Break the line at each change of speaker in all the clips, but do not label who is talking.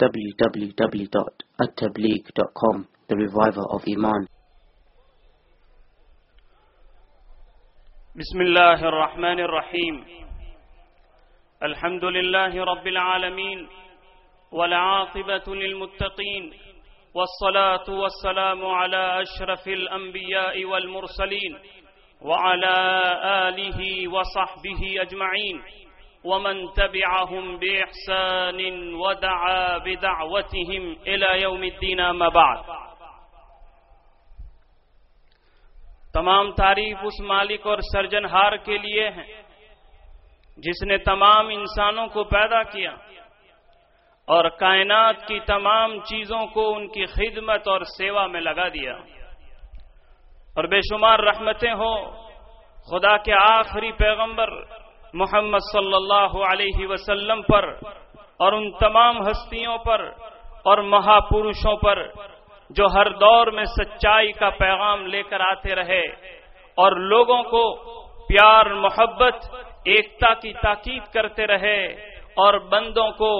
www.attableek.com The Reviver of Iman.
بسم الله الرحمن الرحيم الحمد لله رب العالمين والعاقبة للمتقين والصلاة والسلام على أشرف الأنبياء والمرسلين وعلى آله وصحبه أجمعين ومن تبعهم بإحسان ودعا بدعوتهم إلى يوم الدين ما بعد. تمام تعریف اس مالک اور سرجنہار کے لیے ہیں، جس نے تمام انسانوں کو پیدا کیا اور کائنات کی تمام چیزوں کو ان کی خدمت اور سیوا میں لگا دیا۔ اور بے شمار رحمتیں ہو، خدا کے آخری پیغمبر محمد صلی اللہ علیہ وسلم پر اور ان تمام ہستیوں پر اور مہاپروشوں پر جو ہر دور میں سچائی کا پیغام لے کر آتے رہے اور لوگوں کو پیار، محبت، ایکتا کی تاکید کرتے رہے اور بندوں کو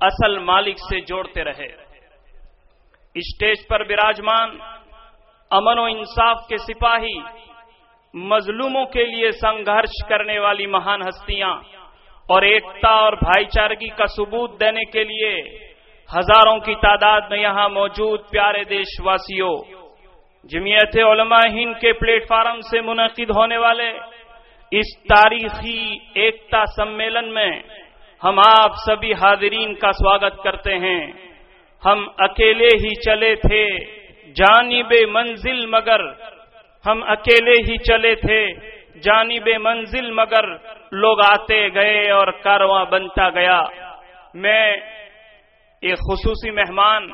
اصل مالک سے جوڑتے رہے۔ اسٹیج پر براجمان، امن و انصاف کے سپاہی مظلوموں کے لیے سنگھرش کرنے والی مہان ہستیاں اور ایکتا اور بھائی چارگی کا ثبوت دینے کے لیے ہزاروں کی تعداد میں یہاں موجود پیارے دیش واسیوں جمعیت علماء ہند کے پلیٹ فارم سے منعقد ہونے والے اس تاریخی ایکتا سمیلن میں ہم آپ سبھی حاضرین کا سواگت کرتے ہیں۔ ہم اکیلے ہی چلے تھے، جانب منزل مگر ہم اکیلے ہی چلے تھے۔ جانب منزل مگر لوگ آتے گئے اور کارواں بنتا گیا۔ میں ایک خصوصی مہمان،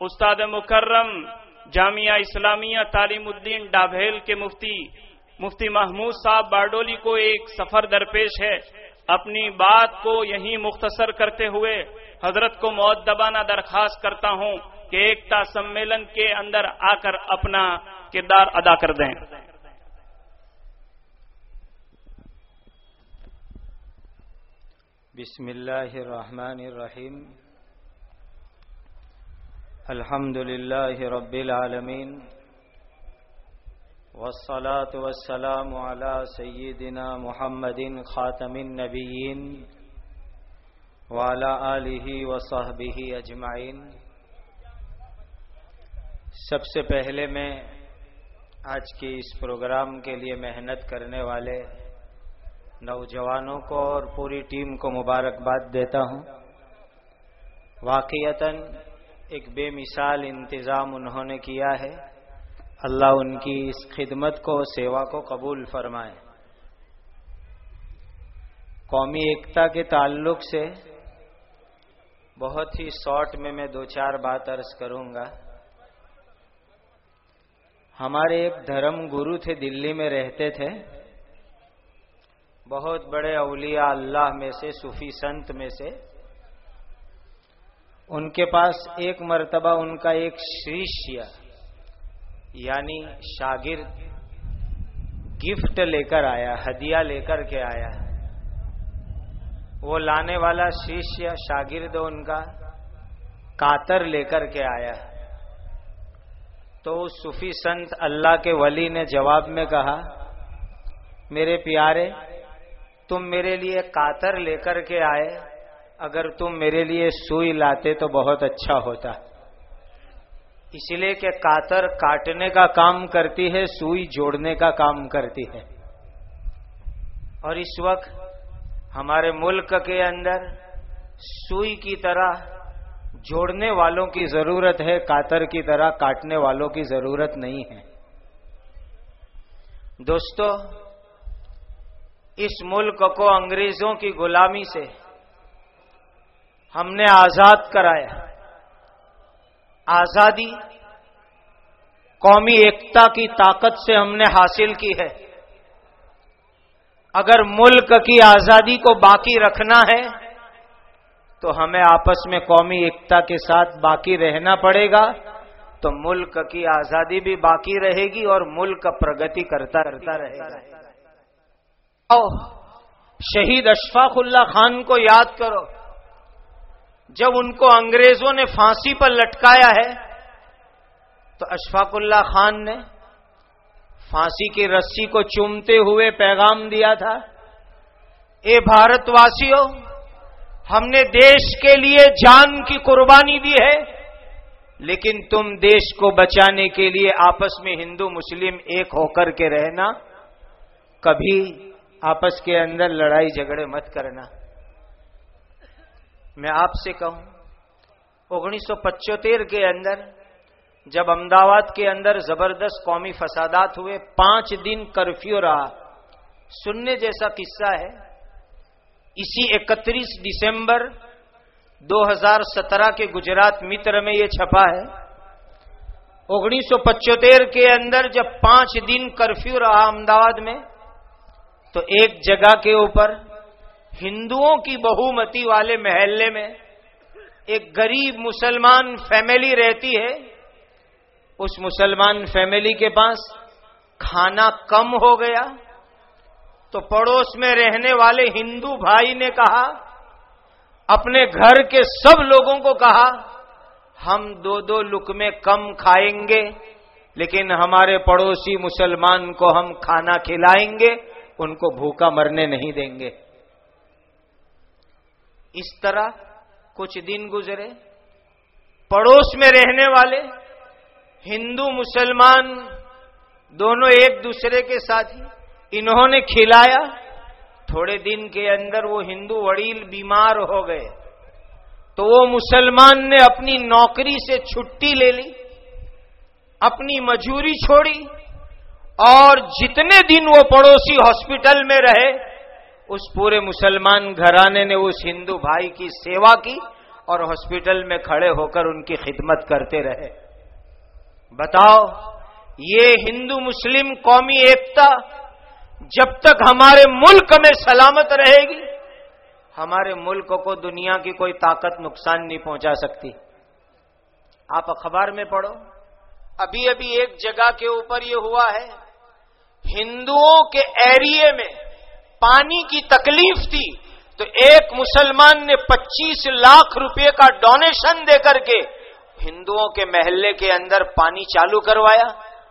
استاد مکرم، جامعہ اسلامیہ تعلیم الدین ڈابھیل کے مفتی مفتی محمود صاحب باڈولی کو ایک سفر درپیش ہے۔ اپنی بات کو یہیں مختصر کرتے ہوئے حضرت کو موت درخواست کرتا ہوں کہ ایکتا سمیلن کے اندر آ کر اپنا کردار ادا کر دیں۔
بسم اللہ الرحمن الرحیم۔ الحمد للہ رب العالمین۔ والصلاة والسلام على سيدنا محمد خاتم النبيين وعلى آله وصحبه أجمعين سب سے پہلے میں آج کے اس پروگرام کے لیے محنت کرنے والے نوجوانوں کو اور پوری ٹیم کو مبارکباد دیتا ہوں۔ واقعتا ایک بے مثال انتظام انہوں نے کیا ہے۔ اللہ ان کی اس خدمت کو، سیوا کو قبول فرمائے۔ قومی ایکتا کے تعلق سے بہت ہی شارٹ میں میں دو چار بات عرض کروں گا۔ ہمارے ایک دھرم گرو تھے، دلی میں رہتے تھے۔ بہت بڑے اولیاء اللہ میں سے، صوفی سنت میں سے۔ ان کے پاس ایک مرتبہ ان کا ایک شیشیہ یعنی شاگرد، گفٹ لے کر آیا، ہدیہ لے کر کے آیا۔ وہ لانے والا شیشیہ شاگرد ان کا، کاتر لے کر کے آیا۔ تو صوفی سنت اللہ کے ولی نے جواب میں کہا، میرے پیارے، تم میرے لیے کاتر لے کر کے آئے، اگر تم میرے لیے سوئی لاتے تو بہت اچھا ہوتا۔ اس لیے کہ کاتر کاٹنے کا کام کرتی ہے، سوئی جوڑنے کا کام کرتی ہے۔ اور اس وقت ہمارے ملک کے اندر سوئی کی طرح جوڑنے والوں کی ضرورت ہے، کاتر کی طرح کاٹنے والوں کی ضرورت نہیں ہے۔ دوستو، اس ملک کو انگریزوں کی غلامی سے ہم نے آزاد کرایا۔ آزادی قومی ایکتا کی طاقت سے ہم نے حاصل کی ہے۔ اگر ملک کی آزادی کو باقی رکھنا ہے تو ہمیں آپس میں قومی ایکتا کے ساتھ باقی رہنا پڑے گا۔ تو ملک کی آزادی بھی باقی رہے گی اور ملک پرگتی کرتا رہتا رہے گا۔ شہید اشفاق اللہ خان کو یاد کرو۔ جب ان کو انگریزوں نے پھانسی پر لٹکایا ہے، تو اشفاق اللہ خان نے پھانسی کی رسی کو چومتے ہوئے پیغام دیا تھا۔ اے بھارت واسیوں ہم نے دیش کے لیے جان کی قربانی دی ہے، لیکن تم دیش کو بچانے کے لیے آپس میں ہندو مسلم ایک ہو کر کے رہنا، کبھی آپس کے اندر لڑائی جھگڑے مت کرنا۔ میں آپ سے کہوں، انیس سو پچوتیر کے اندر جب امداد کے اندر زبردست قومی فسادات ہوئے، پانچ دن کرفیو رہا۔ سننے جیسا قصہ ہے۔ اسی اکتیس دسمبر دو ہزار سترہ کے گجرات متر میں یہ چھپا ہے۔ انیس سو پچوتیر کے اندر جب پانچ دن کرفیو رہا امداد میں، تو ایک جگہ کے اوپر ہندوؤں کی بہومتی والے محلے میں ایک غریب مسلمان فیملی رہتی ہے۔ اس مسلمان فیملی کے پاس کھانا کم ہو گیا۔ تو پڑوس میں رہنے والے ہندو بھائی نے کہا، اپنے گھر کے سب لوگوں کو کہا، ہم دو دو لکمے کم کھائیں گے، لیکن ہمارے پڑوسی مسلمان کو ہم کھانا کھلائیں گے، ان کو بھوکا مرنے نہیں دیں گے۔ اس طرح کچھ دن گزرے، پڑوس میں رہنے والے ہندو مسلمان دونوں ایک دوسرے کے ساتھ ہی انہوں نے کھلایا، تھوڑے دن کے اندر وہ ہندو وڑیل بیمار ہو گئے۔ تو وہ مسلمان نے اپنی نوکری سے چھٹی لے لی، اپنی مجوری چھوڑی اور جتنے دن وہ پڑوسی ہاسپٹل میں رہے، اس پورے مسلمان گھرانے نے اس ہندو بھائی کی سیوا کی اور ہاسپٹل میں کھڑے ہو کر ان کی خدمت کرتے رہے۔ بتاؤ، یہ ہندو مسلم قومی ایکتا جب تک ہمارے ملک میں سلامت رہے گی، ہمارے ملک کو دنیا کی کوئی طاقت نقصان نہیں پہنچا سکتی۔ آپ اخبار میں پڑھو۔ ابھی ابھی ایک جگہ کے اوپر یہ ہوا ہے۔ ہندوؤں کے ایریے میں پانی کی تکلیف تھی تو ایک مسلمان نے پچیس لاکھ روپے کا ڈونیشن دے کر کے ہندوؤں کے محلے کے اندر پانی چالو کروایا۔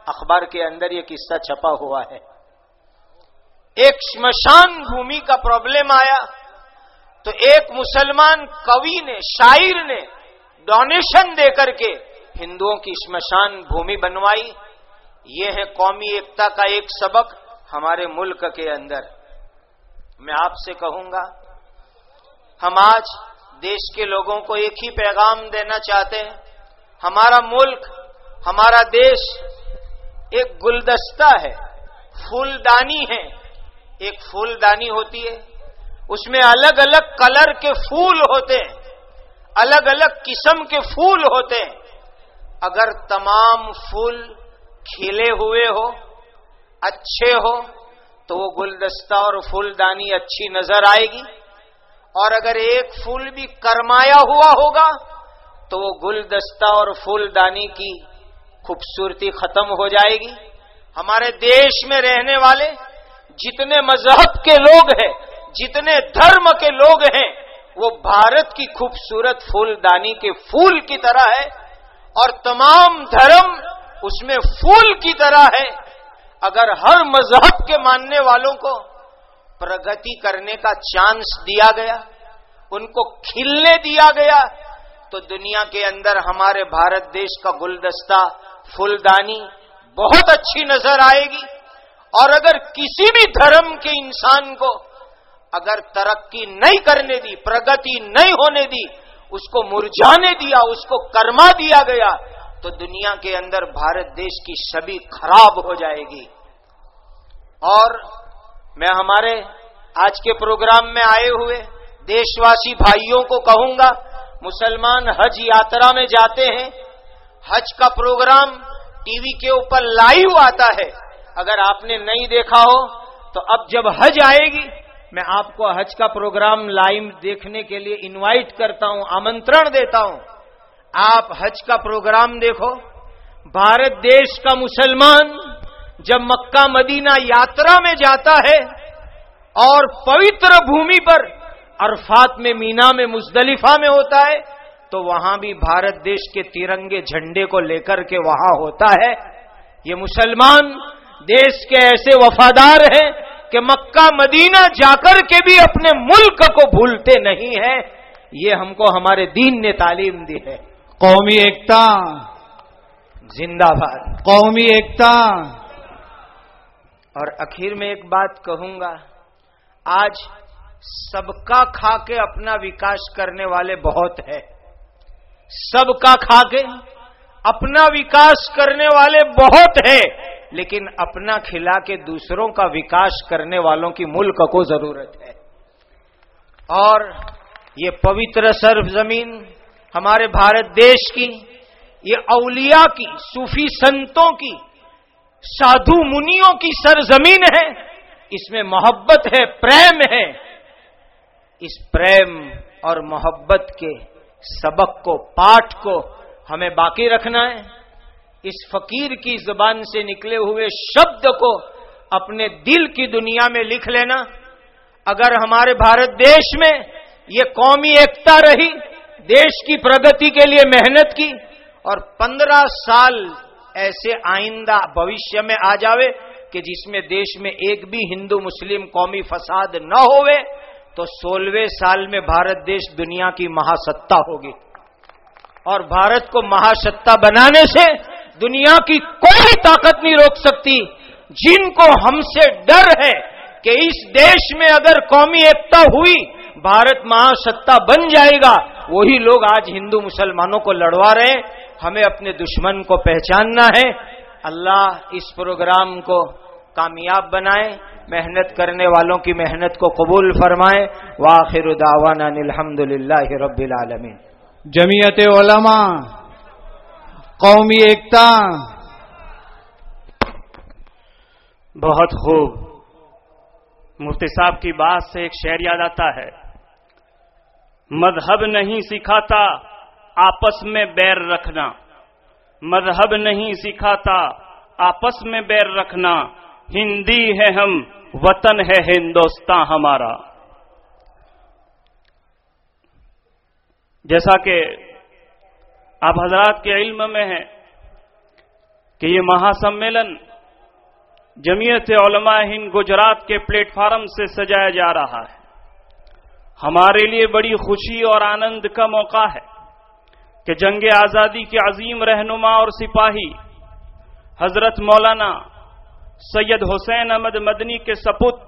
اخبار کے اندر یہ قصہ چھپا ہوا ہے۔ ایک شمشان بھومی کا پرابلم آیا تو ایک مسلمان کوی نے، شاعر نے ڈونیشن دے کر کے ہندوؤں کی شمشان بھومی بنوائی۔ یہ ہے قومی ایکتا کا ایک سبق ہمارے ملک کے اندر۔ میں آپ سے کہوں گا، ہم آج دیش کے لوگوں کو ایک ہی پیغام دینا چاہتے ہیں۔ ہمارا ملک، ہمارا دیش ایک گلدستہ ہے، پھولدانی ہے۔ ایک پھولدانی ہوتی ہے، اس میں الگ الگ کلر کے پھول ہوتے ہیں، الگ الگ قسم کے پھول ہوتے ہیں۔ اگر تمام پھول کھلے ہوئے ہو، اچھے ہو، تو وہ گلدستہ اور پھول دانی اچھی نظر آئے گی۔ اور اگر ایک پھول بھی کرمایا ہوا ہوگا، تو وہ گلدستہ اور پھول دانی کی خوبصورتی ختم ہو جائے گی۔ ہمارے دیش میں رہنے والے جتنے مذہب کے لوگ ہیں، جتنے دھرم کے لوگ ہیں، وہ بھارت کی خوبصورت پھول دانی کے پھول کی طرح ہے اور تمام دھرم اس میں پھول کی طرح ہے۔ اگر ہر مذہب کے ماننے والوں کو پرگتی کرنے کا چانس دیا گیا، ان کو کھلنے دیا گیا، تو دنیا کے اندر ہمارے بھارت دیش کا گلدستہ فلدانی بہت اچھی نظر آئے گی۔ اور اگر کسی بھی دھرم کے انسان کو اگر ترقی نہیں کرنے دی، پرگتی نہیں ہونے دی، اس کو مرجانے دیا، اس کو کرما دیا گیا، تو دنیا کے اندر بھارت دیش کی شبی خراب ہو جائے گی۔ اور میں ہمارے آج کے پروگرام میں آئے ہوئے دیشواسی بھائیوں کو کہوں گا، مسلمان حج یاترا میں جاتے ہیں۔ حج کا پروگرام ٹی وی کے اوپر لائیو آتا ہے۔ اگر آپ نے نہیں دیکھا ہو تو اب جب حج آئے گی، میں آپ کو حج کا پروگرام لائیو دیکھنے کے لیے انوائٹ کرتا ہوں، آمنترن دیتا ہوں۔ آپ حج کا پروگرام دیکھو۔ بھارت دیش کا مسلمان جب مکہ مدینہ یاترا میں جاتا ہے اور پوتر بھومی پر عرفات میں، مینا میں، مزدلفہ میں ہوتا ہے، تو وہاں بھی بھارت دیش کے ترنگے جھنڈے کو لے کر کے وہاں ہوتا ہے۔ یہ مسلمان دیش کے ایسے وفادار ہیں کہ مکہ مدینہ جا کر کے بھی اپنے ملک کو بھولتے نہیں ہیں۔ یہ ہم کو ہمارے دین نے تعلیم دی ہے۔
قومی ایکتا۔
زندہ باد۔
قومی ایکتا۔
اور اخیر میں ایک بات کہوں گا۔ آج سب کا کھا کے اپنا وکاس کرنے والے بہت ہے سب کا کھا کے اپنا وکاس کرنے والے بہت ہے لیکن اپنا کھلا کے دوسروں کا وکاس کرنے والوں کی ملک کو ضرورت ہے۔ اور یہ پوتر سرف زمین ہمارے بھارت دیش کی، یہ اولیاء کی، صوفی سنتوں کی، سادھو منیوں کی سرزمین ہے۔ اس میں محبت ہے، پریم ہے۔ اس پریم اور محبت کے سبق کو پاٹ کو ہمیں باقی رکھنا ہے۔ اس فقیر کی زبان سے نکلے ہوئے شبد کو اپنے دل کی دنیا میں لکھ لینا۔ اگر ہمارے بھارت دیش میں یہ قومی ایکتا رہی، دیش کی پرگتی کے لیے محنت کی اور پندرہ سال ایسے آئندہ بوشیہ میں آ جاوے کہ جس میں دیش میں ایک بھی ہندو مسلم قومی فساد نہ ہوئے تو سولہویں سال میں بھارت دیش دنیا کی مہاستا ہوگی۔ اور بھارت کو مہاستا بنانے سے دنیا کی کوئی طاقت نہیں روک سکتی۔ جن کو ہم سے ڈر ہے کہ اس دیش میں اگر قومی ایکتا ہوئی، بھارت مہاستا بن جائے گا۔ وہی لوگ آج ہندو مسلمانوں کو لڑوا رہے ہیں۔ ہمیں اپنے دشمن کو پہچاننا ہے۔ اللہ اس پروگرام کو کامیاب بنائے، محنت کرنے والوں کی محنت کو قبول فرمائے۔ واخر داوانا الحمد للہ رب العالمین۔
جمیعت علماء۔ قومی ایکتا۔
بہت خوب۔ مفتی صاحب کی بات سے ایک شعر یاد آتا ہے۔ مذہب نہیں سکھاتا آپس میں بیر رکھنا۔ مذہب نہیں سکھاتا آپس میں بیر رکھنا۔ ہندی ہے ہم، وطن ہے ہندوستان ہمارا۔ جیسا کہ آپ حضرات کے علم میں ہے کہ یہ مہا سمیلن جمعیت علماء ہند گجرات کے پلیٹ فارم سے سجایا جا رہا ہے۔ ہمارے لیے بڑی خوشی اور آنند کا موقع ہے کہ جنگ آزادی کے عظیم رہنما اور سپاہی حضرت مولانا سید حسین احمد مدنی کے سپت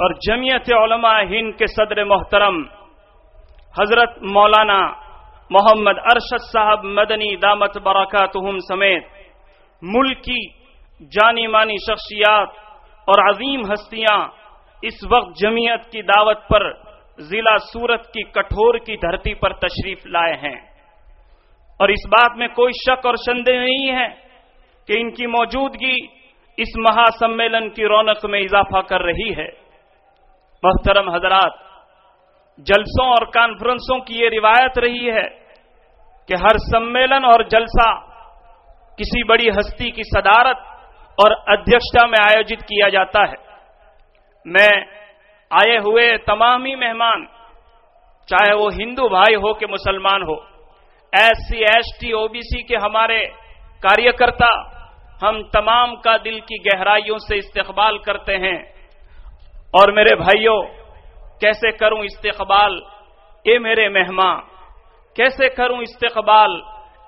اور جمعیت علماء ہند کے صدر محترم حضرت مولانا محمد ارشد صاحب مدنی دامت براکاتہم سمیت ملک کی جانی مانی شخصیات اور عظیم ہستیاں اس وقت جمعیت کی دعوت پر ضلع سورت کی کٹھور کی دھرتی پر تشریف لائے ہیں۔ اور اس بات میں کوئی شک اور شندے نہیں ہے کہ ان کی موجودگی اس مہا سمیلن کی رونق میں اضافہ کر رہی ہے۔ محترم حضرات، جلسوں اور کانفرنسوں کی یہ روایت رہی ہے کہ ہر سمیلن اور جلسہ کسی بڑی ہستی کی صدارت اور ادھیشتا میں آیوجت کیا جاتا ہے۔ میں آئے ہوئے تمام ہی مہمان، چاہے وہ ہندو بھائی ہو کہ مسلمان ہو، S C, S T, O B C کے ہمارے کاریہ کرتا ہم تمام کا دل کی گہرائیوں سے استقبال کرتے ہیں۔ اور میرے بھائیوں کیسے کروں استقبال؟ اے میرے مہمان کیسے کروں استقبال؟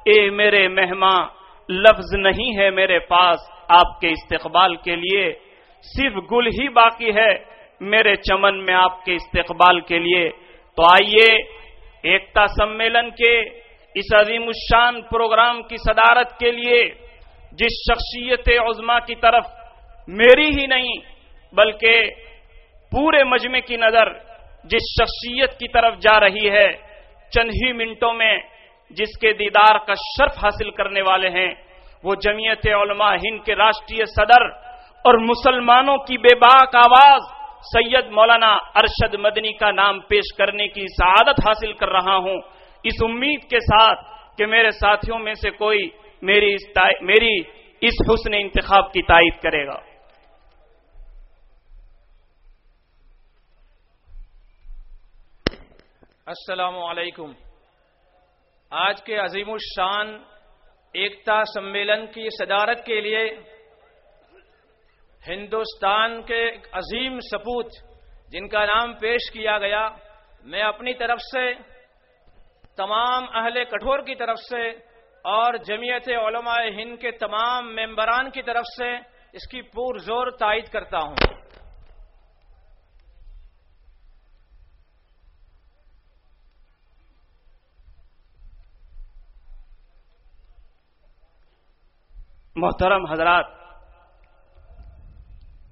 اے میرے مہمان، لفظ نہیں ہے میرے پاس آپ کے استقبال کے لیے۔ صرف گل ہی باقی ہے میرے چمن میں آپ کے استقبال کے لیے۔ تو آئیے ایکتا سمیلن کے اس عظیم الشان پروگرام کی صدارت کے لیے، جس شخصیت عظما کی طرف میری ہی نہیں، بلکہ پورے مجمع کی نظر جس شخصیت کی طرف جا رہی ہے۔ چند ہی منٹوں میں جس کے دیدار کا شرف حاصل کرنے والے ہیں، وہ جمعیت علماء ہند کے راشٹری صدر اور مسلمانوں کی بے باک آواز سید مولانا ارشد مدنی کا نام پیش کرنے کی سعادت حاصل کر رہا ہوں۔ اس امید کے ساتھ کہ میرے ساتھیوں میں سے کوئی میری اس میری اس حسن انتخاب کی تائید کرے گا۔
السلام علیکم۔ آج کے عظیم الشان ایکتا سمیلن کی صدارت کے لیے ہندوستان کے ایک عظیم سپوت جن کا نام پیش کیا گیا، میں اپنی طرف سے، تمام اہل کٹھور کی طرف سے اور جمعیت علماء ہند کے تمام ممبران کی طرف سے اس کی پور زور تائید کرتا ہوں۔
محترم حضرات،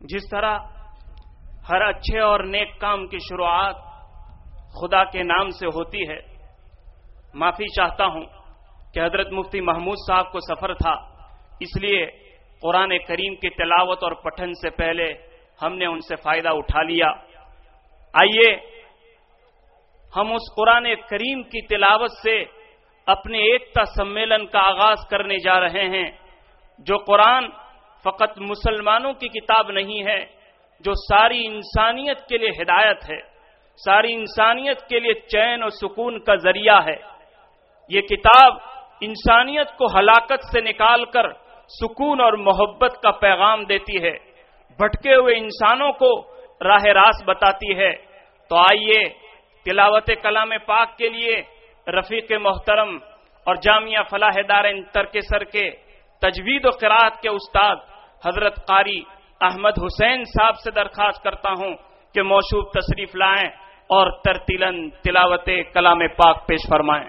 جس طرح ہر اچھے اور نیک کام کی شروعات خدا کے نام سے ہوتی ہے، معافی چاہتا ہوں کہ حضرت مفتی محمود صاحب کو سفر تھا۔ اس لیے قرآن کریم کی تلاوت اور پٹھن سے پہلے ہم نے ان سے فائدہ اٹھا لیا۔ آئیے، ہم اس قرآن کریم کی تلاوت سے اپنے ایکتا سمیلن کا آغاز کرنے جا رہے ہیں۔ جو قرآن فقط مسلمانوں کی کتاب نہیں ہے، جو ساری انسانیت کے لیے ہدایت ہے، ساری انسانیت کے لیے چین اور سکون کا ذریعہ ہے۔ یہ کتاب انسانیت کو ہلاکت سے نکال کر سکون اور محبت کا پیغام دیتی ہے۔ بھٹکے ہوئے انسانوں کو راہ راست بتاتی ہے۔ تو آئیے تلاوت کلام پاک کے لیے رفیق محترم اور جامعہ فلاح دار ترک سر کے تجوید و قرآت کے استاد حضرت قاری احمد حسین صاحب سے درخواست کرتا ہوں کہ موصوب تشریف لائیں اور ترتیلن تلاوت کلام پاک پیش فرمائیں۔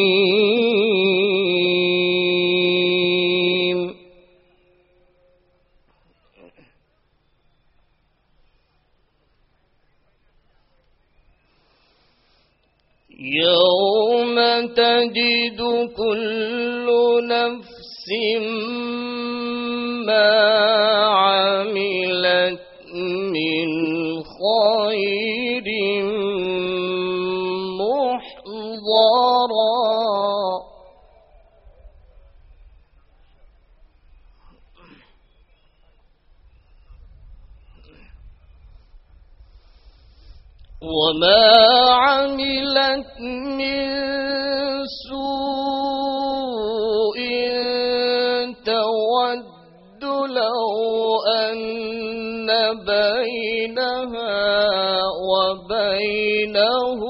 يوم تجد كل نفس ما عملت من خير وما عملت من سوء تود لو أن بينها وبينه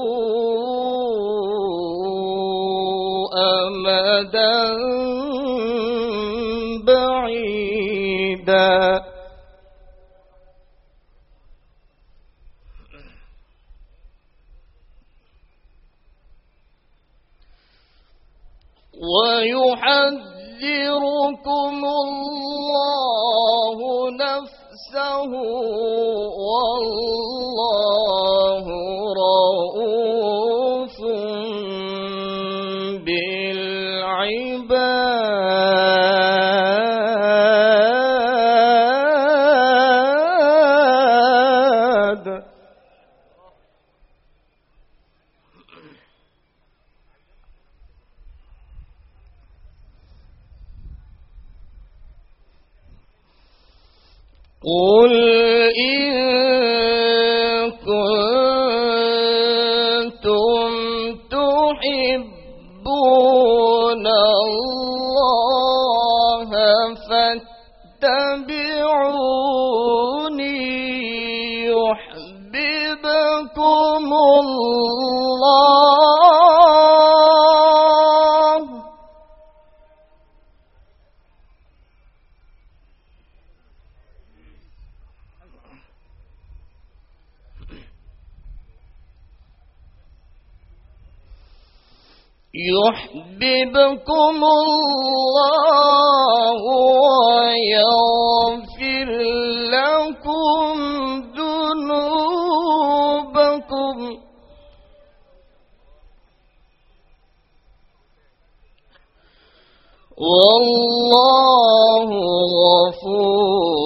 ويحذركم الله نفسه والله يحببكم الله ويغفر لكم ذنوبكم. والله غفور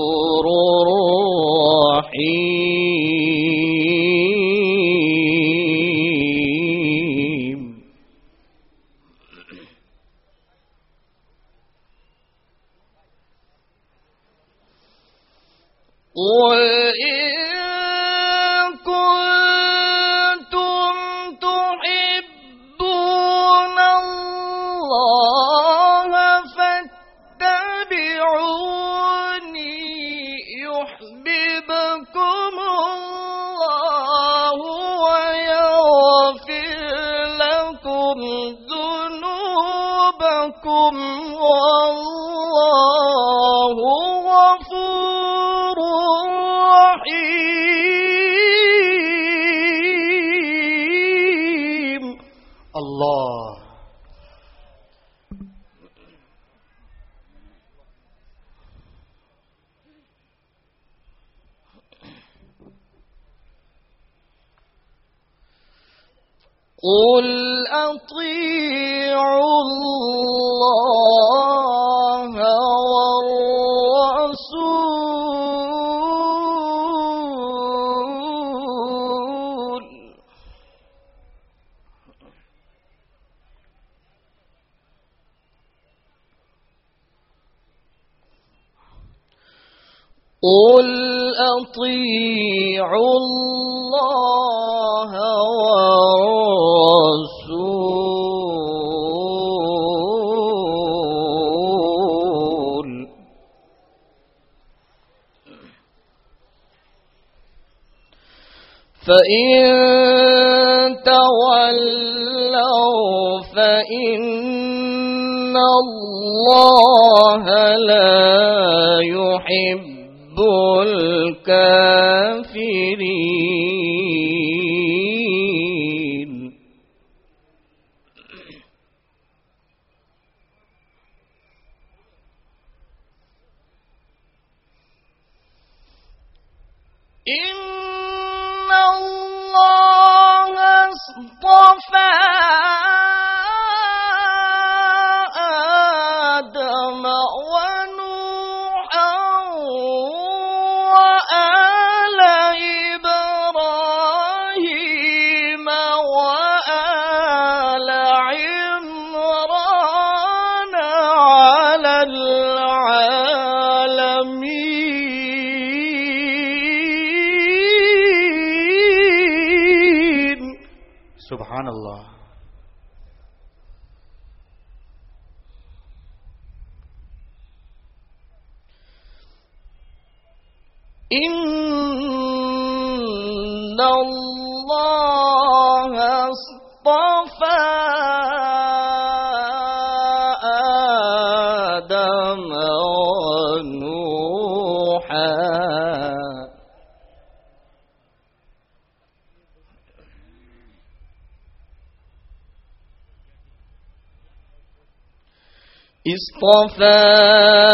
اصطفى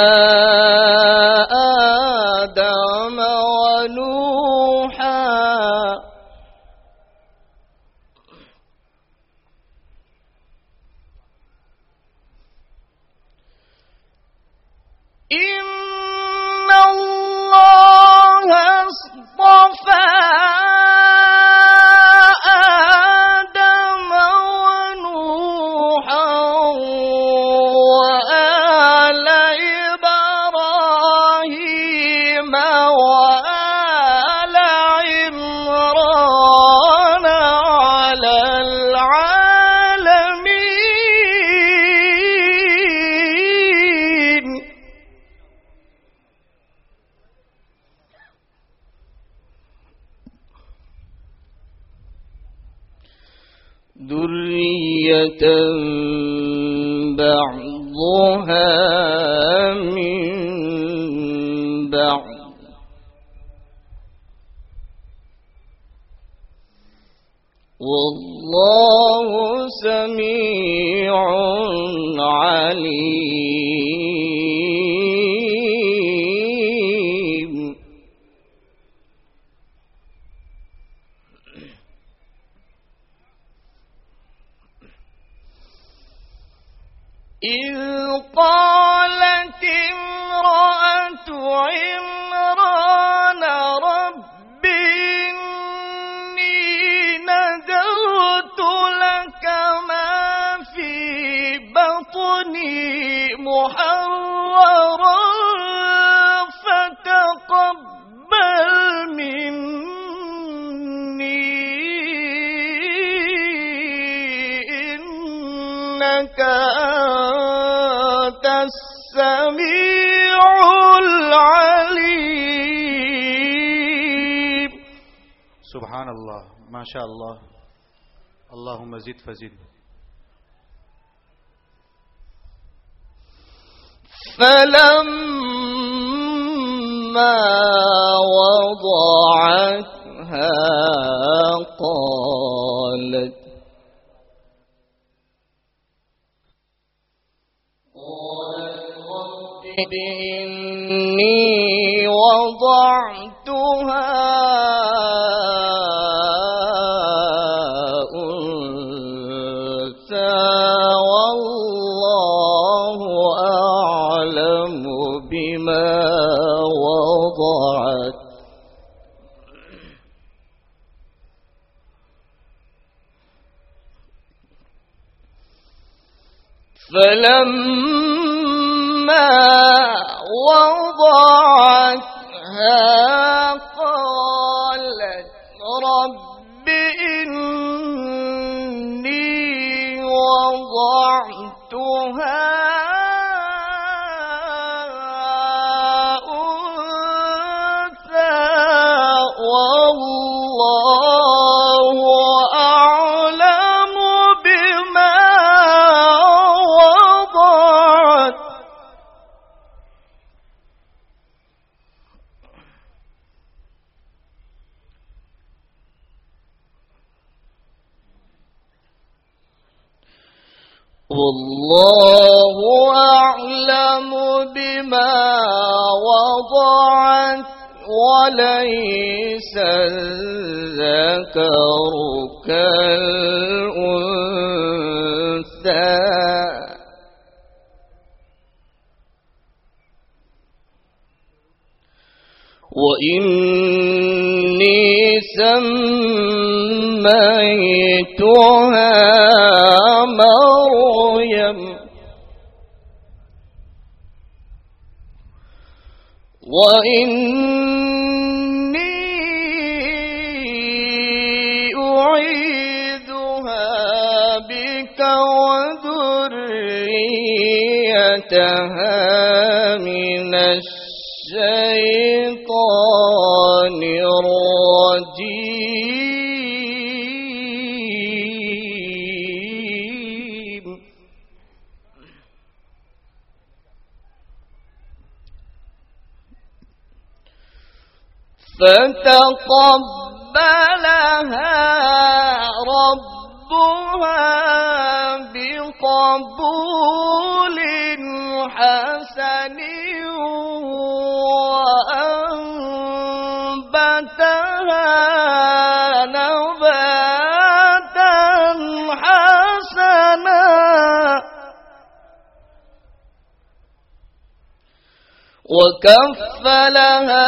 وكفلها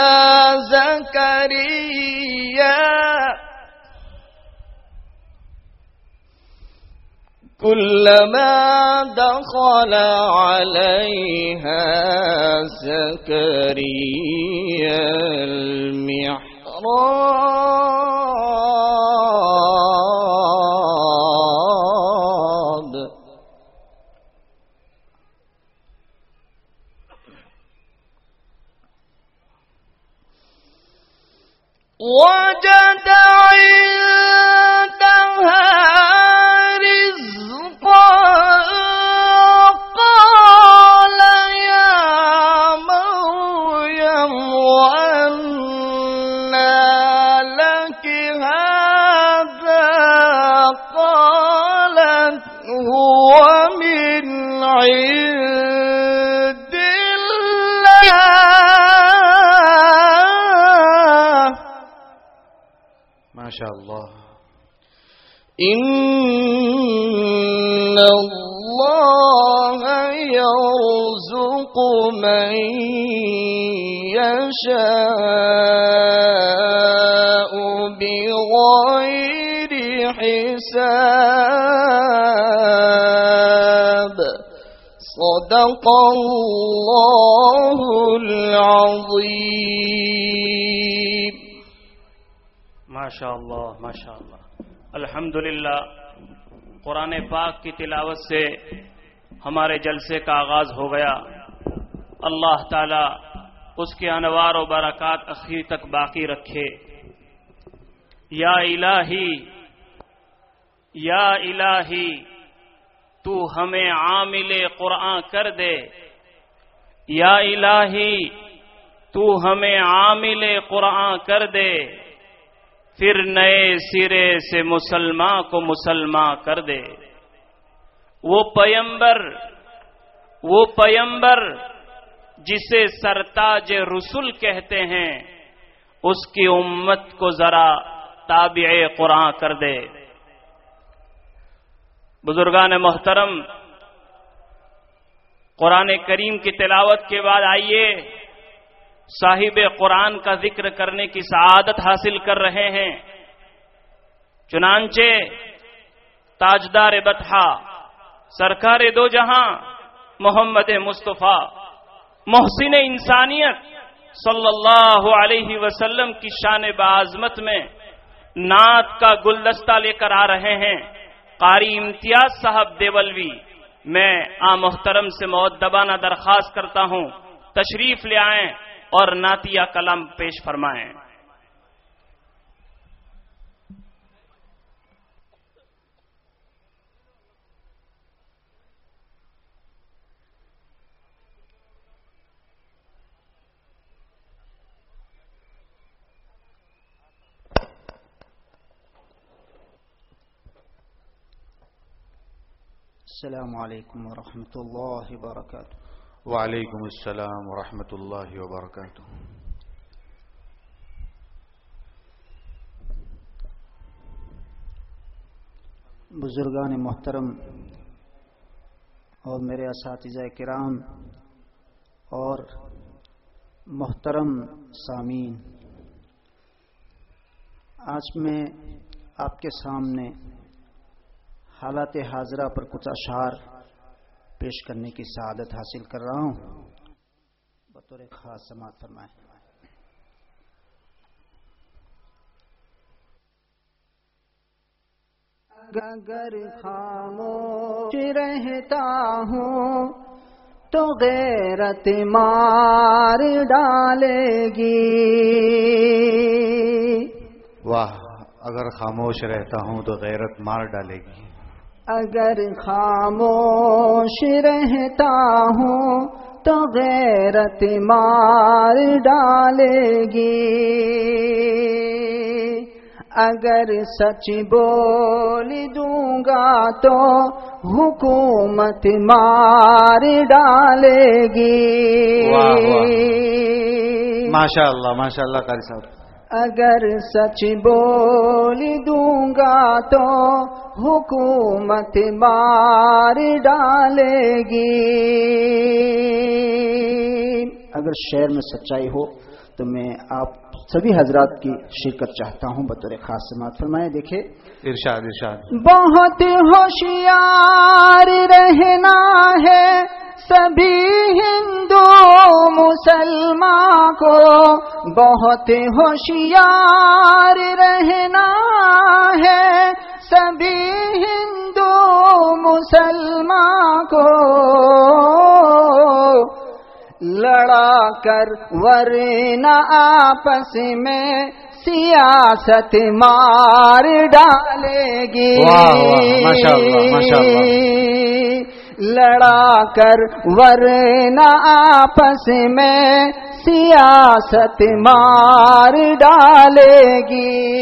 زكريا. كلما دخل عليها زكريا المحراب إن الله يرزق من يشاء بغير حساب. صدق الله العظيم.
ماشاء اللہ ماشاء اللہ الحمد قرآن پاک کی تلاوت سے ہمارے جلسے کا آغاز ہو گیا۔ اللہ تعالی اس کے انوار و برکات اخیر تک باقی رکھے۔ یا الہی یا الہی، تو ہمیں عامل قرآن کر دے۔ یا الہی، تو ہمیں عامل قرآن کر دے۔ پھر نئے سرے سے مسلمان کو مسلمان کر دے۔ وہ پیمبر وہ پیمبر جسے سرتاج رسول کہتے ہیں، اس کی امت کو ذرا تابع قرآن کر دے۔ بزرگان محترم، قرآن کریم کی تلاوت کے بعد آئیے۔ صاحب قرآن کا ذکر کرنے کی سعادت حاصل کر رہے ہیں۔ چنانچہ تاجدار بتہا سرکار دو جہاں، محمد مصطفیٰ، محسن انسانیت صلی اللہ علیہ وسلم کی شان بعظمت میں نعت کا گلدستہ لے کر آ رہے ہیں۔ قاری امتیاز صاحب دیولوی، میں آ محترم سے موت درخواست کرتا ہوں۔ تشریف لے آئیں۔ اور ناتیہ کلم پیش فرمائیں۔
السلام علیکم ورحمۃ اللہ وبرکاتہ۔
وعلیکم السلام ورحمۃ اللہ وبرکاتہ۔
بزرگان محترم اور میرے اساتذہ کرام اور محترم سامین آج میں آپ کے سامنے حالات حاضرہ پر کچھ اشعار پیش کرنے کی سعادت حاصل کر رہا ہوں۔ بطور خاص سماعت فرمائے اگر خاموش رہتا ہوں تو غیرت مار ڈالے گی۔
واہ اگر خاموش رہتا ہوں تو غیرت مار ڈالے گی۔
اگر خاموش رہتا ہوں تو غیرت مار ڈالے گی۔ اگر سچ بول دوں گا تو حکومت مار ڈالے گی۔
ماشاء اللہ ماشاء اللہ قاری صاحب۔
اگر سچ بول دوں گا تو حکومت مار ڈالے گی۔ اگر شہر میں سچائی ہو تو میں آپ سبھی حضرات کی شرکت چاہتا ہوں بطور خاص سماعت فرمائے دیکھے
ارشاد ارشاد۔
بہت ہوشیار رہنا ہے۔ سبھی ہندو مسلمان کو بہت ہوشیار رہنا ہے۔ سبھی ہندو مسلمان کو لڑا کر ورنہ آپس میں سیاست مار ڈالے گی۔ لڑا کر، ورنہ آپس میں سیاست مار ڈالے گی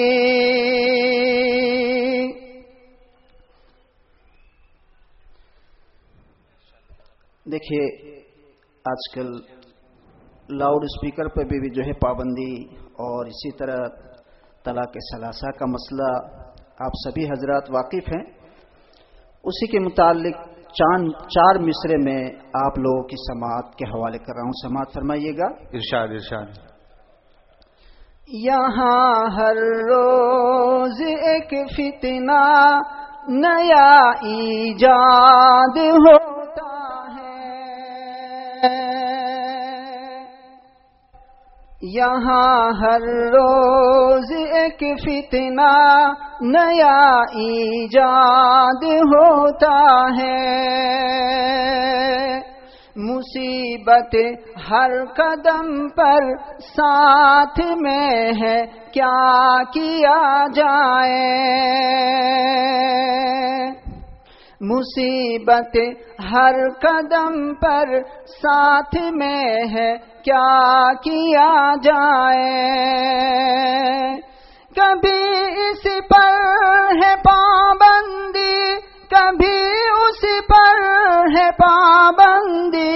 دیکھیے، آج کل لاؤڈ اسپیکر پہ بھی جو ہے پابندی اور اسی طرح طلاق ثلاثہ کا مسئلہ آپ سبھی حضرات واقف ہیں۔ اسی کے متعلق چاند چار مصرے میں آپ لوگوں کی سماعت کے حوالے کر رہا ہوں۔ سماعت فرمائیے گا۔
ارشاد ارشاد۔
یہاں ہر روز ایک فتنہ نیا ایجاد ہوتا یہاں ہر روز ایک فتنہ نیا ایجاد ہوتا ہے۔ مصیبت ہر قدم پر ساتھ میں ہے، کیا کیا جائے؟ مصیبت ہر قدم پر ساتھ میں ہے کیا کیا جائے؟ کبھی اس پر ہے پابندی کبھی اس پر ہے پابندی۔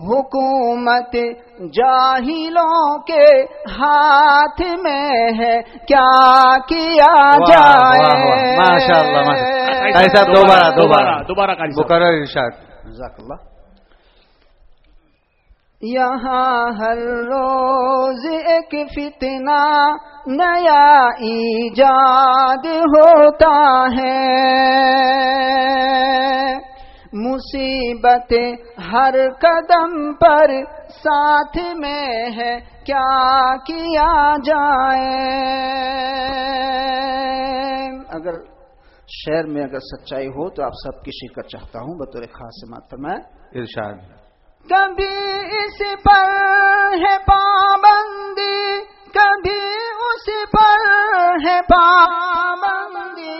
حکومت جاہلوں کے ہاتھ میں ہے کیا کیا جائے؟
ماشاء اللہ دوبارہ دوبارہ
دوبارہ۔
مقرر ارشاد۔
جزاک اللہ۔ یہاں ہر روز ایک فتنہ نیا ایجاد ہوتا ہے۔ مصیبت ہر قدم پر ساتھ میں ہے کیا کیا جائے؟ اگر شہر میں اگر سچائی ہو تو آپ سب کی شرکت چاہتا ہوں بطور خاص سماعت فرمائیں
ارشاد۔
کبھی اس پر ہے پابندی، کبھی اس پر ہے پابندی۔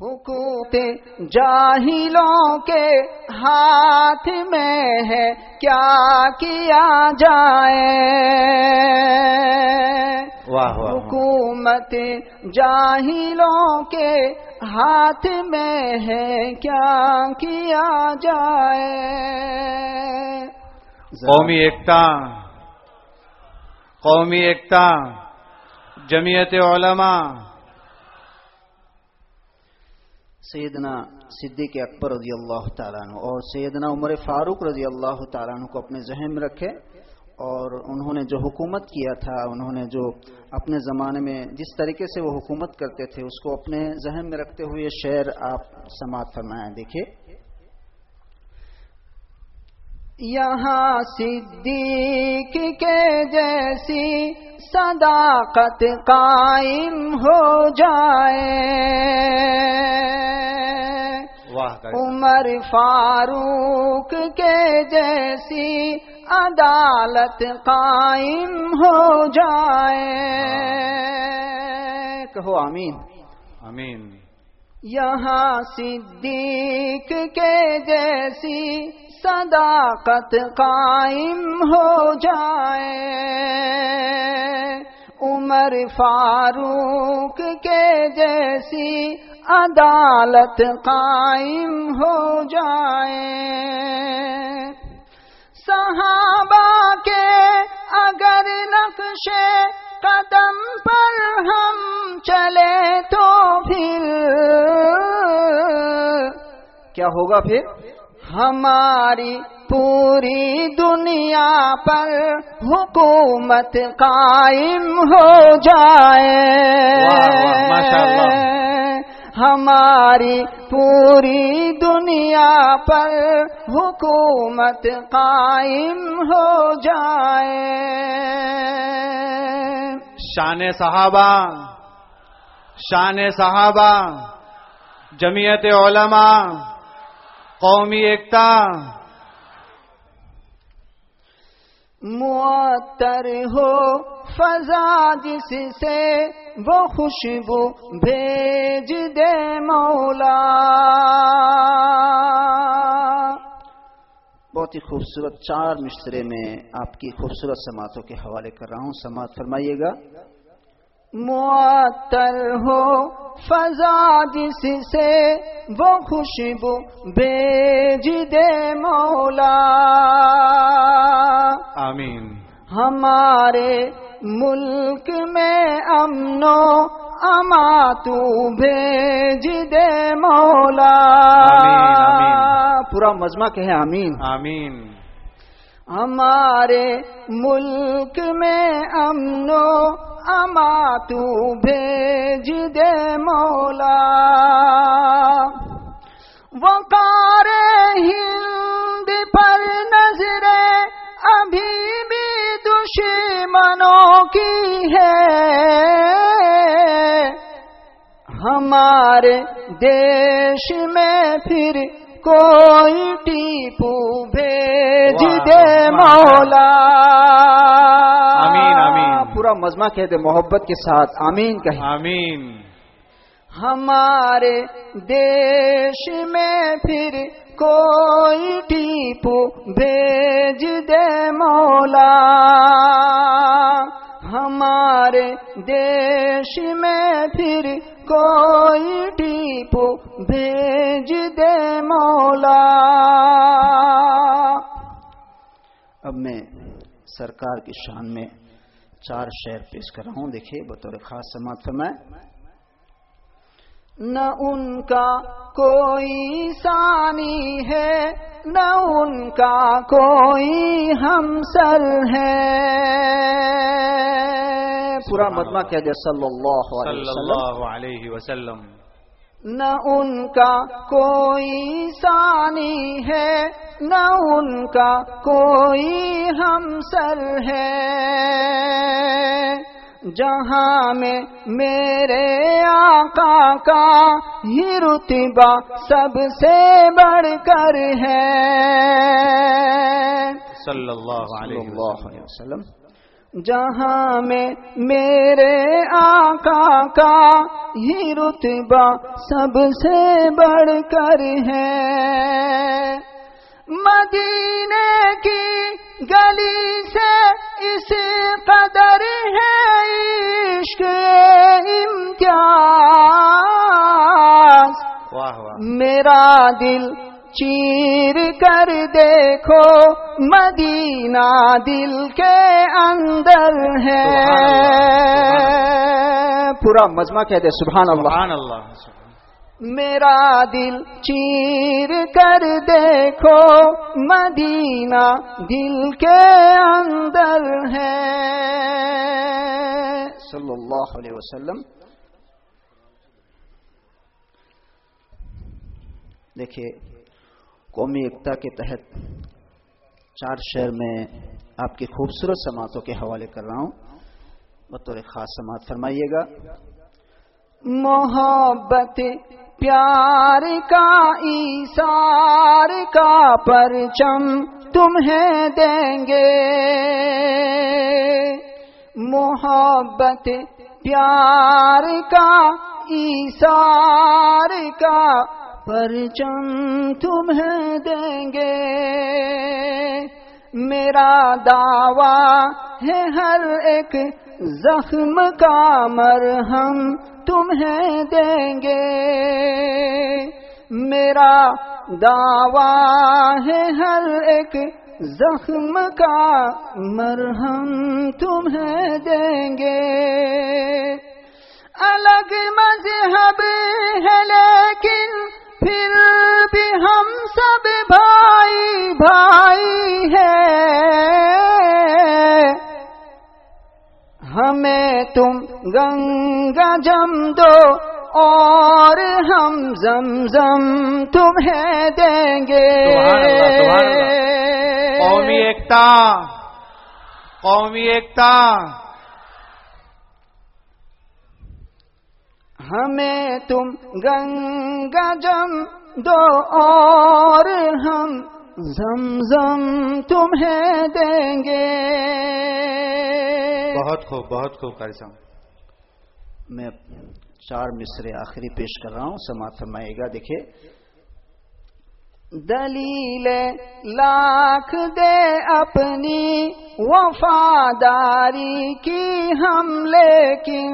حکومت جاہلوں کے ہاتھ میں ہے، کیا کیا جائے؟ حکومت جاہلوں کے ہاتھ میں ہے کیا کیا جائے؟
قومی ایکتا قومی ایکتا جمعیت علماء.
سیدنا صدیق اکبر رضی اللہ تعالیٰ عنہ اور سیدنا عمر فاروق رضی اللہ تعالیٰ عنہ کو اپنے ذہن میں رکھے اور انہوں نے جو حکومت کیا تھا، انہوں نے جو اپنے زمانے میں جس طریقے سے وہ حکومت کرتے تھے، اس کو اپنے ذہن میں رکھتے ہوئے شعر آپ سماعت فرمائیں۔ دیکھیے۔ یہاں صدیق کے جیسی صداقت قائم ہو جائے۔
واہ
عمر فاروق کے جیسی عدالت قائم ہو جائے۔ کہو آمین۔
امین
یہاں صدیق کے جیسی صداقت قائم ہو جائے۔ عمر فاروق کے جیسی عدالت قائم ہو جائے۔ صحابہ کے اگر نقشے قدم پر ہم چلے تو پھر کیا ہوگا پھر؟ ہماری پوری دنیا پر حکومت قائم ہو جائے۔
واہ، واہ،
ہماری پوری دنیا پر حکومت قائم ہو جائے۔
شان صحابہ شان صحابہ جمعیت علماء قومی ایکتا۔
معطر ہو فضا جس سے وہ خوشبو بھیج دے مولا۔ بہت ہی خوبصورت چار مشترے میں آپ کی خوبصورت سماعتوں کے حوالے کر رہا ہوں۔ سماعت فرمائیے گا۔ معطر ہو فضا جس سے وہ خوشبو بھیج دے مولا۔
ہمارے
ملک میں امن و اما تو بھیج دے مولا۔
پورا مجمع
کہے آمین۔ آمین۔ ہمارے
ملک
میں امن و اما تو بھیج دے مولا۔ وقار ہند پر نظریں ابھی دشمنوں کی ہے۔ ہمارے دیش میں پھر کوئی ٹیپو بھیج دے مولا۔
آمین
آمین۔
پورا
مزمہ
کہہ دے
محبت کے ساتھ آمین کہیں آمین۔ ہمارے دیش
میں
پھر کوئی ٹیپو بھیج دے مولا۔ ہمارے دیش میں پھر کوئی ٹیپو بھیج دے مولا۔ اب میں سرکار کی شان میں چار شہر پیش کر رہا ہوں۔ دیکھیے، بطور خاص سماعت فرمائے نہ ان کا کوئی ثانی ہے نہ ان کا کوئی ہمسل ہے۔ پورا مدما کہہ دیا صلی اللہ علیہ وسلم,
نہ ان کا
کوئی ثانی ہے نہ ان کا کوئی ہمسل ہے۔ جہاں میں میرے آقا کا ہی رتبہ سب سے بڑھ کر
ہے۔ صلی
اللہ علیہ وسلم۔ جہاں میں میرے آقا کا ہی رتبہ سب سے بڑھ کر ہے۔ مدینے کی گلی سے اس قدر ہے
عشق امتیاز۔
میرا دل چیر کر دیکھو مدینہ دل کے اندر ہے۔ پورا مجمع کہہ دے سبحان
اللہ سبحان
اللہ۔ میرا دل چیر کر دیکھو، مدینہ دل کے اندر ہے۔ صلی اللہ علیہ وسلم۔ دیکھیے، قومی ایکتا کے تحت چار شہر میں آپ کی خوبصورت سماعتوں کے حوالے کر رہا ہوں۔ بطور خاص سماعت فرمائیے گا۔ محبت پیار کا ایسار کا پرچم تمہیں دیں گے۔ محبت پیار کا ایسار کا پرچم تمہیں دیں گے۔ میرا دعویٰ ہے ہر ایک زخم کا مرہم تمہیں دیں گے۔ میرا دعوی ہے ہر ایک زخم کا مرہم تمہیں دیں گے۔ الگ مذہب ہے لیکن پھر بھی ہم سب بھائی بھائی ہیں۔ ہمیں تم
گنگا جم دو اور ہم زم زم تمہیں
دیں گے۔ قومی ایکتا قومی ایکتا۔ ہمیں تم گنگا جم
دو اور ہم زمزم تمہیں دیں
گے بہت خوب بہت خوب قاری صاحب۔ میں چار مصرے آخری پیش کر رہا ہوں سماعت فرمائے گا۔ دیکھیں دلیل لاکھ دے اپنی وفاداری کی ہم لیکن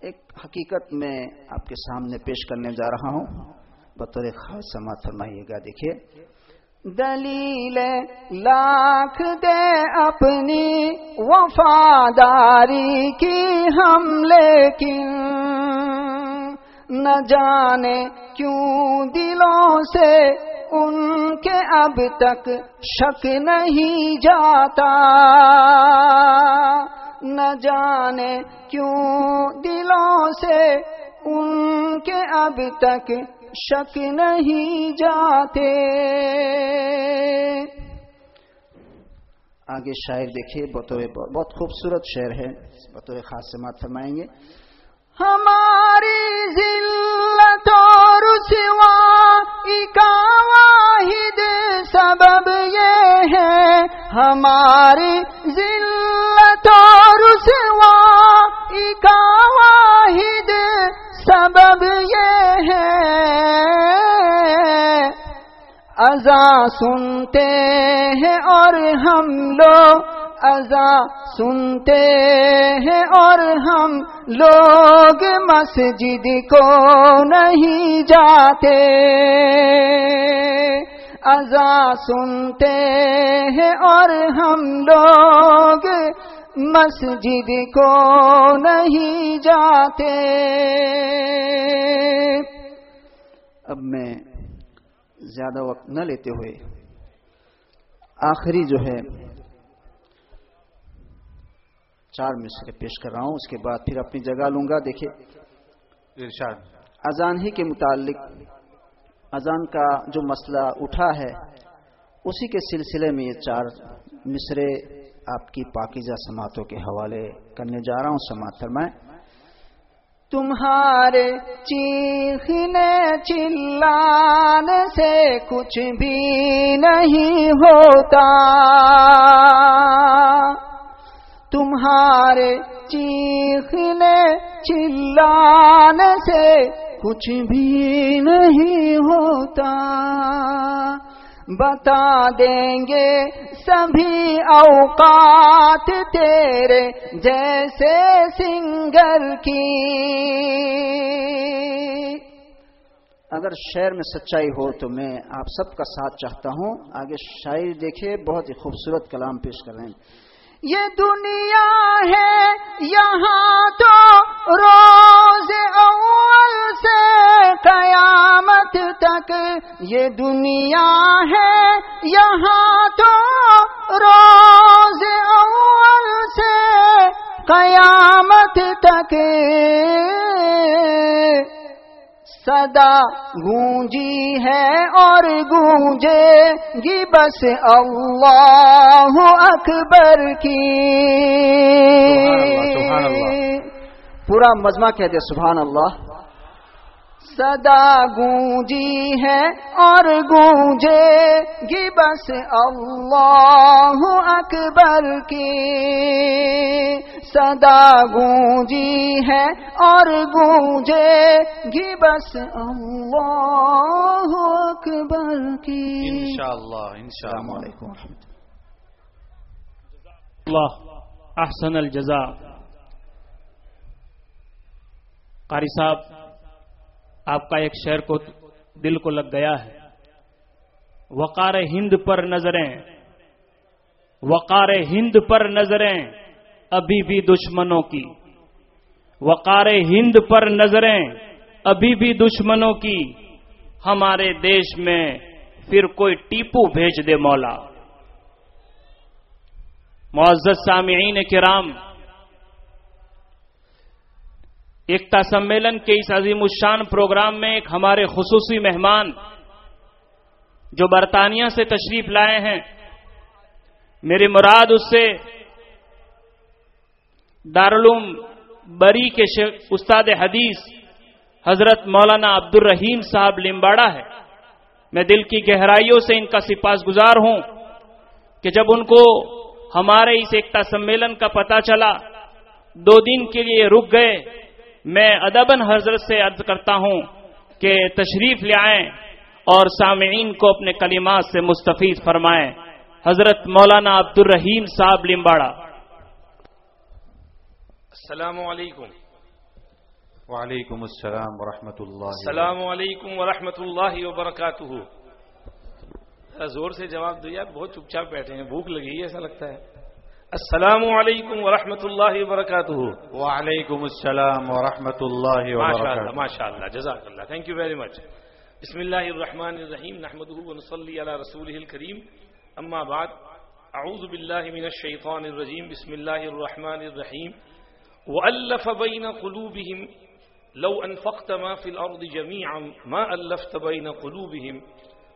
ایک حقیقت میں آپ کے سامنے پیش کرنے جا رہا ہوں۔ بطور خاص سماعت فرمائیے گا، دیکھیے۔ دلیل لاکھ دے اپنی وفاداری کی ہم، لیکن نہ جانے کیوں دلوں سے ان کے اب تک شک نہیں جاتا۔ نہ جانے کیوں دلوں سے ان کے اب تک شک نہیں جاتے۔ آگے شاعر دیکھیے، بطور بہت خوبصورت شعر ہے۔ بطور خاص سماعت فرمائیں گے۔ ہماری ذلت اور سوا کا واحد سبب یہ ہے، ہماری ذلت سنتے ہیں اور ہم لوگ ازا سنتے ہیں اور ہم لوگ مسجد کو نہیں جاتے۔ ازا سنتے ہیں اور ہم لوگ مسجد کو نہیں جاتے۔ اب میں زیادہ وقت نہ لیتے ہوئے آخری جو ہے چار مصرے پیش کر رہا ہوں اس کے بعد پھر اپنی جگہ لوں گا دیکھیے۔
ارشاد۔
اذان ہی کے متعلق اذان کا جو مسئلہ اٹھا ہے اسی کے سلسلے میں یہ چار مصرے آپ کی پاکیزہ سماعتوں کے حوالے کرنے جا رہا ہوں سماعت فرمائیں۔ تمہارے چیخنے چلانے سے کچھ بھی نہیں ہوتا۔ تمہارے چیخنے چلانے سے کچھ بھی نہیں ہوتا۔ بتا دیں گے سبھی اوقات تیرے جیسے سنگر کی۔ اگر شعر میں سچائی ہو تو میں آپ سب کا ساتھ چاہتا ہوں۔ آگے شاعر دیکھے بہت ہی خوبصورت کلام پیش کر رہے ہیں۔ یہ دنیا ہے، یہاں تو روز اول سے قیامت تک یہ دنیا ہے، یہاں تو روز اول سے قیامت تک صدا گونجی ہے اور گونجے گی بس اللہ اکبر کی۔
سبحان اللہ
پورا مجمع کہہ دے سبحان اللہ۔ صدا گونجی ہے اور گونجے گی بس اللہ اکبر کی۔ صدا گونجی ہے اور گونجے گی بس اللہ اکبر کی۔
انشاءاللہ
السلام
انشاءاللہ
علیکم ورحمۃ
اللہ۔ احسن الجزا قاری صاحب آپ کا ایک شعر کو دل کو لگ گیا ہے۔ وقار ہند پر نظریں۔ وقار ہند پر نظریں ابھی بھی دشمنوں کی۔ وقار ہند پر نظریں ابھی بھی دشمنوں کی۔ ہمارے دیش میں پھر کوئی ٹیپو بھیج دے مولا۔ معزز سامعین کرام ایکتا سمیلن کے اس عظیم الشان پروگرام میں ایک ہمارے خصوصی مہمان جو برطانیہ سے تشریف لائے ہیں میری مراد اس سے دارالعلوم بری کے استاد حدیث حضرت مولانا عبد الرحیم صاحب لمباڑا ہے۔ میں دل کی گہرائیوں سے ان کا سپاس گزار ہوں کہ جب ان کو ہمارے اس ایکتا سمیلن کا پتا چلا، دو دن کے لیے رک گئے۔ میں ادبن حضرت سے عرض کرتا ہوں کہ تشریف لے آئیں اور سامعین کو اپنے کلمات سے مستفید فرمائیں۔ حضرت مولانا عبد الرحیم صاحب لمباڑا۔
السلام علیکم۔
وعلیکم السلام ورحمۃ اللہ
السلام علیکم ورحمۃ اللہ وبرکاتہ۔
زور سے جواب دو یار بہت چپ چاپ بیٹھے ہیں بھوک لگی ہے ایسا لگتا ہے۔ السلام عليكم ورحمة الله وبركاته.
وعليكم السلام ورحمة الله
ما شاء
الله
وبركاته. ما شاء الله جزاك الله. Thank you very much. بسم الله الرحمن الرحيم. نحمده ونصلي على رسوله الكريم. أما بعد أعوذ بالله من الشيطان الرجيم. بسم الله الرحمن الرحيم. وألف بين قلوبهم لو أنفقت ما في الأرض جميعا ما ألفت بين قلوبهم.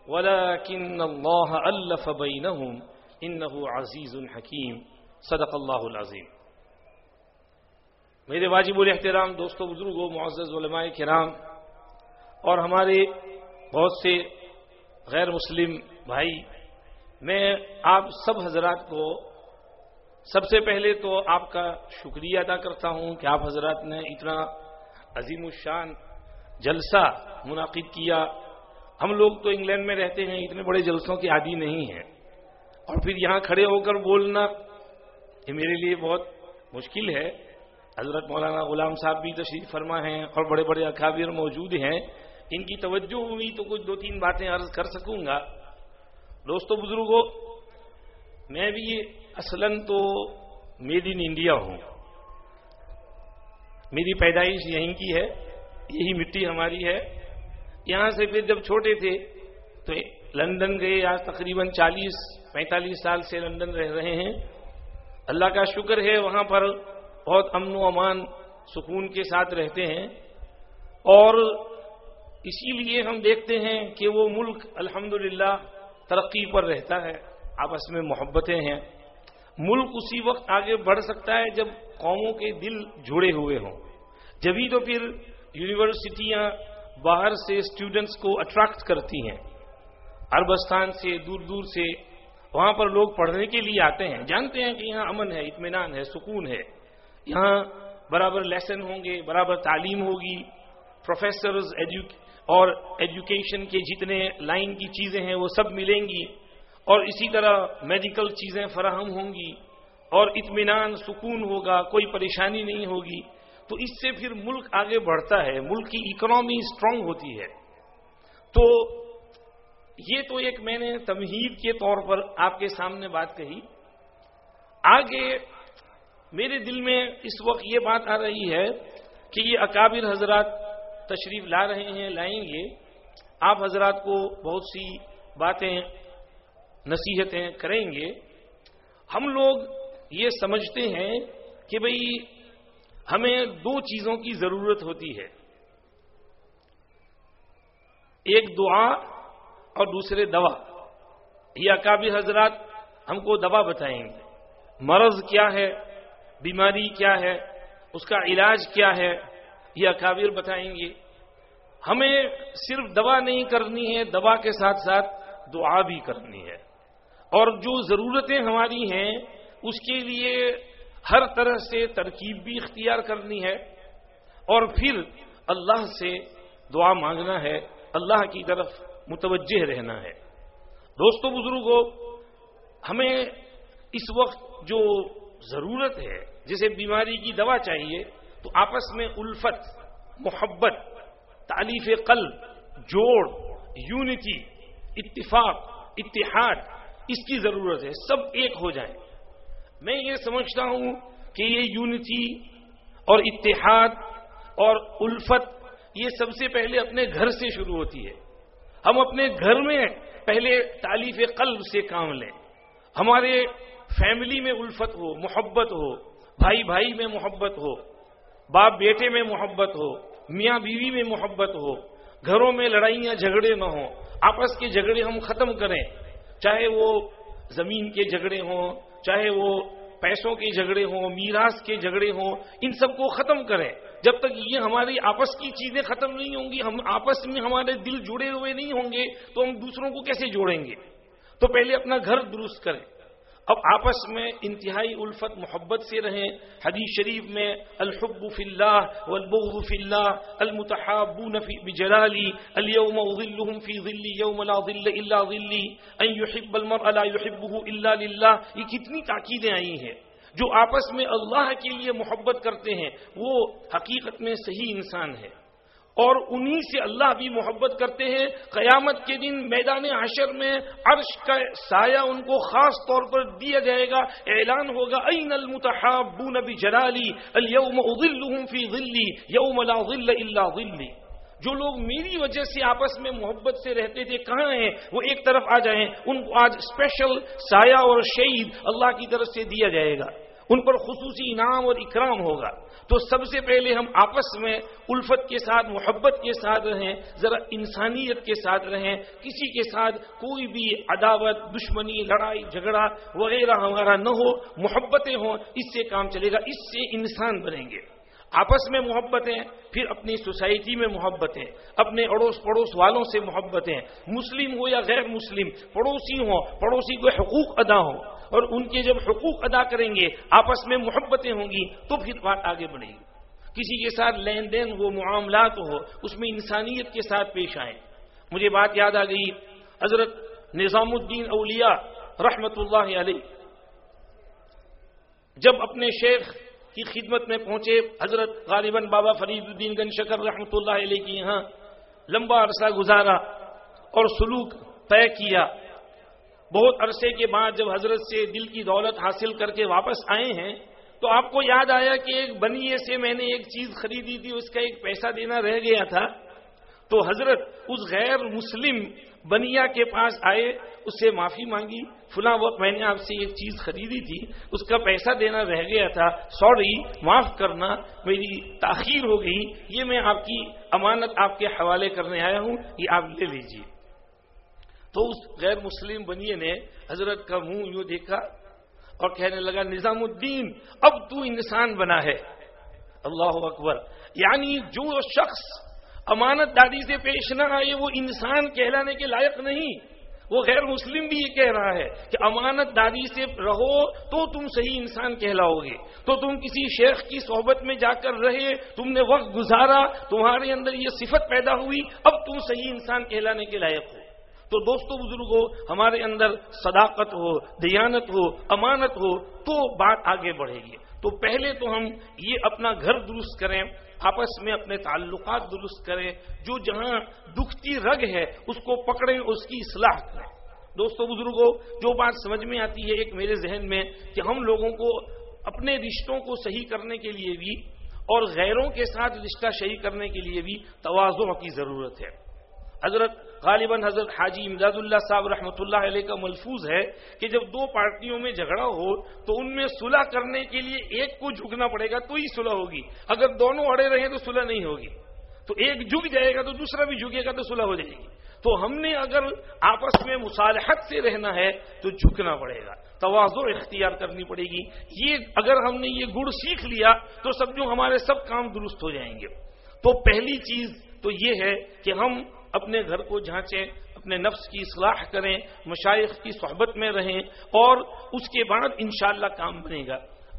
ولكن الله ألف بينهم. إنه عزيز حكيم. صدق اللہ العظیم۔ میرے واجب الاحترام دوستوں بزرگوں معزز علماء کرام اور ہمارے بہت سے غیر مسلم بھائی، میں آپ سب حضرات کو سب سے پہلے تو آپ کا شکریہ ادا کرتا ہوں کہ آپ حضرات نے اتنا عظیم الشان جلسہ منعقد کیا۔ ہم لوگ تو انگلینڈ میں رہتے ہیں، اتنے بڑے جلسوں کے عادی نہیں ہیں۔ اور پھر یہاں کھڑے ہو کر بولنا یہ میرے لیے بہت مشکل ہے۔ حضرت مولانا غلام صاحب بھی تشریف فرما ہیں اور بڑے بڑے اکابر موجود ہیں۔ ان کی توجہ ہوئی تو کچھ دو تین باتیں عرض کر سکوں گا۔ دوستو بزرگوں میں بھی اصلاً تو میڈ ان انڈیا ہوں۔ میری پیدائش یہیں کی ہے، یہی مٹی ہماری ہے۔ یہاں سے پھر جب چھوٹے تھے تو لندن گئے، آج تقریباً چالیس پینتالیس سال سے لندن رہ رہے ہیں۔ اللہ کا شکر ہے وہاں پر بہت امن و امان سکون کے ساتھ رہتے ہیں اور اسی لیے ہم دیکھتے ہیں کہ وہ ملک الحمدللہ ترقی پر رہتا ہے، آپس میں محبتیں ہیں۔ ملک اسی وقت آگے بڑھ سکتا ہے جب قوموں کے دل جڑے ہوئے ہوں۔ جبھی تو پھر یونیورسٹیاں باہر سے اسٹوڈنٹس کو اٹریکٹ کرتی ہیں۔ عربستان سے دور دور سے وہاں پر لوگ پڑھنے کے لیے آتے ہیں، جانتے ہیں کہ یہاں امن ہے، اطمینان ہے، سکون ہے۔ یہاں برابر لیسن ہوں گے، برابر تعلیم ہوگی۔ پروفیسرز اور ایجوکیشن کے جتنے لائن کی چیزیں ہیں، وہ سب ملیں گی۔ اور اسی طرح میڈیکل چیزیں فراہم ہوں گی۔ اور اطمینان، سکون ہوگا، کوئی پریشانی نہیں ہوگی۔ تو اس سے پھر ملک آگے بڑھتا ہے، ملک کی اکنامی اسٹرانگ ہوتی ہے۔ تو یہ تو ایک میں نے تمہید کے طور پر آپ کے سامنے بات کہی۔ آگے میرے دل میں اس وقت یہ بات آ رہی ہے کہ یہ اکابر حضرات تشریف لا رہے ہیں، لائیں گے۔ آپ حضرات کو بہت سی باتیں، نصیحتیں کریں گے۔ ہم لوگ یہ سمجھتے ہیں کہ بھئی ہمیں دو چیزوں کی ضرورت ہوتی ہے۔ ایک دعا اور دوسرے دوا۔ یہ اکابی حضرات ہم کو دوا بتائیں گے۔ مرض کیا ہے؟ بیماری کیا ہے؟ اس کا علاج کیا ہے؟ یہ اکابر بتائیں گے۔ ہمیں صرف دوا نہیں کرنی ہے، دوا کے ساتھ ساتھ دعا بھی کرنی ہے۔ اور جو ضرورتیں ہماری ہیں، اس کے لیے ہر طرح سے ترکیب بھی اختیار کرنی ہے۔ اور پھر اللہ سے دعا مانگنا ہے۔ اللہ کی طرف متوجہ رہنا ہے۔ دوستو بزرگوں ہمیں اس وقت جو ضرورت ہے، جسے بیماری کی دوا چاہیے، تو آپس میں الفت، محبت تعلیف قلب، جوڑ یونٹی اتفاق، اتحاد، اس کی ضرورت ہے، سب ایک ہو جائیں میں یہ سمجھتا ہوں کہ یہ یونٹی اور اتحاد اور الفت، یہ سب سے پہلے اپنے گھر سے شروع ہوتی ہے۔ ہم اپنے گھر میں پہلے تعلیف قلب سے کام لیں۔ ہمارے فیملی میں الفت ہو، محبت ہو، بھائی بھائی میں محبت ہو، باپ بیٹے میں محبت ہو، میاں بیوی میں محبت ہو، گھروں میں لڑائیاں جھگڑے نہ ہوں، آپس کے جھگڑے ہم ختم کریں۔ چاہے وہ زمین کے جھگڑے ہوں، چاہے وہ پیسوں کے جھگڑے ہوں، میراث کے جھگڑے ہوں، ان سب کو ختم کریں۔ جب تک یہ ہماری آپس کی چیزیں ختم نہیں ہوں گی، ہم آپس میں ہمارے دل جڑے ہوئے نہیں ہوں گے، تو ہم دوسروں کو کیسے جوڑیں گے؟ تو پہلے اپنا گھر درست کریں۔ اب آپس میں انتہائی الفت، محبت سے رہیں۔ حدیث شریف میں الحب فی اللہ والبغض فی اللہ، المتحابون فی بجلالی، اليوم اظلهم فی ظلی، یوم لا ظل الا ظلی، ان يحب المرء لا يحبه الا للہ۔ یہ کتنی تاکیدیں آئی ہیں۔ جو آپس میں اللہ کے لیے محبت کرتے ہیں، وہ حقیقت میں صحیح انسان ہے۔ اور انہی سے اللہ بھی محبت کرتے ہیں۔ قیامت کے دن میدان حشر میں عرش کا سایہ ان کو خاص طور پر دیا جائے گا۔ اعلان ہوگا، این المتحابون بجلالی اليوم اظلهم فی ظلی، یوم لا ظل الا ظلی۔ جو لوگ میری وجہ سے آپس میں محبت سے رہتے تھے، کہاں ہیں؟ وہ ایک طرف آ جائیں، ان کو آج اسپیشل سایہ اور شہید اللہ کی طرف سے دیا جائے گا۔ ان پر خصوصی انعام اور اکرام ہوگا۔ تو سب سے پہلے ہم آپس میں الفت کے ساتھ، محبت کے ساتھ رہیں، ذرا انسانیت کے ساتھ رہیں، کسی کے ساتھ کوئی بھی عداوت، دشمنی، لڑائی، جھگڑا وغیرہ ہمارا نہ ہو، محبتیں ہوں، اس سے کام چلے گا، اس سے انسان بنیں گے۔ آپس میں محبتیں پھر اپنی سوسائٹی میں محبتیں اپنے اڑوس پڑوس والوں سے محبتیں مسلم ہو یا غیر مسلم، پڑوسی ہوں، پڑوسی کو حقوق ادا ہوں۔ اور ان کے جب حقوق ادا کریں گے، آپس میں محبتیں ہوں گی، تو پھر بات آگے بڑھے گی۔ کسی کے ساتھ لین دین وہ معاملات ہو، اس میں انسانیت کے ساتھ پیش آئیں۔ مجھے بات یاد آ گئی، حضرت نظام الدین اولیاء رحمت اللہ علیہ۔ جب اپنے شیخ کی خدمت میں پہنچے، حضرت غالباً بابا فرید الدین گن شکر رحمۃ اللہ علیہ کی یہاں لمبا عرصہ گزارا اور سلوک طے کیا۔ بہت عرصے کے بعد جب حضرت سے دل کی دولت حاصل کر کے واپس آئے ہیں، تو آپ کو یاد آیا کہ ایک بنیے سے میں نے ایک چیز خریدی تھی، اس کا ایک پیسہ دینا رہ گیا تھا۔ تو حضرت اس غیر مسلم بنیا کے پاس آئے، اس سے معافی مانگی، فلاں وقت میں نے آپ سے ایک چیز خریدی تھی، اس کا پیسہ دینا رہ گیا تھا۔ سوری، معاف کرنا میری تاخیر ہو گئی، یہ میں آپ کی امانت آپ کے حوالے کرنے آیا ہوں، یہ آپ لے لیجیے تو اس غیر مسلم بنیے نے حضرت کا منہ یوں دیکھا اور کہنے لگا، نظام الدین، اب تو انسان بنا ہے۔ اللہ اکبر۔ یعنی جو شخص امانت دادی سے پیش نہ آئے، وہ انسان کہلانے کے لائق نہیں۔ وہ غیر مسلم بھی یہ کہہ رہا ہے کہ امانت داری سے رہو تو تم صحیح انسان کہلاؤ گے۔ تو تم کسی شیخ کی صحبت میں جا کر رہے، تم نے وقت گزارا، تمہارے اندر یہ صفت پیدا ہوئی، اب تم صحیح انسان کہلانے کے لائق ہو۔ تو دوستوں بزرگوں ہمارے اندر صداقت ہو، دیانت ہو، امانت ہو، تو بات آگے بڑھے گی۔ تو پہلے تو ہم یہ اپنا گھر درست کریں، آپس میں اپنے تعلقات درست کریں، جو جہاں دکھتی رگ ہے، اس کو پکڑیں، اس کی اصلاح کریں۔ دوستوں بزرگوں جو بات سمجھ میں آتی ہے ایک میرے ذہن میں کہ ہم لوگوں کو اپنے رشتوں کو صحیح کرنے کے لیے بھی اور غیروں کے ساتھ رشتہ صحیح کرنے کے لیے بھی توازوں کی ضرورت ہے۔ حضرت غالباً حضرت حاجی امداد اللہ صاحب رحمۃ اللہ علیہ کا ملفوظ ہے کہ جب دو پارٹیوں میں جھگڑا ہو تو ان میں صلح کرنے کے لیے ایک کو جھکنا پڑے گا تو ہی صلح ہوگی۔ اگر دونوں اڑے رہے تو صلح نہیں ہوگی۔ تو ایک جھک جائے گا تو دوسرا بھی جھکے گا تو صلح ہو جائے گی۔ تو ہم نے اگر آپس میں مصالحت سے رہنا ہے تو جھکنا پڑے گا۔ توازو اختیار کرنی پڑے گی۔ یہ اگر ہم نے یہ گڑ سیکھ لیا تو سب جو ہمارے سب کام درست ہو جائیں گے۔ تو پہلی چیز تو یہ ہے کہ ہم اپنے گھر کو جھانچیں، اپنے نفس کی اصلاح کریں مشائق کی صحبت میں رہیں اور اس کے بعد انشاءاللہ کام بنے گا۔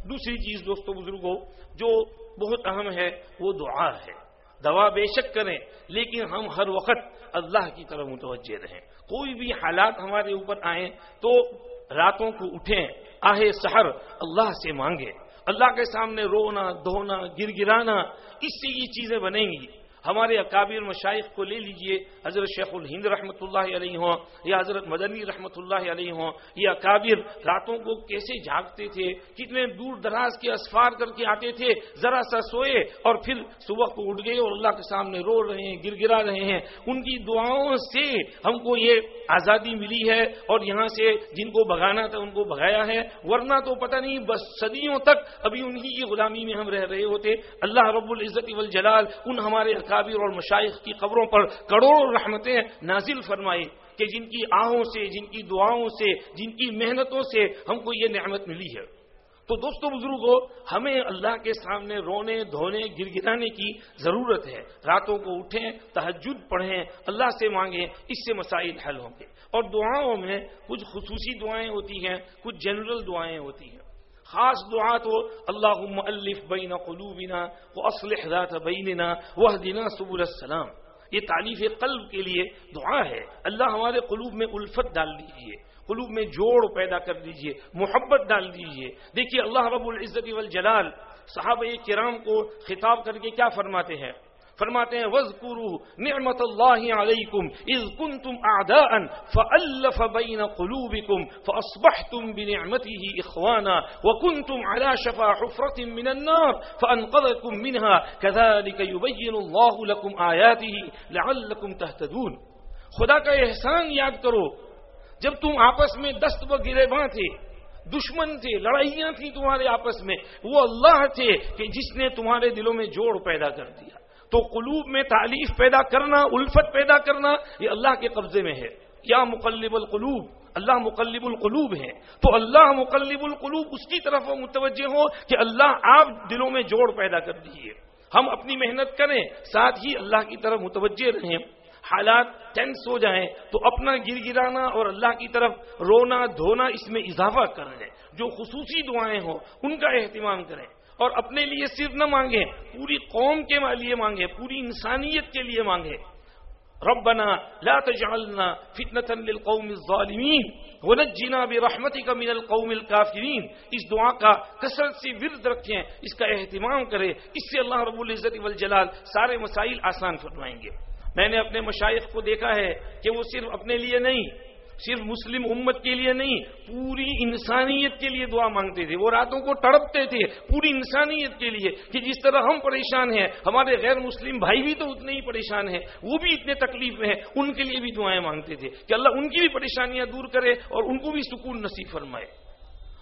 دوسری چیز دوستو بزرگوں جو بہت اہم ہے، وہ دعا ہے۔ دوا بے شک کریں، لیکن ہم ہر وقت اللہ کی طرف متوجہ رہیں۔ کوئی بھی حالات ہمارے اوپر آئیں تو راتوں کو اٹھیں آہے سحر اللہ سے مانگے اللہ کے سامنے رونا، دھونا گر گرانا اس سے یہ چیزیں بنیں گی۔ ہمارے اکابر مشائق کو لے لیجیے۔ حضرت شیخ الہند رحمۃ اللہ علیہ ہوں، یا حضرت مدنی رحمۃ اللہ علیہ ہوں، یہ اکابر راتوں کو کیسے جھاگتے تھے، کتنے دور دراز کے اسفار کر کے آتے تھے، ذرا سا سوئے اور پھر صبح کو اٹھ گئے اور اللہ کے سامنے رو رہے ہیں گر گرا رہے ہیں۔ ان کی دعاؤں سے ہم کو یہ آزادی ملی ہے اور یہاں سے جن کو بگانا تھا ان کو بگایا ہے۔ ورنہ تو پتہ نہیں، بس صدیوں تک ابھی انہی کی غلامی میں ہم رہ رہے ہوتے۔ اللہ رب العزت والجلال ان ہمارے اکابر اور مشائق کی قبروں پر کروڑوں رحمتیں نازل فرمائی کہ جن کی آہوں سے، جن کی دعاؤں سے، جن کی محنتوں سے ہم کو یہ نعمت ملی ہے۔ تو دوستو بزرگوں ہمیں اللہ کے سامنے رونے، دھونے گر گرانے کی ضرورت ہے۔ راتوں کو اٹھیں تحجد پڑھیں، اللہ سے مانگیں، اس سے مسائل حل ہوں گے۔ اور دعاؤں میں کچھ خصوصی دعائیں ہوتی ہیں، کچھ جنرل دعائیں ہوتی ہیں۔ خاص دعا تو اللہ الف بین قلوبنا و اسلح ذات بیننا وحدنا سبل السلام. یہ تعلیف قلب کے لیے دعا ہے۔ اللہ ہمارے قلوب میں الفت ڈال دیجیے قلوب میں جوڑ پیدا کر دیجیے محبت ڈال دیجیے دیکھیے اللہ رب العزت والجلال صحابہ کرام کو خطاب کر کے کیا فرماتے ہیں؟ فرماتے ہیں وزقرو نعمت اللہ علیکم اذ کنتم اعداء فالف بین قلوبکم فاصبحتم بنعمته اخوانا وکنتم على شفا حفرة من النار فانقذكم منها. كذلك يبين الله لكم آياته لعلكم تهتدون۔ خدا کا احسان یاد کرو، جب تم آپس میں دست و گرے باں تھے، دشمن تھے، لڑائیاں تھیں تمہارے آپس میں، وہ اللہ تھے کہ جس نے تمہارے دلوں میں جوڑ پیدا کر دیا۔ تو قلوب میں تعلیف پیدا کرنا، الفت پیدا کرنا یہ اللہ کے قبضے میں ہے۔ یا مقلب القلوب، اللہ مقلب القلوب ہے۔ تو اللہ مقلب القلوب اس کی طرف متوجہ ہو کہ اللہ آپ دلوں میں جوڑ پیدا کر دیجیے ہم اپنی محنت کریں، ساتھ ہی اللہ کی طرف متوجہ رہیں۔ حالات ٹینس ہو جائیں تو اپنا گر گرانا اور اللہ کی طرف رونا دھونا اس میں اضافہ کریں۔ جو خصوصی دعائیں ہوں، ان کا اہتمام کریں۔ اور اپنے لیے صرف نہ مانگیں پوری قوم کے لیے مانگیں پوری انسانیت کے لیے مانگیں ربنا لا تجعلنا فتنة للقوم الظالمین، ونجنا برحمتك من القوم الكافرین۔ اس دعا کا کثرت سے ورد رکھیں، اس کا اہتمام کریں، اس سے اللہ رب العزت والجلال سارے مسائل آسان فرمائیں گے۔ میں نے اپنے مشائق کو دیکھا ہے کہ وہ صرف اپنے لیے نہیں صرف مسلم امت کے لیے نہیں، پوری انسانیت کے لیے دعا مانگتے تھے۔ وہ راتوں کو تڑپتے تھے پوری انسانیت کے لیے کہ جس طرح ہم پریشان ہیں، ہمارے غیر مسلم بھائی بھی تو اتنے ہی پریشان ہیں، وہ بھی اتنے تکلیف میں ہیں، ان کے لیے بھی دعائیں مانگتے تھے کہ اللہ ان کی بھی پریشانیاں دور کرے اور ان کو بھی سکون نصیب فرمائے۔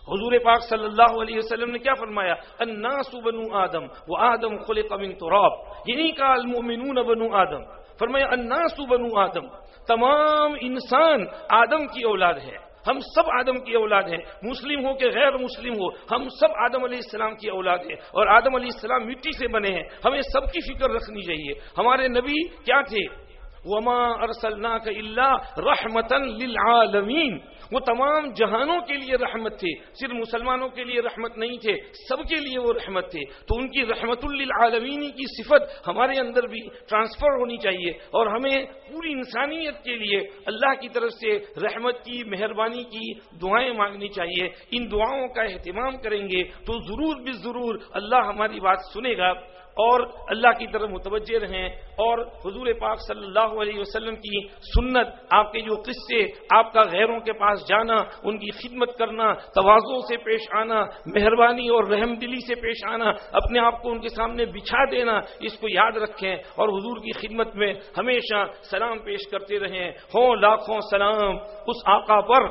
حضور پاک صلی اللہ علیہ وسلم نے کیا فرمایا؟ الناس بنو آدم، وہ آدم خلق من تراب۔ یعنی کا المؤمنون بنو آدم۔ فرمایا الناس بنو آدم۔ تمام انسان آدم کی اولاد ہے۔ ہم سب آدم کی اولاد ہیں۔ مسلم ہو کہ غیر مسلم ہو، ہم سب آدم علیہ السلام کی اولاد ہیں۔ اور آدم علیہ السلام مٹی سے بنے ہیں۔ ہمیں سب کی فکر رکھنی چاہیے۔ ہمارے نبی کیا تھے؟ وما ارسلناک الا رحمتا للعالمین وہ تمام جہانوں کے لیے رحمت تھے، صرف مسلمانوں کے لیے رحمت نہیں تھے، سب کے لیے وہ رحمت تھے۔ تو ان کی رحمت للعالمین کی صفت ہمارے اندر بھی ٹرانسفر ہونی چاہیے اور ہمیں پوری انسانیت کے لیے اللہ کی طرف سے رحمت کی، مہربانی کی دعائیں مانگنی چاہیے۔ ان دعاؤں کا اہتمام کریں گے تو ضرور بھی ضرور اللہ ہماری بات سنے گا۔ اور اللہ کی طرف متوجہ رہیں اور حضور پاک صلی اللہ علیہ وسلم کی سنت، آپ کے جو قصے، آپ کا غیروں کے پاس جانا، ان کی خدمت کرنا توازوں سے پیش آنا، مہربانی اور رحم دلی سے پیش آنا، اپنے آپ کو ان کے سامنے بچھا دینا، اس کو یاد رکھیں اور حضور کی خدمت میں ہمیشہ سلام پیش کرتے رہیں۔ ہوں لاکھوں سلام اس آقا پر،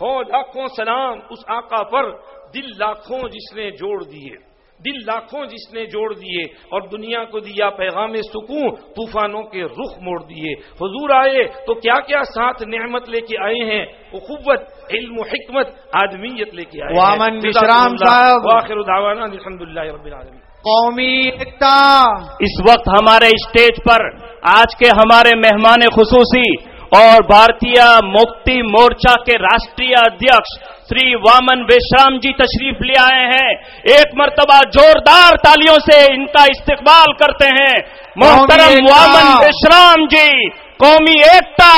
ہوں لاکھوں سلام اس آقا پر، دل لاکھوں جس نے جوڑ دیے۔ دل لاکھوں جس نے جوڑ دیے اور دنیا کو دیا پیغام سکون طوفانوں کے رخ موڑ دیے۔ حضور آئے تو کیا کیا ساتھ نعمت لے کے آئے ہیں؟ اخوت علم و حکمت آدمیت لے کے آئے
وامن مشرام صاحب۔
آخر دعوانا الحمد للہ رب العالمین۔
قومی اکتا
اس وقت ہمارے اسٹیج پر آج کے ہمارے مہمان خصوصی اور بھارتیہ مکتی مورچہ کے راشٹریہ ادھیش شری وامن وشرام جی تشریف لے آئے ہیں۔ ایک مرتبہ زوردار تالیوں سے ان کا استقبال کرتے ہیں۔ محترم وامن وشرام جی قومی ایکتا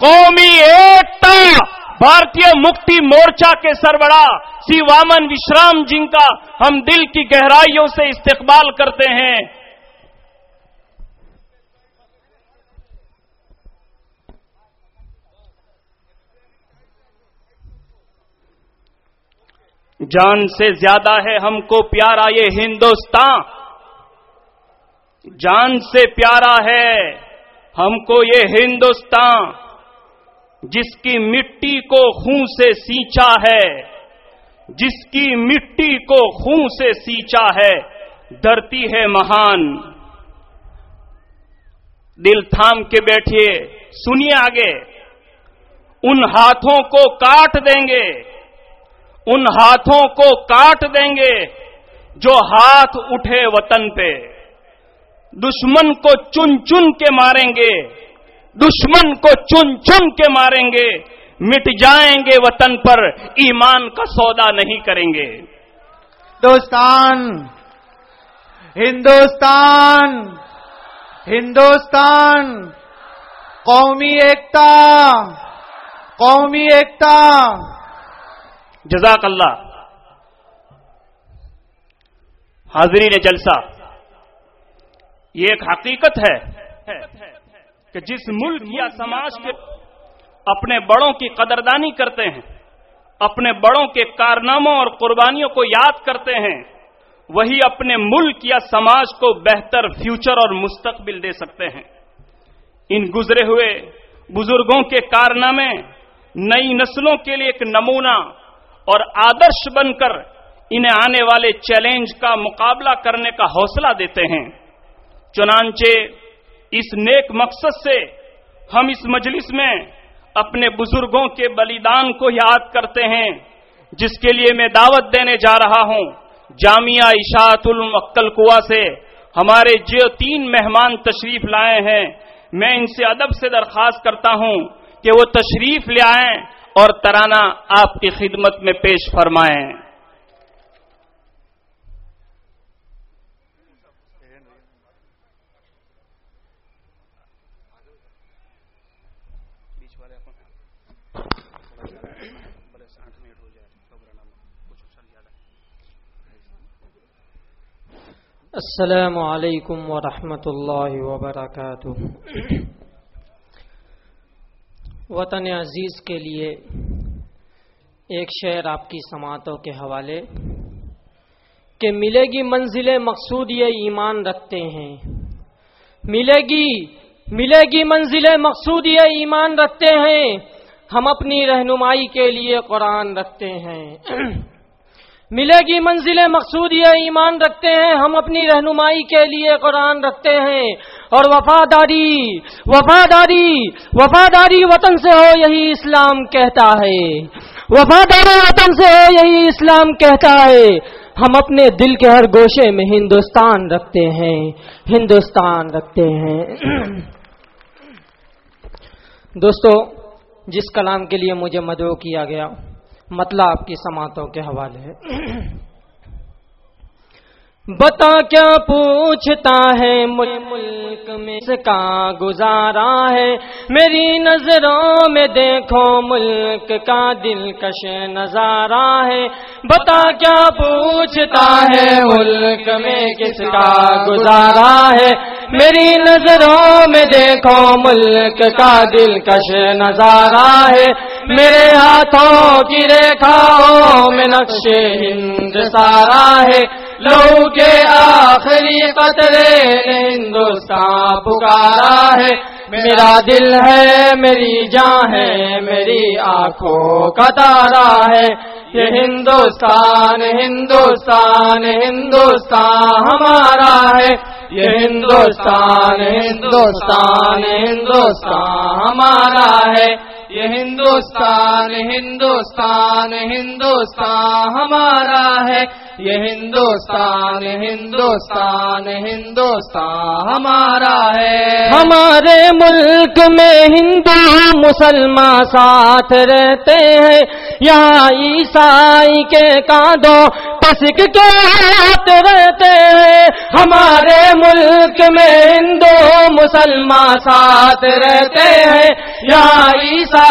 قومی ایکتا۔ بھارتی مکتی مورچہ کے سربراہ سی وامن وشرام جی کا ہم دل کی گہرائیوں سے استقبال کرتے ہیں۔ جان سے زیادہ ہے ہم کو پیارا یہ ہندوستان۔ جان سے پیارا ہے ہم کو یہ ہندوستان۔ جس کی مٹی کو خون سے سینچا ہے، جس کی مٹی کو خون سے سینچا ہے، دھرتی ہے مہان۔ دل تھام کے بیٹھیے، سنیے آگے۔ ان ہاتھوں کو کاٹ دیں گے۔ ان ہاتھوں کو کاٹ دیں گے جو ہاتھ اٹھے وطن پہ۔ دشمن کو چن چن کے ماریں گے، دشمن کو چن چن کے ماریں گے۔ مٹ جائیں گے وطن پر، ایمان کا سودا نہیں کریں گے۔
ہندوستان ہندوستان ہندوستان، قومی ایکتا قومی ایکتا۔
جزاک اللہ۔ حاضرین جلسہ، یہ ایک حقیقت ہے کہ جس ملک یا سماج کے اپنے بڑوں کی قدردانی کرتے ہیں، اپنے بڑوں کے کارناموں اور قربانیوں کو یاد کرتے ہیں، وہی اپنے ملک یا سماج کو بہتر فیوچر اور مستقبل دے سکتے ہیں۔ ان گزرے ہوئے بزرگوں کے کارنامے نئی نسلوں کے لیے ایک نمونہ اور آدرش بن کر انہیں آنے والے چیلنج کا مقابلہ کرنے کا حوصلہ دیتے ہیں۔ چنانچہ اس نیک مقصد سے ہم اس مجلس میں اپنے بزرگوں کے بلیدان کو یاد کرتے ہیں، جس کے لیے میں دعوت دینے جا رہا ہوں۔ جامعہ اشاعت المکل کوا سے ہمارے جو تین مہمان تشریف لائے ہیں۔ میں ان سے ادب سے درخواست کرتا ہوں کہ وہ تشریف لے آئیں اور ترانہ آپ کی خدمت میں پیش فرمائیں۔
السلام علیکم ورحمۃ اللہ وبرکاتہ۔ وطن عزیز کے لیے ایک شعر آپ کی سماعتوں کے حوالے کہ ملے گی منزل مقصود یہ ایمان رکھتے ہیں۔ ملے گی ملے گی منزل مقصود یہ ایمان رکھتے ہیں۔ ہم اپنی رہنمائی کے لیے قرآن رکھتے ہیں۔ ملے گی منزل مقصود، یہ ایمان رکھتے ہیں، ہم اپنی رہنمائی کے لیے قرآن رکھتے ہیں۔ اور وفاداری وفاداری وفاداری وطن سے ہو، یہی اسلام کہتا ہے۔ وفاداری وطن سے ہو، یہی اسلام کہتا ہے۔ ہم اپنے دل کے ہر گوشے میں ہندوستان رکھتے ہیں، ہندوستان رکھتے ہیں۔ دوستو، جس کلام کے لیے مجھے مدعو کیا گیا مطلب آپ کی سماعتوں کے حوالے بتا کیا پوچھتا ہے ملک میں اس کا گزارا ہے؟ میری نظروں میں دیکھو ملک کا دلکش نظارہ ہے۔ بتا کیا پوچھتا ہے ملک میں کس کا گزارا ہے؟ میری نظروں میں دیکھو ملک کا دلکش نظارہ ہے۔ میرے ہاتھوں کی ریکھاؤں میں نقش ہند سارا ہے۔ لو کے آخری قطرے ہندوستان پکارا ہے۔ میرا دل ہے، میری جان ہے، میری آنکھوں کا تارا ہے۔ یہ ہندوستان ہندوستان ہندوستان ہمارا ہے۔ یہ ہندوستان ہندوستان ہندوستان ہمارا ہے۔ یہ ہندوستان ہندوستان ہندوستان ہمارا ہے۔ یہ ہندوستان ہندوستان ہندوستان ہمارا ہے۔ ہمارے ملک میں ہندو مسلمان ساتھ رہتے ہیں۔ یہاں عیسائی کے کاندوں پسک کے ہاتھ رہتے ہیں۔ ہمارے ملک میں ہندو مسلمان ساتھ رہتے ہیں۔ یہاں عیسائی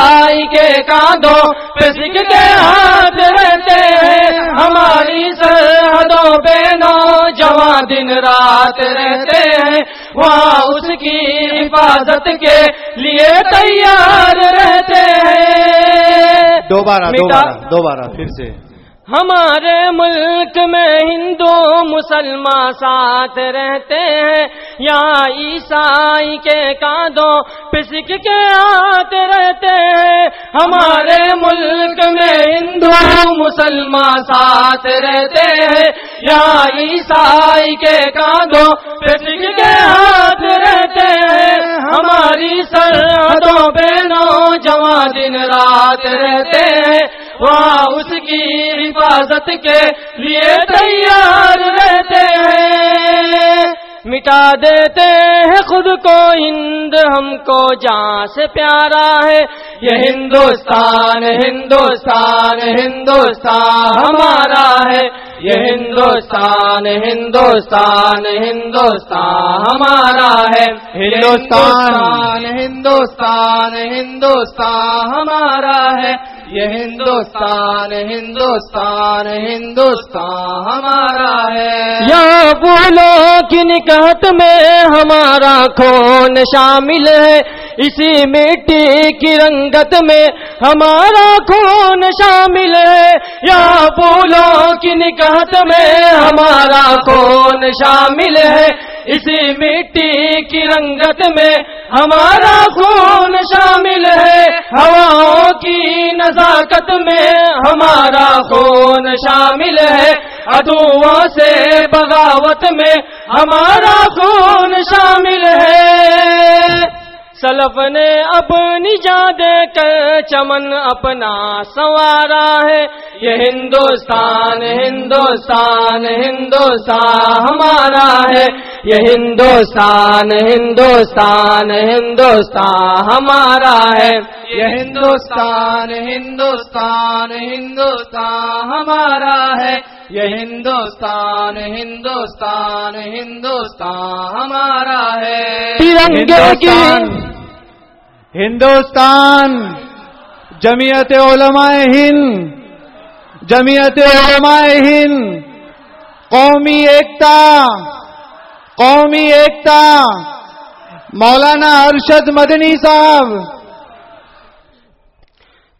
کے کاندوں پسک کے ہاتھ رہتے ہیں۔ ہماری سرحدوں پہ نوجوان دن رات رہتے ہیں۔ وہاں اس کی حفاظت کے لیے تیار رہتے ہیں۔
دوبارہ دوبارہ دوبارہ پھر سے۔
ہمارے ملک میں ہندو مسلمان ساتھ رہتے ہیں۔ یہاں عیسائی کے کاندوں پسک کے آتے رہتے ہیں۔ ہمارے ملک میں ہندو مسلمان ساتھ رہتے ہیں۔ یہاں عیسائی کے کاندوں پسک کے ہاتھ رہتے ہیں۔ ہماری سرحدوں پہ نوجوان دن رات رہتے ہیں۔ وہاں اس کی حفاظت کے لیے تیار رہتے ہیں۔ مٹا دیتے ہیں خود کو ہند ہم کو جان سے پیارا ہے۔ یہ ہندوستان ہندوستان ہندوستان ہمارا ہے۔ یہ ہندوستان ہندوستان ہندوستان ہمارا ہے۔ ہندوستان ہندوستان ہندوستان ہمارا ہے۔
یہ ہندوستان ہندوستان ہندوستان ہمارا ہے۔
یا پھولوں کی نکہت میں ہمارا خون شامل ہے۔ اسی مٹی کی رنگت میں ہمارا خون شامل ہے۔ یا پھولوں کی نکہت میں ہمارا خون شامل ہے۔ اسی مٹی کی رنگت میں ہمارا خون شامل ہے، ہواؤں کی نزاکت میں ہمارا خون شامل ہے۔ ادو سے بغاوت میں ہمارا خون شامل ہے۔ سلف نے اپنی جا دے کر چمن اپنا سوارا ہے۔ یہ ہندوستان ہندوستان ہندوستان ہمارا ہے۔ یہ ہندوستان ہندوستان ہندوستان ہمارا ہے۔
یہ ہندوستان ہندوستان ہندوستان ہمارا ہے۔ یہ ہندوستان ہندوستان ہندوستان ہمارا ہے۔
ترنگے کی
ہندوستان۔ جمعیت علماء ہند جمعیت علماء ہند قومی ایکتا قومی ایکتا۔ مولانا ارشد مدنی صاحب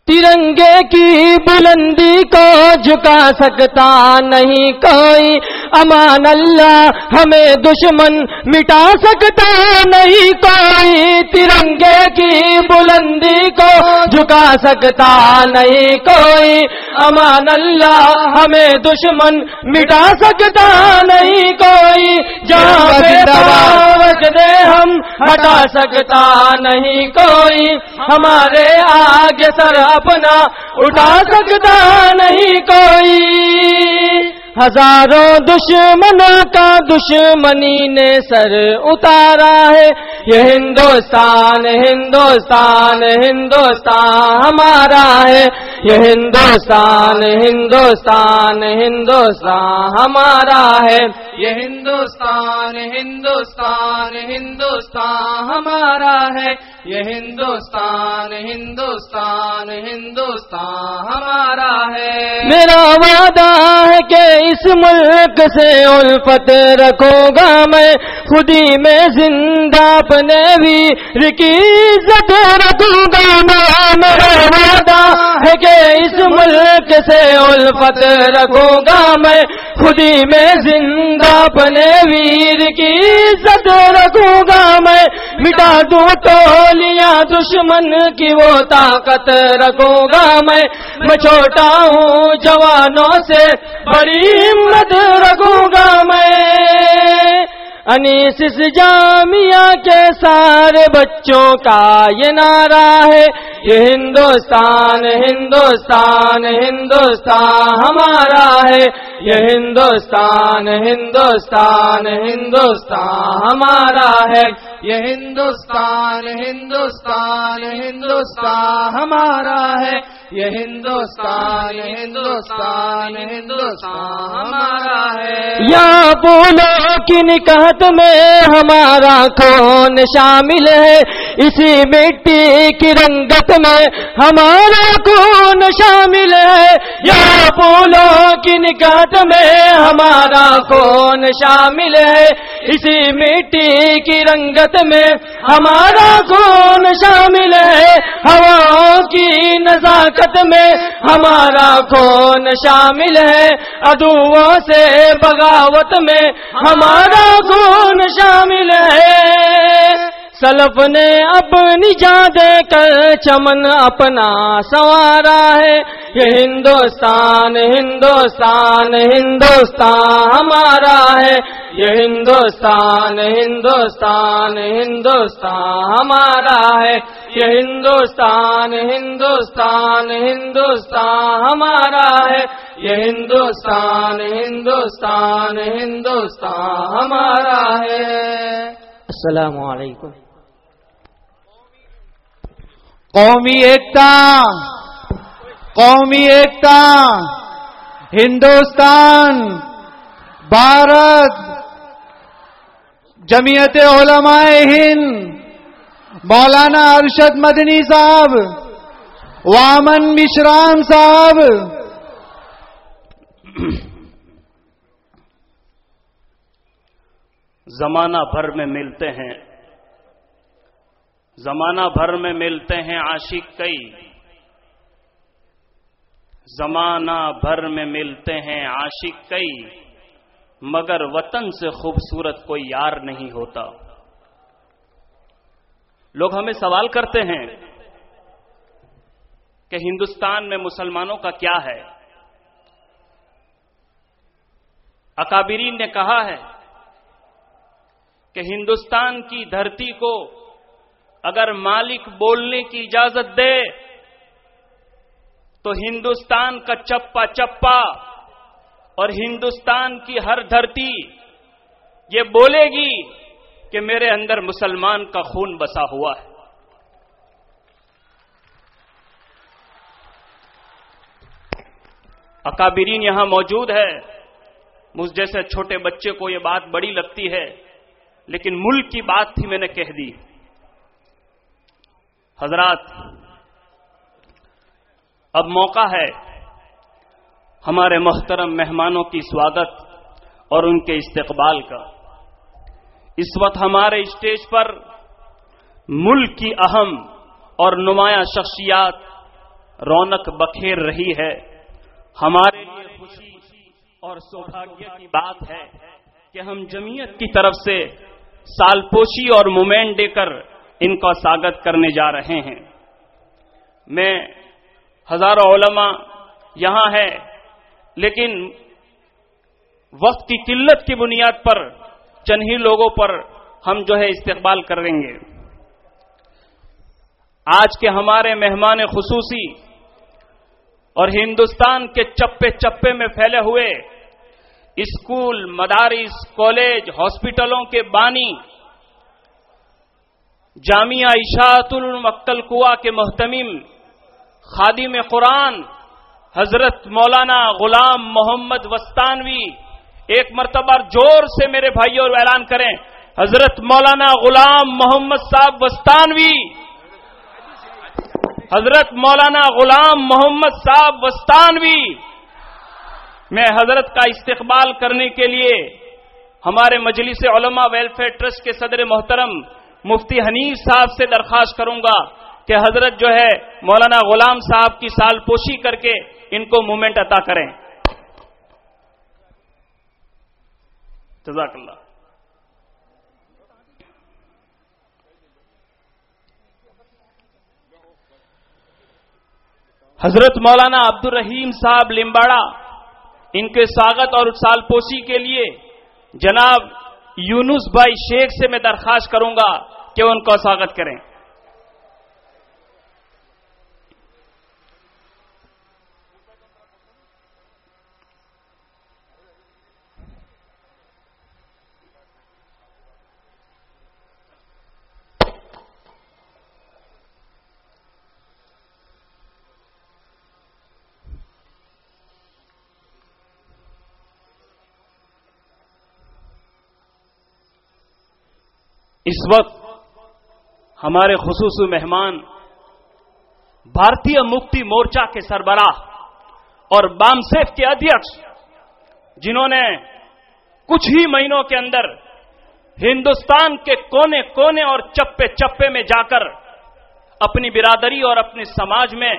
ترنگے کی بلندی کو جھکا سکتا نہیں کوئی امان اللہ ہمیں دشمن مٹا سکتا نہیں کوئی ترنگے کی بلندی کو جھکا سکتا نہیں کوئی امان اللہ ہمیں دشمن مٹا سکتا نہیں کوئی جہاں دے ہم ہٹا سکتا نہیں کوئی ہمارے آگے سر اپنا اٹھا سکتا نہیں کوئی ہزاروں دشمنوں کا دشمنی نے سر اتارا ہے۔ یہ ہندوستان ہندوستان ہندوستان ہمارا ہے۔ یہ ہندوستان ہندوستان ہندوستان ہمارا ہے۔
یہ ہندوستان ہندوستان ہندوستان ہمارا ہے۔ یہ ہندوستان ہندوستان ہندوستان ہمارا ہے۔
میرا وعدہ ہے کہ اس ملک سے الفت رکھوں گا میں خودی میں زندہ اپنے بھی رکی عزت رکھوں گا میں میرا وعدہ ہے کہ اس ملک سے الفت رکھوں گا میں خودی میں زندہ اپنے ویر کی عزت رکھوں گا میں مٹا دوں ٹولیاں دشمن کی وہ طاقت رکھوں گا میں میں چھوٹا ہوں جوانوں سے بڑی ہمت رکھوں گا میں انیس جامعہ کے سارے بچوں کا یہ نعرہ ہے یہ ہندوستان ہندوستان ہندوستان ہمارا ہے۔ یہ ہندوستان ہندوستان ہندوستان ہمارا ہے۔
یہ ہندوستان ہندوستان ہندوستان ہمارا ہے۔ یہ ہندوستان ہندوستان ہندوستان ہمارا ہے۔
یا پھولوں کی نکہت میں ہمارا کون شامل ہے؟ اسی مٹی کی رنگت میں ہمارا کون شامل ہے؟ یا پھولوں کی نکہت میں ہمارا کون شامل ہے؟ اسی مٹی کی رنگت میں ہمارا کون شامل ہے؟ ہواؤں کی نزاکت میں ہمارا کون شامل ہے؟ ادو سے بغاوت میں ہمارا کون شامل ہے۔ سلف نے اپنی جا دے کر چمن اپنا سوارا ہے۔ یہ ہندوستان ہندوستان ہندوستان ہمارا ہے۔ یہ ہندوستان ہندوستان ہندوستان ہمارا ہے۔ یہ ہندوستان ہندوستان ہندوستان ہمارا ہے۔ یہ ہندوستان ہندوستان ہندوستان ہمارا ہے۔ السلام علیکم۔
قومی ایکتا قومی ایکتا، ہندوستان، بھارت، جمعیت علماء ہند، مولانا ارشد مدنی صاحب،
وامن مشرام صاحب۔
زمانہ بھر میں ملتے ہیں زمانہ بھر میں ملتے ہیں عاشق کئی۔ زمانہ بھر میں ملتے ہیں عاشق کئی۔ مگر وطن سے خوبصورت کوئی یار نہیں ہوتا۔ لوگ ہمیں سوال کرتے ہیں کہ ہندوستان میں مسلمانوں کا کیا ہے؟ اکابرین نے کہا ہے کہ ہندوستان کی دھرتی کو اگر مالک بولنے کی اجازت دے تو ہندوستان کا چپا چپا اور ہندوستان کی ہر دھرتی یہ بولے گی کہ میرے اندر مسلمان کا خون بسا ہوا ہے۔ اکابرین یہاں موجود ہے۔ مجھ جیسے چھوٹے بچے کو یہ بات بڑی لگتی ہے، لیکن ملک کی بات تھی میں نے کہہ دی۔ حضرات، اب موقع ہے ہمارے محترم مہمانوں کی سواگت اور ان کے استقبال کا۔ اس وقت ہمارے اسٹیج پر ملک کی اہم اور نمایاں شخصیات رونق بکھیر رہی ہے۔ ہمارے لیے خوشی اور سوبھاگیہ کی بات ہے کہ ہم جمعیت کی طرف سے سال پوشی اور مومین دے کر ان کو ساگت کرنے جا رہے ہیں۔ میں ہزاروں علماء یہاں ہے لیکن وقت کی قلت کی بنیاد پر چند ہی لوگوں پر ہم جو ہے استقبال کریں گے۔ آج کے ہمارے مہمان خصوصی اور ہندوستان کے چپے چپے میں پھیلے ہوئے اسکول، مدارس، کالج، ہاسپٹلوں کے بانی جامعہ اشاعت المقتل کوا کے خادی خادم قرآن حضرت مولانا غلام محمد وستانوی ایک مرتبہ زور سے میرے بھائیوں اور اعلان کریں، حضرت مولانا غلام محمد صاحب وستانوی، حضرت مولانا غلام محمد صاحب وستانوی، میں حضرت کا استقبال کرنے کے لیے ہمارے مجلس علماء ویلفیئر ٹرسٹ کے صدر محترم مفتی حنیف صاحب سے درخواست کروں گا کہ حضرت جو ہے مولانا غلام صاحب کی سال پوشی کر کے ان کو مومنٹ عطا کریں۔ جزاک اللہ۔ حضرت مولانا عبد الرحیم صاحب لمباڑا، ان کے سواگت اور سال پوشی کے لیے جناب یونس بھائی شیخ سے میں درخواست کروں گا کہ ان کو سواگت کریں۔ اس وقت ہمارے خصوصی مہمان بھارتی مکتی مورچہ کے سربراہ اور بام سیف کے ادھیش جنہوں نے کچھ ہی مہینوں کے اندر ہندوستان کے کونے کونے اور چپے چپے میں جا کر اپنی برادری اور اپنے سماج میں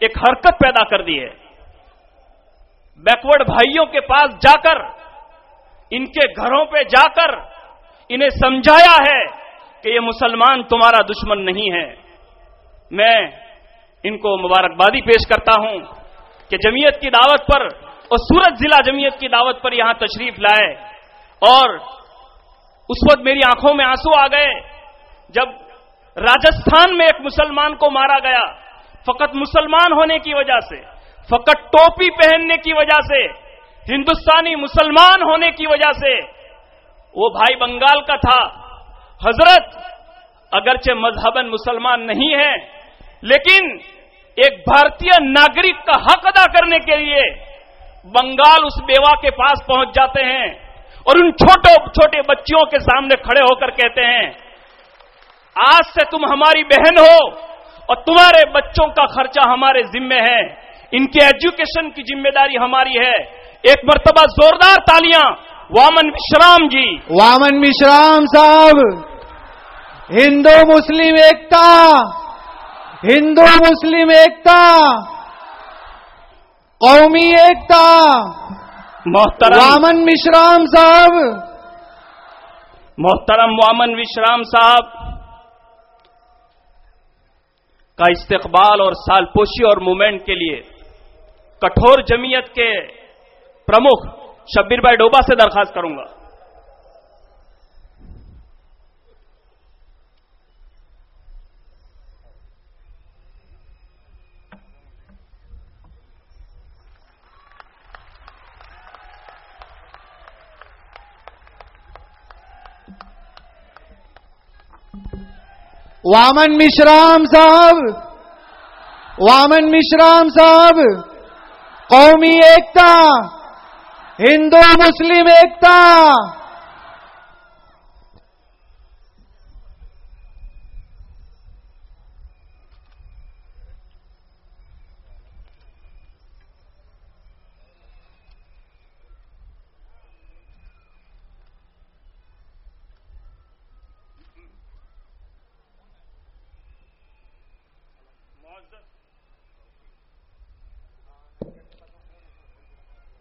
ایک حرکت پیدا کر دی ہے۔ بیکورڈ بھائیوں کے پاس جا کر، ان کے گھروں پہ جا کر انہیں سمجھایا ہے کہ یہ مسلمان تمہارا دشمن نہیں ہے۔ میں ان کو مبارکبادی پیش کرتا ہوں کہ جمعیت کی دعوت پر اور سورت ضلع جمعیت کی دعوت پر یہاں تشریف لائے۔ اور اس وقت میری آنکھوں میں آنسو آ گئے۔ جب راجستھان میں ایک مسلمان کو مارا گیا، فقط مسلمان ہونے کی وجہ سے، فقط ٹوپی پہننے کی وجہ سے، ہندوستانی مسلمان ہونے کی وجہ سے وہ بھائی بنگال کا تھا۔ حضرت، اگرچہ مذہب مسلمان نہیں ہے، لیکن ایک بھارتی ناگرک کا حق ادا کرنے کے لیے بنگال اس بیوہ کے پاس پہنچ جاتے ہیں اور ان چھوٹے چھوٹے بچیوں کے سامنے کھڑے ہو کر کہتے ہیں، آج سے تم ہماری بہن ہو اور تمہارے بچوں کا خرچہ ہمارے ذمے ہے۔ ان کے ایجوکیشن کی ذمہ داری ہماری ہے۔ ایک مرتبہ زوردار تالیاں وامن وشرام جی۔
وامن مشرام صاحب ہندو مسلم ایکتا ہندو مسلم ایکتا قومی ایکتا۔
محترم۔
وامن مشرام صاحب۔
محترم وامن وشرام صاحب کا استقبال اور سال پوشی اور موومنٹ کے لیے کٹھور جمعیت کے پرمکھ شبیر بھائی ڈوبا سے درخواست کروں گا۔
وامن مشرام صاحب، وامن مشرام صاحب، قومی ایکتا۔ ہندو مسلم ایکتا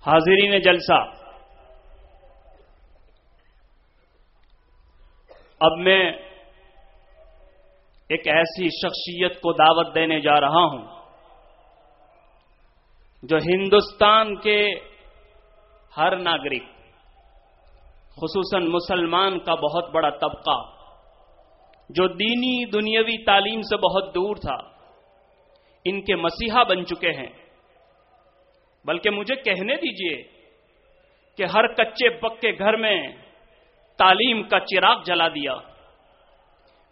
حاضرین جلسہ۔ اب میں ایک ایسی شخصیت کو دعوت دینے جا رہا ہوں جو ہندوستان کے ہر ناگرک، خصوصاً مسلمان کا بہت بڑا طبقہ، جو دینی دنیاوی تعلیم سے بہت دور تھا، ان کے مسیحا بن چکے ہیں۔ بلکہ مجھے کہنے دیجیے کہ ہر کچے پکے گھر میں تعلیم کا چراغ جلا دیا۔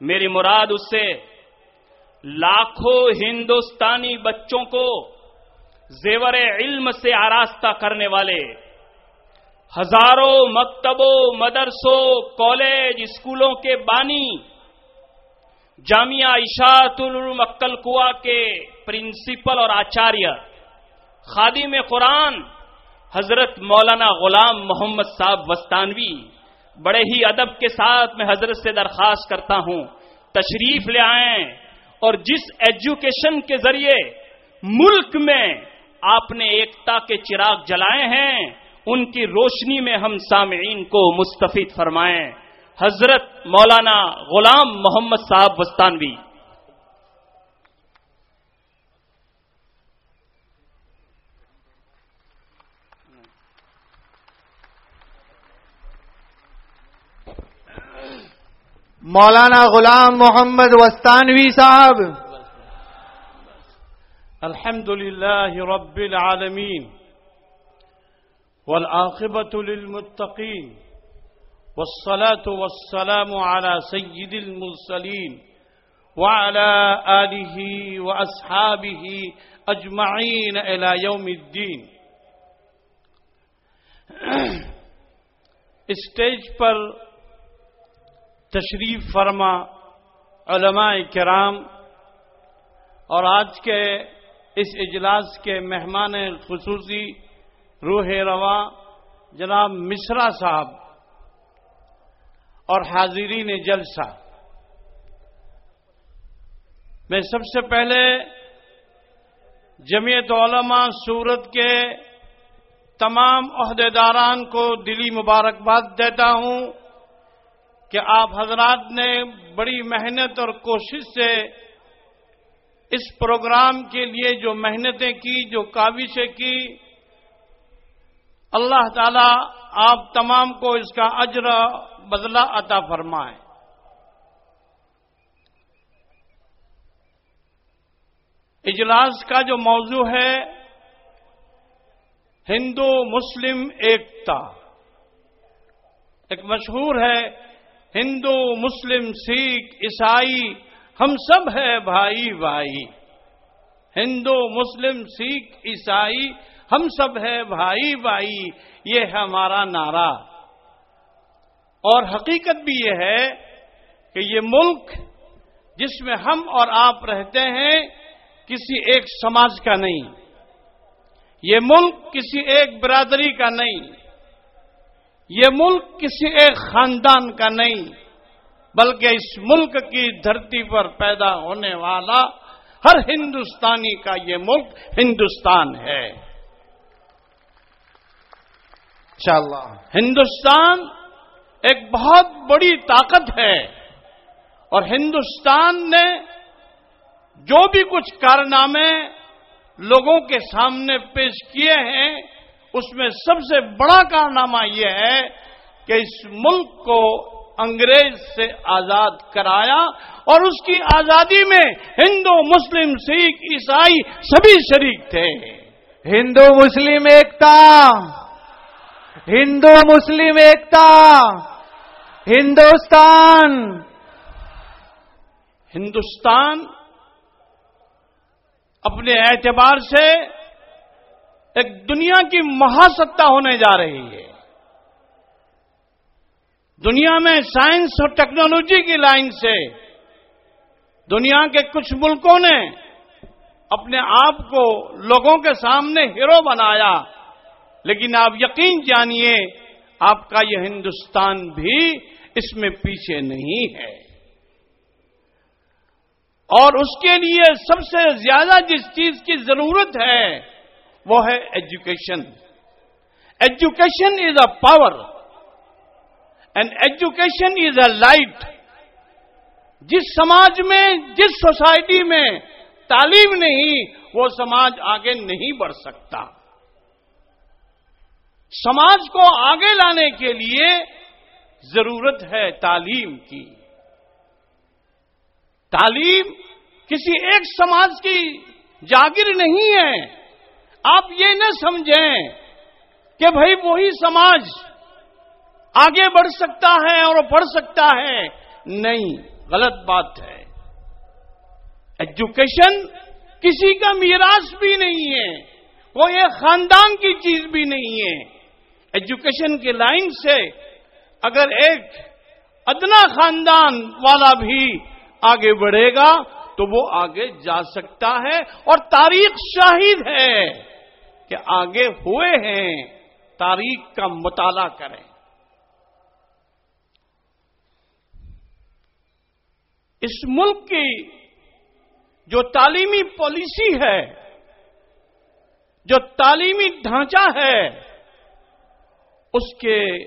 میری مراد اس سے لاکھوں ہندوستانی بچوں کو زیور علم سے آراستہ کرنے والے، ہزاروں مکتبوں، مدرسوں، کالج، اسکولوں کے بانی، جامعہ اشاعت المکل کوا کے پرنسپل اور آچاریہ۔ خادی میں قرآن، حضرت مولانا غلام محمد صاحب وستانوی، بڑے ہی ادب کے ساتھ میں حضرت سے درخواست کرتا ہوں، تشریف لے آئیں اور جس ایجوکیشن کے ذریعے ملک میں آپ نے ایکتا کے چراغ جلائے ہیں، ان کی روشنی میں ہم سامعین کو مستفید فرمائیں۔ حضرت مولانا غلام محمد صاحب وستانوی۔
مولانا غلام محمد وستانوی صاحب.
الحمد لله رب العالمين والعاقبة للمتقين والصلاة والسلام على سيد المرسلين وعلى آله وأصحابه أجمعين إلى يوم الدين. اسٹیج پر تشریف فرما علماء کرام اور آج کے اس اجلاس کے مہمان خصوصی روح روا جناب مشرا صاحب اور حاضرین جلسہ۔ میں سب سے پہلے جمعیت علماء سورت کے تمام عہدیداران کو دلی مبارکباد دیتا ہوں۔ کہ آپ حضرات نے بڑی محنت اور کوشش سے اس پروگرام کے لیے جو محنتیں کی، جو کاوشیں کی، اللہ تعالی آپ تمام کو اس کا اجر بدلہ عطا فرمائے۔ اجلاس کا جو موضوع ہے، ہندو، مسلم، ایکتا۔ ایک مشہور ہے ہندو، مسلم، سکھ، عیسائی، ہم سب ہے بھائی بھائی۔ ہندو، مسلم، سکھ، عیسائی، ہم سب ہے بھائی بھائی۔ یہ ہے ہمارا نعرہ۔ اور حقیقت بھی یہ ہے کہ یہ ملک جس میں ہم اور آپ رہتے ہیں کسی ایک سماج کا نہیں۔ یہ ملک کسی ایک برادری کا نہیں۔ یہ ملک کسی ایک خاندان کا نہیں بلکہ اس ملک کی دھرتی پر پیدا ہونے والا ہر ہندوستانی کا یہ ملک ہندوستان ہے۔
انشاءاللہ۔
ہندوستان ایک بہت بڑی طاقت ہے اور ہندوستان نے جو بھی کچھ کارنامے لوگوں کے سامنے پیش کیے ہیں اس میں سب سے بڑا کارنامہ یہ ہے کہ اس ملک کو انگریز سے آزاد کرایا اور اس کی آزادی میں ہندو مسلم سکھ عیسائی سبھی شریک تھے۔
ہندو مسلم ایکتا۔ ہندو مسلم ایکتا۔ ہندوستان۔
ہندوستان اپنے اعتبار سے ایک دنیا کی مہاستا ہونے جا رہی ہے۔ دنیا میں سائنس اور ٹیکنالوجی کی لائن سے دنیا کے کچھ ملکوں نے اپنے آپ کو لوگوں کے سامنے ہیرو بنایا۔ لیکن آپ یقین جانیے، آپ کا یہ ہندوستان بھی اس میں پیچھے نہیں ہے۔ اور اس کے لیے سب سے زیادہ جس چیز کی ضرورت ہے وہ ہے education education is a power and education is a light جس سماج میں، جس سوسائٹی میں تعلیم نہیں، وہ سماج آگے نہیں بڑھ سکتا۔ سماج کو آگے لانے کے لیے ضرورت ہے تعلیم کی۔ تعلیم کسی ایک سماج کی جاگیر نہیں ہے۔ آپ یہ نہ سمجھیں کہ بھائی وہی سماج آگے بڑھ سکتا ہے اور بڑھ سکتا ہے۔ نہیں، غلط بات ہے۔ ایجوکیشن کسی کا میراث بھی نہیں ہے، وہ ایک خاندان کی چیز بھی نہیں ہے۔ ایجوکیشن کے لائن سے اگر ایک ادنا خاندان والا بھی آگے بڑھے گا تو وہ آگے جا سکتا ہے اور تاریخ شاہد ہے۔ کہ آگے ہوئے ہیں، تاریخ کا مطالعہ کریں۔ اس ملک کی جو تعلیمی پالیسی ہے، جو تعلیمی ڈھانچہ ہے، اس کے،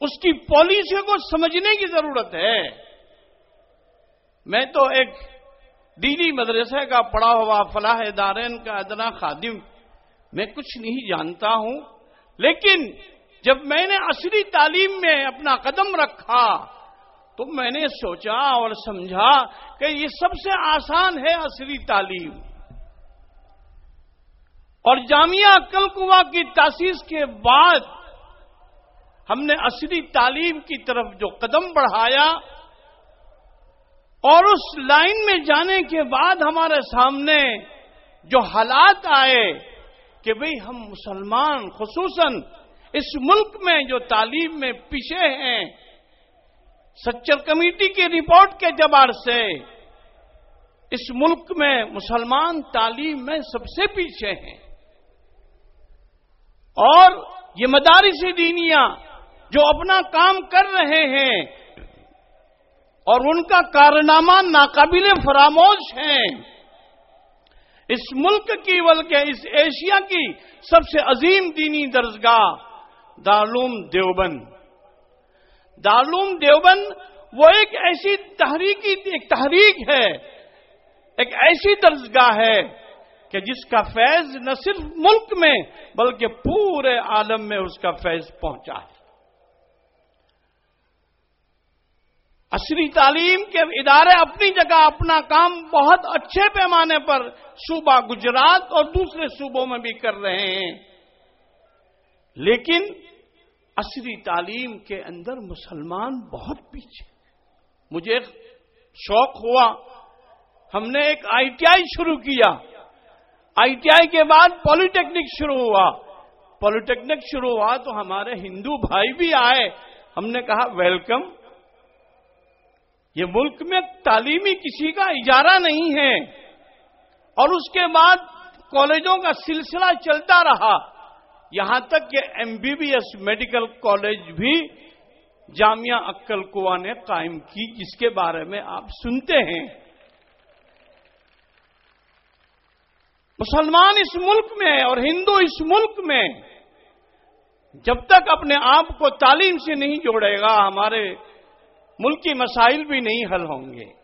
اس کی پالیسی کو سمجھنے کی ضرورت ہے۔ میں تو ایک دینی مدرسے کا پڑا ہوا فلاح دارین کا ادنا خادم میں کچھ نہیں جانتا ہوں، لیکن جب میں نے اصلی تعلیم میں اپنا قدم رکھا تو میں نے سوچا اور سمجھا کہ یہ سب سے آسان ہے اصلی تعلیم۔ اور جامعہ کل کنواں کی تاسیس کے بعد ہم نے اصلی تعلیم کی طرف جو قدم بڑھایا اور اس لائن میں جانے کے بعد ہمارے سامنے جو حالات آئے کہ بھئی ہم مسلمان خصوصاً اس ملک میں جو تعلیم میں پیچھے ہیں سچر کمیٹی کی رپورٹ کے اعتبار سے اس ملک میں مسلمان تعلیم میں سب سے پیچھے ہیں۔ اور یہ مدارسی دینیا جو اپنا کام کر رہے ہیں اور ان کا کارنامہ ناقابل فراموش ہیں۔ اس ملک کی بلکہ اس ایشیا کی سب سے عظیم دینی درسگاہ دارالعلوم دیوبند۔ دارالعلوم دیوبند وہ ایک ایسی تحریکی ایک تحریک ہے، ایک ایسی درسگاہ ہے کہ جس کا فیض نہ صرف ملک میں بلکہ پورے عالم میں اس کا فیض پہنچا ہے۔ عصری تعلیم کے ادارے اپنی جگہ اپنا کام بہت اچھے پیمانے پر صوبہ گجرات اور دوسرے صوبوں میں بھی کر رہے ہیں۔ لیکن عصری تعلیم کے اندر مسلمان بہت پیچھے مجھے شوق ہوا۔ ہم نے ایک آئی ٹی آئی شروع کیا۔ آئی ٹی آئی کے بعد پالیٹیکنک شروع ہوا۔ پالیٹیکنک شروع ہوا تو ہمارے ہندو بھائی بھی آئے۔ ہم نے کہا، ویلکم۔ یہ ملک میں تعلیمی کسی کا اجارہ نہیں ہے۔ اور اس کے بعد کالجوں کا سلسلہ چلتا رہا۔ یہاں تک کہ M B B S medical college بھی جامعہ اکل کوا نے قائم کی، جس کے بارے میں آپ سنتے ہیں۔ مسلمان اس ملک میں اور ہندو اس ملک میں جب تک اپنے آپ کو تعلیم سے نہیں جوڑے گا، ہمارے ملکی مسائل بھی نہیں حل ہوں گے۔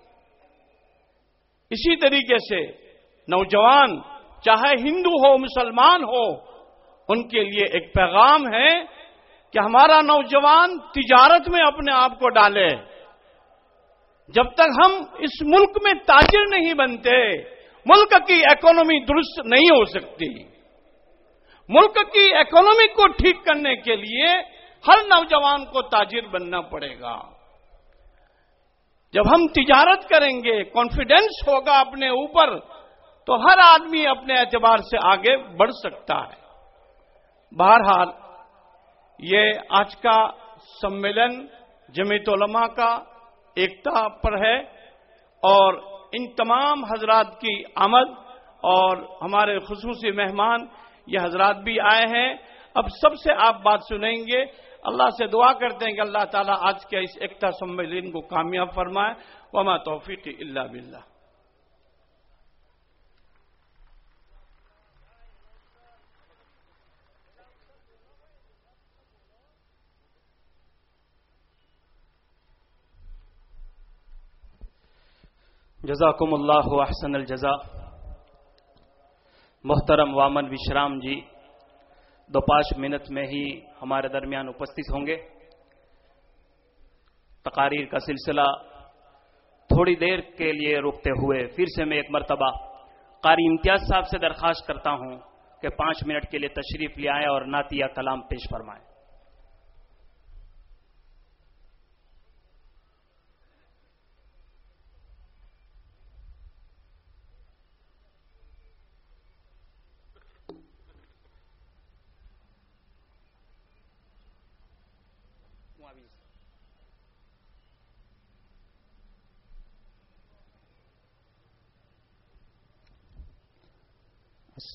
اسی طریقے سے نوجوان، چاہے ہندو ہو، مسلمان ہو، ان کے لیے ایک پیغام ہے کہ ہمارا نوجوان تجارت میں اپنے آپ کو ڈالے۔ جب تک ہم اس ملک میں تاجر نہیں بنتے، ملک کی اکانومی درست نہیں ہو سکتی۔ ملک کی اکانومی کو ٹھیک کرنے کے لیے ہر نوجوان کو تاجر بننا پڑے گا۔ جب ہم تجارت کریں گے کانفیڈینس ہوگا اپنے اوپر، تو ہر آدمی اپنے اعتبار سے آگے بڑھ سکتا ہے۔ بہرحال، یہ آج کا سمیلن جمیت علماء کا ایکتا پر ہے اور ان تمام حضرات کی آمد اور ہمارے خصوصی مہمان، یہ حضرات بھی آئے ہیں۔ اب سب سے آپ بات سنیں گے اللہ سے دعا کرتے ہیں کہ اللہ تعالیٰ آج کے اس ایکتا سمیلن کو کامیاب فرمائے۔ وما توفیق اللہ باللہ۔
جزاکم اللہ احسن الجزا محترم وامن وشرام جی دو پانچ منٹ میں ہی ہمارے درمیان اپستت ہوں گے۔ تقاریر کا سلسلہ تھوڑی دیر کے لیے روکتے ہوئے پھر سے میں ایک مرتبہ قاری امتیاز صاحب سے درخواست کرتا ہوں کہ پانچ منٹ کے لیے تشریف لے آئیں اور ناتیہ کلام پیش فرمائیں۔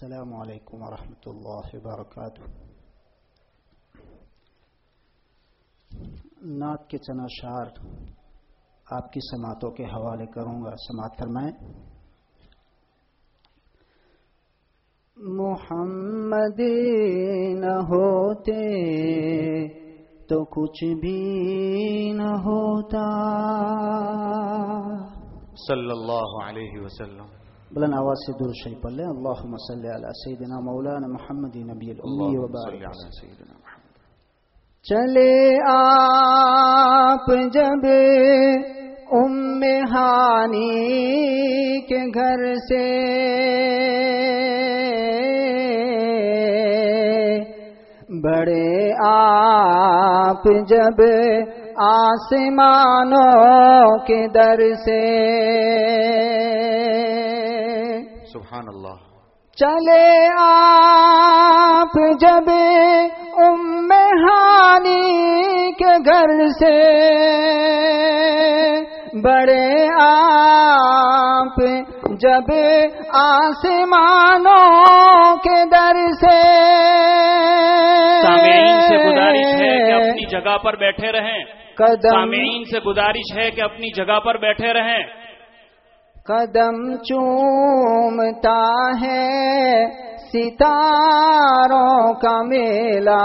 السلام علیکم ورحمۃ اللہ وبرکاتہ نعت کے چنا شار آپ کی سماعتوں کے حوالے کروں گا، سماعت فرمائیں۔ محمد نہ ہوتے تو کچھ بھی نہ ہوتا۔
صلی اللہ علیہ وسلم۔
بلند آواز سے دور شریف پڑھ لیں۔ اللہم صلی علی سیدنا مولانا محمد نبی الامی و بارک۔ چلے آپ جب ام ہانی کے گھر سے بڑے آپ جب آسمانوں کے در سے
سبحان اللہ۔
چلے آپ جب ام ہانی کے گھر سے بڑے آپ جب آسمانوں کے در سے۔
سامعین سے گزارش ہے کہ اپنی جگہ پر بیٹھے رہیں۔ سامعین سے گزارش ہے کہ اپنی جگہ پر بیٹھے رہیں۔
قدم چومتا ہے، ستاروں کا میلہ۔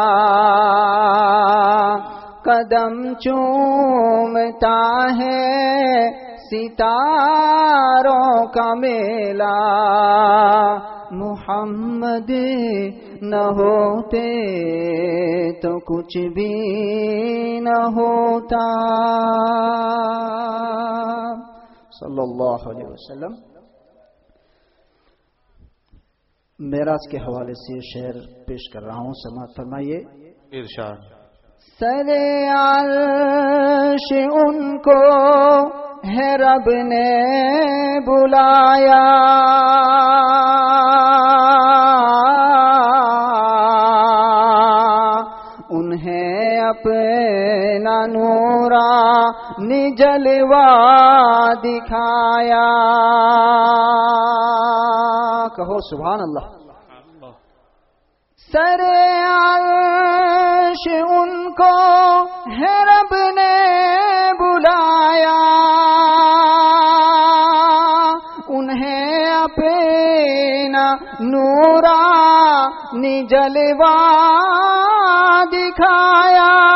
قدم چومتا ہے، ستاروں کا میلہ۔ محمد نہ ہوتے تو کچھ بھی نہ ہوتا۔ صلی اللہ علیہ وسلم۔ میراج کے حوالے سے شعر پیش کر رہا ہوں سماعت فرمائیے۔
ارشاد۔
سر عرش ان کو ہے رب نے بلایا۔ انہیں اپنا نورا جلوا دکھایا۔ کہو سبحان اللہ۔ سر عرش ان کو ہے رب نے بلایا۔ انہیں اپنا نورا جلوا دکھایا۔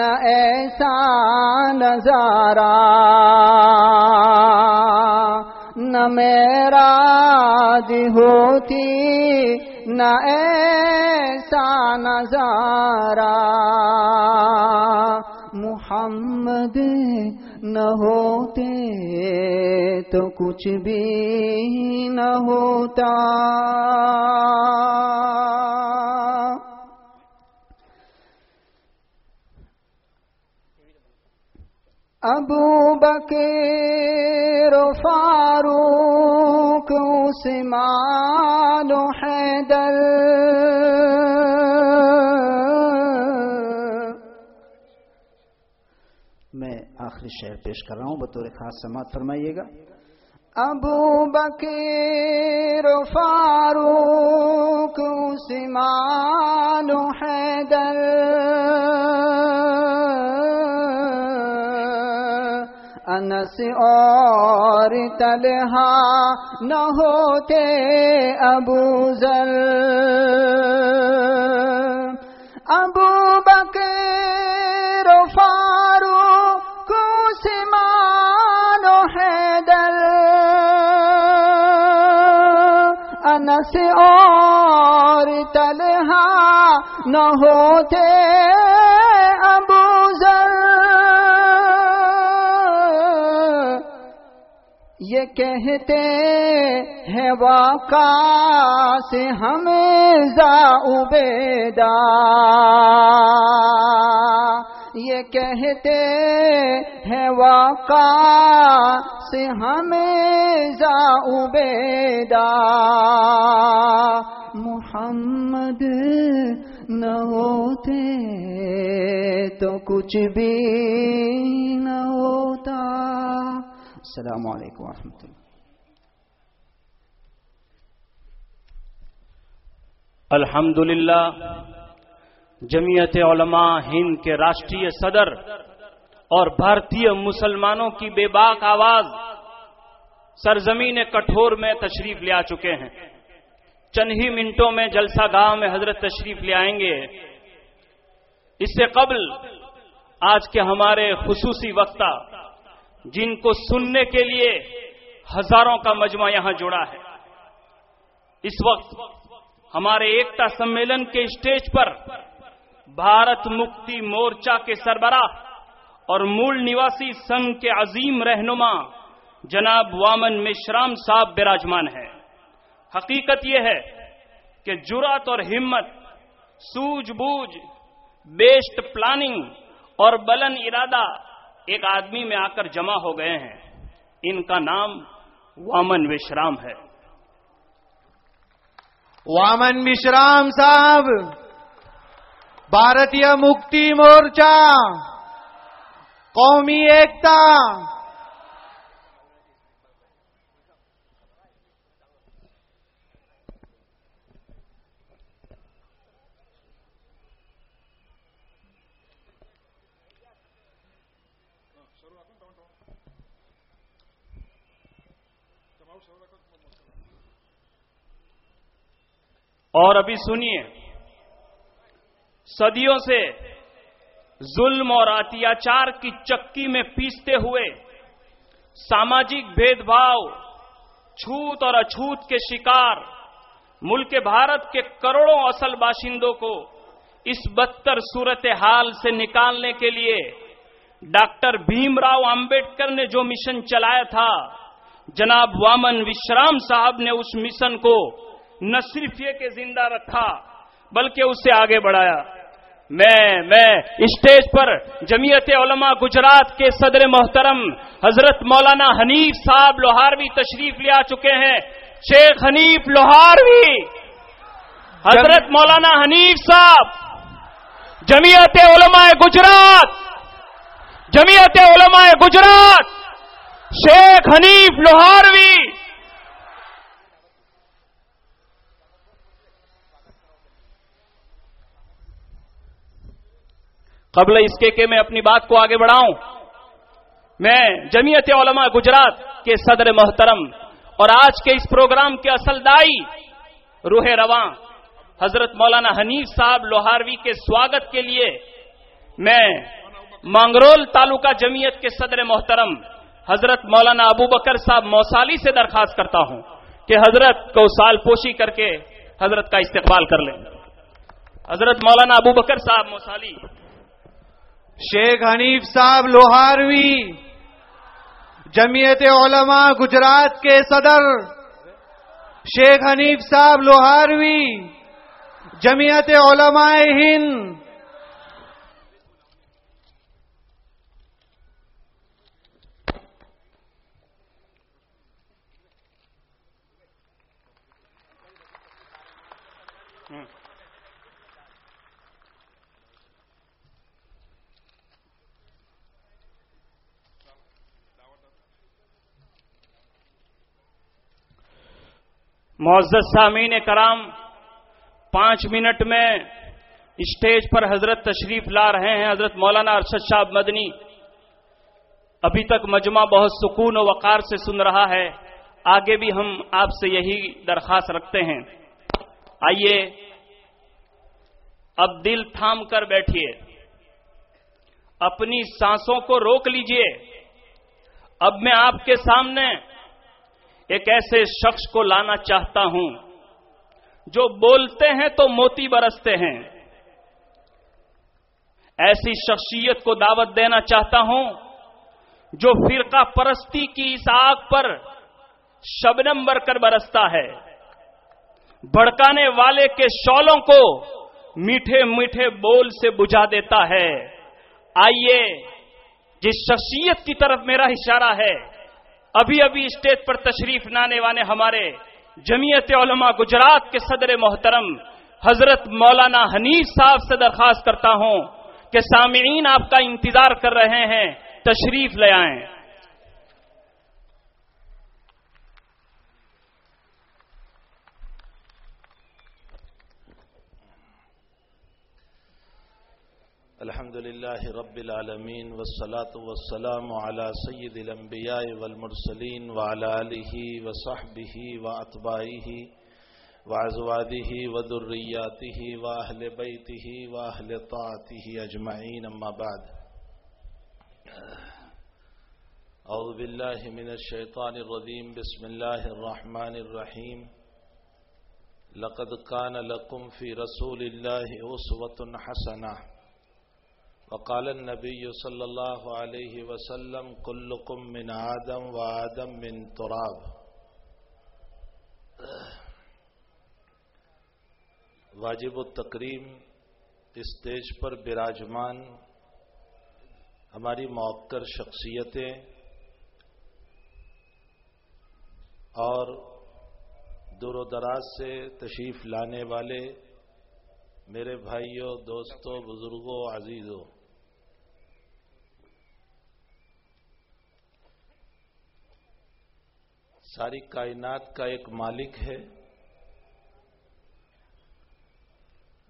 نہ ایسا نظارہ، نہ میرا ہوتی، نہ ایسا نظارہ۔ محمد نہ ہوتے تو کچھ بھی نہ ہوتا۔ ابو بکیر فاروق عثمان و حیدر۔
میں آخری شعر پیش کر رہا ہوں، بطور خاص سماعت فرمائیے گا۔
ابو بکیر فاروق عثمان و حیدر۔ انس اور تلہا نہ ہوتے ابو ذر۔ ابو بکر فاروق سمان و حیدر۔ انس اور تلہا نہ ہوتے یہ کہتے ہیں واقع سے ہمیں زاؤبیدا یہ کہتے ہیں واقع سے ہمیں زاؤبیدا محمد نہ ہوتے تو کچھ بھی نہ ہوتا۔
السلام علیکم ورحمۃ اللہ۔
الحمد للہ جمعیت علماء ہند کے راشٹریہ صدر اور بھارتی مسلمانوں کی بے باک آواز سرزمین کٹھور میں تشریف لے آ چکے ہیں۔ چند ہی منٹوں میں جلسہ گاہ میں حضرت تشریف لے آئیں گے۔ اس سے قبل آج کے ہمارے خصوصی وقتہ جن کو سننے کے لیے ہزاروں کا مجمع یہاں جڑا ہے۔ اس وقت ہمارے ایکتا سمیلن کے اسٹیج پر بھارت مکتی مورچہ کے سربراہ اور مول نواسی سنگھ کے عظیم رہنما جناب وامن مشرام صاحب براجمان ہے حقیقت یہ ہے کہ جرات اور ہمت، سوج بوجھ بیسٹ پلاننگ اور بلن ارادہ ایک آدمی میں آ کر جمع ہو گئے ہیں۔ ان کا نام وامن وشرام ہے۔
وامن وشرام صاحب بھارتی مکتی مورچہ، قومی ایکتا
اور ابھی سنیے، صدیوں سے ظلم اور اتیاچار کی چکی میں پیستے ہوئے ساماجک بھید بھاؤ چھوت اور اچھوت کے شکار، ملک بھارت کے کروڑوں اصل باشندوں کو اس بدتر صورت حال سے نکالنے کے لیے ڈاکٹر بھیم راؤ امبیڈکر نے جو مشن چلایا تھا، جناب وامن وشرام صاحب نے اس مشن کو نہ صرف یہ کہ زندہ رکھا، بلکہ اسے آگے بڑھایا۔ میں میں اسٹیج پر جمعیت علماء گجرات کے صدر محترم حضرت مولانا حنیف صاحب لوہاروی تشریف لے آ چکے ہیں۔ شیخ حنیف لوہاروی، حضرت مولانا حنیف صاحب، جمعیت علماء گجرات، جمعیت علماء گجرات، شیخ حنیف لوہاروی قبل اس کے کہ میں اپنی بات کو آگے بڑھاؤں۔ میں جمعیت علماء گجرات کے صدر محترم اور آج کے اس پروگرام کے اصل دائی روح رواں حضرت مولانا حنیف صاحب لوہاروی کے سواگت کے لیے میں مانگرول تعلقہ جمعیت کے صدر محترم حضرت مولانا ابو بکر صاحب موسالی سے درخواست کرتا ہوں کہ حضرت کو سال پوشی کر کے حضرت کا استقبال کر لیں۔ حضرت مولانا ابو بکر صاحب موسالی
شیخ حنیف صاحب لوہاروی، جمعیت علماء گجرات کے صدر، شیخ حنیف صاحب لوہاروی، جمعیت علماء ہند
معزز سامعین کرام، پانچ منٹ میں اسٹیج پر حضرت تشریف لا رہے ہیں، حضرت مولانا ارشد شاہ مدنی۔ ابھی تک مجمع بہت سکون و وقار سے سن رہا ہے۔ آگے بھی ہم آپ سے یہی درخواست رکھتے ہیں۔ آئیے، اب دل تھام کر بیٹھیے۔ اپنی سانسوں کو روک لیجیے۔ اب میں آپ کے سامنے ایک ایسے شخص کو لانا چاہتا ہوں جو بولتے ہیں تو موتی برستے ہیں۔ ایسی شخصیت کو دعوت دینا چاہتا ہوں جو فرقہ پرستی کی اس آگ پر شبنم بر کر برستا ہے۔ بھڑکانے والے کے شولوں کو میٹھے میٹھے بول سے بجھا دیتا ہے۔ آئیے، جس شخصیت کی طرف میرا اشارہ ہے ابھی ابھی اسٹیج پر تشریف لانے والے ہمارے جمعیت علماء گجرات کے صدر محترم حضرت مولانا حنیف صاحب سے درخواست کرتا ہوں کہ سامعین آپ کا انتظار کر رہے ہیں تشریف لے آئیں۔
الحمد لله رب العالمين والصلاة والسلام على سيد الأنبياء والمرسلين وعلى آله وصحبه وأطبائه وعزواده وذرياته وأهل بيته وأهل طاعته أجمعين أما بعد أعوذ بالله من الشيطان الرجيم بسم الله الرحمن الرحيم لقد كان لكم في رسول الله أسوة حسنة وقال النبي صلى الله عليه وسلم، كلكم من آدم وآدم من تراب. واجب التقریم اسٹیج پر براجمان ہماری موقر شخصیتیں اور دور و دراز سے تشریف لانے والے میرے بھائیوں، دوستوں، بزرگوں، عزیزوں ساری کائنات کا ایک مالک ہے،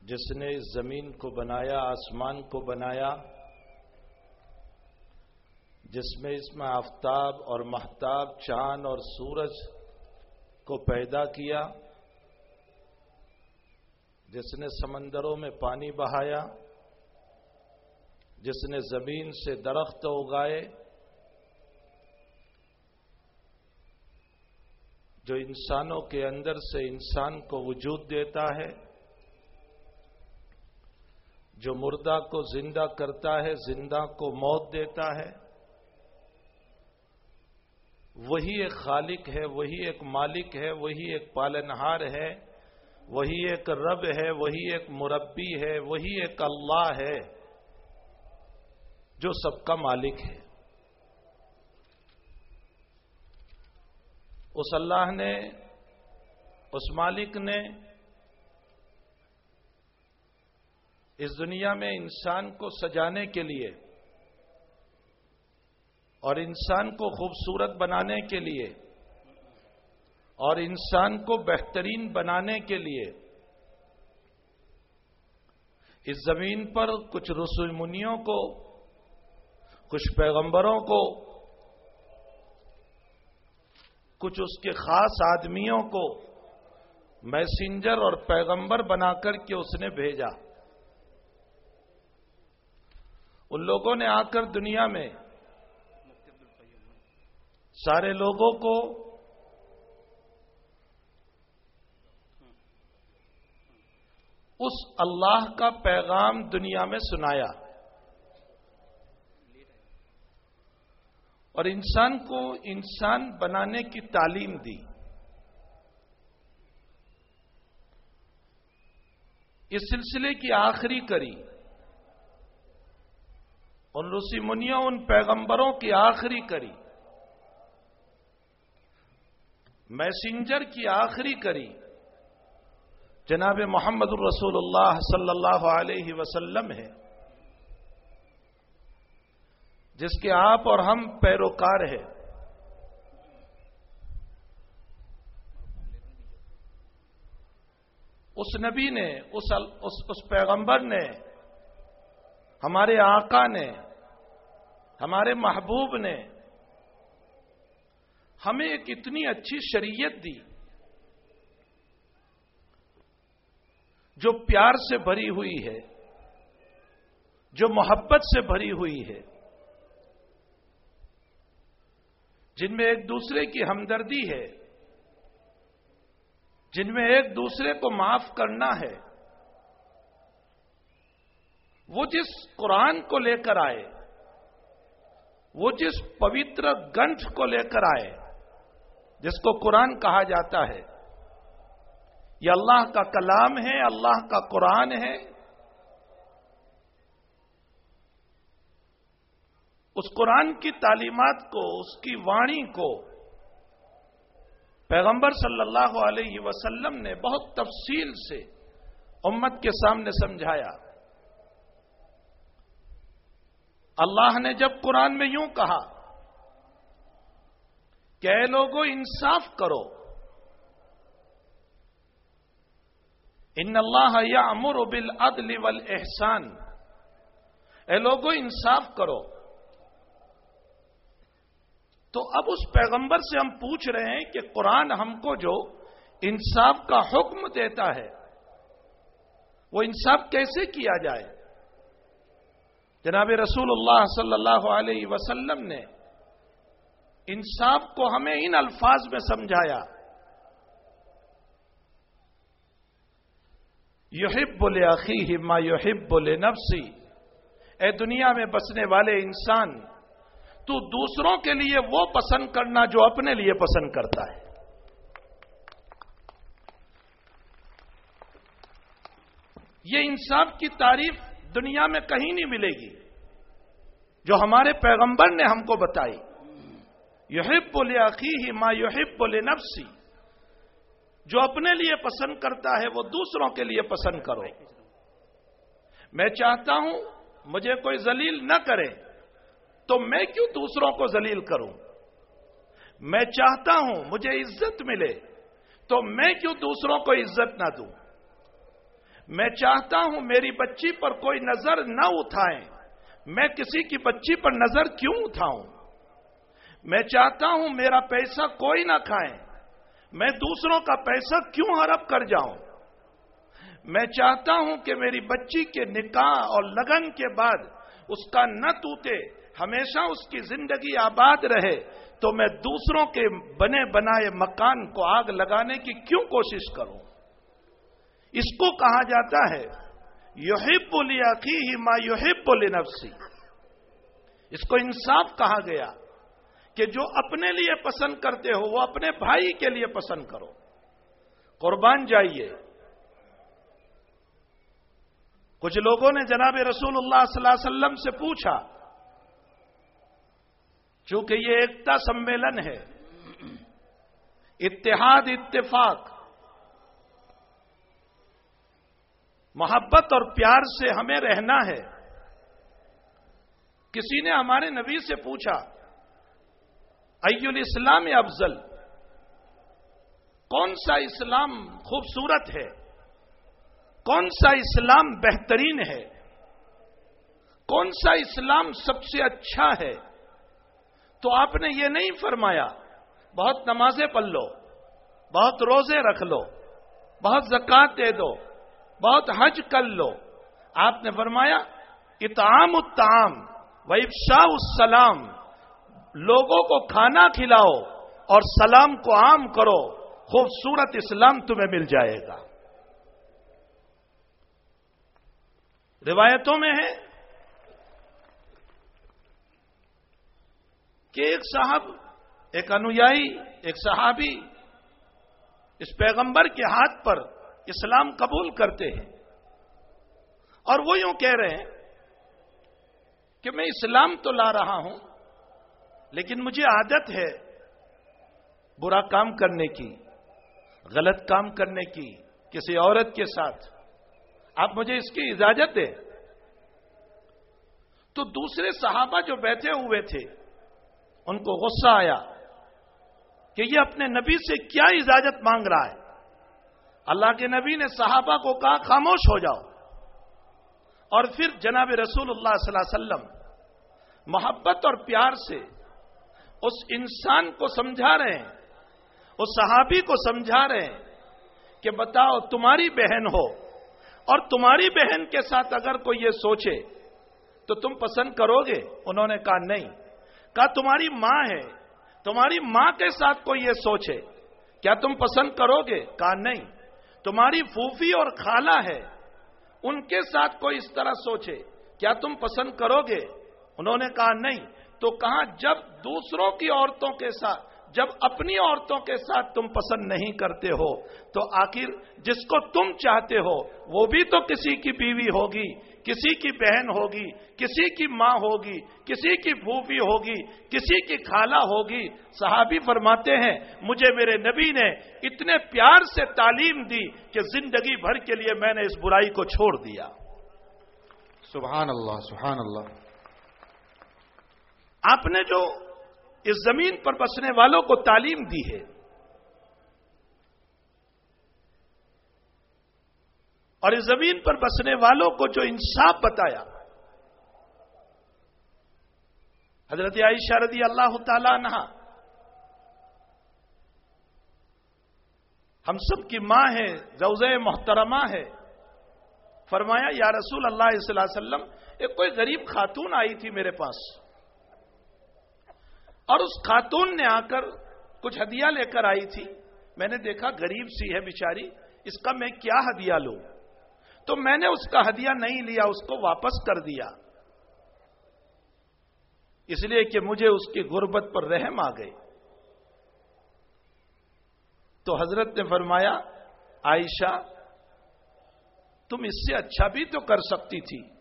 جس نے اس زمین کو بنایا، آسمان کو بنایا، جس میں اس میں آفتاب اور محتاب چاند اور سورج کو پیدا کیا، جس نے سمندروں میں پانی بہایا، جس نے زمین سے درخت اگائے جو انسانوں کے اندر سے انسان کو وجود دیتا ہے، جو مردہ کو زندہ کرتا ہے، زندہ کو موت دیتا ہے، وہی ایک خالق ہے، وہی ایک مالک ہے، وہی ایک پالنہار ہے، وہی ایک رب ہے، وہی ایک مربی ہے، وہی ایک اللہ ہے، جو سب کا مالک ہے۔ اس اللہ نے، اس مالک نے اس دنیا میں انسان کو سجانے کے لیے اور انسان کو خوبصورت بنانے کے لیے اور انسان کو بہترین بنانے کے لیے اس زمین پر کچھ رسول منیوں کو، کچھ پیغمبروں کو کچھ اس کے خاص آدمیوں کو میسنجر اور پیغمبر بنا کر کے اس نے بھیجا۔ ان لوگوں نے آ کر دنیا میں سارے لوگوں کو اس اللہ کا پیغام دنیا میں سنایا۔ اور انسان کو انسان بنانے کی تعلیم دی۔ اس سلسلے کی آخری کری۔ ان رسی منیوں ان پیغمبروں کی آخری کری۔ میسنجر کی آخری کری۔ جناب محمد الرسول اللہ صلی اللہ علیہ وسلم ہے۔ جس کے آپ اور ہم پیروکار ہیں۔ اس نبی نے اس اس, اس پیغمبر نے ہمارے آقا نے ہمارے محبوب نے ہمیں ایک اتنی اچھی شریعت دی جو پیار سے بھری ہوئی ہے جو محبت سے بھری ہوئی ہے۔ جن میں ایک دوسرے کی ہمدردی ہے، جن میں ایک دوسرے کو معاف کرنا ہے۔ وہ جس قرآن کو لے کر آئے، وہ جس پوتر گنٹھ کو لے کر آئے، جس کو قرآن کہا جاتا ہے، یہ اللہ کا کلام ہے، اللہ کا قرآن ہے۔ اس قرآن کی تعلیمات کو، اس کی وانی کو پیغمبر صلی اللہ علیہ وسلم نے بہت تفصیل سے امت کے سامنے سمجھایا۔ اللہ نے جب قرآن میں یوں کہا کہ اے لوگوں انصاف کرو۔ ان اللہ یا امر و بل عدل احسان اے لوگوں انصاف کرو۔ تو اب اس پیغمبر سے ہم پوچھ رہے ہیں کہ قرآن ہم کو جو انصاف کا حکم دیتا ہے، وہ انصاف کیسے کیا جائے؟ جناب رسول اللہ صلی اللہ علیہ وسلم نے انصاف کو ہمیں ان الفاظ میں سمجھایا۔ یحب بولے عقی ما یحب بولے نفسی اے دنیا میں بسنے والے انسان تو دوسروں کے لیے وہ پسند کرنا جو اپنے لیے پسند کرتا ہے۔ یہ انصاف کی تعریف دنیا میں کہیں نہیں ملے گی۔ جو ہمارے پیغمبر نے ہم کو بتائی۔ یحب بولے عقی ما یحب بولے نفسی جو اپنے لیے پسند کرتا ہے وہ دوسروں کے لیے پسند کرو۔ میں چاہتا ہوں مجھے کوئی ذلیل نہ کرے۔ تو میں کیوں دوسروں کو ذلیل کروں؟ میں چاہتا ہوں مجھے عزت ملے، تو میں کیوں دوسروں کو عزت نہ دوں؟ میں چاہتا ہوں میری بچی پر کوئی نظر نہ اٹھائیں۔ میں کسی کی بچی پر نظر کیوں اٹھاؤں؟ میں چاہتا ہوں میرا پیسہ کوئی نہ کھائیں۔ میں دوسروں کا پیسہ کیوں ہڑپ کر جاؤں؟ میں چاہتا ہوں کہ میری بچی کے نکاح اور لگن کے بعد اس کا نہ ٹوٹے۔ ہمیشہ اس کی زندگی آباد رہے تو میں دوسروں کے بنے بنائے مکان کو آگ لگانے کی کیوں کوشش کروں؟ اس کو کہا جاتا ہے یوہب بولی عقی ہی ماں یوہب بولی نفسی۔ اس کو انصاف کہا گیا کہ جو اپنے لیے پسند کرتے ہو، وہ اپنے بھائی کے لیے پسند کرو۔ قربان جائیے۔ کچھ لوگوں نے جناب رسول اللہ صلی اللہ علیہ وسلم سے پوچھا چونکہ یہ ایکتا سمیلن ہے۔ اتحاد، اتفاق۔ محبت اور پیار سے ہمیں رہنا ہے۔ کسی نے ہمارے نبی سے پوچھا الاسلام افضل؟ کون سا اسلام خوبصورت ہے؟ کون سا اسلام بہترین ہے؟ کون سا اسلام سب سے اچھا ہے؟ تو آپ نے یہ نہیں فرمایا، بہت نمازیں پڑھ لو، بہت روزے رکھ لو، بہت زکات دے دو، بہت حج کر لو۔ آپ نے فرمایا اتعام التعام وفشا السلام، لوگوں کو کھانا کھلاؤ اور سلام کو عام کرو، خوبصورت اسلام تمہیں مل جائے گا۔ روایتوں میں ہے کہ ایک صاحب، ایک انویائی، ایک صحابی اس پیغمبر کے ہاتھ پر اسلام قبول کرتے ہیں اور وہ یوں کہہ رہے ہیں کہ میں اسلام تو لا رہا ہوں، لیکن مجھے عادت ہے برا کام کرنے کی، غلط کام کرنے کی، کسی عورت کے ساتھ۔ آپ مجھے اس کی اجازت دیں۔ تو دوسرے صحابہ جو بیٹھے ہوئے تھے ان کو غصہ آیا کہ یہ اپنے نبی سے کیا اجازت مانگ رہا ہے؟ اللہ کے نبی نے صحابہ کو کہا، خاموش ہو جاؤ۔ اور پھر جناب رسول اللہ صلی اللہ علیہ وسلم محبت اور پیار سے اس انسان کو سمجھا رہے ہیں، اس صحابی کو سمجھا رہے ہیں کہ بتاؤ، تمہاری بہن ہو۔ اور تمہاری بہن کے ساتھ اگر کوئی یہ سوچے تو تم پسند کرو گے؟ انہوں نے کہا، نہیں۔ کہا، تمہاری ماں ہے۔ تمہاری ماں کے ساتھ کوئی یہ سوچے کیا تم پسند کرو گے؟ کہا، نہیں۔ تمہاری پھوفی اور خالہ ہے۔ ان کے ساتھ کوئی اس طرح سوچے کیا تم پسند کرو گے؟ انہوں نے کہا، نہیں۔ تو کہاں جب دوسروں کی عورتوں کے ساتھ جب اپنی عورتوں کے ساتھ تم پسند نہیں کرتے ہو تو آخر جس کو تم چاہتے ہو وہ بھی تو کسی کی بیوی ہوگی کسی کی بہن ہوگی کسی کی ماں ہوگی کسی کی پھوپھی ہوگی کسی کی خالہ ہوگی۔ صحابی فرماتے ہیں مجھے میرے نبی نے اتنے پیار سے تعلیم دی کہ زندگی بھر کے لیے میں نے اس برائی کو چھوڑ دیا۔
سبحان اللہ سبحان اللہ۔
آپ نے جو اس زمین پر بسنے والوں کو تعلیم دی ہے۔ اور اس زمین پر بسنے والوں کو جو انصاف بتایا۔ حضرت عائشہ رضی اللہ تعالی نہ ہم سب کی ماں ہے روز محترمہ ہے۔ فرمایا، یا رسول اللہ صلی اللہ علیہ وسلم، ایک کوئی غریب خاتون آئی تھی میرے پاس۔ اور اس خاتون نے آ کر کچھ ہدیہ لے کر آئی تھی۔ میں نے دیکھا غریب سی ہے بیچاری، اس کا میں کیا ہدیہ لوں؟ تو میں نے اس کا ہدیہ نہیں لیا، اس کو واپس کر دیا۔ اس لیے کہ مجھے اس کی غربت پر رحم آ گئی۔ تو حضرت نے فرمایا، عائشہ، تم اس سے اچھا بھی تو کر سکتی تھی۔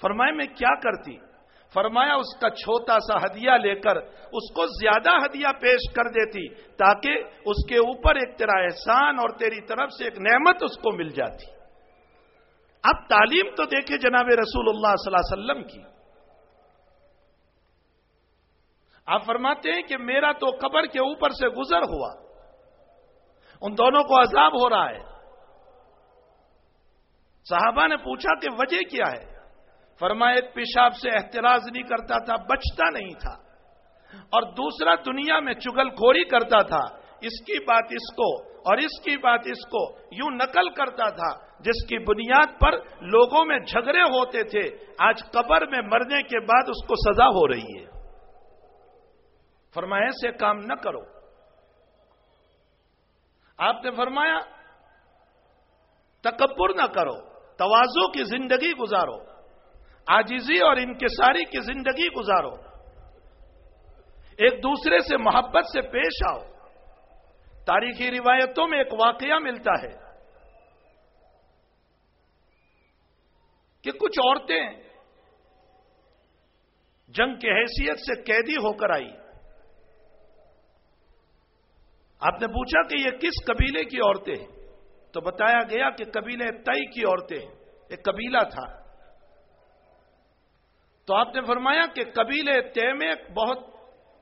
فرمائے، میں کیا کرتی؟ فرمایا اس کا چھوٹا سا ہدیہ لے کر اس کو زیادہ ہدیہ پیش کر دیتی تاکہ اس کے اوپر ایک تیرا احسان اور تیری طرف سے ایک نعمت اس کو مل جاتی۔ اب تعلیم تو دیکھے جناب رسول اللہ صلی اللہ علیہ وسلم کی۔ آپ فرماتے ہیں کہ میرا تو قبر کے اوپر سے گزر ہوا۔ ان دونوں کو عذاب ہو رہا ہے۔ صحابہ نے پوچھا کہ وجہ کیا ہے؟ فرمائے پیشاب سے احتراز نہیں کرتا تھا، بچتا نہیں تھا۔ اور دوسرا، دنیا میں چگل کھوری کرتا تھا۔ اس کی بات اس کو اور اس کی بات اس کو یوں نقل کرتا تھا جس کی بنیاد پر لوگوں میں جھگڑے ہوتے تھے۔ آج قبر میں مرنے کے بعد اس کو سزا ہو رہی ہے۔ فرمائے سے کام نہ کرو۔ آپ نے فرمایا، تکبر نہ کرو توازو کی زندگی گزارو۔ آجیزی اور انکساری کی زندگی گزارو۔ ایک دوسرے سے محبت سے پیش آؤ۔ تاریخی روایتوں میں ایک واقعہ ملتا ہے کہ کچھ عورتیں جنگ کی حیثیت سے قیدی ہو کر آئی آپ نے پوچھا کہ یہ کس قبیلے کی عورتیں ہیں؟ تو بتایا گیا کہ قبیلے تئی کی عورتیں ایک قبیلہ تھا۔ تو آپ نے فرمایا کہ قبیلے تے میں ایک بہت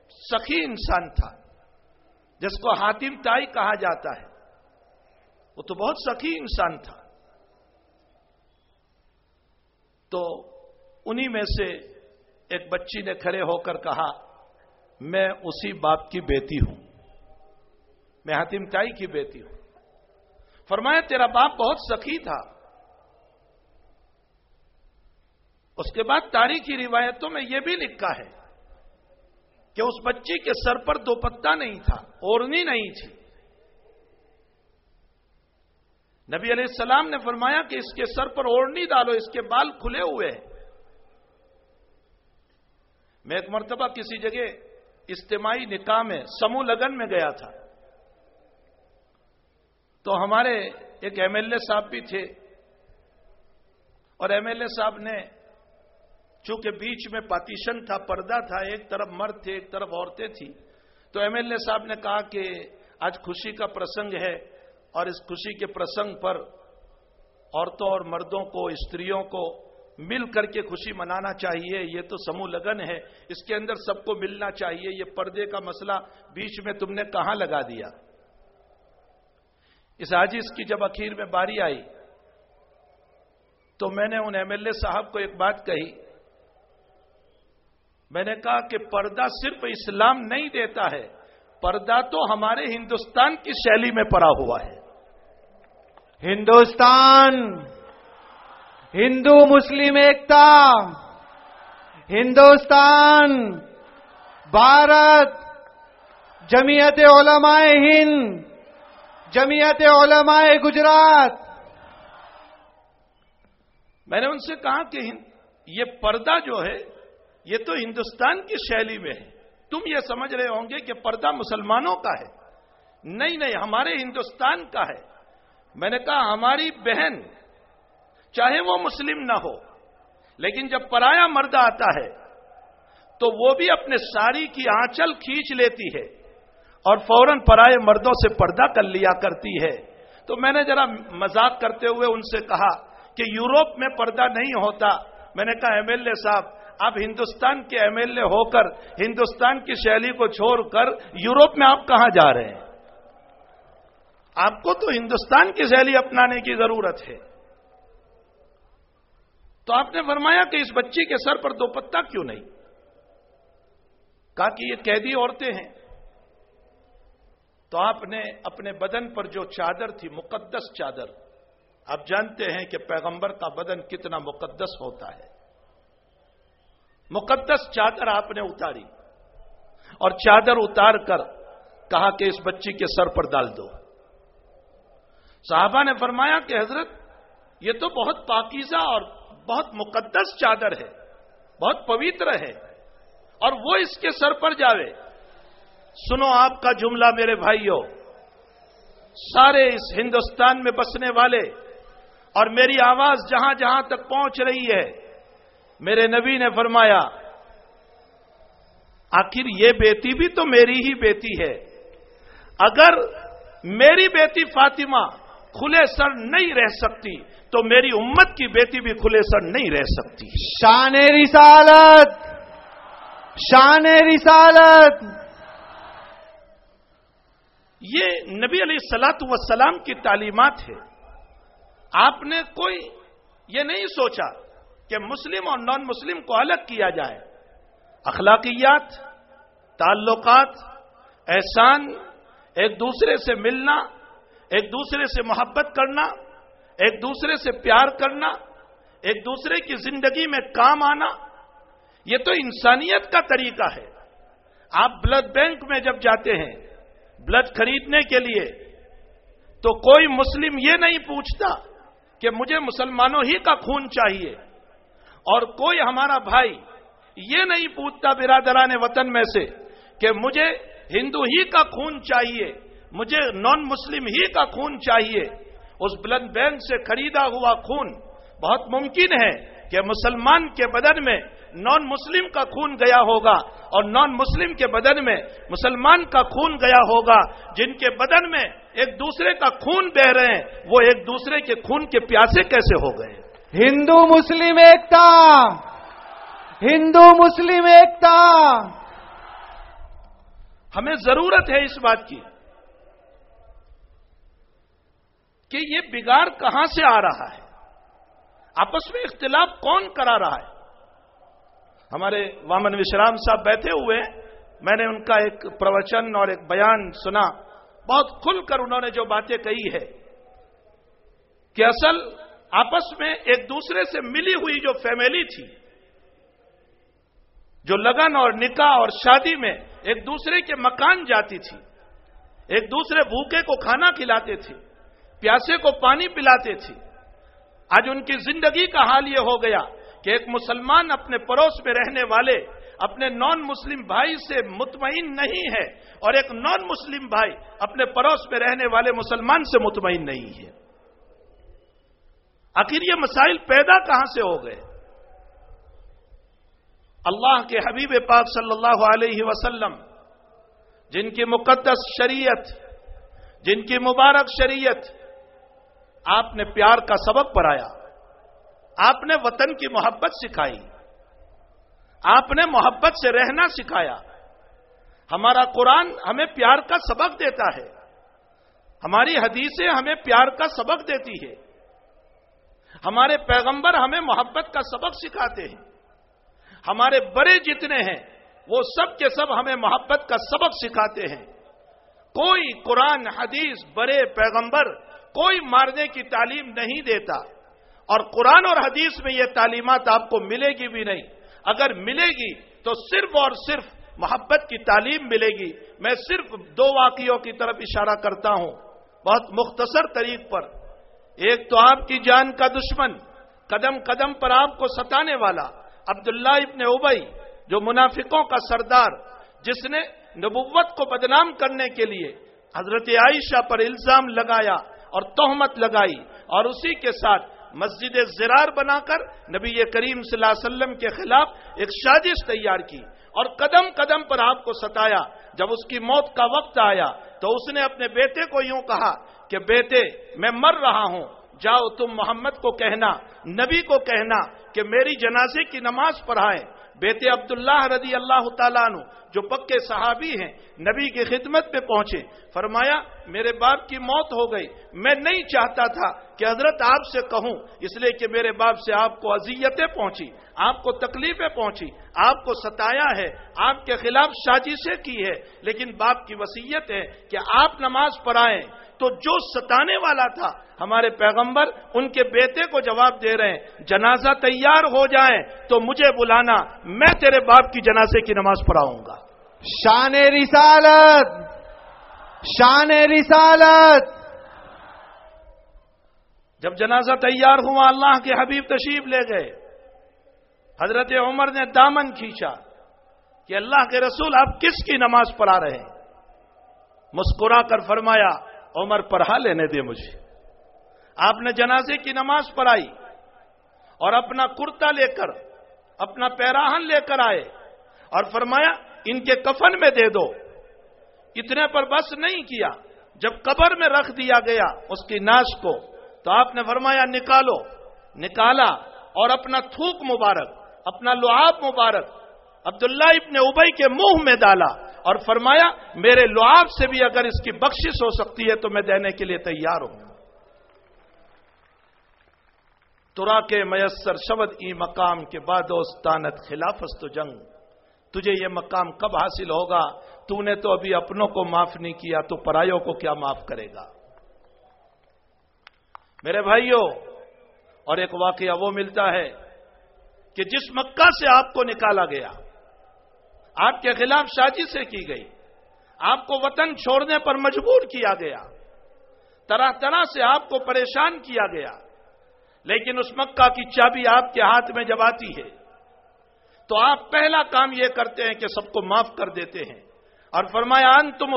سخی انسان تھا، جس کو حاتم تائی کہا جاتا ہے۔ وہ تو بہت سخی انسان تھا۔ تو انہی میں سے ایک بچی نے کھڑے ہو کر کہا، میں اسی باپ کی بیٹی ہوں۔ میں حتیم تائی کی بیٹی ہوں۔ فرمایا، تیرا باپ بہت سخی تھا۔ اس کے بعد تاریخی روایتوں میں یہ بھی لکھا ہے کہ اس بچی کے سر پر دو پتا نہیں تھا اوڑنی نہیں تھی۔ نبی علیہ السلام نے فرمایا کہ اس کے سر پر اوڑنی ڈالو، اس کے بال کھلے ہوئے۔ ہیں میں ایک مرتبہ کسی جگہ اجتماعی نکاح میں، سمو لگن میں گیا تھا۔ تو ہمارے ایک ایم ایل اے صاحب بھی تھے۔ اور ایم ایل اے صاحب نے چونکہ بیچ میں پاتیشن تھا، پردہ تھا، ایک طرف مرد تھے، ایک طرف عورتیں تھیں۔ تو ایم ایل اے صاحب نے کہا کہ آج خوشی کا پرسنگ ہے اور اس خوشی کے پرسنگ پر عورتوں اور مردوں کو، استریوں کو مل کر کے خوشی منانا چاہیے۔ یہ تو سمو لگن ہے۔ اس کے اندر سب کو ملنا چاہیے۔ یہ پردے کا مسئلہ بیچ میں تم نے کہاں لگا دیا؟ اس آجیز کی جب اخیر میں باری آئی تو میں نے ان ایم ایل اے صاحب کو ایک بات کہی۔ میں نے کہا کہ پردہ صرف اسلام نہیں دیتا ہے پردہ تو ہمارے ہندوستان کی شیلی میں پڑا ہوا ہے۔
ہندوستان ہندو مسلم ایکتا ہندوستان بھارت جمعیت علماء ہند جمعیت علماء گجرات۔
میں نے ان سے کہا کہ یہ پردہ جو ہے یہ تو ہندوستان کی شیلی میں ہے۔ تم یہ سمجھ رہے ہوں گے کہ پردہ مسلمانوں کا ہے۔ نہیں نہیں، ہمارے ہندوستان کا ہے۔ میں نے کہا، ہماری بہن، چاہے وہ مسلم نہ ہو، لیکن جب پرایا مرد آتا ہے، تو وہ بھی اپنے ساری کی آنچل کھینچ لیتی ہے اور فوراً پرائے مردوں سے پردہ کر لیا کرتی ہے۔ تو میں نے ذرا مذاق کرتے ہوئے ان سے کہا کہ یوروپ میں پردہ نہیں ہوتا۔ میں نے کہا، ایم ایل اے صاحب آپ ہندوستان کے ایم ایل اے ہو کر، ہندوستان کی شیلی کو چھوڑ کر یوروپ میں آپ کہاں جا رہے ہیں؟ آپ کو تو ہندوستان کی شیلی اپنانے کی ضرورت ہے۔ تو آپ نے فرمایا کہ اس بچی کے سر پر دو پتا کیوں نہیں؟ کہا کہ یہ قیدی عورتیں ہیں۔ تو آپ نے اپنے بدن پر جو چادر تھی، مقدس چادر، آپ جانتے ہیں کہ پیغمبر کا بدن کتنا مقدس ہوتا ہے۔ مقدس چادر آپ نے اتاری اور چادر اتار کر کہا کہ اس بچی کے سر پر ڈال دو۔ صحابہ نے فرمایا کہ حضرت، یہ تو بہت پاکیزہ اور بہت مقدس چادر ہے، بہت پوتر ہے، اور وہ اس کے سر پر جاوے۔ سنو آپ کا جملہ میرے بھائیوں، سارے اس ہندوستان میں بسنے والے اور میری آواز جہاں جہاں تک پہنچ رہی ہے میرے نبی نے فرمایا آخر یہ بیٹی بھی تو میری ہی بیٹی ہے۔ اگر میری بیٹی فاطمہ کھلے سر نہیں رہ سکتی تو میری امت کی بیٹی بھی کھلے سر نہیں رہ سکتی۔
شان رسالت! شان رسالت!
یہ نبی علیہ السلاط وسلام کی تعلیمات ہے آپ نے کوئی یہ نہیں سوچا کہ مسلم اور نان مسلم کو الگ کیا جائے۔ اخلاقیات، تعلقات، احسان، ایک دوسرے سے ملنا، ایک دوسرے سے محبت کرنا، ایک دوسرے سے پیار کرنا، ایک دوسرے کی زندگی میں کام آنا، یہ تو انسانیت کا طریقہ ہے۔ آپ بلڈ بینک میں جب جاتے ہیں، بلڈ خریدنے کے لیے، تو کوئی مسلم یہ نہیں پوچھتا کہ مجھے مسلمانوں ہی کا خون چاہیے۔ اور کوئی ہمارا بھائی یہ نہیں پوچھتا برادران وطن میں سے کہ مجھے ہندو ہی کا خون چاہیے، مجھے نان مسلم ہی کا خون چاہیے۔ اس بلند بینک سے خریدا ہوا خون بہت ممکن ہے کہ مسلمان کے بدن میں نان مسلم کا خون گیا ہوگا اور نان مسلم کے بدن میں مسلمان کا خون گیا ہوگا۔ جن کے بدن میں ایک دوسرے کا خون بہ رہے ہیں، وہ ایک دوسرے کے خون کے پیاسے کیسے ہو گئے؟
ہندو مسلم ایکتا ہندو مسلم ایکتا
ہمیں ضرورت ہے اس بات کی کہ یہ بگاڑ کہاں سے آ رہا ہے؟ آپس میں اختلاف کون کرا رہا ہے؟ ہمارے وامن وشرام صاحب بیٹھے ہوئے میں نے ان کا ایک پروچن اور ایک بیان سنا۔ بہت کھل کر انہوں نے جو باتیں کہی ہے کہ اصل آپس میں ایک دوسرے سے ملی ہوئی جو فیملی تھی، جو لگن اور نکاح اور شادی میں ایک دوسرے کے مکان جاتی تھی، ایک دوسرے بھوکے کو کھانا کھلاتے تھے، پیاسے کو پانی پلاتے تھے۔ آج ان کی زندگی کا حال یہ ہو گیا کہ ایک مسلمان اپنے پڑوس میں رہنے والے اپنے نان مسلم بھائی سے مطمئن نہیں ہے اور ایک نان مسلم بھائی اپنے پڑوس میں رہنے والے مسلمان سے مطمئن نہیں ہے۔ آخر یہ مسائل پیدا کہاں سے ہو گئے؟ اللہ کے حبیب پاک صلی اللہ علیہ وسلم، جن کی مقدس شریعت، جن کی مبارک شریعت آپ نے پیار کا سبق پڑھایا، آپ نے وطن کی محبت سکھائی، آپ نے محبت سے رہنا سکھایا۔ ہمارا قرآن ہمیں پیار کا سبق دیتا ہے، ہماری حدیثیں ہمیں پیار کا سبق دیتی ہے۔ ہمارے پیغمبر ہمیں محبت کا سبق سکھاتے ہیں۔ ہمارے بڑے جتنے ہیں، وہ سب کے سب ہمیں محبت کا سبق سکھاتے ہیں۔ کوئی قرآن، حدیث بڑے پیغمبر کوئی مارنے کی تعلیم نہیں دیتا۔ اور قرآن اور حدیث میں یہ تعلیمات آپ کو ملے گی بھی نہیں۔ اگر ملے گی تو صرف اور صرف محبت کی تعلیم ملے گی۔ میں صرف دو واقعوں کی طرف اشارہ کرتا ہوں۔ بہت مختصر طریق پر۔ ایک تو آپ کی جان کا دشمن، قدم قدم پر آپ کو ستانے والا عبداللہ ابن اوبئی جو منافقوں کا سردار، جس نے نبوت کو بدنام کرنے کے لیے حضرت عائشہ پر الزام لگایا اور تہمت لگائی اور اسی کے ساتھ مسجد زرار بنا کر نبی کریم صلی اللہ علیہ وسلم کے خلاف ایک سازش تیار کی اور قدم قدم پر آپ کو ستایا۔ جب اس کی موت کا وقت آیا تو اس نے اپنے بیٹے کو یوں کہا کہ بیٹے، میں مر رہا ہوں۔ جاؤ تم محمد کو کہنا، نبی کو کہنا کہ میری جنازے کی نماز پڑھائیں۔ بیٹے عبداللہ رضی اللہ تعالیٰ عنہ، جو پکے صحابی ہیں، نبی کی خدمت پہ پہنچے۔ فرمایا، میرے باپ کی موت ہو گئی۔ میں نہیں چاہتا تھا کہ حضرت آپ سے کہوں، اس لیے کہ میرے باپ سے آپ کو اذیتیں پہنچی، آپ کو تکلیفیں پہنچی، آپ کو ستایا ہے، آپ کے خلاف سازشیں کی ہے۔ لیکن باپ کی وسیعت ہے کہ آپ نماز پڑھائیں۔ تو جو ستانے والا تھا ہمارے پیغمبر ان کے بیٹے کو جواب دے رہے ہیں جنازہ تیار ہو جائیں تو مجھے بلانا میں تیرے باپ کی جنازے کی نماز پڑھاؤں گا۔
شان رسالت! شان رسالت!
جب جنازہ تیار ہوا اللہ کے حبیب تشریف لے گئے۔ حضرت عمر نے دامن کھینچا کہ اللہ کے رسول آپ کس کی نماز پڑھا رہے ہیں؟ مسکرا کر فرمایا عمر پڑھا لینے دے مجھے۔ آپ نے جنازے کی نماز پڑھائی اور اپنا کرتا لے کر، اپنا پیراہن لے کر آئے اور فرمایا، ان کے کفن میں دے دو۔ اتنے پر بس نہیں کیا۔ جب قبر میں رکھ دیا گیا اس کی ناش کو، تو آپ نے فرمایا، نکالو۔ نکالا اور اپنا تھوک مبارک، اپنا لعاب مبارک، عبداللہ ابن ابئی کے منہ میں ڈالا اور فرمایا، میرے لعاب سے بھی اگر اس کی بخشش ہو سکتی ہے تو میں دینے کے لیے تیار ہوں۔ ترا کے میسر شبد ای مقام کے بعد استانت خلافست جنگ۔ تجھے یہ مقام کب حاصل ہوگا؟ تو نے تو ابھی اپنوں کو معاف نہیں کیا، تو پرایوں کو کیا معاف کرے گا؟ میرے بھائیوں، اور ایک واقعہ وہ ملتا ہے کہ جس مکہ سے آپ کو نکالا گیا، آپ کے خلاف سازی سے کی گئی، آپ کو وطن چھوڑنے پر مجبور کیا گیا، طرح طرح سے آپ کو پریشان کیا گیا۔ لیکن اس مکہ کی چابی آپ کے ہاتھ میں جب آتی ہے، تو آپ پہلا کام یہ کرتے ہیں کہ سب کو معاف کر دیتے ہیں۔ اور فرمایا ان تم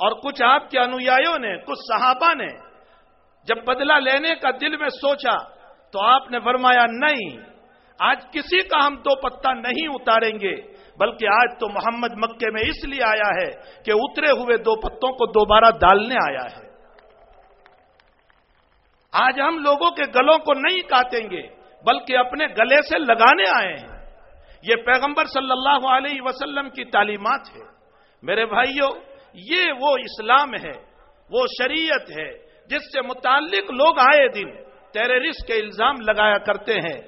اور کچھ آپ کے انویایوں نے، کچھ صحابہ نے جب بدلہ لینے کا دل میں سوچا، تو آپ نے فرمایا، نہیں، آج کسی کا ہم دو پتہ نہیں اتاریں گے، بلکہ آج تو محمد مکے میں اس لیے آیا ہے کہ اترے ہوئے دو پتوں کو دوبارہ ڈالنے آیا ہے۔ آج ہم لوگوں کے گلوں کو نہیں کاٹیں گے، بلکہ اپنے گلے سے لگانے آئے ہیں۔ یہ پیغمبر صلی اللہ علیہ وسلم کی تعلیمات ہے میرے بھائیوں یہ وہ اسلام ہے، وہ شریعت ہے، جس سے متعلق لوگ آئے دن ٹیررسٹ کے الزام لگایا کرتے ہیں۔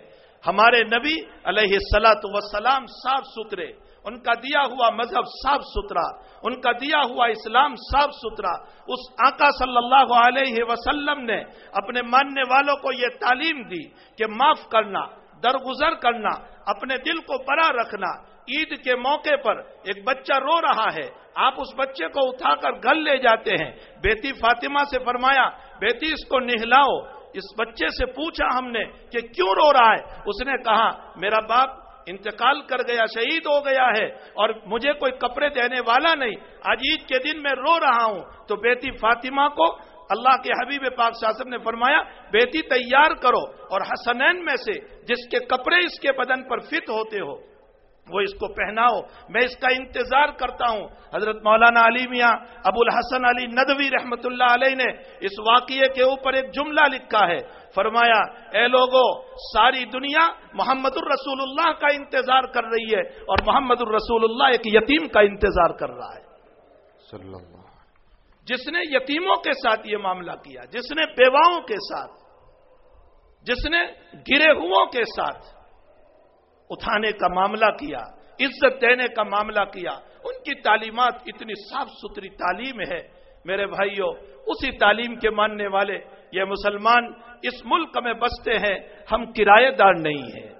ہمارے نبی علیہ السلاۃ وسلام صاف ستھرے ان کا دیا ہوا مذہب صاف ستھرا، ان کا دیا ہوا اسلام صاف ستھرا۔ اس آقا صلی اللہ علیہ وسلم نے اپنے ماننے والوں کو یہ تعلیم دی کہ معاف کرنا، درگزر کرنا، اپنے دل کو پرا رکھنا۔ عید کے موقع پر ایک بچہ رو رہا ہے، آپ اس بچے کو اٹھا کر گھر لے جاتے ہیں۔ بیٹی فاطمہ سے فرمایا، بیٹی اس کو نہلاؤ۔ اس بچے سے پوچھا ہم نے کہ کیوں رو رہا ہے؟ اس نے کہا، میرا باپ انتقال کر گیا، شہید ہو گیا ہے اور مجھے کوئی کپڑے دینے والا نہیں۔ آج عید کے دن میں رو رہا ہوں۔ تو بیٹی فاطمہ کو اللہ کے حبیب پاک شاسم نے فرمایا، بیٹی تیار کرو اور حسنین میں سے جس کے کپڑے اس کے بدن پر فٹ ہوتے ہو، وہ اس کو پہناؤ۔ میں اس کا انتظار کرتا ہوں۔ حضرت مولانا علی میاں ابو الحسن علی ندوی رحمت اللہ علیہ نے اس واقعے کے اوپر ایک جملہ لکھا ہے۔ فرمایا اے لوگوں ساری دنیا محمد الرسول اللہ کا انتظار کر رہی ہے اور محمد الرسول اللہ ایک یتیم کا انتظار کر رہا ہے۔ صلی اللہ جس نے یتیموں کے ساتھ یہ معاملہ کیا جس نے بیواؤں کے ساتھ جس نے گرے کے ساتھ اٹھانے کا معاملہ کیا عزت دینے کا معاملہ کیا ان کی تعلیمات اتنی صاف ستھری تعلیم ہے میرے بھائیوں اسی تعلیم کے ماننے والے، یہ مسلمان اس ملک میں بستے ہیں، ہم کرایہ دار نہیں ہیں۔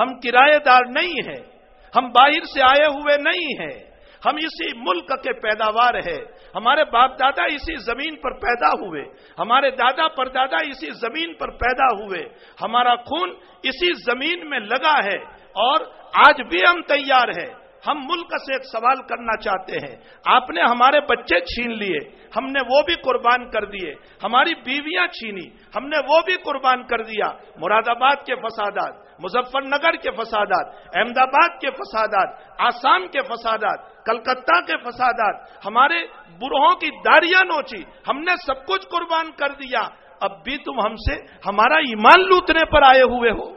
ہم کرایہ دار نہیں ہیں۔ ہم باہر سے آئے ہوئے نہیں ہیں۔ ہم اسی ملک کے پیداوار ہے ہمارے باپ دادا اسی زمین پر پیدا ہوئے۔ ہمارے دادا پر دادا اسی زمین پر پیدا ہوئے۔ ہمارا خون اسی زمین میں لگا ہے اور آج بھی ہم تیار ہیں۔ ہم ملک سے ایک سوال کرنا چاہتے ہیں۔ آپ نے ہمارے بچے چھین لیے، ہم نے وہ بھی قربان کر دیے، ہماری بیویاں چھینی ہم نے وہ بھی قربان کر دیا۔ مراد آباد کے فسادات، مظفر نگر کے فسادات، احمد آباد کے فسادات، آسام کے فسادات، کلکتہ کے فسادات، ہمارے بروہوں کی داریاں نوچی، ہم نے سب کچھ قربان کر دیا۔ اب بھی تم ہم سے ہمارا ایمان لوٹنے پر آئے ہوئے ہو۔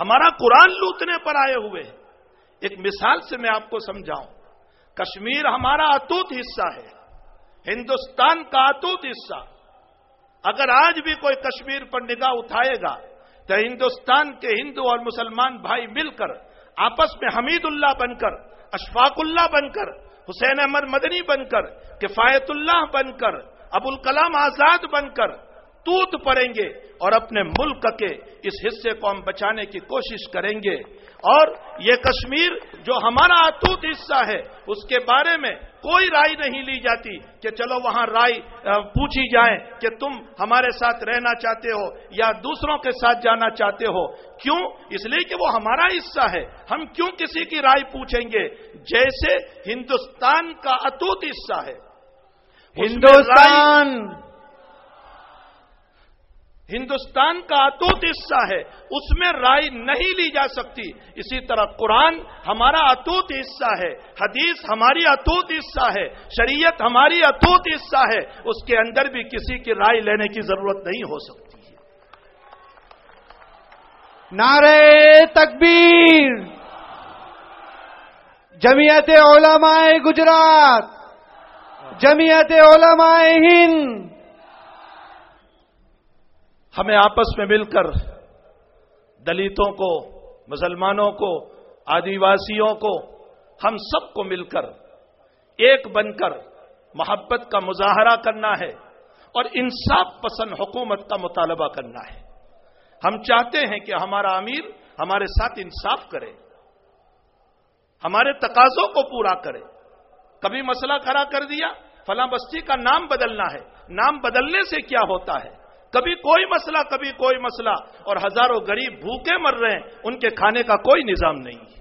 ہمارا قرآن لوٹنے پر آئے ہوئے ہیں ایک مثال سے میں آپ کو سمجھاؤں۔ کشمیر ہمارا اتوت حصہ ہے، ہندوستان کا اتوت حصہ۔ اگر آج بھی کوئی کشمیر پر نگاہ اٹھائے گا تو ہندوستان کے ہندو اور مسلمان بھائی مل کر، آپس میں حمید اللہ بن کر، اشفاق اللہ بن کر، حسین احمد مدنی بن کر، کفایت اللہ بن کر ابو الکلام آزاد بن کر توت پڑیں گے اور اپنے ملک کے اس حصے کو ہم بچانے کی کوشش کریں گے۔ اور یہ کشمیر جو ہمارا اتوت حصہ ہے، اس کے بارے میں کوئی رائے نہیں لی جاتی کہ چلو وہاں رائے پوچھی جائے کہ تم ہمارے ساتھ رہنا چاہتے ہو یا دوسروں کے ساتھ جانا چاہتے ہو۔ کیوں؟ اس لیے کہ وہ ہمارا حصہ ہے۔ ہم کیوں کسی کی رائے پوچھیں گے؟ جیسے ہندوستان کا اتوت حصہ ہے۔
ہندوستان!
ہندوستان کا اتوت حصہ ہے، اس میں رائے نہیں لی جا سکتی۔ اسی طرح قرآن ہمارا اتوت حصہ ہے، حدیث ہماری اتوت حصہ ہے، شریعت ہماری اتوت حصہ ہے۔ اس کے اندر بھی کسی کی رائے لینے کی ضرورت نہیں ہو سکتی۔
نعرے تکبیر۔ جمعیت علماء گجرات، جمعیت علماء ہند۔
ہمیں آپس میں مل کر دلتوں کو، مسلمانوں کو، آدیواسیوں کو ہم سب کو مل کر ایک بن کر محبت کا مظاہرہ کرنا ہے اور انصاف پسند حکومت کا مطالبہ کرنا ہے۔ ہم چاہتے ہیں کہ ہمارا امیر ہمارے ساتھ انصاف کرے، ہمارے تقاضوں کو پورا کرے۔ کبھی مسئلہ کھڑا کر دیا، فلاں بستی کا نام بدلنا ہے۔ نام بدلنے سے کیا ہوتا ہے؟ کبھی کوئی مسئلہ، کبھی کوئی مسئلہ۔ اور ہزاروں غریب بھوکے مر رہے ہیں، ان کے کھانے کا کوئی نظام نہیں۔ ہے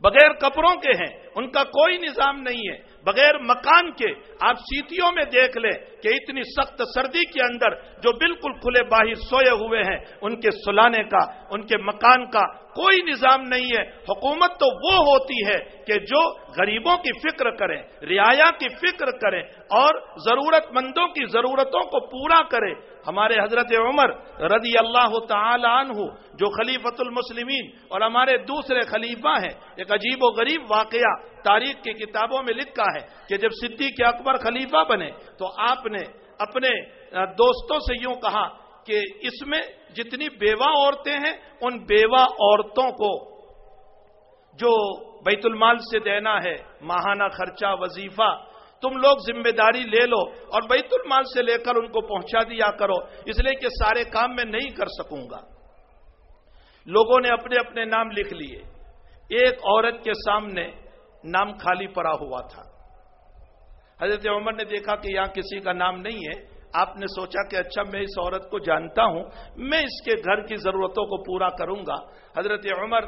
بغیر کپڑوں کے ہیں، ان کا کوئی نظام نہیں ہے۔ بغیر مکان کے آپ سیتیوں میں دیکھ لیں کہ اتنی سخت سردی کے اندر جو بالکل کھلے باہر سوئے ہوئے ہیں، ان کے سلانے کا، ان کے مکان کا کوئی نظام نہیں ہے۔ حکومت تو وہ ہوتی ہے کہ جو غریبوں کی فکر کریں رعایا کی فکر کریں اور ضرورت مندوں کی ضرورتوں کو پورا کرے۔ ہمارے حضرت عمر رضی اللہ تعالی عنہ، جو خلیفت المسلمین اور ہمارے دوسرے خلیفہ ہیں، ایک عجیب و غریب واقعہ تاریخ کی کتابوں میں لکھا ہے کہ جب صدیق اکبر خلیفہ بنے تو آپ نے اپنے دوستوں سے یوں کہا کہ اس میں جتنی بیوہ عورتیں ہیں، ان بیوہ عورتوں کو جو بیت المال سے دینا ہے، ماہانہ خرچہ، وظیفہ تم لوگ ذمہ داری لے لو اور بیت المال سے لے کر ان کو پہنچا دیا کرو، اس لیے کہ سارے کام میں نہیں کر سکوں گا۔ لوگوں نے اپنے اپنے نام لکھ لیے۔ ایک عورت کے سامنے نام خالی پڑا ہوا تھا۔ حضرت عمر نے دیکھا کہ یہاں کسی کا نام نہیں ہے۔ آپ نے سوچا کہ اچھا میں اس عورت کو جانتا ہوں، میں اس کے گھر کی ضرورتوں کو پورا کروں گا۔ حضرت عمر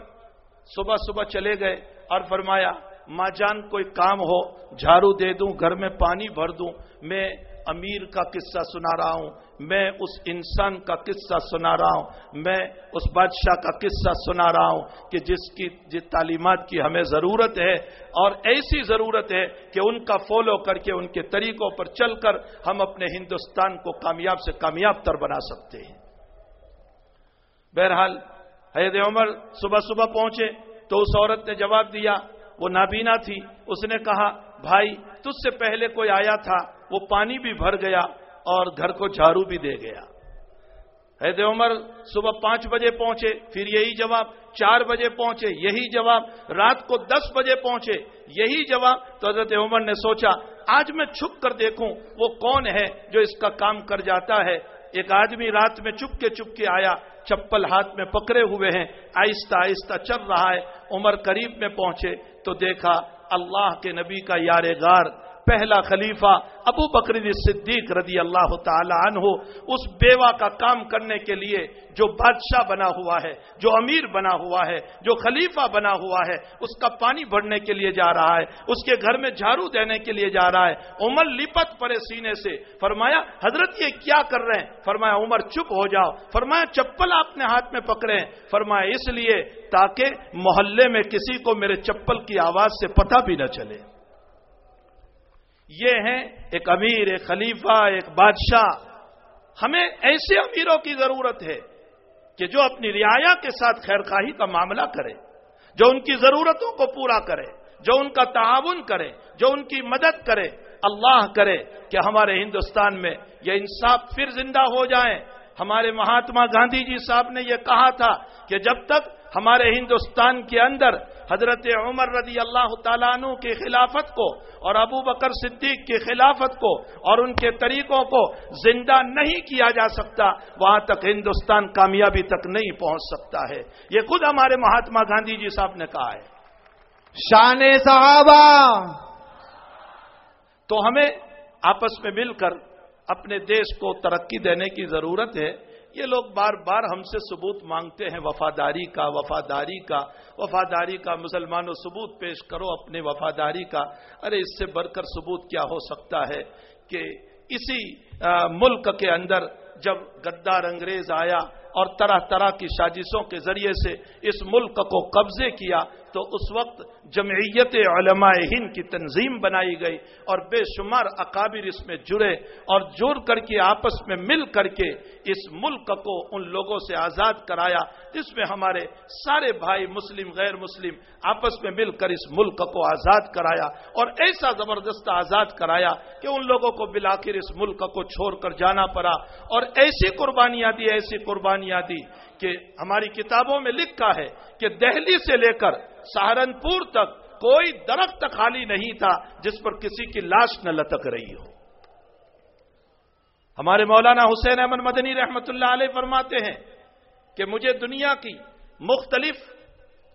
صبح صبح چلے گئے اور فرمایا ماں جان کوئی کام ہو، جھاڑو دے دوں، گھر میں پانی بھر دوں، میں امیر کا قصہ سنا رہا ہوں، میں اس انسان کا قصہ سنا رہا ہوں، میں اس بادشاہ کا قصہ سنا رہا ہوں کہ جس کی، جس تعلیمات کی ہمیں ضرورت ہے اور ایسی ضرورت ہے کہ ان کا فالو کر کے ان کے طریقوں پر چل کر ہم اپنے ہندوستان کو کامیاب سے کامیاب تر بنا سکتے ہیں۔ بہرحال حید عمر صبح صبح پہنچے تو اس عورت نے جواب دیا وہ نابینا تھی۔ اس نے کہا، بھائی، تجھ سے پہلے کوئی آیا تھا، وہ پانی بھی بھر گیا اور گھر کو جھاڑو بھی دے گیا۔ حید عمر، صبح پانچ بجے پہنچے، پھر یہی جواب۔ چار بجے پہنچے، یہی جواب۔ رات کو دس بجے پہنچے، یہی جواب۔ تو حضرت عمر نے سوچا، آج میں چھپ کر دیکھوں، وہ کون ہے جو اس کا کام کر جاتا ہے؟ ایک آدمی رات میں چپ کے چپ کے آیا، چپل ہاتھ میں پکڑے ہوئے ہیں، آہستہ آہستہ چل رہا ہے۔ عمر قریب میں پہنچے تو دیکھا اللہ کے نبی کا یار غار پہلا خلیفہ ابو بکر صدیق رضی اللہ تعالی عنہ اس بیوہ کا کام کرنے کے لیے جو بادشاہ بنا ہوا ہے، جو امیر بنا ہوا ہے، جو خلیفہ بنا ہوا ہے، اس کا پانی بھرنے کے لیے جا رہا ہے، اس کے گھر میں جھاڑو دینے کے لیے جا رہا ہے۔ عمر لپت پڑے سینے سے، فرمایا، حضرت یہ کیا کر رہے ہیں؟ فرمایا، عمر چپ ہو جاؤ۔ فرمایا، چپل آپ نے ہاتھ میں پکڑے ہیں۔ فرمایا، اس لیے تاکہ محلے میں کسی کو میرے چپل کی آواز سے پتہ بھی نہ چلے۔ یہ ہیں ایک امیر، ایک خلیفہ، ایک بادشاہ۔ ہمیں ایسے امیروں کی ضرورت ہے کہ جو اپنی رعایا کے ساتھ خیر خواہی کا معاملہ کرے، جو ان کی ضرورتوں کو پورا کرے، جو ان کا تعاون کرے، جو ان کی مدد کرے۔ اللہ کرے کہ ہمارے ہندوستان میں یہ انصاف پھر زندہ ہو جائیں ہمارے مہاتما گاندھی جی صاحب نے یہ کہا تھا کہ جب تک ہمارے ہندوستان کے اندر حضرت عمر رضی اللہ تعالیٰ عنہ کی خلافت کو اور ابو بکر صدیق کی خلافت کو اور ان کے طریقوں کو زندہ نہیں کیا جا سکتا وہاں تک ہندوستان کامیابی تک نہیں پہنچ سکتا ہے۔ یہ خود ہمارے مہاتما گاندھی جی صاحب نے کہا ہے۔
شان صحابہ۔
تو ہمیں آپس میں مل کر اپنے دیش کو ترقی دینے کی ضرورت ہے۔ یہ لوگ بار بار ہم سے ثبوت مانگتے ہیں، وفاداری کا وفاداری کا وفاداری کا مسلمانوں ثبوت پیش کرو اپنے وفاداری کا۔ ارے، اس سے بڑھ کر ثبوت کیا ہو سکتا ہے کہ اسی ملک کے اندر جب گدار انگریز آیا اور طرح طرح کی سازشوں کے ذریعے سے اس ملک کو قبضے کیا تو اس وقت جمعیت علماء ہند کی تنظیم بنائی گئی اور بے شمار اکابر اس میں جڑے اور جڑ کر کے آپس میں مل کر کے اس ملک کو ان لوگوں سے آزاد کرایا۔ جس میں ہمارے سارے بھائی مسلم، غیر مسلم آپس میں مل کر اس ملک کو آزاد کرایا اور ایسا زبردست آزاد کرایا کہ ان لوگوں کو بلاخر اس ملک کو چھوڑ کر جانا پڑا۔ اور ایسی قربانیاں دی، ایسی قربانیاں دی کہ ہماری کتابوں میں لکھا ہے کہ دہلی سے لے کر سہارنپور تک کوئی درخت خالی نہیں تھا جس پر کسی کی لاش نہ لتک رہی ہو۔ ہمارے مولانا حسین احمد مدنی رحمت اللہ علیہ فرماتے ہیں کہ مجھے دنیا کی مختلف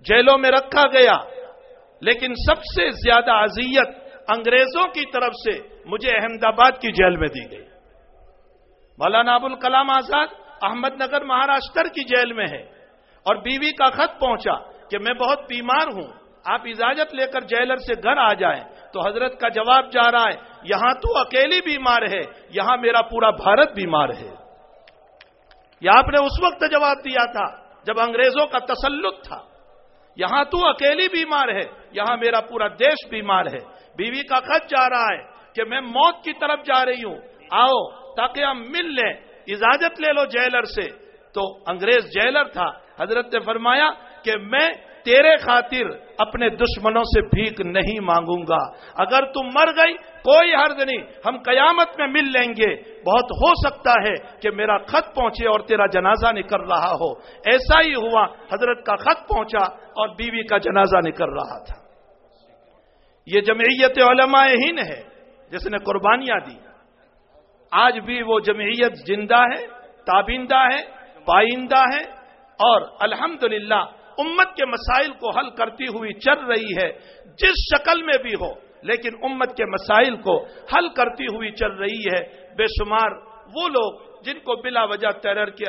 جیلوں میں رکھا گیا، لیکن سب سے زیادہ اذیت انگریزوں کی طرف سے مجھے احمد آباد کی جیل میں دی گئی۔ مولانا ابوالکلام آزاد احمد نگر مہاراشٹر کی جیل میں ہے اور بیوی کا خط پہنچا کہ میں بہت بیمار ہوں، آپ اجازت لے کر جیلر سے گھر آ جائیں۔ تو حضرت کا جواب جا رہا ہے، یہاں تو اکیلی بیمار ہے، یہاں میرا پورا بھارت بیمار ہے۔ یہ آپ نے اس وقت جواب دیا تھا جب انگریزوں کا تسلط تھا۔ یہاں تو اکیلی بیمار ہے، یہاں میرا پورا دیش بیمار ہے۔ بیوی کا خط جا رہا ہے کہ میں موت کی طرف جا رہی ہوں۔ آؤ، تاکہ ہم مل لیں، اجازت لے لو جیلر سے۔ تو انگریز جیلر تھا، حضرت نے فرمایا کہ میں تیرے خاطر اپنے دشمنوں سے بھیک نہیں مانگوں گا۔ اگر تم مر گئی، کوئی حرض نہیں، ہم قیامت میں مل لیں گے۔ بہت ہو سکتا ہے کہ میرا خط پہنچے اور تیرا جنازہ نکل رہا ہو۔ ایسا ہی ہوا، حضرت کا خط پہنچا اور بیوی کا جنازہ نکل رہا تھا۔ یہ جمعیت علماء ہند ہے، جس نے قربانیاں دی۔ آج بھی وہ جمعیت زندہ ہے، تابندہ ہے، پائندہ ہے اور الحمدللہ امت کے مسائل کو حل کرتی ہوئی چل رہی ہے، جس شکل میں بھی ہو، لیکن امت کے مسائل کو حل کرتی ہوئی چل رہی ہے۔ بے شمار وہ لوگ جن کو بلا وجہ ٹیرر کے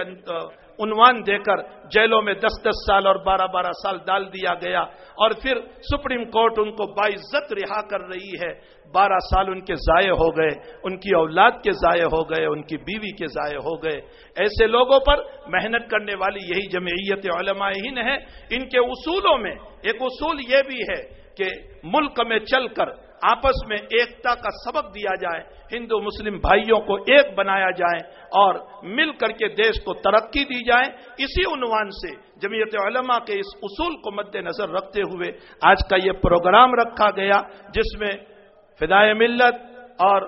عنوان دے کر جیلوں میں دس دس سال اور بارہ بارہ سال ڈال دیا گیا اور پھر سپریم کورٹ ان کو باعزت رہا کر رہی ہے۔ بارہ سال ان کے ضائع ہو گئے، ان کی اولاد کے ضائع ہو گئے، ان کی بیوی کے ضائع ہو گئے۔ ایسے لوگوں پر محنت کرنے والی یہی جمعیت علماء ہند ہے ان کے اصولوں میں ایک اصول یہ بھی ہے کہ ملک میں چل کر آپس میں ایکتا کا سبق دیا جائے، ہندو مسلم بھائیوں کو ایک بنایا جائے اور مل کر کے دیش کو ترقی دی جائے۔ اسی عنوان سے جمعیت علماء کے اس اصول کو مد نظر رکھتے ہوئے آج کا یہ پروگرام رکھا گیا، جس میں فدائے ملت اور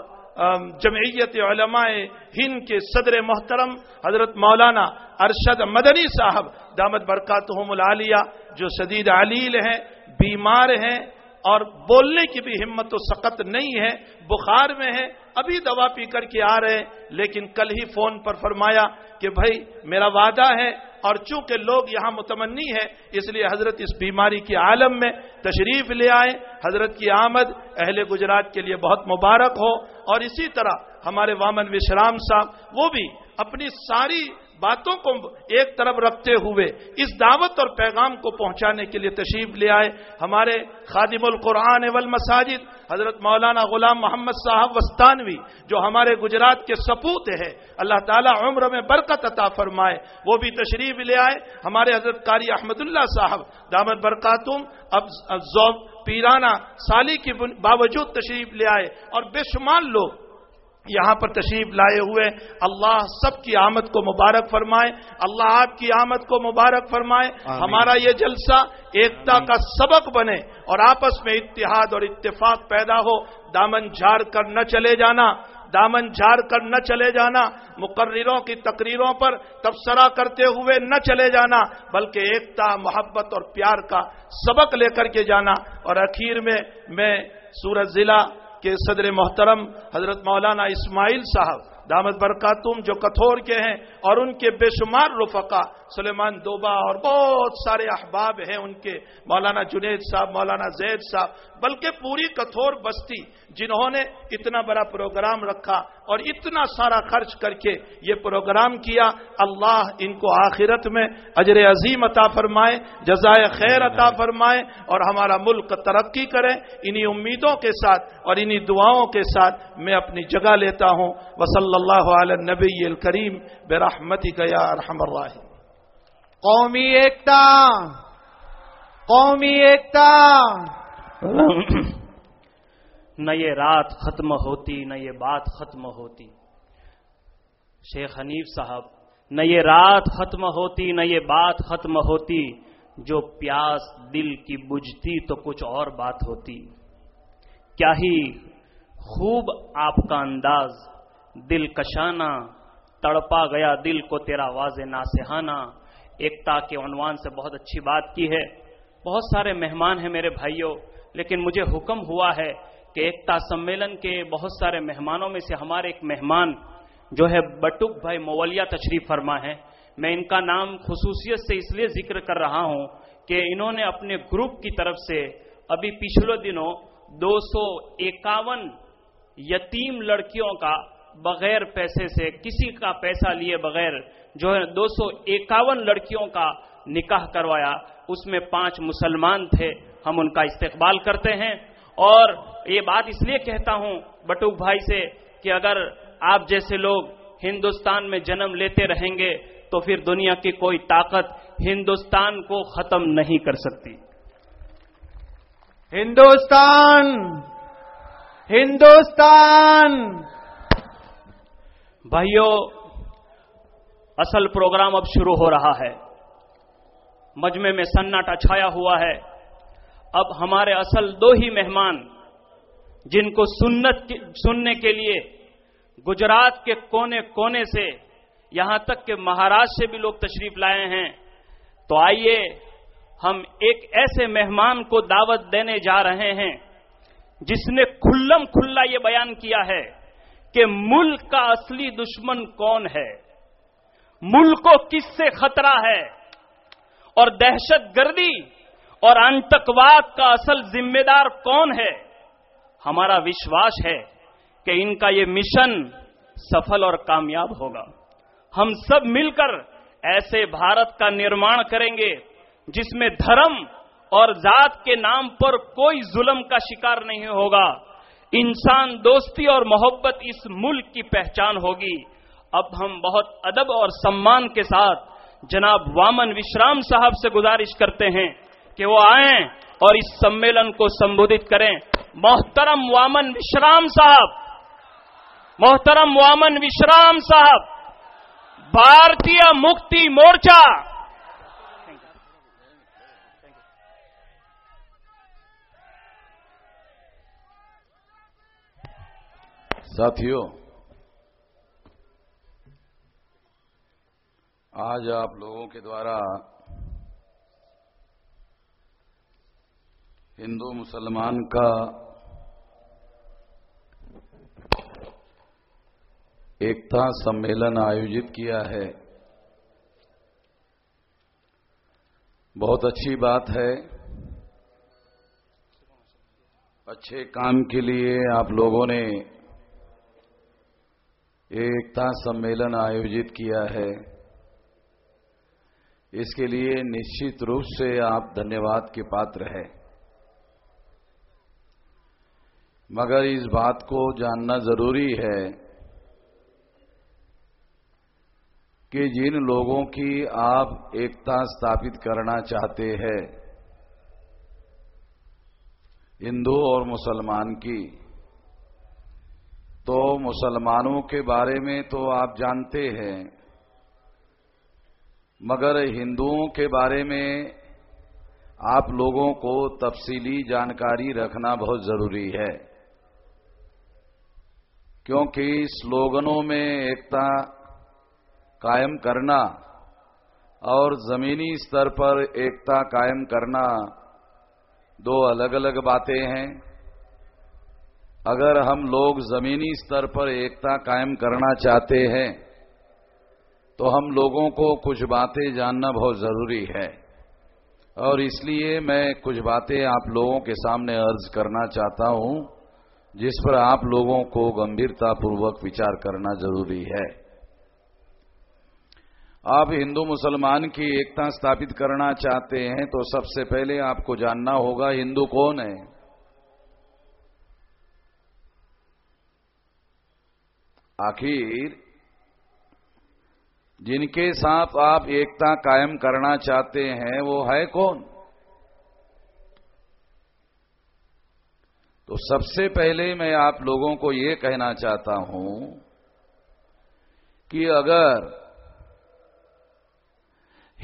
جمعیت علماء ہند کے صدر محترم حضرت مولانا ارشد مدنی صاحب، دامت برکاتہم العالیہ، جو شدید علیل ہیں، بیمار ہیں اور بولنے کی بھی ہمت و سقت نہیں ہے، بخار میں ہے، ابھی دوا پی کر کے آ رہے لیکن کل ہی فون پر فرمایا کہ بھائی میرا وعدہ ہے اور چونکہ لوگ یہاں متمنی ہے اس لیے حضرت اس بیماری کے عالم میں تشریف لے آئے۔ حضرت کی آمد اہل گجرات کے لیے بہت مبارک ہو۔ اور اسی طرح ہمارے وامن وشرام صاحب، وہ بھی اپنی ساری باتوں کو ایک طرف رکھتے ہوئے اس دعوت اور پیغام کو پہنچانے کے لیے تشریف لے آئے۔ ہمارے خادم القرآن والمساجد، حضرت مولانا غلام محمد صاحب وستانوی، جو ہمارے گجرات کے سپوت ہے اللہ تعالیٰ عمر میں برکت عطا فرمائے۔ وہ بھی تشریف لے آئے۔ ہمارے حضرت کاری احمد اللہ صاحب، دامت برکاتم، اب پیرانہ، سالی کی باوجود تشریف لے آئے۔ اور بے شمار لوگ یہاں پر تشریف لائے ہوئے اللہ سب کی آمد کو مبارک فرمائے اللہ آپ کی آمد کو مبارک فرمائے۔ ہمارا یہ جلسہ ایکتا کا سبق بنے اور آپس میں اتحاد اور اتفاق پیدا ہو۔ دامن جھاڑ کر نہ چلے جانا دامن جھاڑ کر نہ چلے جانا مقرروں کی تقریروں پر تبصرہ کرتے ہوئے نہ چلے جانا بلکہ ایکتا محبت اور پیار کا سبق لے کر کے جانا۔ اور اخیر میں میں سورج ضلع کے صدر محترم حضرت مولانا اسماعیل صاحب، دامت برکاتم جو کتھور کے ہیں اور ان کے بے شمار رفقا سلیمان دوبا اور بہت سارے احباب ہیں ان کے، مولانا جنید صاحب، مولانا زید صاحب، بلکہ پوری کتھور بستی جنہوں نے اتنا بڑا پروگرام رکھا اور اتنا سارا خرچ کر کے یہ پروگرام کیا۔ اللہ ان کو آخرت میں اجر عظیم عطا فرمائے، جزائے خیر عطا فرمائے اور ہمارا ملک ترقی کرے۔ انہی امیدوں کے ساتھ اور انہی دعاؤں کے ساتھ میں اپنی جگہ لیتا ہوں۔ وصلی اللہ علیہ نبی الکریم بے رحمتی گیا رحم اللہ
قومی ایکتا۔ قومی ایکتا۔
نہ یہ رات ختم ہوتی، نہ یہ بات ختم ہوتی۔ شیخ حنیف صاحب، نہ یہ رات ختم ہوتی، نہ یہ بات ختم ہوتی۔ جو پیاس دل کی بجھتی تو کچھ اور بات ہوتی۔ کیا ہی خوب آپ کا انداز، دل کشانہ، تڑپا گیا دل کو تیرا واضح ناسہانا ایکتا کے عنوان سے بہت اچھی بات کی ہے۔ بہت سارے مہمان ہیں میرے بھائیوں، لیکن مجھے حکم ہوا ہے کہ ایکتا سمیلن کے بہت سارے مہمانوں میں سے ہمارے ایک مہمان جو ہے بٹک بھائی مولیا تشریف فرما ہے۔ میں ان کا نام خصوصیت سے اس لیے ذکر کر رہا ہوں کہ انہوں نے اپنے گروپ کی طرف سے ابھی پچھلے دنوں دو سو اکاون یتیم لڑکیوں کا بغیر پیسے سے، کسی کا پیسہ لیے بغیر جو ہے دو سو اکاون لڑکیوں کا نکاح کروایا اس میں پانچ مسلمان تھے ہم ان کا استقبال کرتے ہیں۔ اور یہ بات اس لیے کہتا ہوں بٹوک بھائی سے کہ اگر آپ جیسے لوگ ہندوستان میں جنم لیتے رہیں گے تو پھر دنیا کی کوئی طاقت ہندوستان کو ختم نہیں کر سکتی۔
ہندوستان! ہندوستان!
بھائیوں اصل پروگرام اب شروع ہو رہا ہے۔ مجمع میں سناٹا چھایا ہوا ہے۔ اب ہمارے اصل دو ہی مہمان، جن کو سنت سننے کے لیے گجرات کے کونے کونے سے یہاں تک کہ مہاراشٹر سے بھی لوگ تشریف لائے ہیں۔ تو آئیے، ہم ایک ایسے مہمان کو دعوت دینے جا رہے ہیں، جس نے کھلم کھلا یہ بیان کیا ہے کہ ملک کا اصلی دشمن کون ہے۔ ملک کو کس سے خطرہ ہے؟ اور دہشت گردی اور انتقواد کا اصل ذمہ دار کون ہے؟ ہمارا وشواس ہے کہ ان کا یہ مشن سفل اور کامیاب ہوگا۔ ہم سب مل کر ایسے بھارت کا نرمان کریں گے جس میں دھرم اور ذات کے نام پر کوئی ظلم کا شکار نہیں ہوگا۔ انسان دوستی اور محبت اس ملک کی پہچان ہوگی۔ اب ہم بہت ادب اور سمان کے ساتھ جناب وامن وشرام صاحب سے گزارش کرتے ہیں کہ وہ آئیں اور اس سمیلن کو سمبوت کریں۔ محترم وامن وشرام صاحب، محترم وامن وشرام صاحب بھارتی مکتی مورچہ۔
ساتھیوں آج آپ لوگوں کے دوارا ہندو مسلمان کا ایکتا سمیلن آیوجت کیا ہے۔ بہت اچھی بات ہے۔ اچھے کام کے لیے آپ لوگوں نے ایکتا سمیلن آیوجت کیا ہے۔ اس کے لیے نشچت روپ سے آپ دھنیہ واد کے پاتر ہے مگر اس بات کو جاننا ضروری ہے کہ جن لوگوں کی آپ ایکتا ستھاپت کرنا چاہتے ہیں، ہندو اور مسلمان کی۔ تو مسلمانوں کے بارے میں تو آپ جانتے ہیں۔ مگر ہندوؤں کے بارے میں آپ لوگوں کو تفصیلی جانکاری رکھنا بہت ضروری ہے۔ کیونکہ سلوگنوں میں ایکتا قائم کرنا اور زمینی استر پر ایکتا قائم کرنا دو الگ الگ باتیں ہیں۔ اگر ہم لوگ زمینی استر پر ایکتا قائم کرنا چاہتے ہیں تو ہم لوگوں کو کچھ باتیں جاننا بہت ضروری ہے۔ اور اس لیے میں کچھ باتیں آپ لوگوں کے سامنے عرض کرنا چاہتا ہوں، جس پر آپ لوگوں کو گمبھیرتا پوروک وچار کرنا ضروری ہے۔ آپ ہندو مسلمان کی ایکتا ستھاپت کرنا چاہتے ہیں تو سب سے پہلے آپ کو جاننا ہوگا ہندو کون ہے آخر جن کے ساتھ آپ ایکتا قائم کرنا چاہتے ہیں، وہ ہے کون؟ تو سب سے پہلے میں آپ لوگوں کو یہ کہنا چاہتا ہوں کہ اگر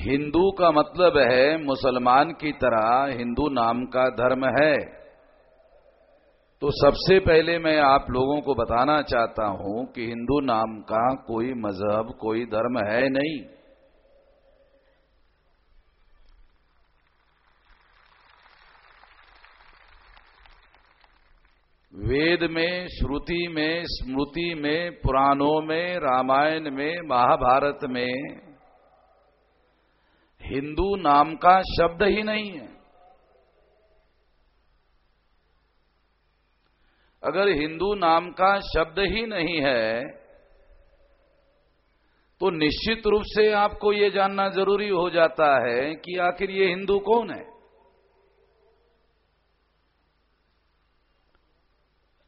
ہندو کا مطلب ہے مسلمان کی طرح ہندو نام کا دھرم ہے تو سب سے پہلے میں آپ لوگوں کو بتانا چاہتا ہوں کہ ہندو نام کا کوئی مذہب، کوئی دھرم ہے نہیں۔ وید میں شروتی میں اسمرتی میں، پرانوں میں، رامائن میں مہا بھارت میں، ہندو نام کا شبد ہی نہیں ہے۔ اگر ہندو نام کا شبد ہی نہیں ہے، تو نشچت روپ سے آپ کو یہ جاننا ضروری ہو جاتا ہے کہ آخر یہ ہندو کون ہے۔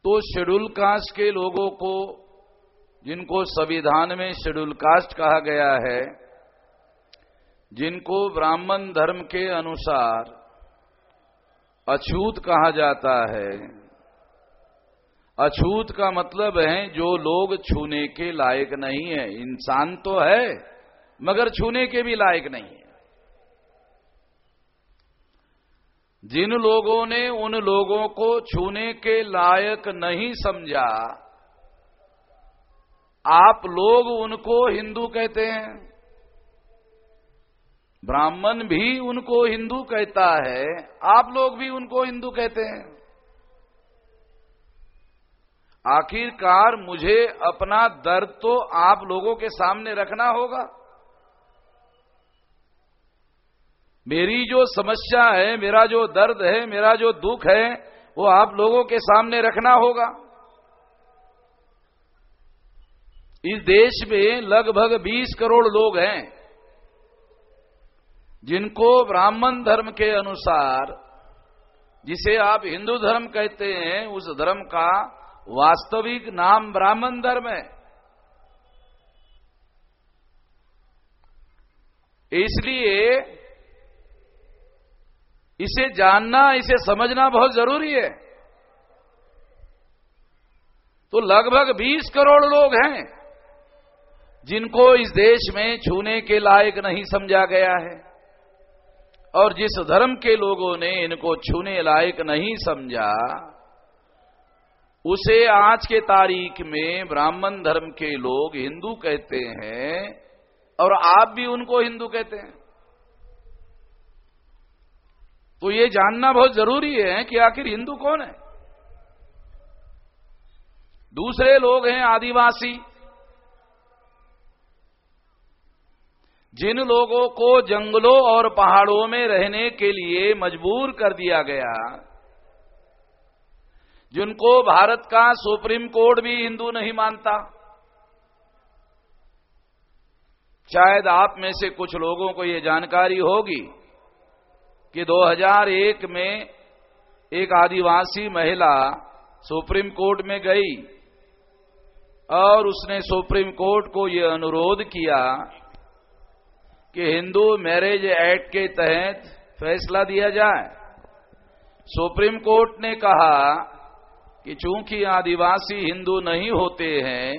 تو شیڈول کاسٹ کے لوگوں کو، جن کو سویدھان میں شیڈول کاسٹ کہا گیا ہے، جن کو براہمن دھرم کے انوسار اچھوت کہا جاتا ہے۔ اچھوت کا مطلب ہے جو لوگ چھونے کے لائق نہیں ہے انسان تو ہے، مگر چھونے کے بھی لائق نہیں ہے۔ جن لوگوں نے ان لوگوں کو چھونے کے لائق نہیں سمجھا، آپ لوگ ان کو ہندو کہتے ہیں۔ براہمن بھی ان کو ہندو کہتا ہے، آپ لوگ بھی ان کو ہندو کہتے ہیں۔ آخر کار مجھے اپنا درد تو آپ لوگوں کے سامنے رکھنا ہوگا۔ میری جو سمسیا ہے، میرا جو درد ہے، میرا جو دکھ ہے، وہ آپ لوگوں کے سامنے رکھنا ہوگا۔ اس دیش میں لگ بھگ بیس کروڑ لوگ ہیں، جن کو براہمن دھرم کے انوسار، جسے آپ ہندو دھرم کہتے ہیں، اس دھرم کا واستوک نام براہمن دھرم ہے۔ اس لیے اسے جاننا، اسے سمجھنا بہت ضروری ہے۔ تو لگ بھگ بیس کروڑ لوگ ہیں جن کو اس دیش میں چھونے کے لائق نہیں سمجھا گیا ہے۔ اور جس دھرم کے لوگوں نے ان کو چھونے لائق نہیں سمجھا اسے آج کے تاریخ میں براہمن دھرم کے لوگ ہندو کہتے ہیں اور آپ بھی ان کو ہندو کہتے ہیں۔ تو یہ جاننا بہت ضروری ہے کہ آخر ہندو کون ہے۔ دوسرے لوگ ہیں آدیواسی۔ جن لوگوں کو جنگلوں اور پہاڑوں میں رہنے کے لیے مجبور کر دیا گیا جن کو بھارت کا سپریم کورٹ بھی ہندو نہیں مانتا۔ شاید آپ میں سے کچھ لوگوں کو یہ جانکاری ہوگی کہ دو ہزار ایک میں ایک آدیواسی مہیلا سپریم کورٹ میں گئی اور اس نے سپریم کورٹ کو یہ انوروھ کیا کہ ہندو میرج ایکٹ کے تحت فیصلہ دیا جائے۔ سپریم کورٹ نے کہا کہ چونکہ آدیواسی ہندو نہیں ہوتے ہیں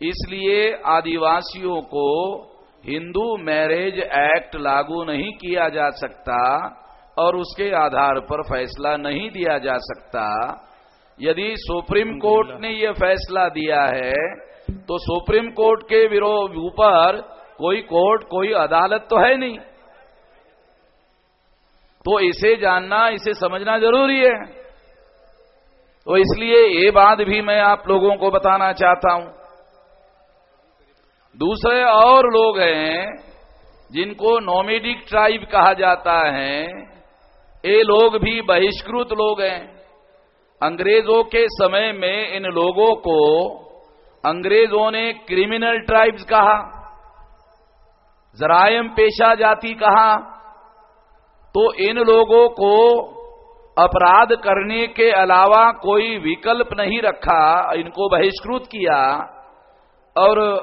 اس لیے آدیواسیوں کو ہندو میرج ایکٹ لاگو نہیں کیا جا سکتا اور اس کے آدھار پر فیصلہ نہیں دیا جا سکتا۔ یدی سپریم کورٹ نے یہ فیصلہ دیا ہے تو سپریم کورٹ کے اوپر کوئی کورٹ کوئی عدالت تو ہے نہیں۔ تو اسے جاننا اسے سمجھنا ضروری ہے۔ تو اس لیے یہ بات بھی میں آپ لوگوں کو بتانا چاہتا ہوں۔ دوسرے اور لوگ ہیں جن کو نومیڈک ٹرائب کہا جاتا ہے۔ یہ لوگ بھی بہشکرت لوگ ہیں۔ انگریزوں کے سمے میں ان لوگوں کو انگریزوں نے کرمنل ٹرائبز کہا۔ ذرائم پیشہ جاتی کہا۔ تو ان لوگوں کو اپرادھ کرنے کے علاوہ کوئی وکلپ نہیں رکھا، ان کو بہشکرت کیا اور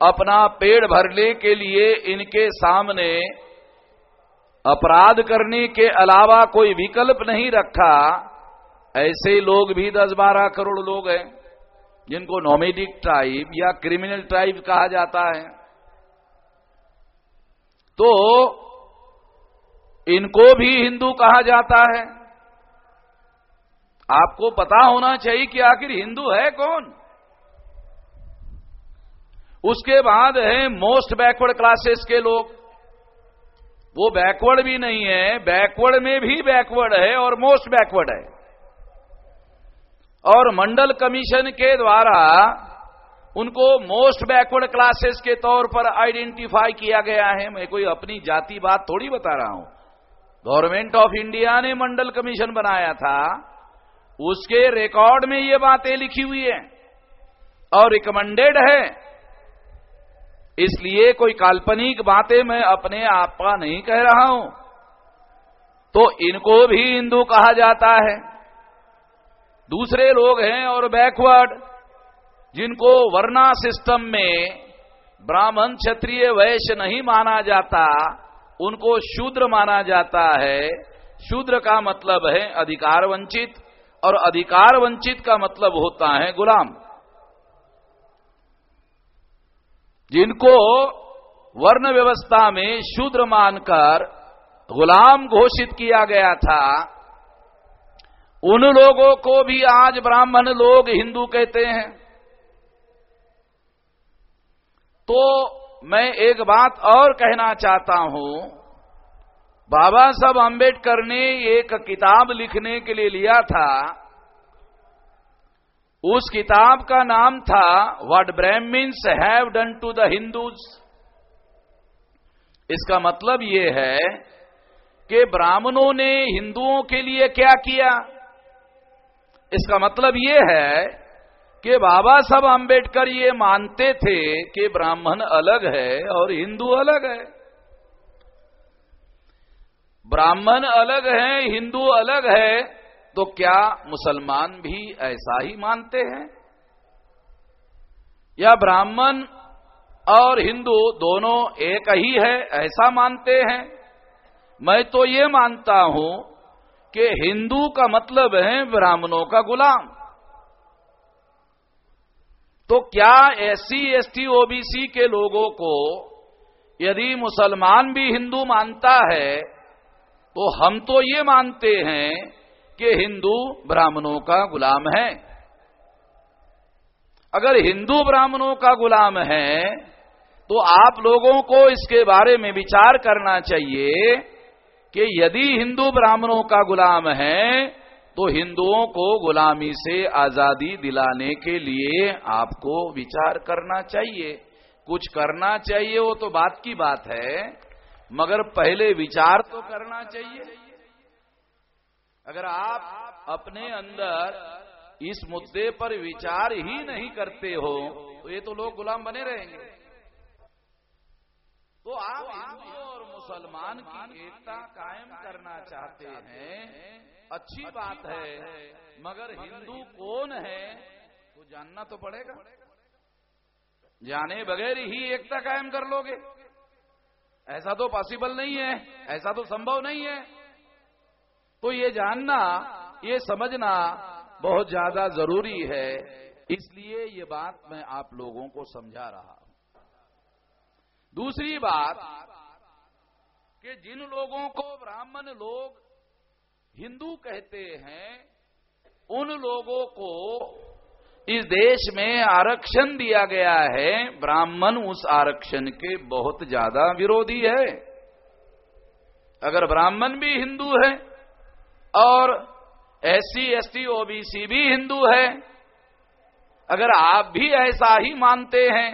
اپنا پیڑ بھرنے کے لیے ان کے سامنے اپرادھ کرنے کے علاوہ کوئی وکلپ نہیں رکھا۔ ایسے لوگ بھی دس بارہ کروڑ لوگ ہیں جن کو نومیڈک ٹرائب یا کرمنل ٹرائب کہا جاتا ہے۔ تو ان کو بھی ہندو کہا جاتا ہے۔ آپ کو پتا ہونا چاہیے کہ آخر ہندو ہے کون؟ اس کے بعد ہے موسٹ بیکورڈ کلاسز کے لوگ۔ وہ بیکورڈ بھی نہیں ہے بیکورڈ میں بھی بیکورڈ ہے اور موسٹ بیکورڈ ہے۔ اور منڈل کمیشن کے دوارا ان کو موسٹ بیکورڈ کلاسز کے طور پر آئیڈینٹیفائی کیا گیا ہے۔ میں کوئی اپنی جاتی بات تھوڑی بتا رہا ہوں۔ گورنمنٹ آف انڈیا نے منڈل کمیشن بنایا تھا۔ اس کے ریکارڈ میں یہ باتیں لکھی ہوئی ہیں اور ریکمنڈیڈ ہے اس لیے کوئی کالپنک باتیں میں اپنے آپ کا نہیں کہہ رہا ہوں۔ تو ان کو بھی ہندو کہا جاتا ہے۔ دوسرے لوگ ہیں اور بیکورڈ جن کو ورنا سسٹم میں براہن چھتریہ ویش نہیں مانا جاتا، ان کو شودر مانا جاتا ہے۔ شدر کا مطلب ہے ادھکار ونچت۔ اور ادھیکار ونچت کا مطلب ہوتا ہے غلام۔ جن کو ورن ویوستھا میں شودر مان کر غلام گھوشت کیا گیا تھا، ان لوگوں کو بھی آج براہمن لوگ ہندو کہتے ہیں۔ تو میں ایک بات اور کہنا چاہتا ہوں۔ بابا صاحب امبیڈکر نے ایک کتاب لکھنے کے لیے لیا تھا۔ اس کتاب کا نام تھا what Brahmins have done to the Hindus اس کا مطلب یہ ہے کہ براہمنوں نے ہندوؤں کے لیے کیا کیا۔ اس کا مطلب یہ ہے کہ بابا صاحب امبیڈکر یہ مانتے تھے کہ براہمن الگ ہے اور ہندو الگ ہے۔ براہمن الگ ہیں، ہندو الگ ہے، تو کیا مسلمان بھی ایسا ہی مانتے ہیں؟ یا براہمن اور ہندو دونوں ایک ہی ہے، ایسا مانتے ہیں؟ میں تو یہ مانتا ہوں کہ ہندو کا مطلب ہے براہمنوں کا غلام۔ تو کیا S C S T O B C کے لوگوں کو یدی مسلمان بھی ہندو مانتا ہے تو ہم تو یہ مانتے ہیں کہ ہندو براہنوں کا غلام ہے اگر ہندو برہمنوں کا غلام ہے تو آپ لوگوں کو اس کے بارے میں وچار کرنا چاہیے کہ یدی ہندو برہمنوں کا غلام ہے تو ہندوؤں کو غلامی سے آزادی دلانے کے لیے آپ کو وچار کرنا چاہیے۔ کچھ کرنا چاہیے، وہ تو بات کی بات ہے۔ مگر پہلے وچار تو کرنا چاہیے۔ اگر آپ اپنے اندر اس مدعے پر وچار ہی نہیں کرتے ہو، تو یہ تو لوگ غلام بنے رہیں گے۔ تو آپ ہندو اور مسلمان کی ایکتا قائم کرنا چاہتے ہیں۔ اچھی بات ہے، مگر ہندو کون ہے؟ وہ جاننا تو پڑے گا۔ جانے بغیر ہی ایکتا قائم کر لو گے۔ ایسا تو پاسبل نہیں ہے، ایسا تو سمبھو نہیں ہے۔ تو یہ جاننا، یہ سمجھنا بہت زیادہ ضروری ہے۔ اس لیے یہ بات میں آپ لوگوں کو سمجھا رہا ہوں۔ دوسری بات کہ جن لوگوں کو براہمن لوگ ہندو کہتے ہیں، ان لوگوں کو اس دیش میں آرکشن دیا گیا ہے، براہمن اس آرکشن کے بہت زیادہ وروی ہے۔ اگر براہمن بھی ہندو ہے اور S C S T O B C بھی ہندو ہے، اگر آپ بھی ایسا ہی مانتے ہیں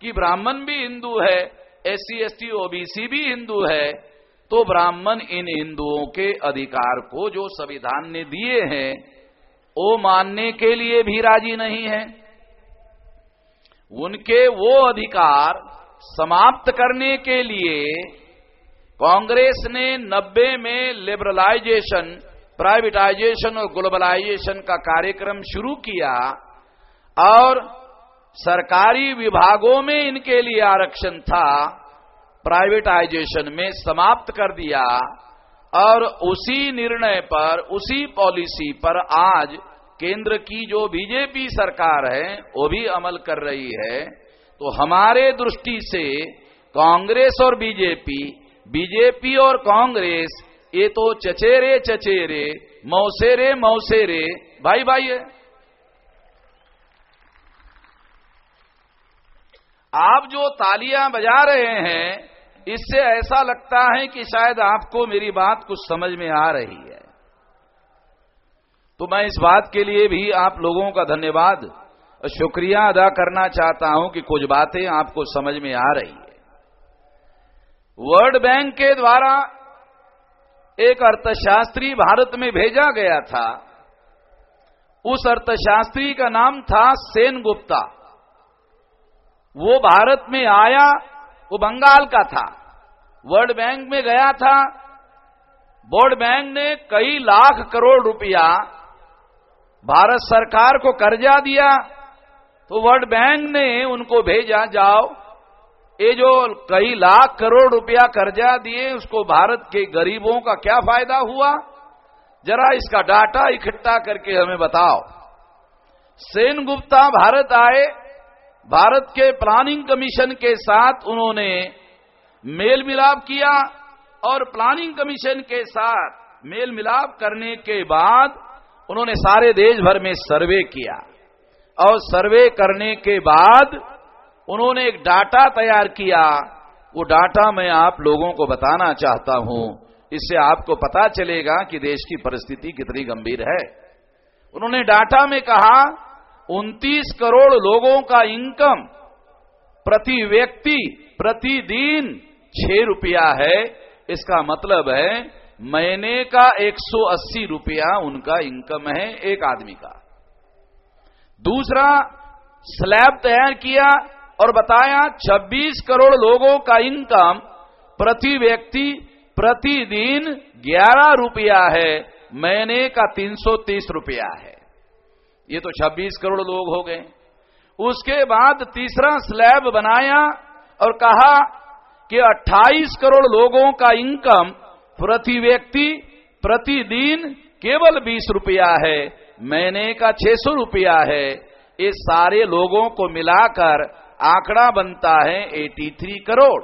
کہ براہمن بھی ہندو ہے S C S T O B C بھی ہندو ہے، تو براہمن ان ہندوؤں کے ادھیکار کو جو سویدھان نے دیے ہیں وہ ماننے کے لیے بھی راضی نہیں ہے ان کے وہ ادھیکار سماپت کرنے کے لیے کانگریس نے نبے میں لبرلائزیشن پرائیویٹائزیشن اور گلوبلائزیشن کا کارکرم شروع کیا اور سرکاری وبھاگوں میں ان کے لیے آرکشن تھا پرائیویٹائزیشن میں سماپت کر دیا۔ اور اسی نرنے پر، اسی پالیسی پر آج کیندر کی جو بی جے پی سرکار ہے، وہ بھی عمل کر رہی ہے۔ تو ہمارے درشٹی سے کانگریس اور be J P, be J P اور کانگریس، یہ تو چچیرے چچیرے، موسیرے موسیرے، بھائی بھائی ہے۔ آپ جو تالیاں بجا رہے ہیں اس سے ایسا لگتا ہے کہ شاید آپ کو میری بات کچھ سمجھ میں آ رہی ہے۔ تو میں اس بات کے لیے بھی آپ لوگوں کا دھنیہ واد اور شکریہ ادا کرنا چاہتا ہوں کہ کچھ باتیں آپ کو سمجھ میں آ رہی ہے ورلڈ بینک کے دوارا ایک ارتھ شاستری بھارت میں بھیجا گیا تھا۔ اس ارتھ شاستری کا نام تھا سین گپتا۔ وہ بھارت میں آیا وہ بنگال کا تھا۔ ورلڈ بینک میں گیا تھا۔ بورڈ بینک نے کئی لاکھ کروڑ روپیہ بھارت سرکار کو قرضہ دیا۔ تو ورلڈ بینک نے ان کو بھیجا، جاؤ۔ یہ جو کئی لاکھ کروڑ روپیہ قرضہ دیے، اس کو بھارت کے غریبوں کا کیا فائدہ ہوا؟ ذرا اس کا ڈاٹا اکٹھا کر کے ہمیں بتاؤ۔ سین گپتا بھارت آئے۔ بھارت کے پلاننگ کمیشن کے ساتھ انہوں نے میل ملاپ کیا اور پلاننگ کمیشن کے ساتھ میل ملاپ کرنے کے بعد انہوں نے سارے دیش بھر میں سروے کیا اور سروے کرنے کے بعد انہوں نے ایک ڈاٹا تیار کیا۔ وہ ڈاٹا میں آپ لوگوں کو بتانا چاہتا ہوں۔ اس سے آپ کو پتا چلے گا کہ دیش کی پرستی کتنی گمبھیر ہے۔ انہوں نے ڈاٹا میں کہا انتیس کروڑ لوگوں کا انکم پرتی ویکتی، پرتی دن چھ روپیہ ہے۔ اس کا مطلب ہے مہینے کا ایک سو اسی روپیہ ان کا انکم ہے ایک آدمی کا۔ دوسرا، سلیب تیار کیا اور بتایا چھبیس کروڑ لوگوں کا انکم پرتی ویکتی، پرتی دن گیارہ روپیہ ہے۔ مہینے کا تین سو تیس روپیہ ہے۔ یہ تو چھبیس کروڑ لوگ ہو گئے اس کے بعد تیسرا سلیب بنایا اور کہا کہ اٹھائیس کروڑ لوگوں کا انکم پرتی ویکتی پرتی دن کیول بیس روپیہ ہے مہینے کا چھ سو روپیہ ہے۔ یہ سارے لوگوں کو ملا کر آکڑا بنتا ہے ایٹی تھری کروڑ۔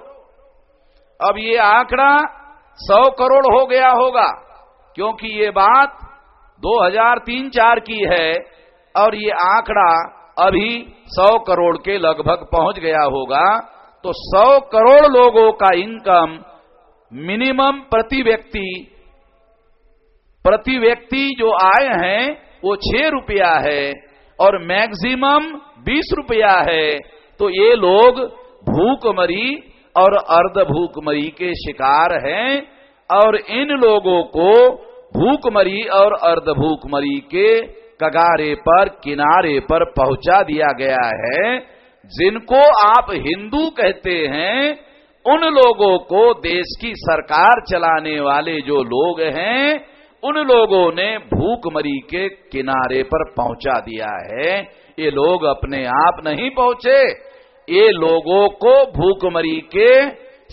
اب یہ آکڑا سو کروڑ ہو گیا ہوگا، کیونکہ یہ بات دو ہزار تین چار کی ہے۔ اور یہ آંકڑا ابھی سو کروڑ کے لگ بھگ پہنچ گیا ہوگا، تو سو کروڑ لوگوں کا انکم منیمم پرتی ویکتی پرتی ویکتی جو آئے ہیں، وہ چھ روپیہ ہے اور میگزیمم بیس روپیہ ہے۔ تو یہ لوگ بھوک مری اور ارد بھوک مری کے شکار ہیں اور ان لوگوں کو بھوک مری اور ارد بھوک مری کے کگارے پر، کنارے پر پہنچا دیا گیا ہے۔ جن کو آپ ہندو کہتے ہیں، ان لوگوں کو دیش کی سرکار چلانے والے جو لوگ ہیں، ان لوگوں نے بھوک مری کے کنارے پر پہنچا دیا ہے۔ یہ لوگ اپنے آپ نہیں پہنچے۔ یہ لوگوں کو بھوک مری کے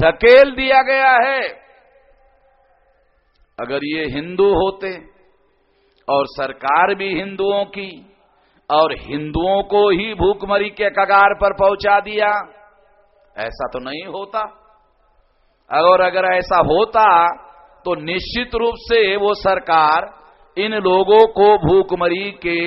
دھکیل دیا گیا ہے۔ اگر یہ ہندو ہوتے اور سرکار بھی ہندوؤں کی اور ہندوؤں کو ہی بھوک مری کے کگار پر پہنچا دیا۔ ایسا تو نہیں ہوتا۔ اور اگر ایسا ہوتا تو نشچت روپ سے وہ سرکار ان لوگوں کو بھوک مری کے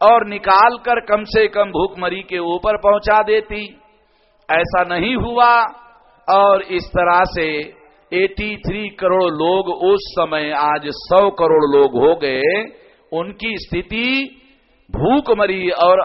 اور نکال کر کم سے کم بھوک مری کے اوپر پہنچا دیتی۔ ایسا نہیں ہوا اور اس طرح سے ایٹی تھری کروڑ لوگ اس سمے آج سو کروڑ لوگ ہو گئے، ان کی استھتی بھوک مری اور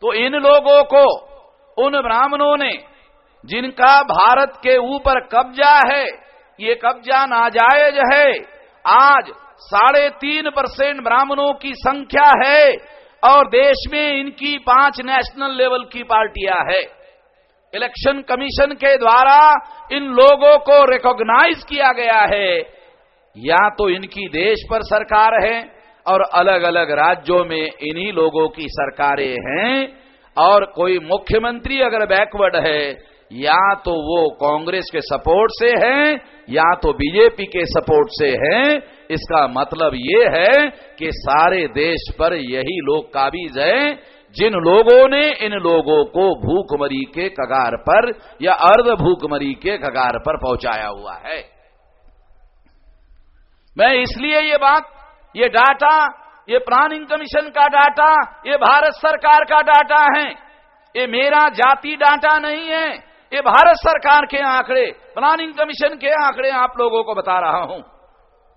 تو ان لوگوں کو، ان براہمنوں نے، جن کا بھارت کے اوپر قبضہ ہے، یہ قبضہ ناجائز ہے۔ آج ساڑھے تین پرسینٹ براہمنوں کی سنکھیا ہے۔ اور دیش میں ان کی پانچ نیشنل لیول کی پارٹیاں ہے الیکشن کمیشن کے دوارا ان لوگوں کو ریکوگنائز کیا گیا ہے۔ یا تو ان کی دیش پر سرکار ہے اور الگ الگ راجوں میں انہی لوگوں کی سرکاریں ہیں۔ اور کوئی مکھ منتری اگر بیکورڈ ہے، یا تو وہ کانگریس کے سپورٹ سے ہیں، یا تو بی جے پی کے سپورٹ سے ہیں۔ اس کا مطلب یہ ہے کہ سارے دیش پر یہی لوگ قابض ہیں، جن لوگوں نے ان لوگوں کو بھوک مری کے کگار پر یا ارد بھوک مری کے کگار پر پہنچایا ہوا ہے۔ میں اس لیے یہ بات، یہ ڈاٹا، یہ پلاننگ کمیشن کا ڈاٹا، یہ بھارت سرکار کا ڈاٹا ہے۔ یہ میرا جاتی ڈاٹا نہیں ہے، یہ بھارت سرکار کے آنکڑے، پلاننگ کمیشن کے آنکڑے آپ لوگوں کو بتا رہا ہوں۔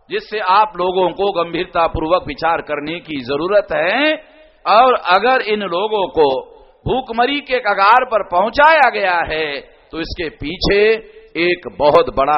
جس سے آپ لوگوں کو گمبھیرتا پوروک وچار کرنے کی ضرورت ہے اور اگر ان لوگوں کو بھوک مری کے کگار پر پہنچایا گیا ہے، تو اس کے پیچھے ایک بہت بڑا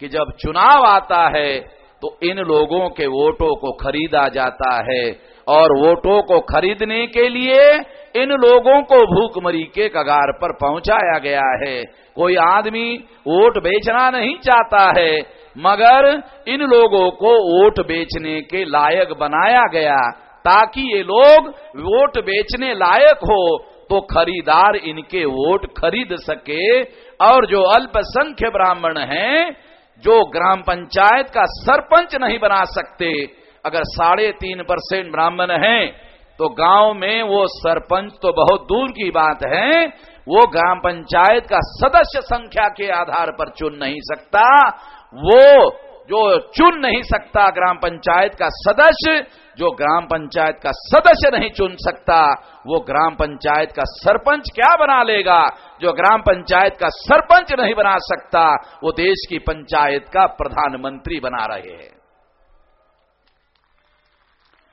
کہ جب چناؤ آتا ہے، تو ان لوگوں کے ووٹوں کو خریدا جاتا ہے۔ اور ووٹوں کو خریدنے کے لیے ان لوگوں کو بھوک مری کے کگار پر پہنچایا گیا ہے۔ کوئی آدمی ووٹ بیچنا نہیں چاہتا ہے مگر ان لوگوں کو ووٹ بیچنے کے لائق بنایا گیا۔ تاکہ یہ لوگ ووٹ بیچنے لائق ہو، تو خریدار ان کے ووٹ خرید سکے۔ اور جو الپ سنکھ براہمن ہیں، جو گرام پنچایت کا سرپنچ نہیں بنا سکتے۔ اگر ساڑھے تین پرسینٹ براہمن ہیں، تو گاؤں میں وہ سرپنچ تو بہت دور کی بات ہے۔ وہ گرام پنچایت کا سدسیہ سنکھیا کے آدھار پر چن نہیں سکتا۔ وہ جو چن نہیں سکتا گرام پنچایت کا سدسیہ جو گرام پنچایت کا سدس نہیں چن سکتا، وہ گرام پنچایت کا سرپنچ کیا بنا لے گا؟ جو گرام پنچایت کا سرپنچ نہیں بنا سکتا، وہ دیش کی پنچایت کا پردھان منتری بنا رہے ہیں۔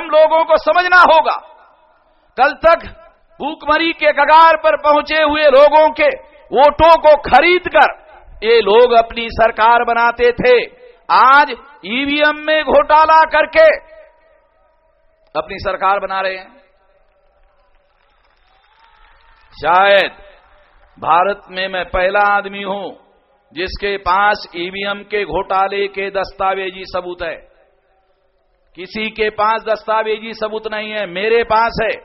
ہم لوگوں کو سمجھنا ہوگا۔ کل تک بھوک مری کے کگار پر پہنچے ہوئے لوگوں کے ووٹوں کو خرید کر یہ لوگ اپنی سرکار بناتے تھے۔ آج ای وی ایم میں گھوٹالا کر کے اپنی سرکار بنا رہے ہیں۔ شاید بھارت میں میں پہلا آدمی ہوں جس کے پاس ای وی ایم کے گھوٹالے کے دستاویزی ثبوت ہے۔ کسی کے پاس دستاویزی ثبوت نہیں ہے، میرے پاس ہے۔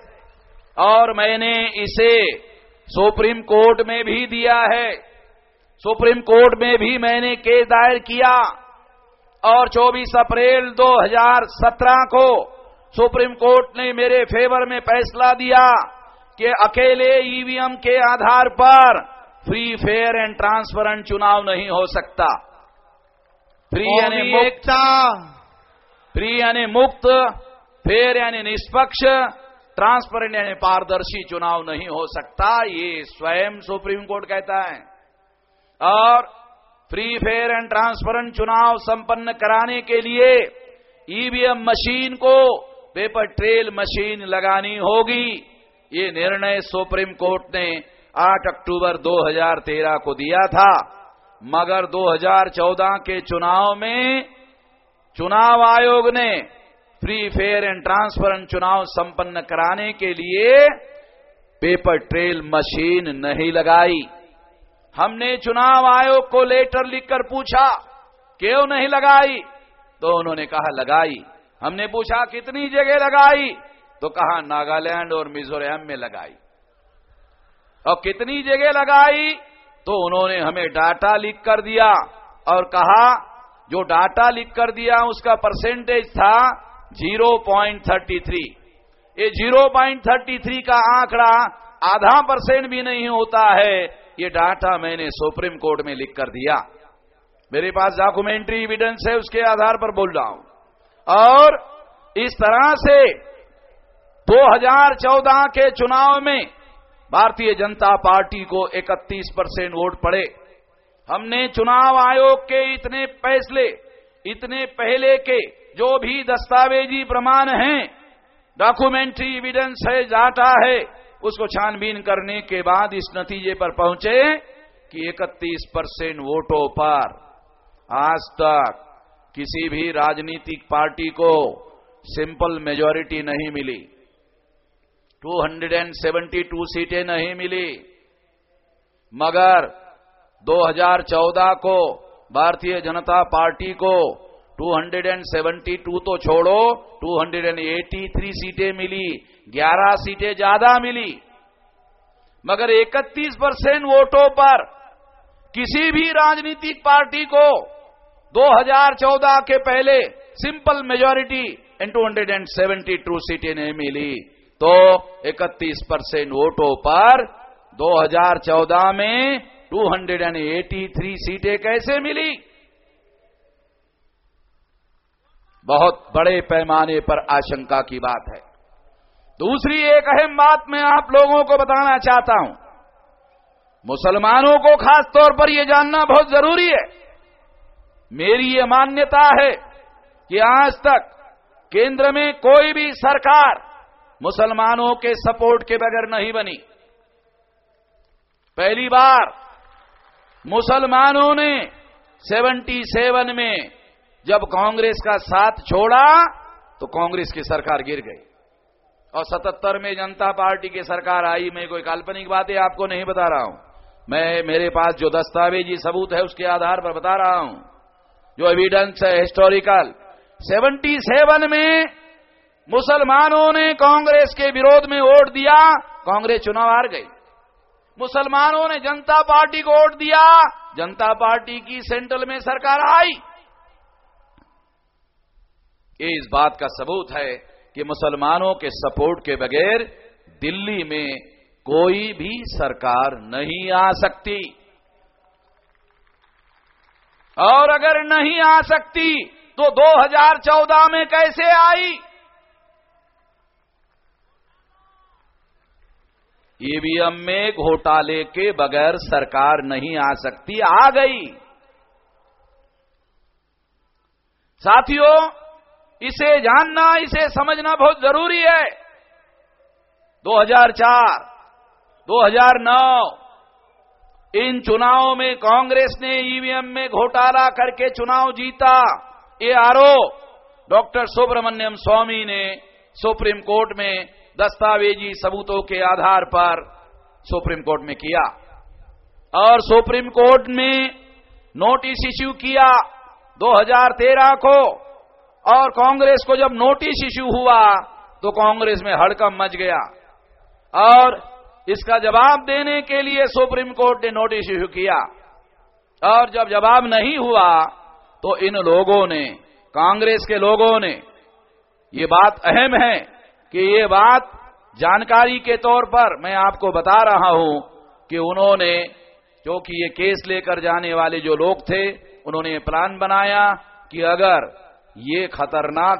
اور میں نے اسے سپریم کورٹ میں بھی دیا ہے۔ سپریم کورٹ میں بھی میں نے کیس دائر کیا اور چوبیس اپریل دو ہزار سترہ کو سپریم کورٹ نے میرے فیور میں فیصلہ دیا کہ اکیلے ای وی ایم کے آدھار پر فری فیئر اینڈ ٹرانسپرنٹ چناؤ نہیں ہو سکتا۔ فری یعنی فری یعنی مفت فیئر یعنی نسپکش ٹرانسپرنٹ یعنی پاردرشی چناؤ نہیں ہو سکتا یہ سوئم سپریم کورٹ کہتا ہے۔ اور فری فیئر اینڈ ٹرانسپرنٹ چناؤ سمپن کرانے کے لیے ای وی ایم مشین کو پیپر ٹریل مشین لگانی ہوگی۔ یہ نرنے سپریم کورٹ نے آٹھ اکتوبر دو ہزار تیرہ کو دیا تھا۔ مگر دو ہزار چودہ کے چناؤ میں چناؤ آیوگ نے فری فیئر اینڈ ٹرانسپرنٹ چناؤ سمپن کرانے کے لیے پیپر ٹریل مشین نہیں لگائی۔ ہم نے چناؤ آیوگ کو لیٹر لکھ کر پوچھا، کیوں نہیں لگائی؟ تو انہوں نے کہا، لگائی۔ ہم نے پوچھا، کتنی جگہ لگائی؟ تو کہا، ناگالینڈ اور میزورم میں لگائی۔ اور کتنی جگہ لگائی؟ تو انہوں نے ہمیں ڈاٹا لکھ کر دیا اور کہا، جو ڈاٹا لکھ کر دیا، اس کا پرسنٹیج تھا زیرو پوائنٹ تھرٹی تھری یہ زیرو پوائنٹ تھرٹی تھری کا آنکڑا آدھا پرسینٹ بھی نہیں ہوتا ہے۔ یہ ڈاٹا میں نے سپریم کورٹ میں لکھ کر دیا۔ میرے پاس ڈاکومینٹری ایویڈنس ہے، اس کے آدھار پر بول رہا ہوں۔ اور اس طرح سے دو ہزار چودہ کے چناؤ میں بھارتی جنتا پارٹی کو اکتیس پرسینٹ ووٹ پڑے۔ ہم نے چناؤ آیوگ کے اتنے فیصلے، اتنے پہلے کے جو بھی دستاویزی پرمان ہیں ڈاکومینٹری ایویڈنس ہے جاتا ہے اس کو چھان بین کرنے کے بعد اس نتیجے پر پہنچے کہ اکتیس پرسینٹ ووٹوں پر آج تک کسی بھی راجنیتک پارٹی کو سمپل میجورٹی نہیں ملی۔ Two hundred and seventy two سیٹیں نہیں ملی۔ مگر دو ہزار چودہ کو بھارتی جنتا پارٹی کو two hundred and seventy two تو چھوڑو two hundred and eighty three سیٹیں ملی۔ گیارہ سیٹیں زیادہ ملی، مگر اکتیس پرسینٹ ووٹوں پر کسی بھی راجنیتک پارٹی کو دو ہزار چودہ کے پہلے simple majority two hundred and seventy two سیٹیں نہیں ملی۔ تو اکتیس پرسینٹ ووٹوں پر دو ہزار چودہ میں two hundred and eighty three سیٹیں کیسے ملی؟ بہت بڑے پیمانے پر آشنکا کی بات ہے۔ دوسری ایک اہم بات میں آپ لوگوں کو بتانا چاہتا ہوں۔ مسلمانوں کو خاص طور پر یہ جاننا بہت ضروری ہے۔ میری یہ مانیتا ہے کہ آج تک کیندر میں کوئی بھی سرکار مسلمانوں کے سپورٹ کے بغیر نہیں بنی۔ پہلی بار مسلمانوں نے سیونٹی سیون میں جب کانگریس کا ساتھ چھوڑا تو کانگریس کی سرکار گر گئی۔ اور ستہتر میں جنتا پارٹی کی سرکار آئی، میں کوئی کالپنک باتیں آپ کو نہیں بتا رہا ہوں۔ میں، میرے پاس جو دستاویزی ثبوت ہے، اس کے آدھار پر بتا رہا ہوں۔ جو ایویڈنس ہے ہسٹوریکل سیونٹی سیون میں مسلمانوں نے کانگریس کے وروج میں ووٹ دیا، کانگریس چناو ہار گئی۔ مسلمانوں نے جنتا پارٹی کو ووٹ دیا، جنتا پارٹی کی سینٹرل میں سرکار آئی۔ یہ اس بات کا ثبوت ہے کہ مسلمانوں کے سپورٹ کے بغیر دلی میں کوئی بھی سرکار نہیں آ سکتی۔ اور اگر نہیں آ سکتی تو دو ہزار چودہ میں کیسے آئی؟ ای وی ایم میں گھوٹالے کے بغیر سرکار نہیں آ سکتی، آ گئی۔ ساتھیوں اسے جاننا، اسے سمجھنا بہت ضروری ہے۔ دو ہزار چار، دو ہزار نو، ان چناؤں میں کانگریس نے ای وی ایم میں گھوٹالا کر کے چناؤ جیتا۔ اے آرو ڈاکٹر سبرمنیم سوامی نے سپریم کورٹ میں دستاویزی ثبوتوں کے آدھار پر سپریم کورٹ میں کیا۔ اور سپریم کورٹ میں نوٹس ایشو کیا دو ہزار تیرہ کو۔ اور کانگریس کو جب نوٹس ایشو ہوا تو کانگریس میں ہڑکم مچ گیا اور اس کا جواب دینے کے لیے سپریم کورٹ نے نوٹس ایشو کیا اور جب جواب نہیں ہوا تو ان لوگوں نے، کانگریس کے لوگوں نے یہ بات اہم ہے کہ یہ بات جانکاری کے طور پر میں آپ کو بتا رہا ہوں کہ انہوں نے کیونکہ یہ کیس لے کر جانے والے جو لوگ تھے، انہوں نے یہ پلان بنایا کہ اگر یہ خطرناک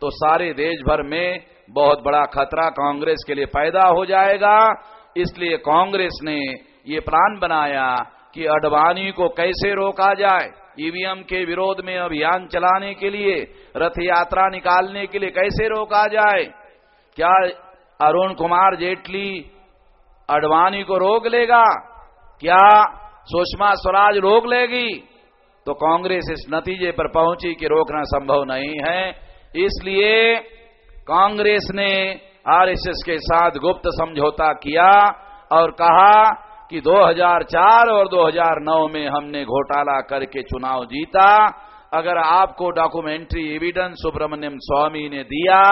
تو سارے دیش بھر میں بہت بڑا خطرہ کانگریس کے لیے پیدا ہو جائے گا۔ اس لیے کانگریس نے یہ پلان بنایا کہ اڈوانی کو کیسے روکا جائے۔ ای وی ایم کے ورود میں ابھیان چلانے کے لیے، رتھ یاترا نکالنے کے لیے کیسے روکا جائے؟ کیا ارون کمار جیٹلی اڈوانی کو روک لے گا؟ کیا سشما سوراج روک لے گی؟ تو کانگریس اس نتیجے پر پہنچی کہ روکنا سمبھو نہیں ہے۔ اس لیے کانگریس نے آر ایس ایس کے ساتھ گپت سمجھوتا کیا اور کہا کہ دو ہزار چار اور دو ہزار نو میں ہم نے گھوٹالا کر کے چناؤ جیتا۔ اگر آپ کو ڈاکومنٹری ایویڈنس سبرمنیم سوامی نے دیا،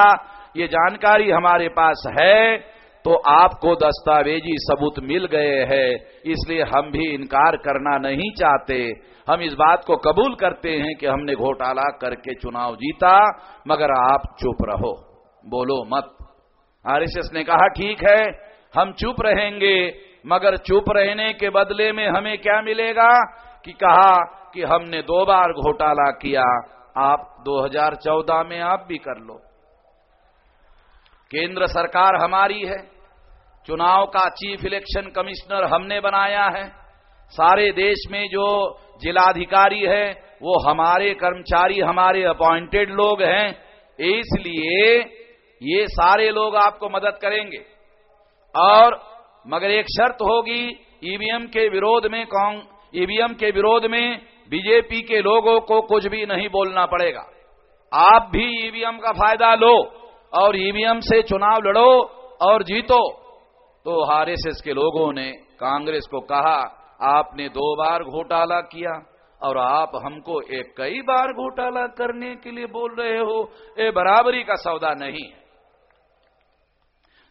یہ جانکاری ہمارے پاس ہے، تو آپ کو دستاویزی ثبوت مل گئے ہیں اس لیے ہم بھی انکار کرنا نہیں چاہتے۔ ہم اس بات کو قبول کرتے ہیں کہ ہم نے گھوٹالا کر کے چناؤ جیتا، مگر آپ چپ رہو۔ بولو مت۔ آر ایس ایس نے کہا، ٹھیک ہے، ہم چپ رہیں گے، مگر چپ رہنے کے بدلے میں ہمیں کیا ملے گا؟ کہ کہا کہ ہم نے دو بار گھوٹالا کیا، آپ دو ہزار چودہ میں آپ بھی کر لو۔ کیندر سرکار ہماری ہے۔ چناؤ کا چیف الیکشن کمشنر ہم نے بنایا ہے۔ سارے دیش میں جو ضلعادھیکاری ہے، وہ ہمارے کرمچاری، ہمارے اپوائنٹڈ لوگ ہیں، اس لیے یہ سارے لوگ آپ کو مدد کریں گے۔ اور مگر ایک شرط ہوگی، ای وی ایم کے ورود میں ای وی ایم کے ورود میں بی جے پی کے لوگوں کو کچھ بھی نہیں بولنا پڑے گا۔ آپ بھی ای وی ایم کا فائدہ لو اور ای وی ایم سے چناؤ لڑو اور جیتو۔ تو آر ایس ایس کے لوگوں نے کانگریس کو کہا آپ نے دو بار گھوٹالا کیا اور آپ ہم کو ایک کئی بار گھوٹالا کرنے کے لیے بول رہے ہو اے برابری کا سودا نہیں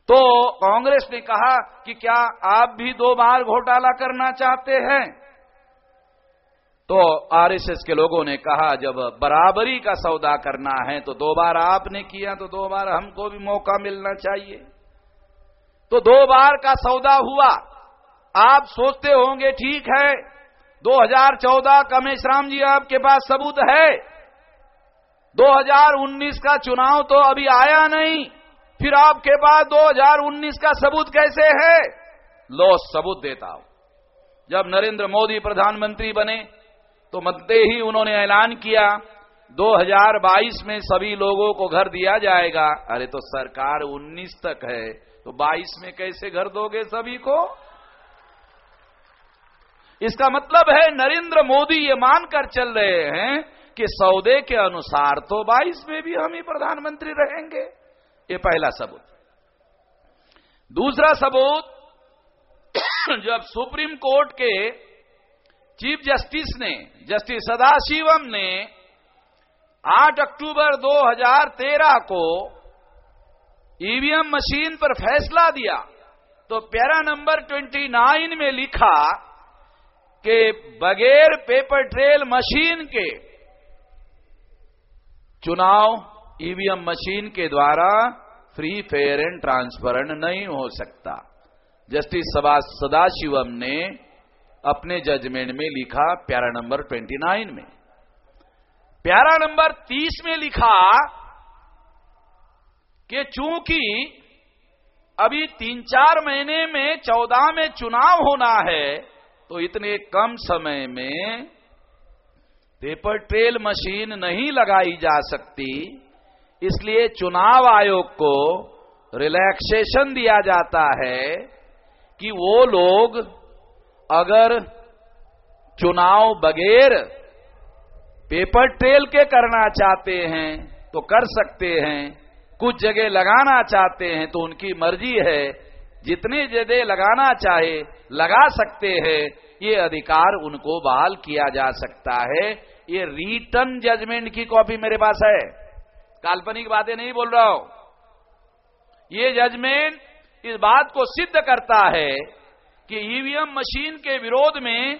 تو کانگریس نے کہا کہ کیا آپ بھی دو بار گھوٹالا کرنا چاہتے ہیں؟ تو آر ایس ایس کے لوگوں نے کہا جب برابری کا سودا کرنا ہے تو دو بار آپ نے کیا تو دو بار ہم کو بھی موقع ملنا چاہیے۔ تو دو بار کا سودا ہوا۔ آپ سوچتے ہوں گے ٹھیک ہے، دو ہزار چودہ کا کمیشرام جی آپ کے پاس ثبوت ہے۔ دو ہزار انیس کا چناؤ تو ابھی آیا نہیں۔ پھر آپ کے پاس دو ہزار انیس کا ثبوت کیسے ہے؟ لو ثبوت دیتا ہوں۔ جب نریندر مودی پردھان منتری بنے تو مدے ہی انہوں نے اعلان کیا، دو ہزار بائیس میں سبھی لوگوں کو گھر دیا جائے گا۔ ارے تو سرکار انیس تک ہے، تو بائیس میں کیسے گھر دو گے سبھی کو؟ اس کا مطلب ہے نریندر مودی یہ مان کر چل رہے ہیں کہ سودے کے انوسار تو بائیس میں بھی ہم ہی پردھان منتری رہیں گے۔ یہ پہلا ثبوت۔ دوسرا ثبوت، جب سپریم کورٹ کے چیف جسٹس نے، جسٹس سدا شیوم نے آٹھ اکتوبر دو ہزار تیرہ کو ای وی ایم مشین پر فیصلہ دیا تو پیرا نمبر ٹوینٹی نائن میں لکھا کہ بغیر پیپر ٹریل مشین کے چناؤ ای وی ایم مشین کے دوارا فری، فیئر اینڈ ٹرانسپرنٹ نہیں ہو سکتا۔ جسٹس سدا شیوم نے اپنے ججمنٹ میں لکھا پیارا نمبر ٹوینٹی نائن میں۔ پیارا نمبر تیس میں لکھا کہ چونکہ ابھی تین چار مہینے میں چودہ میں چناؤ ہونا ہے تو اتنے کم سمے میں پیپر ٹریل مشین نہیں لگائی جا سکتی، اس لیے چناؤ آیوگ کو ریلیکسیشن دیا جاتا ہے کہ وہ لوگ اگر چناؤ بغیر پیپر ٹریل کے کرنا چاہتے ہیں تو کر سکتے ہیں، کچھ جگہ لگانا چاہتے ہیں تو ان کی مرضی ہے جتنے جگہ لگانا چاہے، لگا سکتے ہیں، یہ ادھیکار ان کو بحال کیا جا سکتا ہے۔ یہ ریٹن ججمنٹ کی کاپی میرے پاس ہے۔ کالپنک باتیں نہیں بول رہا ہوں۔ یہ ججمنٹ اس بات کو سدھ کرتا ہے کہ ای وی ایم مشین کے ورود میں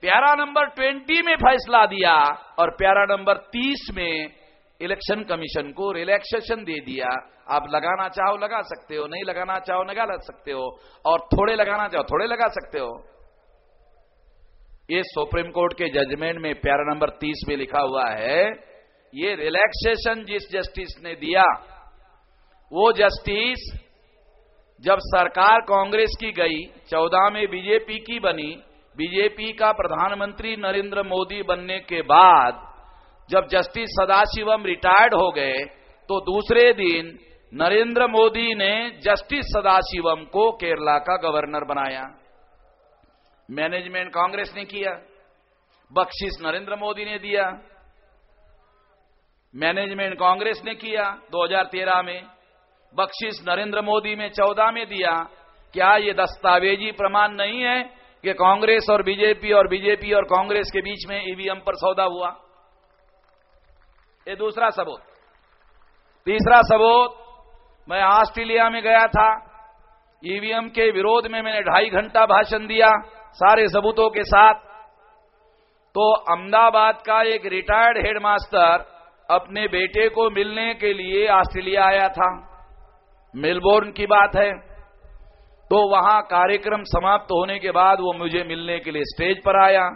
پیارا نمبر ٹوینٹی میں فیصلہ دیا اور پیارا نمبر تیس میں الیکشن کمیشن کو ریلیکسن دے دیا۔ آپ لگانا چاہو لگا سکتے ہو، نہیں لگانا چاہو لگا سکتے ہو، اور تھوڑے لگانا چاہو تھوڑے لگا سکتے ہو۔ یہ سپریم کورٹ کے ججمنٹ میں پیارا نمبر تیس میں لکھا ہوا ہے، یہ ریلیکسن جس جسٹس نے دیا، وہ جسٹس جب سرکار کانگریس کی گئی، چودہ میں بی جے پی کی بنی۔ بی جے پی کا پردھان منتری نریندر مودی بننے کے بعد جب جسٹس سدا شیوم ریٹائرڈ ہو گئے تو دوسرے دن نریندر مودی نے جسٹس سدا شیوم کو کیرلا کا گورنر بنایا۔ مینجمنٹ کانگریس نے کیا، بخشش نریندر مودی نے دیا۔ مینجمنٹ کانگریس نے کیا دو ہزار تیرہ میں، بخشش نریندر مودی میں چودہ میں دیا۔ کیا یہ دستاویزی پرمان نہیں ہے کہ کانگریس اور بی جے پی اور بی جے پی اور کانگریس کے بیچ میں ای وی ایم پر سودا ہوا؟ یہ دوسرا سبوت تیسرا سبوت میں آسٹریلیا میں گیا تھا۔ ای وی ایم کے ورود میں میں نے ڈھائی گھنٹہ بھاشن دیا سارے ثبوتوں کے ساتھ۔ تو احمدآباد کا ایک ریٹائرڈ ہیڈ ماسٹر اپنے بیٹے کو ملنے کے لیے آسٹریلیا آیا تھا۔ میلبورن کی بات ہے۔ تو وہاں کارکرم سماپت ہونے کے بعد وہ مجھے ملنے کے لیے اسٹیج پر آیا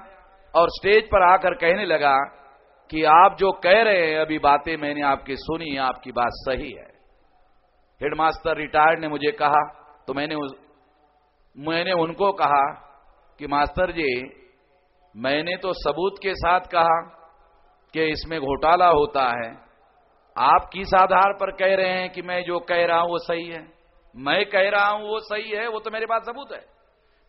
اور اسٹیج پر آ کر کہنے لگا کہ آپ جو کہہ رہے ہیں، ابھی باتیں میں نے آپ کی سنی، آپ کی بات صحیح ہے۔ ہیڈ ماسٹر ریٹائرڈ نے مجھے کہا، تو میں نے میں نے ان کو کہا کہ ماسٹر جی میں نے تو ثبوت کے ساتھ کہا کہ اس میں گھوٹالا ہوتا ہے۔ آپ کس آدھار پر کہہ رہے ہیں کہ میں جو کہہ رہا ہوں وہ صحیح ہے؟ میں کہہ رہا ہوں وہ صحیح ہے، وہ تو میرے پاس ثبوت ہے۔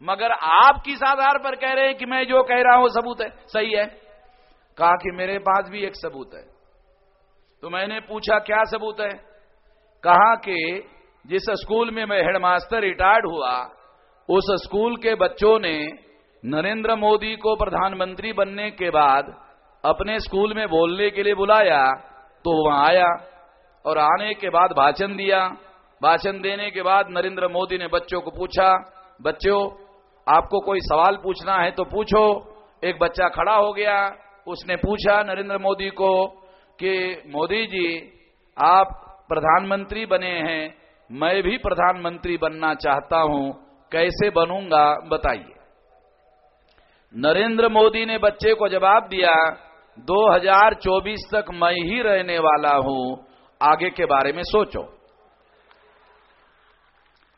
مگر آپ کس آدھار پر کہہ رہے ہیں کہ میں جو کہہ رہا ہوں وہ ثبوت ہے؟ صحیح ہے۔ کہا کہ میرے پاس بھی ایک ثبوت ہے۔ تو میں نے پوچھا، کیا ثبوت ہے؟ کہا کہ جس اسکول میں میں ہیڈ ماسٹر ریٹائرڈ ہوا، اس اسکول کے بچوں نے نریندر مودی کو پردھان منتری بننے کے بعد اپنے اسکول میں بولنے کے لیے بلایا، تو وہاں آیا اور آنے کے بعد بھاشن دیا۔ بھاشن دینے کے بعد نریندر مودی نے بچوں کو پوچھا، بچوں، آپ کو کوئی سوال پوچھنا ہے تو پوچھو۔ ایک بچہ کھڑا ہو گیا اس نے پوچھا نریندر مودی کو کہ مودی جی آپ پردھان منتری بنے ہیں، میں بھی پردھان منتری بننا چاہتا ہوں، کیسے بنوں گا؟ بتائیے۔ نریندر مودی نے بچے کو جواب دیا، دو ہزار چوبیس تک میں ہی رہنے والا ہوں، آگے کے بارے میں سوچو۔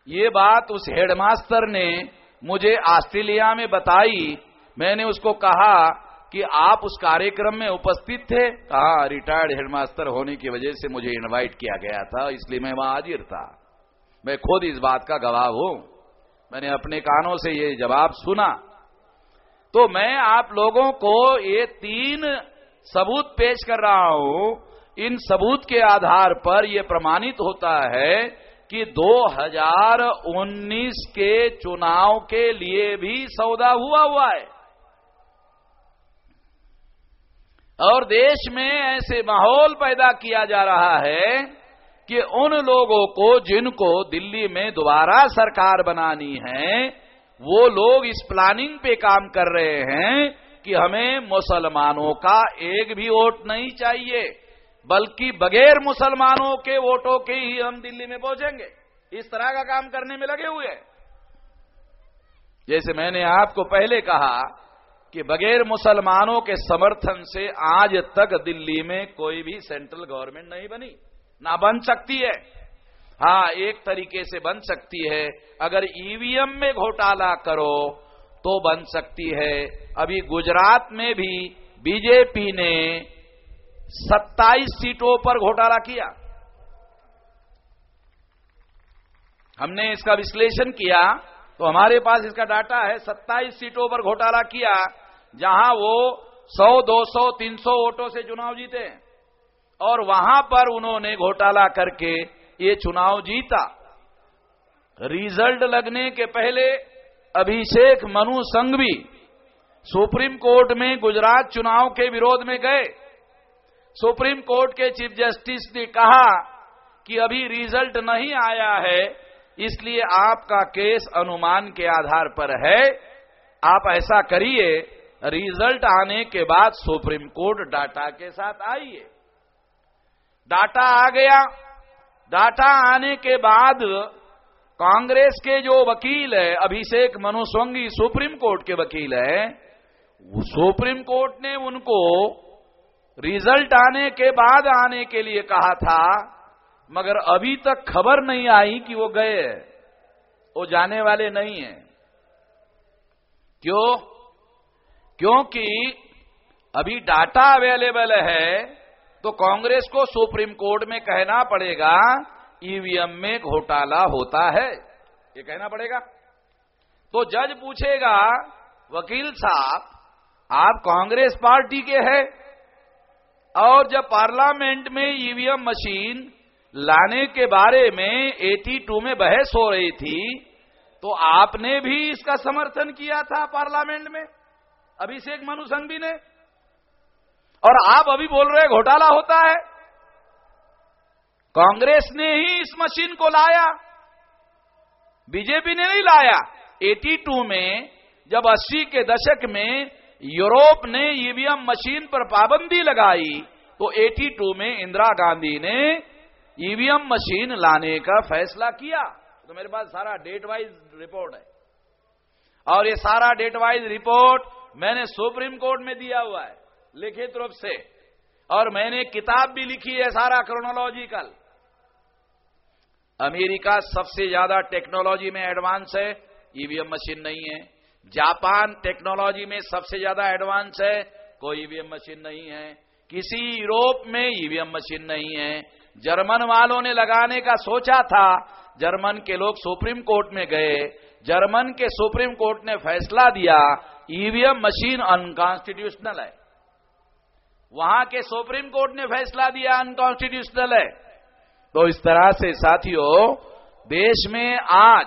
یہ بات اس ہیڈ ماسٹر نے مجھے آسٹریلیا میں بتائی، میں نے اس کو کہا کہ آپ اس کارکرم میں اپستھت تھے؟ کہا ریٹائرڈ ہیڈ ماسٹر ہونے کی وجہ سے مجھے انوائٹ کیا گیا تھا، اس لیے میں وہاں حاضر تھا۔ میں خود اس بات کا گواہ ہوں۔ میں نے اپنے کانوں سے یہ جواب سنا۔ تو میں آپ لوگوں کو یہ تین ثبوت پیش کر رہا ہوں۔ ان سبت کے آدھار پر یہ پرانت ہوتا ہے کہ دو ہزار انیس کے چناؤ کے لیے بھی سودا ہوا ہوا ہے۔ اور دیش میں ایسے ماحول پیدا کیا جا رہا ہے کہ ان لوگوں کو جن کو دلی میں دوبارہ سرکار بنانی ہے، وہ لوگ اس پلاننگ پہ کام کر رہے ہیں کہ ہمیں مسلمانوں کا ایک بھی ووٹ نہیں چاہیے، بلکہ بغیر مسلمانوں کے ووٹوں کے ہی ہم دلی میں پہنچیں گے۔ اس طرح کا کام کرنے میں لگے ہوئے ہیں۔ جیسے میں نے آپ کو پہلے کہا کہ بغیر مسلمانوں کے سمرتھن سے آج تک دلی میں کوئی بھی سینٹرل گورنمنٹ نہیں بنی۔ نہ بن سکتی ہے۔ ہاں ایک طریقے سے بن سکتی ہے۔ اگر ای وی ایم میں گھوٹالا کرو تو بن سکتی ہے۔ ابھی گجرات میں بھی بی جے پی نے ستائیس سیٹوں پر گھوٹالا کیا۔ ہم نے اس کا وشلیشن کیا۔ تو ہمارے پاس اس کا ڈاٹا ہے۔ ستائیس سیٹوں پر گھوٹالا کیا۔ جہاں وہ سو، دو سو، تین سو ووٹوں سے چناؤ جیتے ہیں۔ اور وہاں پر انہوں نے گھوٹالا کر کے یہ چناؤ جیتا۔ ریزلٹ لگنے کے پہلے ابھیشیک منو سنگوی سپریم کورٹ میں گجرات چناؤ کے ورود میں گئے۔ سپریم کورٹ کے چیف جسٹس نے کہا کہ ابھی ریزلٹ نہیں آیا ہے، اس لیے آپ کا کیس انمان کے آدھار پر ہے۔ آپ ایسا کریے ریزلٹ آنے کے بعد سپریم کورٹ ڈاٹا کے ساتھ آئیے ڈاٹا آ گیا۔ ڈاٹا آنے کے بعد کانگریس کے جو وکیل ہے ابھیشیک منو سونگی سپریم کورٹ کے وکیل ہے سپریم کورٹ نے ان کو ریزلٹ آنے کے بعد آنے کے لیے کہا تھا، مگر ابھی تک خبر نہیں آئی کہ وہ گئے وہ جانے والے نہیں ہیں۔ کیوں؟ کیونکہ ابھی ڈاٹا اویلیبل ہے تو کانگریس کو سپریم کورٹ میں کہنا پڑے گا، ای وی ایم میں گھوٹالا ہوتا ہے۔ یہ کہنا پڑے گا۔ تو جج پوچھے گا، وکیل صاحب، آپ کانگریس پارٹی کے ہے اور جب پارلیمنٹ میں ای وی ایم مشین لانے کے بارے میں ایٹی ٹو میں بحث ہو رہی تھی، تو آپ نے بھی اس کا سمرتھن کیا تھا پارلیمنٹ میں۔ ابھیشیک منو سنگھی نے اور آپ ابھی بول رہے گھوٹالا ہوتا ہے۔ کانگریس نے ہی اس مشین کو لایا۔ بی جے پی نے نہیں لایا۔ ایٹی ٹو میں جب اسی کے دشک میں یوروپ نے ایویم مشین پر پابندی لگائی، تو ایٹی ٹو میں اندرا گاندھی نے ای وی ایم مشین لانے کا فیصلہ کیا۔ تو میرے پاس سارا ڈیٹ وائز رپورٹ ہے۔ اور یہ سارا ڈیٹ وائز رپورٹ میں نے سپریم کورٹ میں دیا ہوا ہے لکھت روپ سے۔ اور میں نے کتاب بھی لکھی ہے سارا کرونالوجیکل امریکہ سب سے زیادہ ٹیکنالوجی میں ایڈوانس ہے ای وی ایم مشین نہیں ہے۔ جاپان ٹیکنالوجی میں سب سے زیادہ ایڈوانس ہے، کوئی ای وی ایم مشین نہیں ہے۔ کسی یوروپ میں ای وی ایم مشین نہیں ہے۔ جرمن والوں نے لگانے کا سوچا تھا، جرمن کے لوگ سپریم کورٹ میں گئے۔ جرمن کے سپریم کورٹ نے فیصلہ دیا E V M machine unconstitutional ہے۔ وہاں کے سپریم کورٹ نے فیصلہ دیا انکانسٹیٹیوشنل ہے۔ تو اس طرح سے ساتھیوں دیش میں آج،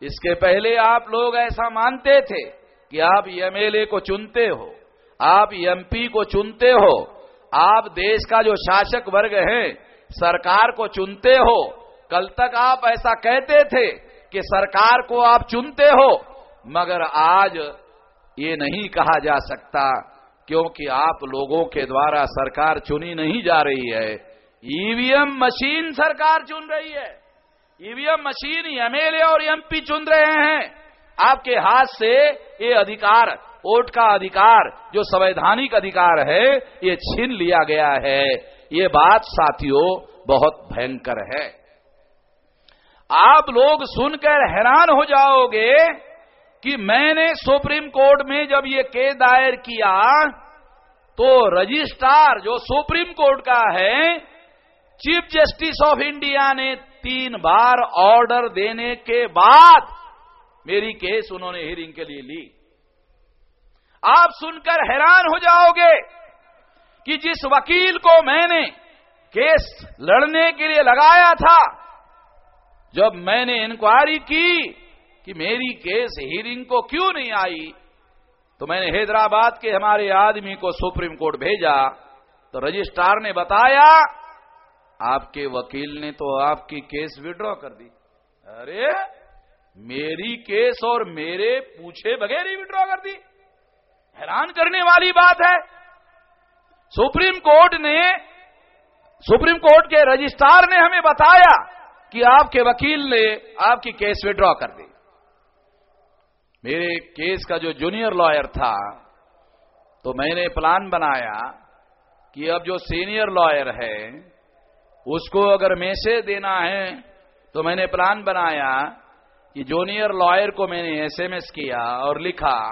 اس کے پہلے آپ لوگ ایسا مانتے تھے کہ آپ ایم ایل اے کو چنتے ہو، آپ ایم پی کو چنتے ہو، آپ دیش کا جو شاشک ورگ ہیں، سرکار کو چنتے ہو۔ کل تک آپ ایسا کہتے تھے کہ سرکار کو آپ چنتے ہو، مگر آج یہ نہیں کہا جا سکتا کیونکہ آپ لوگوں کے دوارا سرکار چنی نہیں جا رہی ہے۔ ای وی ایم مشین سرکار چن رہی ہے۔ E V M machine M L A اور ایم پی چن رہے ہیں۔ آپ کے ہاتھ سے یہ ادھیکار، ووٹ کا ادھیکار، جو سویدھانک ادھیکار ہے، یہ چھین لیا گیا ہے۔ یہ بات ساتھیوں بہت بھینکر ہے۔ آپ لوگ سن کر حیران ہو جاؤ گے کہ میں نے سپریم کورٹ میں جب یہ کیس دائر کیا تو رجسٹر جو سپریم کورٹ کا ہے، چیف جسٹس آف انڈیا نے تین بار آرڈر دینے کے بعد میری کیس انہوں نے ہیرنگ کے لیے لی۔ آپ سن کر حیران ہو جاؤ گے کہ جس وکیل کو میں نے کیس لڑنے کے لیے لگایا تھا، جب میں نے انکوائری کی کہ میری کیس ہیرنگ کو کیوں نہیں آئی؟ تو میں نے حیدرآباد کے ہمارے آدمی کو سپریم کورٹ بھیجا، تو رجسٹرار نے بتایا، آپ کے وکیل نے تو آپ کی کیس وڈرا کر دی۔ ارے، میری کیس اور میرے پوچھے بغیر ہی وڈرا کر دی۔ حیران کرنے والی بات ہے۔ سپریم کورٹ نے، سپریم کورٹ کے رجسٹرار نے ہمیں بتایا کہ آپ کے وکیل نے آپ کی کیس وڈرا کر دی۔ میرے کیس کا جو جونیئر لائر تھا، تو میں نے پلان بنایا کہ اب جو سینئر لائر ہے، اس کو اگر میسج دینا ہے، تو میں نے پلان بنایا کہ جونیئر لائر کو میں نے ایس ایم ایس کیا اور لکھا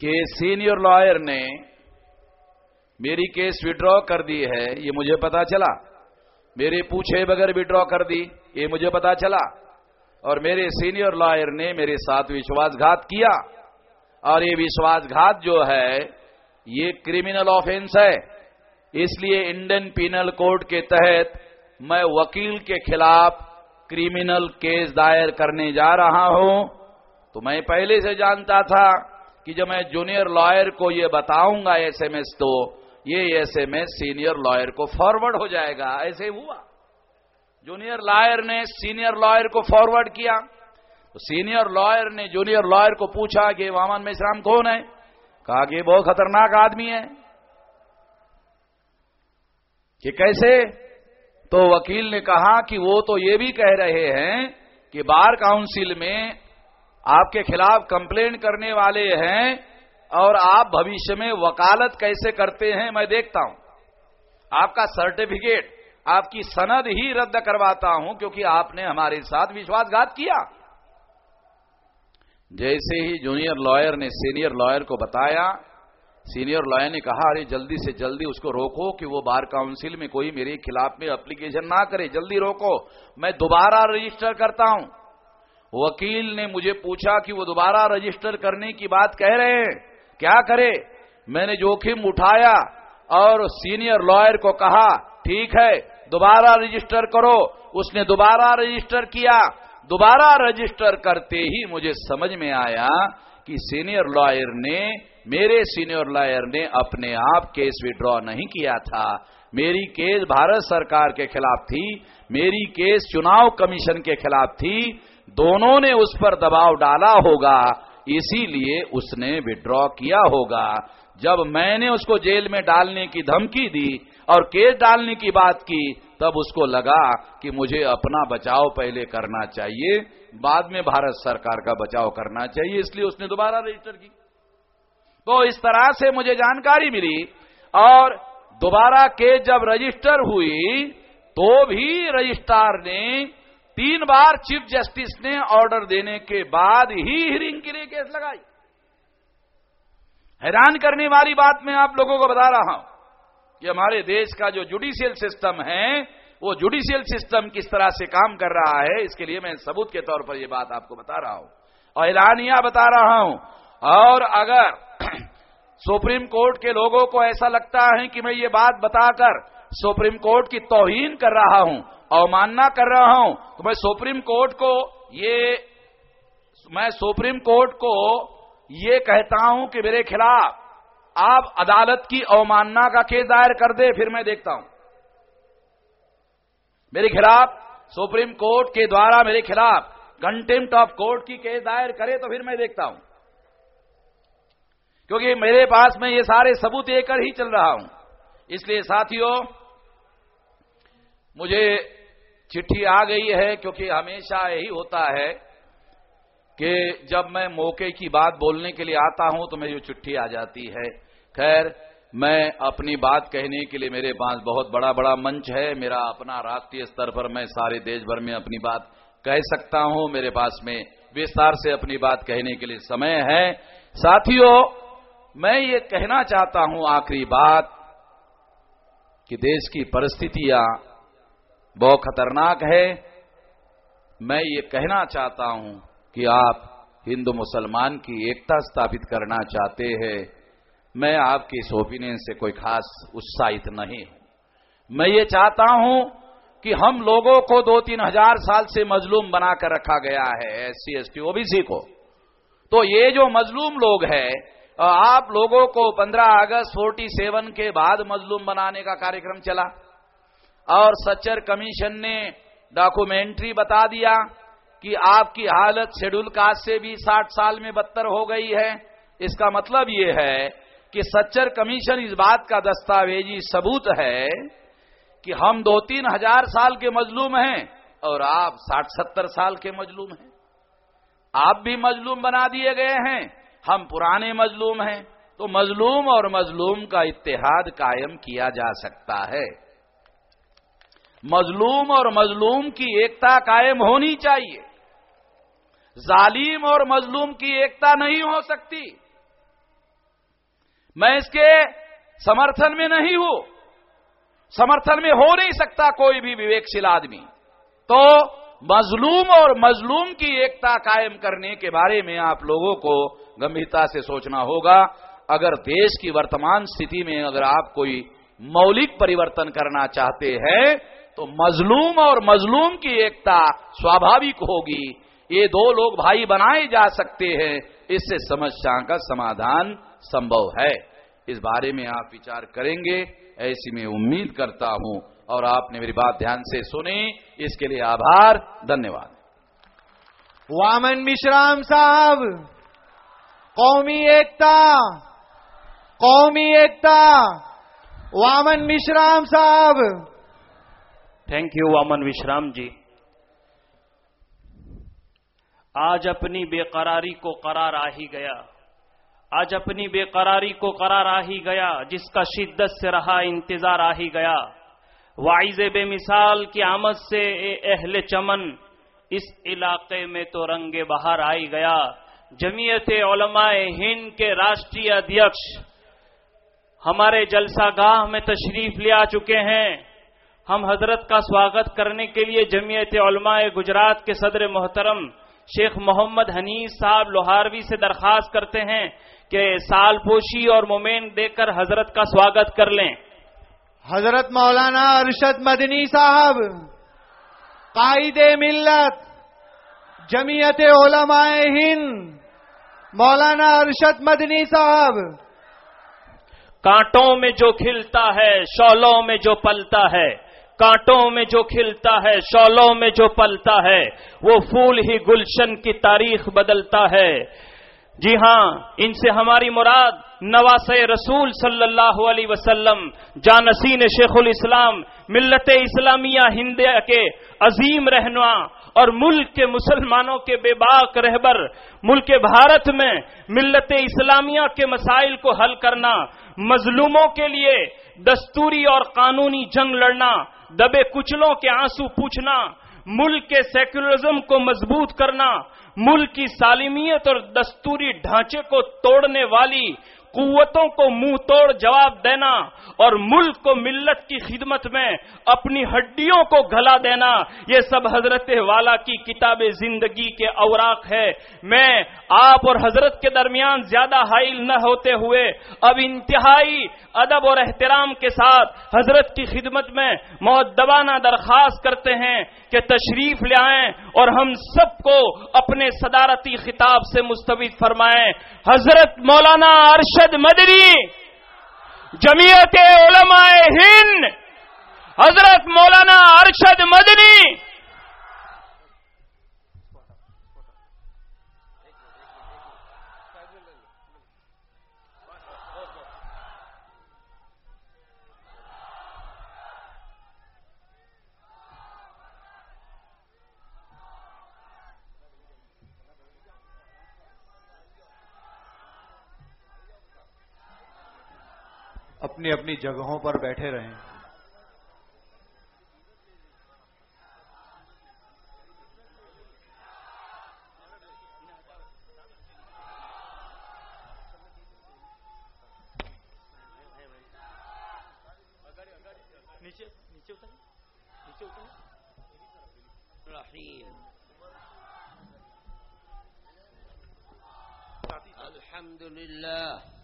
کہ سینئر لائر نے میری کیس وڈرا کر دی ہے، یہ مجھے پتا چلا۔ میرے پوچھے بغیر وڈرا کر دی، یہ مجھے پتا چلا۔ اور میرے سینئر لائر نے میرے ساتھ وشواس گھات کیا اور یہ وشواس گھات جو ہے، یہ کریمنل آفینس ہے۔ اس لیے انڈین پینل کوڈ کے تحت میں وکیل کے خلاف کریمنل کیس دائر کرنے جا رہا ہوں۔ تو میں پہلے سے جانتا تھا کہ جب میں جونیئر لائر کو یہ بتاؤں گا ایس ایم ایس تو، یہ S M S senior lawyer کو فارورڈ ہو جائے گا۔ ایسے ہوا۔ جونیئر لائر نے سینئر لائر کو فارورڈ کیا۔ تو سینئر لائر نے جونیئر لائر کو پوچھا کہ وامن مشرام کون ہے؟ کہا کہ بہت خطرناک آدمی ہے۔ کہ کیسے؟ تو وکیل نے کہا کہ وہ تو یہ بھی کہہ رہے ہیں کہ بار کاؤنسل میں آپ کے خلاف کمپلین کرنے والے ہیں اور آپ بھوشیہ میں وکالت کیسے کرتے ہیں میں دیکھتا ہوں۔ آپ کا سرٹیفکیٹ آپ کی سند ہی رد کرواتا ہوں کیونکہ آپ نے ہمارے ساتھ وشواس گھات کیا۔ جیسے ہی جونیئر لائر نے سینئر لائر کو بتایا، سینئر لائر نے کہا، ارے، جلدی سے جلدی اس کو روکو کہ وہ بار کاؤنسل میں کوئی میرے خلاف میں اپلیکیشن نہ کرے۔ جلدی روکو، میں دوبارہ رجسٹر کرتا ہوں۔ وکیل نے مجھے پوچھا کہ وہ دوبارہ رجسٹر کرنے کی بات کہہ رہے ہیں۔ کیا کرے؟ میں نے جوخم اٹھایا اور سینئر لائر کو کہا، ٹھیک ہے دوبارہ رجسٹر کرو۔ اس نے دوبارہ رجسٹر کیا۔ دوبارہ رجسٹر کرتے ہی مجھے سمجھ میں آیا کہ سینئر لائر نے، میرے سینئر لائر نے اپنے آپ کیس وڈرا نہیں کیا تھا۔ میری کیس بھارت سرکار کے خلاف تھی۔ میری کیس چناؤ کمیشن کے خلاف تھی۔ دونوں نے اس پر دباؤ ڈالا ہوگا۔ اسی لیے اس نے وڈرا کیا ہوگا۔ جب میں نے اس کو جیل میں ڈالنے کی دھمکی دی اور کیس ڈالنے کی بات کی تب اس کو لگا کہ مجھے اپنا بچاؤ پہلے کرنا چاہیے، بعد میں بھارت سرکار کا بچاؤ کرنا چاہیے، اس لیے اس نے دوبارہ رجسٹر کی۔ تو اس طرح سے مجھے جانکاری ملی اور دوبارہ کیس جب رجسٹر ہوئی، تو بھی رجسٹار نے تین بار چیف جسٹس نے آرڈر دینے کے بعد ہی ہیرنگ کے لیے کیس لگائی۔ حیران کرنے والی بات میں آپ لوگوں کو بتا رہا ہوں۔ کہ ہمارے دیش کا جو جوڈیشل سسٹم ہے، وہ جوڈیشل سسٹم کس طرح سے کام کر رہا ہے، اس کے لیے میں ثبوت کے طور پر یہ بات آپ کو بتا رہا ہوں۔ اور اعلانیہ بتا رہا ہوں۔ اور اگر سپریم کورٹ کے لوگوں کو ایسا لگتا ہے کہ میں یہ بات بتا کر سپریم کورٹ کی توہین کر رہا ہوں اور ماننا کر رہا ہوں، تو میں سپریم کورٹ کو یہ، میں سپریم کورٹ کو یہ کہتا ہوں کہ میرے خلاف آپ عدالت کی اوماننا کا کیس دائر کر دے پھر میں دیکھتا ہوں۔ میرے خلاف سپریم کورٹ کے دوارا میرے خلاف کنٹمپٹ آف کورٹ کی کیس دائر کرے تو پھر میں دیکھتا ہوں۔ کیونکہ میرے پاس میں یہ سارے ثبوت دے کر ہی چل رہا ہوں۔ اس لیے ساتھیوں، مجھے چٹھی آ گئی ہے، کیونکہ ہمیشہ یہی ہوتا ہے کہ جب میں موقع کی بات بولنے کے لیے آتا ہوں تو میری چٹھی آ جاتی ہے۔ خیر، میں اپنی بات کہنے کے لیے میرے پاس بہت بڑا بڑا منچ ہے، میرا اپنا راشٹری استر پر میں سارے دیش بھر میں اپنی بات کہہ سکتا ہوں، میرے پاس میں وستار سے اپنی بات کہنے کے لیے سمے ہے۔ ساتھیوں میں یہ کہنا چاہتا ہوں آخری بات کہ دیش کی پرستھتیاں بہت خطرناک ہے۔ میں یہ کہنا چاہتا ہوں کہ آپ ہندو مسلمان کی ایکتا ستھاپت کرنا چاہتے ہیں۔ میں آپ کی اس اوپینین سے کوئی خاص اتساہت نہیں ہوں۔ میں یہ چاہتا ہوں کہ ہم لوگوں کو دو تین ہزار سال سے مظلوم بنا کر رکھا گیا ہے S C S T O B C کو۔ تو یہ جو مظلوم لوگ ہے آپ لوگوں کو پندرہ اگست فورٹی سیون کے بعد مظلوم بنانے کا کارکرم چلا۔ اور سچر کمیشن نے ڈاکومینٹری بتا دیا کہ آپ کی حالت شیڈول کاسٹ سے بھی ساٹھ سال میں بدتر ہو گئی ہے۔ اس کا مطلب یہ ہے کہ سچر کمیشن اس بات کا دستاویزی ثبوت ہے کہ ہم دو تین ہزار سال کے مظلوم ہیں اور آپ ساٹھ ستر سال کے مظلوم ہیں۔ آپ بھی مظلوم بنا دیے گئے ہیں۔ ہم پرانے مظلوم ہیں۔ تو مظلوم اور مظلوم کا اتحاد قائم کیا جا سکتا ہے۔ مظلوم اور مظلوم کی ایکتا قائم ہونی چاہیے۔ ظالم اور مظلوم کی ایکتا نہیں ہو سکتی۔ میں اس کے سمرتھن میں نہیں ہوں۔ سمرتھن میں ہو نہیں سکتا کوئی بھی وویکشیل آدمی۔ تو مظلوم اور مظلوم کی ایکتا قائم کرنے کے بارے میں آپ لوگوں کو گمبھیرتا سے سوچنا ہوگا۔ اگر دیش کی ورتمان استھتی میں اگر آپ کوئی مولک پریورتن کرنا چاہتے ہیں، تو مظلوم اور مظلوم کی ایکتا سواوک ہوگی۔ یہ دو لوگ بھائی بنائے جا سکتے ہیں۔ اس سے سمسیا کا سمادھان سمبھو ہے۔ اس بارے میں آپ وچار کریں گے۔ ایسی میں امید کرتا ہوں۔ اور آپ نے میری بات دھیان سے سنی اس کے لیے آبھار۔ دھنیہ واد
وامن مشرام صاحب قومی ایکتا قومی ایکتا۔ وامن مشرام صاحب۔
Thank you Waman Vishram ji. آج اپنی بے قراری کو قرار آ ہی گیا۔ آج اپنی بے قراری کو قرار آ ہی گیا، جس کا شدت سے رہا انتظار آ ہی گیا۔ وائز بے مثال کی آمد سے اے اہل چمن، اس علاقے میں تو رنگ بہار آئی گیا۔ جمعیت علماء ہند کے راشٹری ادھیش ہمارے جلسہ گاہ میں تشریف لے آ چکے ہیں۔ ہم حضرت کا سواگت کرنے کے لیے جمعیت علماء گجرات کے صدر محترم شیخ محمد حنیف صاحب لوہاروی سے درخواست کرتے ہیں۔ کہ سال پوشی اور مومین دے کر حضرت کا سواگت کر لیں۔
حضرت مولانا ارشد مدنی صاحب قائد ملت جمعیت علماء ہند مولانا ارشد مدنی صاحب۔
کانٹوں میں جو کھلتا ہے شولوں میں جو پلتا ہے۔ کانٹوں میں جو کھلتا ہے شولوں میں جو پلتا ہے۔ وہ پھول ہی گلشن کی تاریخ بدلتا ہے۔ جی ہاں ان سے ہماری مراد نواس رسول صلی اللہ علیہ وسلم، جانسین شیخ الاسلام، ملت اسلامیہ ہند کے عظیم رہنما اور ملک کے مسلمانوں کے بے باک رہبر، ملک بھارت میں ملت اسلامیہ کے مسائل کو حل کرنا، مظلوموں کے لیے دستوری اور قانونی جنگ لڑنا، دبے کچلوں کے آنسو پوچھنا، ملک کے سیکولرزم کو مضبوط کرنا ملک کی سالمیت اور دستوری ڈھانچے کو توڑنے والی قوتوں کو منہ توڑ جواب دینا اور ملک کو ملت کی خدمت میں اپنی ہڈیوں کو گلا دینا، یہ سب حضرت والا کی کتاب زندگی کے اوراق ہے۔ میں آپ اور حضرت کے درمیان زیادہ حائل نہ ہوتے ہوئے اب انتہائی ادب اور احترام کے ساتھ حضرت کی خدمت میں معدبانہ درخواست کرتے ہیں کہ تشریف لے آئیں اور ہم سب کو اپنے صدارتی خطاب سے مستفید فرمائیں۔ حضرت مولانا عرش احمد مدنی جمعیت علماء ہند حضرت مولانا ارشد مدنی
اپنی اپنی جگہوں پر بیٹھے رہیں۔
الحمد لله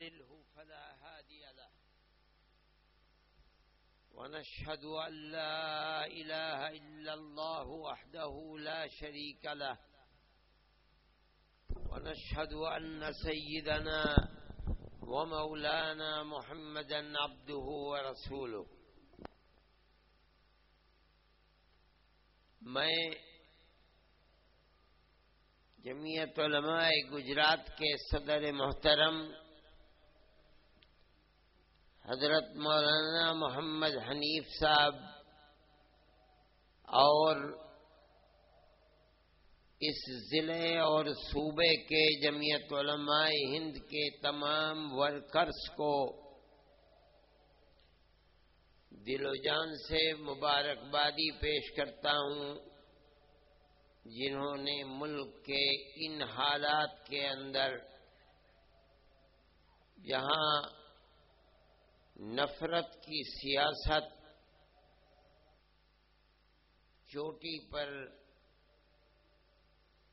يضلله فلا هادي له. ونشهد أن لا إله إلا الله وحده لا شريك له. ونشهد أن سيدنا ومولانا محمدا عبده ورسوله. میں جمعیت علماء گجرات کے صدر محترم حضرت مولانا محمد حنیف صاحب اور اس ضلع اور صوبے کے جمعیت علماء ہند کے تمام ورکرز کو دل و جان سے مبارکبادی پیش کرتا ہوں، جنہوں نے ملک کے ان حالات کے اندر جہاں نفرت کی سیاست چوٹی پر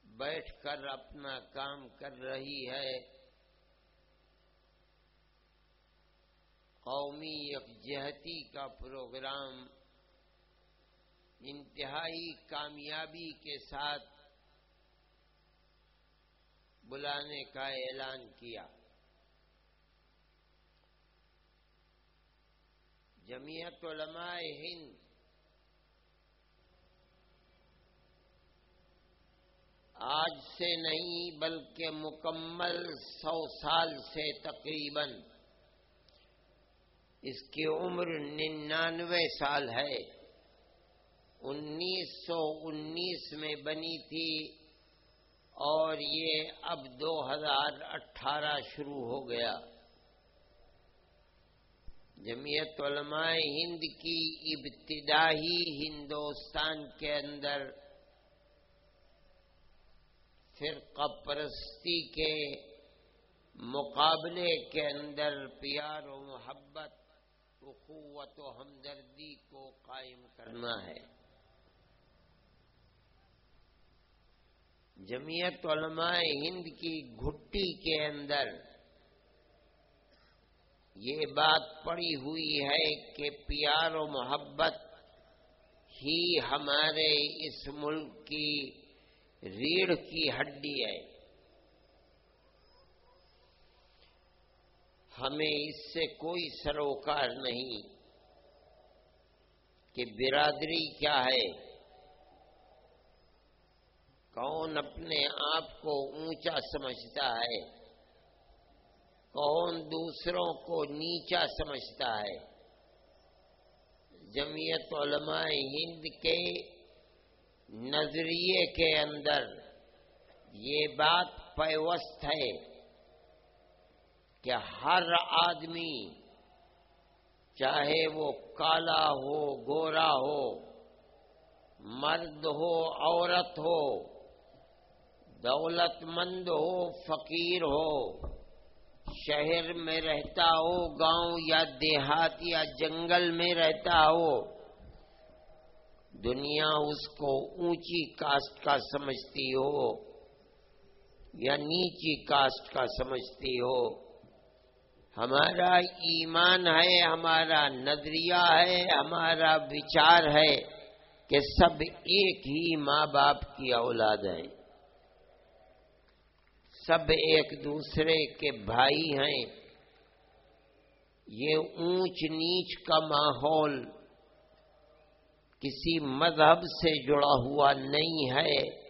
بیٹھ کر اپنا کام کر رہی ہے۔ قومی یکجہتی کا پروگرام انتہائی کامیابی کے ساتھ بلانے کا اعلان کیا۔ جمعیت علماء ہند۔ آج سے نہیں بلکہ مکمل سو سال سے تقریباً۔ اس کی عمر ننانوے سال ہے۔ انیس سو انیس میں بنی تھی اور یہ اب دو ہزار اٹھارہ شروع ہو گیا۔ جمعیت علماء ہند کی ابتدائی ہندوستان کے اندر فرقہ پرستی کے مقابلے کے اندر پیار و محبت، اخوت و ہمدردی کو قائم کرنا ہے۔ جمعیت علماء ہند کی گھٹی کے اندر یہ بات پڑی ہوئی ہے کہ پیار و محبت ہی ہمارے اس ملک کی ریڑھ کی ہڈی ہے۔ ہمیں اس سے کوئی سروکار نہیں کہ برادری کیا ہے۔ کون اپنے آپ کو اونچا سمجھتا ہے؟ کون دوسروں کو نیچا سمجھتا ہے۔ جمعیت علماء ہند کے نظریے کے اندر یہ بات پیوست ہے کہ ہر آدمی چاہے وہ کالا ہو، گورا ہو، مرد ہو، عورت ہو دولت مند ہو، فقیر ہو شہر میں رہتا ہو، گاؤں یا دیہات یا جنگل میں رہتا ہو، دنیا اس کو اونچی کاسٹ کا سمجھتی ہو یا نیچی کاسٹ کا سمجھتی ہو۔ ہمارا ایمان ہے، ہمارا نظریہ ہے، ہمارا وچار ہے کہ سب ایک ہی ماں باپ کی اولاد ہیں۔ سب ایک دوسرے کے بھائی ہیں۔ یہ اونچ نیچ کا ماحول کسی مذہب سے جڑا ہوا نہیں ہے۔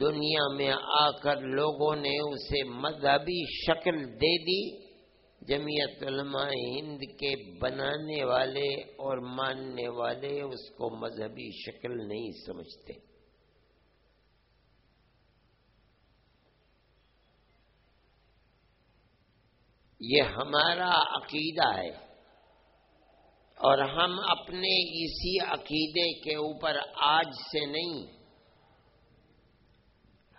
دنیا میں آ کر لوگوں نے اسے مذہبی شکل دے دی۔ جمعیت علماء ہند کے بنانے والے اور ماننے والے اس کو مذہبی شکل نہیں سمجھتے۔ یہ ہمارا عقیدہ ہے۔ اور ہم اپنے اسی عقیدے کے اوپر آج سے نہیں،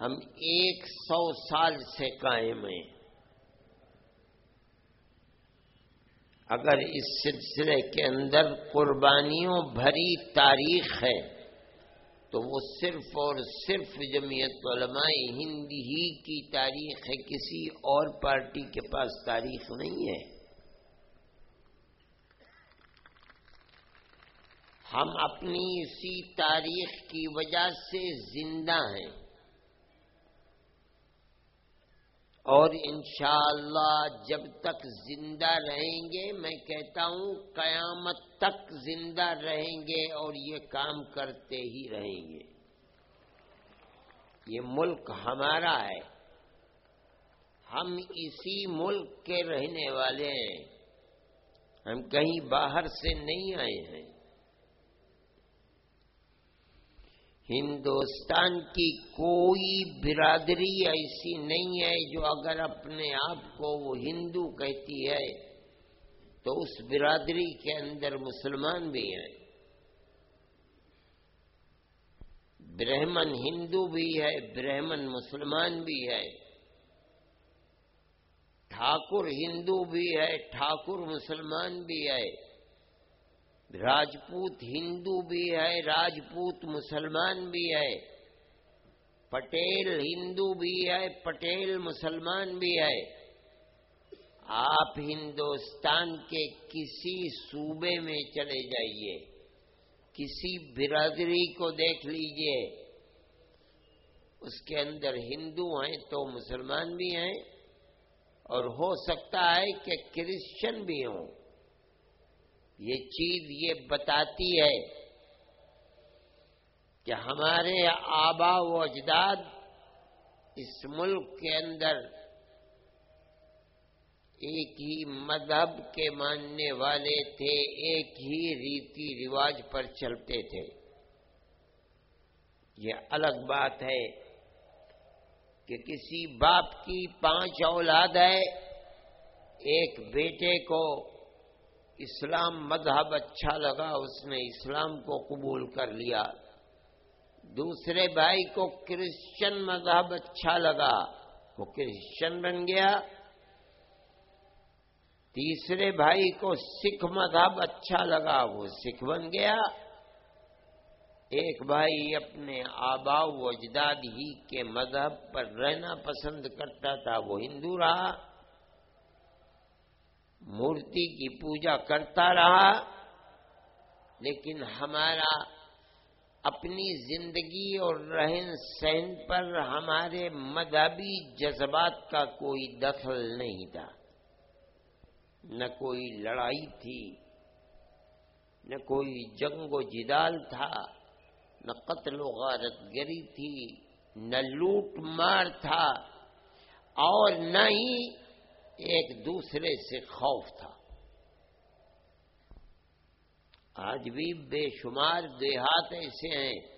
ہم ایک سو سال سے قائم ہیں۔ اگر اس سلسلے کے اندر قربانیوں بھری تاریخ ہے تو وہ صرف اور صرف جمعیت علماء ہند ہی کی تاریخ ہے، کسی اور پارٹی کے پاس تاریخ نہیں ہے۔ ہم اپنی اسی تاریخ کی وجہ سے زندہ ہیں۔ اور انشاءاللہ جب تک زندہ رہیں گے، میں کہتا ہوں قیامت تک زندہ رہیں گے اور یہ کام کرتے ہی رہیں گے۔ یہ ملک ہمارا ہے۔ ہم اسی ملک کے رہنے والے ہیں۔ ہم کہیں باہر سے نہیں آئے ہیں۔ ہندوستان کی کوئی برادری ایسی نہیں ہے جو اگر اپنے آپ کو وہ ہندو کہتی ہے، تو اس برادری کے اندر مسلمان بھی ہیں۔ برہمن ہندو بھی ہے، برہمن مسلمان بھی ہے۔ ٹھاکر ہندو بھی ہے، ٹھاکر مسلمان بھی ہے۔ راجپوت ہندو بھی ہے، راجپوت مسلمان بھی ہے۔ پٹیل ہندو بھی ہے، پٹیل مسلمان بھی ہے۔ آپ ہندوستان کے کسی صوبے میں چلے جائیے۔ کسی برادری کو دیکھ لیجیے۔ اس کے اندر ہندو ہیں تو مسلمان بھی ہیں۔ اور ہو سکتا ہے کہ کرسچن بھی ہوں۔ یہ چیز یہ بتاتی ہے کہ ہمارے آبا و اجداد اس ملک کے اندر ایک ہی مذہب کے ماننے والے تھے، ایک ہی ریتی رواج پر چلتے تھے۔ یہ الگ بات ہے کہ کسی باپ کی پانچ اولاد ہے، ایک بیٹے کو اسلام مذہب اچھا لگا، اس نے اسلام کو قبول کر لیا۔ دوسرے بھائی کو کرسچن مذہب اچھا لگا، وہ کرسچن بن گیا۔ تیسرے بھائی کو سکھ مذہب اچھا لگا، وہ سکھ بن گیا۔ ایک بھائی اپنے آبا و اجداد ہی کے مذہب پر رہنا پسند کرتا تھا، وہ ہندو رہا۔ مورتی کی پوجا کرتا رہا، لیکن ہمارا اپنی زندگی اور رہن سہن پر ہمارے مذہبی جذبات کا کوئی دخل نہیں تھا۔ نہ کوئی لڑائی تھی، نہ کوئی جنگ و جدال تھا، نہ قتل و غارت گری تھی، نہ لوٹ مار تھا، اور نہ ہی ایک دوسرے سے خوف تھا۔ آج بھی بے شمار دیہات ایسے ہیں۔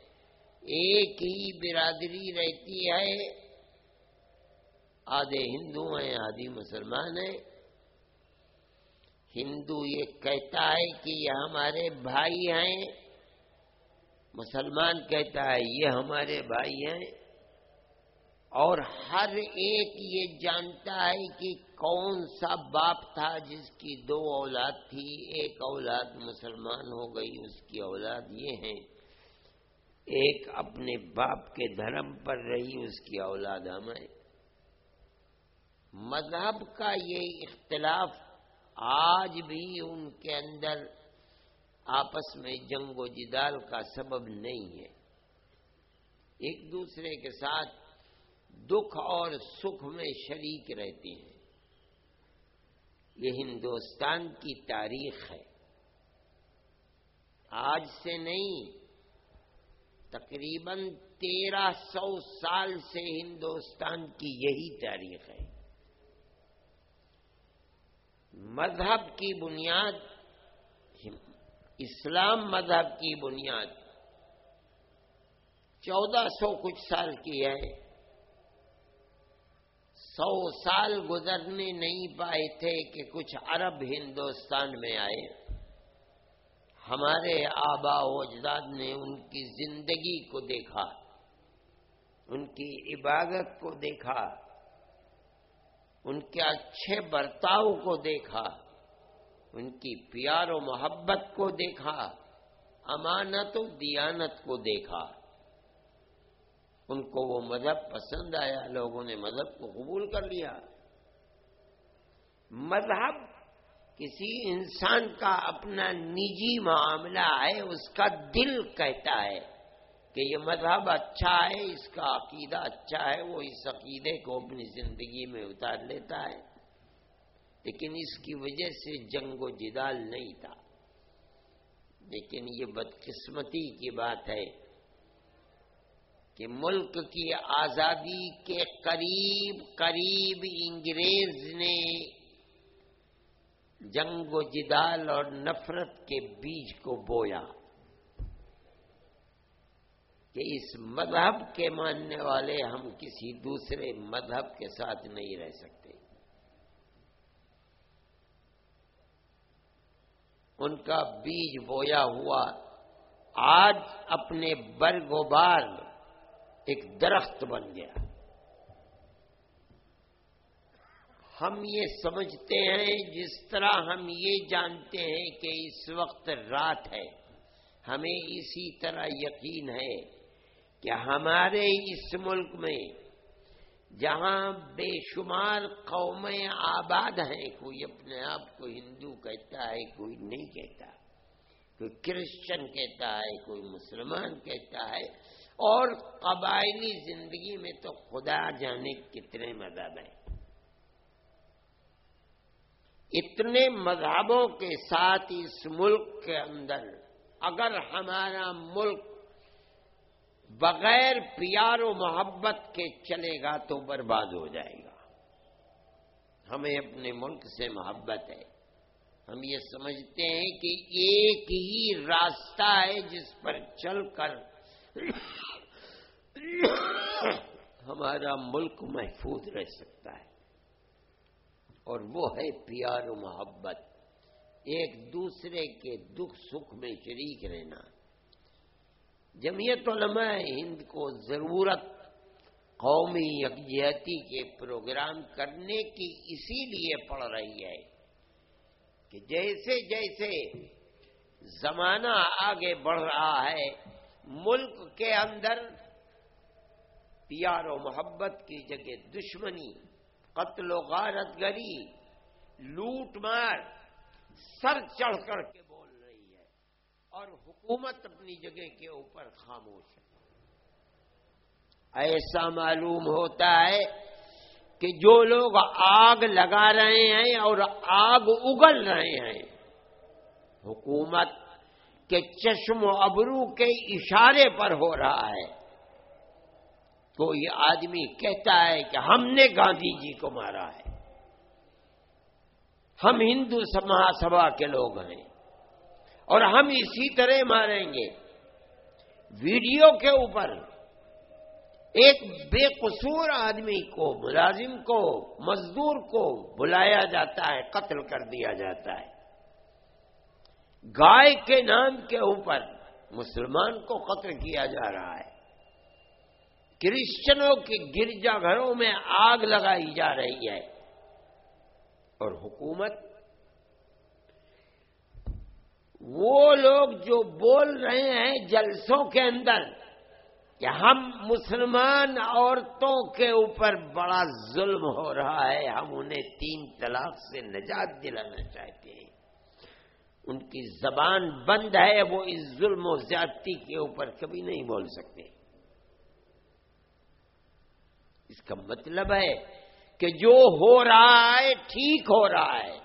ایک ہی برادری رہتی ہے۔ آدھے ہندو ہیں، آدھی مسلمان ہیں۔ ہندو یہ کہتا ہے کہ یہ ہمارے بھائی ہیں۔ مسلمان کہتا ہے، یہ ہمارے بھائی ہیں۔ اور ہر ایک یہ جانتا ہے کہ کون سا باپ تھا جس کی دو اولاد تھی، ایک اولاد مسلمان ہو گئی، اس کی اولاد یہ ہے ایک اپنے باپ کے دھرم پر رہی، اس کی اولاد ہمیں مذہب کا یہ اختلاف آج بھی ان کے اندر آپس میں جنگ و جدال کا سبب نہیں ہے۔ ایک دوسرے کے ساتھ دکھ اور سکھ میں شریک رہتی ہیں۔ یہ ہندوستان کی تاریخ ہے۔ آج سے نہیں، تقریباً تیرہ سو سال سے ہندوستان کی یہی تاریخ ہے۔ مذہب کی بنیاد، اسلام مذہب کی بنیاد چودہ سو کچھ سال کی ہے۔ سو سال گزرنے نہیں پائے تھے کہ کچھ عرب ہندوستان میں آئے۔ ہمارے آبا و اجداد نے ان کی زندگی کو دیکھا، ان کی عبادت کو دیکھا، ان کے اچھے برتاؤ کو دیکھا، ان کی پیار و محبت کو دیکھا، امانت و دیانت کو دیکھا۔ ان کو وہ مذہب پسند آیا، لوگوں نے مذہب کو قبول کر لیا۔ مذہب کسی انسان کا اپنا نجی معاملہ ہے، اس کا دل کہتا ہے کہ یہ مذہب اچھا ہے، اس کا عقیدہ اچھا ہے، وہ اس عقیدے کو اپنی زندگی میں اتار لیتا ہے۔ لیکن اس کی وجہ سے جنگ و جدال نہیں تھا۔ لیکن یہ بدقسمتی کی بات ہے۔ کہ ملک کی آزادی کے قریب قریب انگریز نے جنگ و جدال اور نفرت کے بیج کو بویا کہ اس مذہب کے ماننے والے ہم کسی دوسرے مذہب کے ساتھ نہیں رہ سکتے۔ ان کا بیج بویا ہوا، آج اپنے برگوبار ایک درخت بن گیا۔ ہم یہ سمجھتے ہیں، جس طرح ہم یہ جانتے ہیں کہ اس وقت رات ہے، ہمیں اسی طرح یقین ہے کہ ہمارے اس ملک میں جہاں بے شمار قومیں آباد ہیں، کوئی اپنے آپ کو ہندو کہتا ہے، کوئی نہیں کہتا۔ کوئی کرسچن کہتا ہے، کوئی مسلمان کہتا ہے اور قبائلی زندگی میں تو خدا جانے کتنے مذہب ہیں۔ اتنے مذہبوں کے ساتھ اس ملک کے اندر اگر ہمارا ملک بغیر پیار و محبت کے چلے گا تو برباد ہو جائے گا۔ ہمیں اپنے ملک سے محبت ہے۔ ہم یہ سمجھتے ہیں کہ ایک ہی راستہ ہے جس پر چل کر ہمارا ملک محفوظ رہ سکتا ہے۔ اور وہ ہے پیار و محبت۔ ایک دوسرے کے دکھ سکھ میں شریک رہنا۔ جمعیت علماء ہند کو ضرورت قومی یکجہتی کے پروگرام کرنے کی اسی لیے پڑ رہی ہے کہ جیسے جیسے زمانہ آگے بڑھ رہا ہے ملک کے اندر پیار و محبت کی جگہ دشمنی، قتل و غارت گری، لوٹ مار، سر چڑھ کر کے بول رہی ہے اور حکومت اپنی جگہ کے اوپر خاموش ہے۔ ایسا معلوم ہوتا ہے کہ جو لوگ آگ لگا رہے ہیں اور آگ اگل رہے ہیں، حکومت کے چشم و ابرو کے اشارے پر ہو رہا ہے۔ کوئی آدمی کہتا ہے کہ ہم نے گاندھی جی کو مارا ہے۔ ہم ہندو مہا سبھا کے لوگ ہیں۔ اور ہم اسی طرح ماریں گے۔ ویڈیو کے اوپر ایک بے قصور آدمی کو، ملازم کو، مزدور کو بلایا جاتا ہے، قتل کر دیا جاتا ہے۔ گائے کے نام کے اوپر مسلمان کو قتل کیا جا رہا ہے۔ کرسچنوں کے گرجا گھروں میں آگ لگائی جا رہی ہے۔ اور حکومت، وہ لوگ جو بول رہے ہیں جلسوں کے اندر کہ ہم مسلمان عورتوں کے اوپر بڑا ظلم ہو رہا ہے، ہم انہیں تین طلاق سے نجات دلانا چاہتے ہیں۔ ان کی زبان بند ہے، وہ اس ظلم و زیادتی کے اوپر کبھی نہیں بول سکتے۔ اس کا مطلب ہے کہ جو ہو رہا ہے، ٹھیک ہو رہا ہے،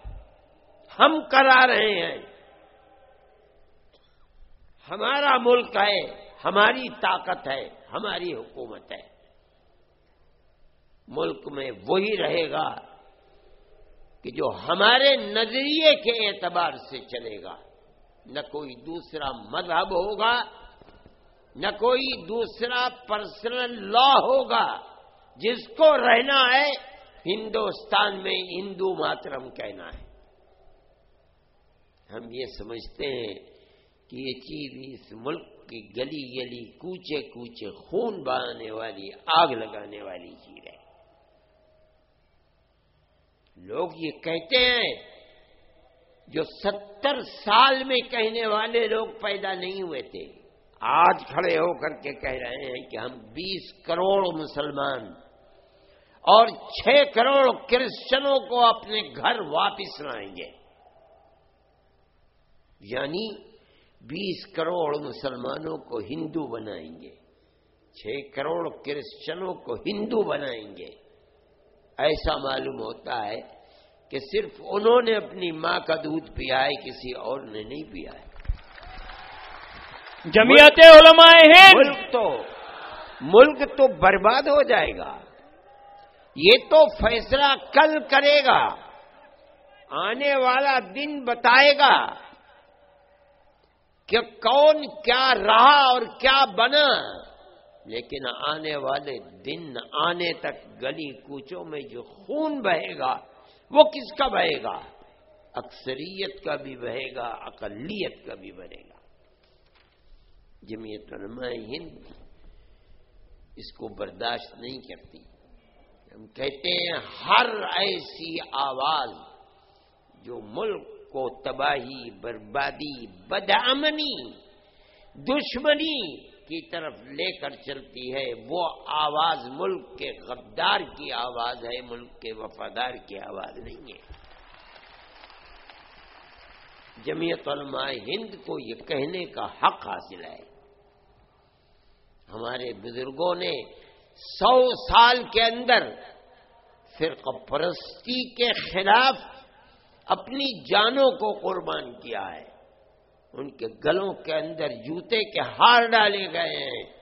ہم کرا رہے ہیں۔ ہمارا ملک ہے، ہماری طاقت ہے، ہماری حکومت ہے۔ ملک میں وہی رہے گا۔ کہ جو ہمارے نظریے کے اعتبار سے چلے گا، نہ کوئی دوسرا مذہب ہوگا، نہ کوئی دوسرا پرسنل لا ہوگا، جس کو رہنا ہے، ہندوستان میں ہندو ماترم کہنا ہے۔ ہم یہ سمجھتے ہیں کہ یہ چیز اس ملک کی گلی گلی کوچے کوچے خون بہانے والی، آگ لگانے والی چیز ہے۔ لوگ یہ کہتے ہیں جو ستر سال میں کہنے والے لوگ پیدا نہیں ہوئے تھے، آج کھڑے ہو کر کے کہہ رہے ہیں کہ ہم بیس کروڑ مسلمان اور چھ کروڑ کرسچنوں کو اپنے گھر واپس لائیں گے۔ یعنی بیس کروڑ مسلمانوں کو ہندو بنائیں گے، چھ کروڑ کرسچنوں کو ہندو بنائیں گے۔ ایسا معلوم ہوتا ہے کہ صرف انہوں نے اپنی ماں کا دودھ پیا ہے کسی اور نے نہیں پیا ہے۔
جمعیت علماء ہیں
ملک تو ملک تو برباد ہو جائے گا۔ یہ تو فیصلہ کل کرے گا۔ آنے والا دن بتائے گا کہ کون کیا رہا اور کیا بنا۔ لیکن آنے والے دن، آنے تک گلی کوچوں میں جو خون بہے گا، وہ کس کا بہے گا؟ اکثریت کا بھی بہے گا، اقلیت کا بھی بنے گا۔ جمعیت علماء ہند اس کو برداشت نہیں کرتی۔ ہم کہتے ہیں ہر ایسی آواز جو ملک کو تباہی، بربادی، بدامنی، دشمنی کی طرف لے کر چلتی ہے، وہ آواز ملک کے غدار کی آواز ہے، ملک کے وفادار کی آواز نہیں ہے۔ جمعیت علماء ہند کو یہ کہنے کا حق حاصل ہے۔ ہمارے بزرگوں نے سو سال کے اندر فرق پرستی کے خلاف اپنی جانوں کو قربان کیا ہے۔ ان کے گلوں کے اندر جوتے کے ہار ڈالے گئے ہیں۔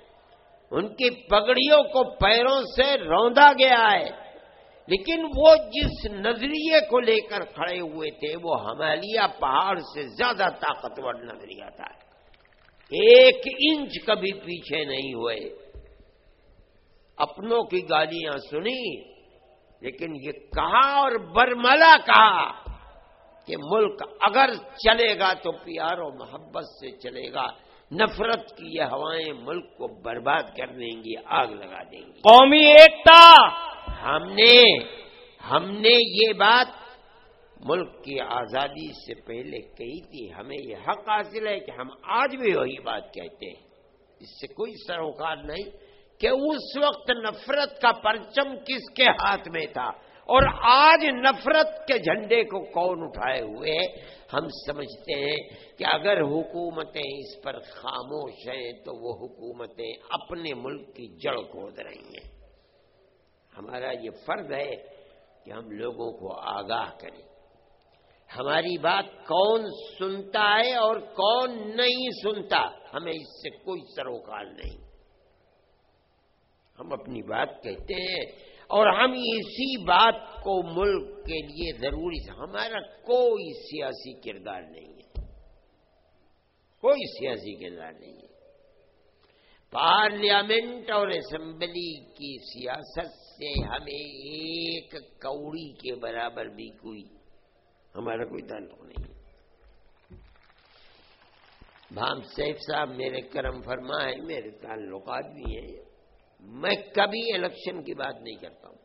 ان کی پگڑیوں کو پیروں سے روندا گیا ہے۔ لیکن وہ جس نظریے کو لے کر کھڑے ہوئے تھے، وہ ہمالیہ پہاڑ سے زیادہ طاقتور نظریہ تھا۔ ایک انچ کبھی پیچھے نہیں ہوئے۔ اپنوں کی گالیاں سنی، لیکن یہ کہا اور برملا کہا۔ کہ ملک اگر چلے گا تو پیار و محبت سے چلے گا۔ نفرت کی یہ ہوائیں ملک کو برباد کر دیں گی آگ لگا دیں گی۔
قومی ایکتا!
ہم نے ہم نے یہ بات ملک کی آزادی سے پہلے کہی تھی۔ ہمیں یہ حق حاصل ہے کہ ہم آج بھی وہی بات کہتے ہیں۔ اس سے کوئی سروکار نہیں کہ اس وقت نفرت کا پرچم کس کے ہاتھ میں تھا۔ اور آج نفرت کے جھنڈے کو کون اٹھائے ہوئے ہم سمجھتے ہیں کہ اگر حکومتیں اس پر خاموش ہیں تو وہ حکومتیں اپنے ملک کی جڑ کھود رہی ہیں۔ ہمارا یہ فرض ہے کہ ہم لوگوں کو آگاہ کریں۔ ہماری بات کون سنتا ہے اور کون نہیں سنتا، ہمیں اس سے کوئی سروکار نہیں۔ ہم اپنی بات کہتے ہیں اور ہم اسی بات کو ملک کے لیے ضروری ہمارا کوئی سیاسی کردار نہیں ہے۔ کوئی سیاسی کردار نہیں ہے۔ پارلیامنٹ اور اسمبلی کی سیاست سے ہمیں ایک کوڑی کے برابر بھی کوئی ہمارا کوئی تعلق نہیں ہے۔ بھام سیف صاحب میرے کرم فرما ہے میرے تعلقات بھی ہیں۔ میں کبھی الیکشن کی بات نہیں کرتا ہوں۔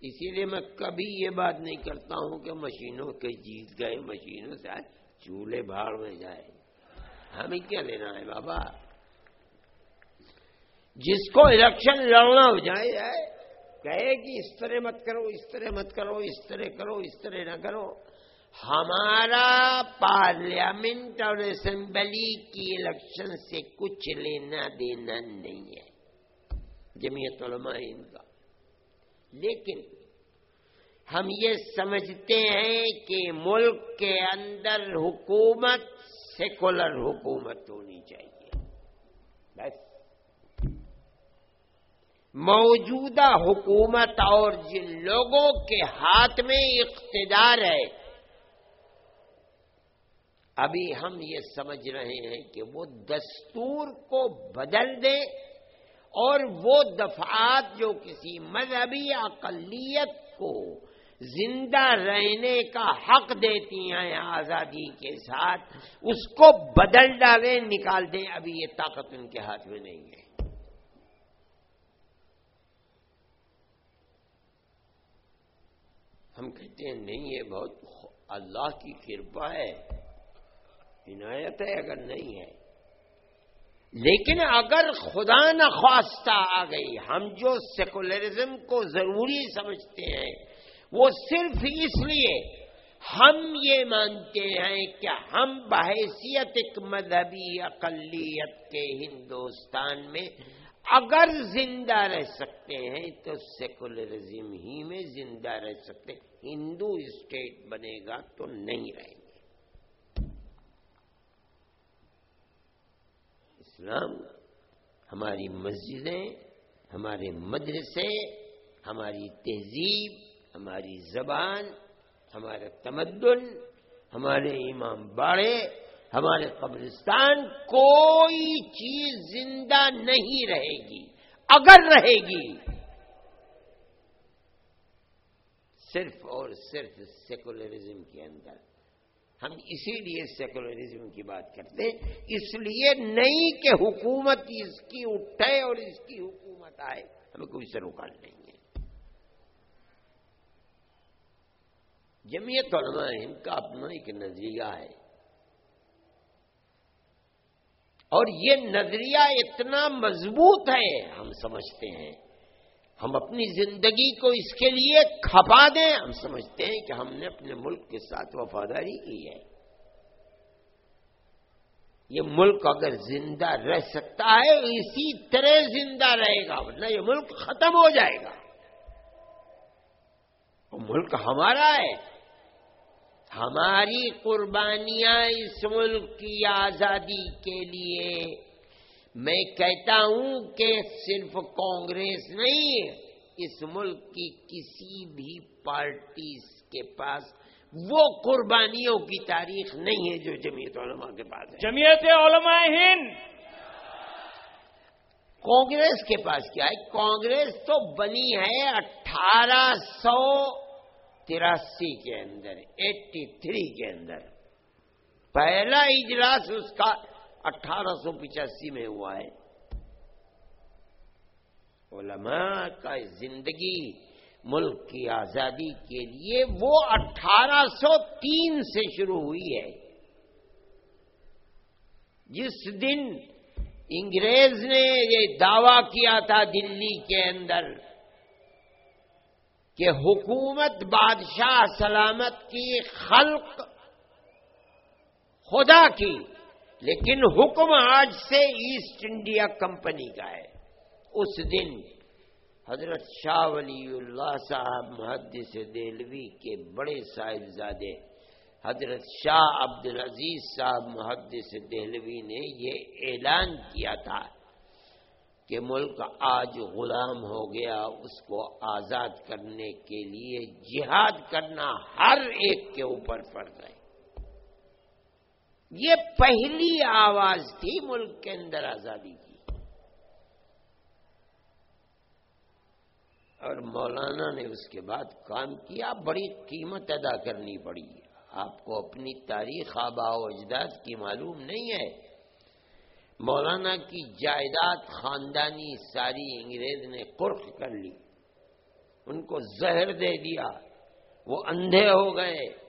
اسی لیے میں کبھی یہ بات نہیں کرتا ہوں کہ مشینوں کے جیت گئے، مشینوں سے چولہے بھاڑ میں جائے۔ ہمیں کیا لینا ہے بابا؟ جس کو الیکشن لڑنا ہو جائے جائے کہے کہ اس طرح مت کرو، اس طرح مت کرو، اس طرح کرو، اس طرح نہ کرو۔ ہمارا پارلیامنٹ اور اسمبلی کی الیکشن سے کچھ لینا دینا نہیں ہے۔ جمعیت علماء ان کا۔ لیکن ہم یہ سمجھتے ہیں کہ ملک کے اندر حکومت سیکولر حکومت ہونی چاہیے۔ بس۔ موجودہ حکومت اور جن لوگوں کے ہاتھ میں اقتدار ہے، ابھی ہم یہ سمجھ رہے ہیں کہ وہ دستور کو بدل دے اور وہ دفعات جو کسی مذہبی اقلیت کو زندہ رہنے کا حق دیتی ہیں آزادی کے ساتھ، اس کو بدل ڈالیں نکال دیں، ابھی یہ طاقت ان کے ہاتھ میں نہیں ہے۔ ہم کہتے ہیں، نہیں، یہ بہت اللہ کی کرپا ہے، عنایت ہے اگر نہیں ہے۔ لیکن اگر خدا نخواستہ آ گئی، ہم جو سیکولرزم کو ضروری سمجھتے ہیں، وہ صرف اس لیے، ہم یہ مانتے ہیں کہ ہم بحیثیت ایک مذہبی اقلیت کے ہندوستان میں اگر زندہ رہ سکتے ہیں، تو سیکولرزم ہی میں زندہ رہ سکتے، ہندو اسٹیٹ بنے گا تو نہیں رہیں گے۔ اسلام، ہماری مسجدیں، ہمارے مدرسے، ہماری تہذیب، ہماری زبان، ہمارا تمدن، ہمارے امام باڑے، ہمارے قبرستان کوئی چیز زندہ نہیں رہے گی۔ اگر رہے گی، صرف اور صرف سیکولرزم کے اندر۔ ہم اسی لیے سیکولرزم کی بات کرتے ہیں۔ اس لیے نہیں کہ حکومت اس کی اٹھے اور اس کی حکومت آئے۔ ہمیں کوئی سے روکا نہیں ہے۔ جمعیت علماء ان کا اپنا ایک نظریہ ہے۔ اور یہ نظریہ اتنا مضبوط ہے، ہم سمجھتے ہیں۔ ہم اپنی زندگی کو اس کے لیے کھپا دیں۔ ہم سمجھتے ہیں کہ ہم نے اپنے ملک کے ساتھ وفاداری کی ہے۔ یہ ملک اگر زندہ رہ سکتا ہے، اسی طرح زندہ رہے گا، ورنہ یہ ملک ختم ہو جائے گا۔ ملک ہمارا ہے۔ ہماری قربانیاں اس ملک کی آزادی کے لیے میں کہتا ہوں کہ صرف کانگریس نہیں اس ملک کی کسی بھی پارٹی کے پاس وہ قربانیوں کی تاریخ نہیں ہے جو جمعیت علماء کے پاس ہے۔
جمعیت علماء ہند۔
کانگریس کے پاس کیا ہے؟ کانگریس تو بنی ہے اٹھارہ سو تراسی کے اندر ایٹی تھری کے اندر۔ پہلا اجلاس اس کا اٹھارہ سو پچاسی میں ہوا ہے۔ علماء کا زندگی، ملک کی آزادی کے لیے وہ اٹھارہ سو تین سے شروع ہوئی ہے۔ جس دن انگریز نے یہ دعویٰ کیا تھا دلی کے اندر کہ حکومت بادشاہ سلامت کی خلق خدا کی۔ لیکن حکم آج سے ایسٹ انڈیا کمپنی کا ہے۔ اس دن حضرت شاہ ولی اللہ صاحب محدث دہلوی کے بڑے صاحبزادے حضرت شاہ عبد العزیز صاحب محدث دہلوی نے یہ اعلان کیا تھا کہ ملک آج غلام ہو گیا، اس کو آزاد کرنے کے لیے جہاد کرنا ہر ایک کے اوپر پڑ گئے یہ پہلی آواز تھی ملک کے اندر آزادی کی۔ اور مولانا نے اس کے بعد کام کیا، بڑی قیمت ادا کرنی پڑی۔ آپ کو اپنی تاریخ، آبا و اجداد کی معلوم نہیں ہے۔ مولانا کی جائیداد خاندانی ساری انگریز نے قرق کر لی۔ ان کو زہر دے دیا۔ وہ اندھے ہو گئے۔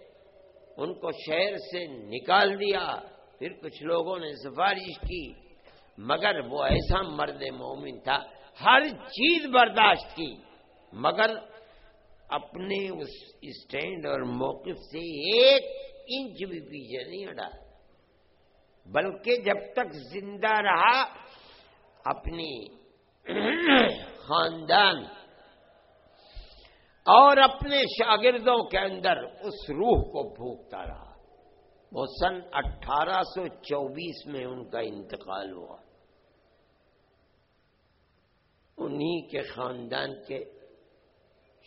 ان کو شہر سے نکال دیا۔ پھر کچھ لوگوں نے سفارش کی، مگر وہ ایسا مرد مومن تھا، ہر چیز برداشت کی۔ مگر اپنے اس اسٹینڈ اور موقف سے ایک انچ بھی پیچھے نہیں ہٹا۔ بلکہ جب تک زندہ رہا، اپنی خاندان اور اپنے شاگردوں کے اندر اس روح کو بھوکتا رہا۔ وہ سن اٹھارہ سو چوبیس میں ان کا انتقال ہوا۔ انہی کے خاندان کے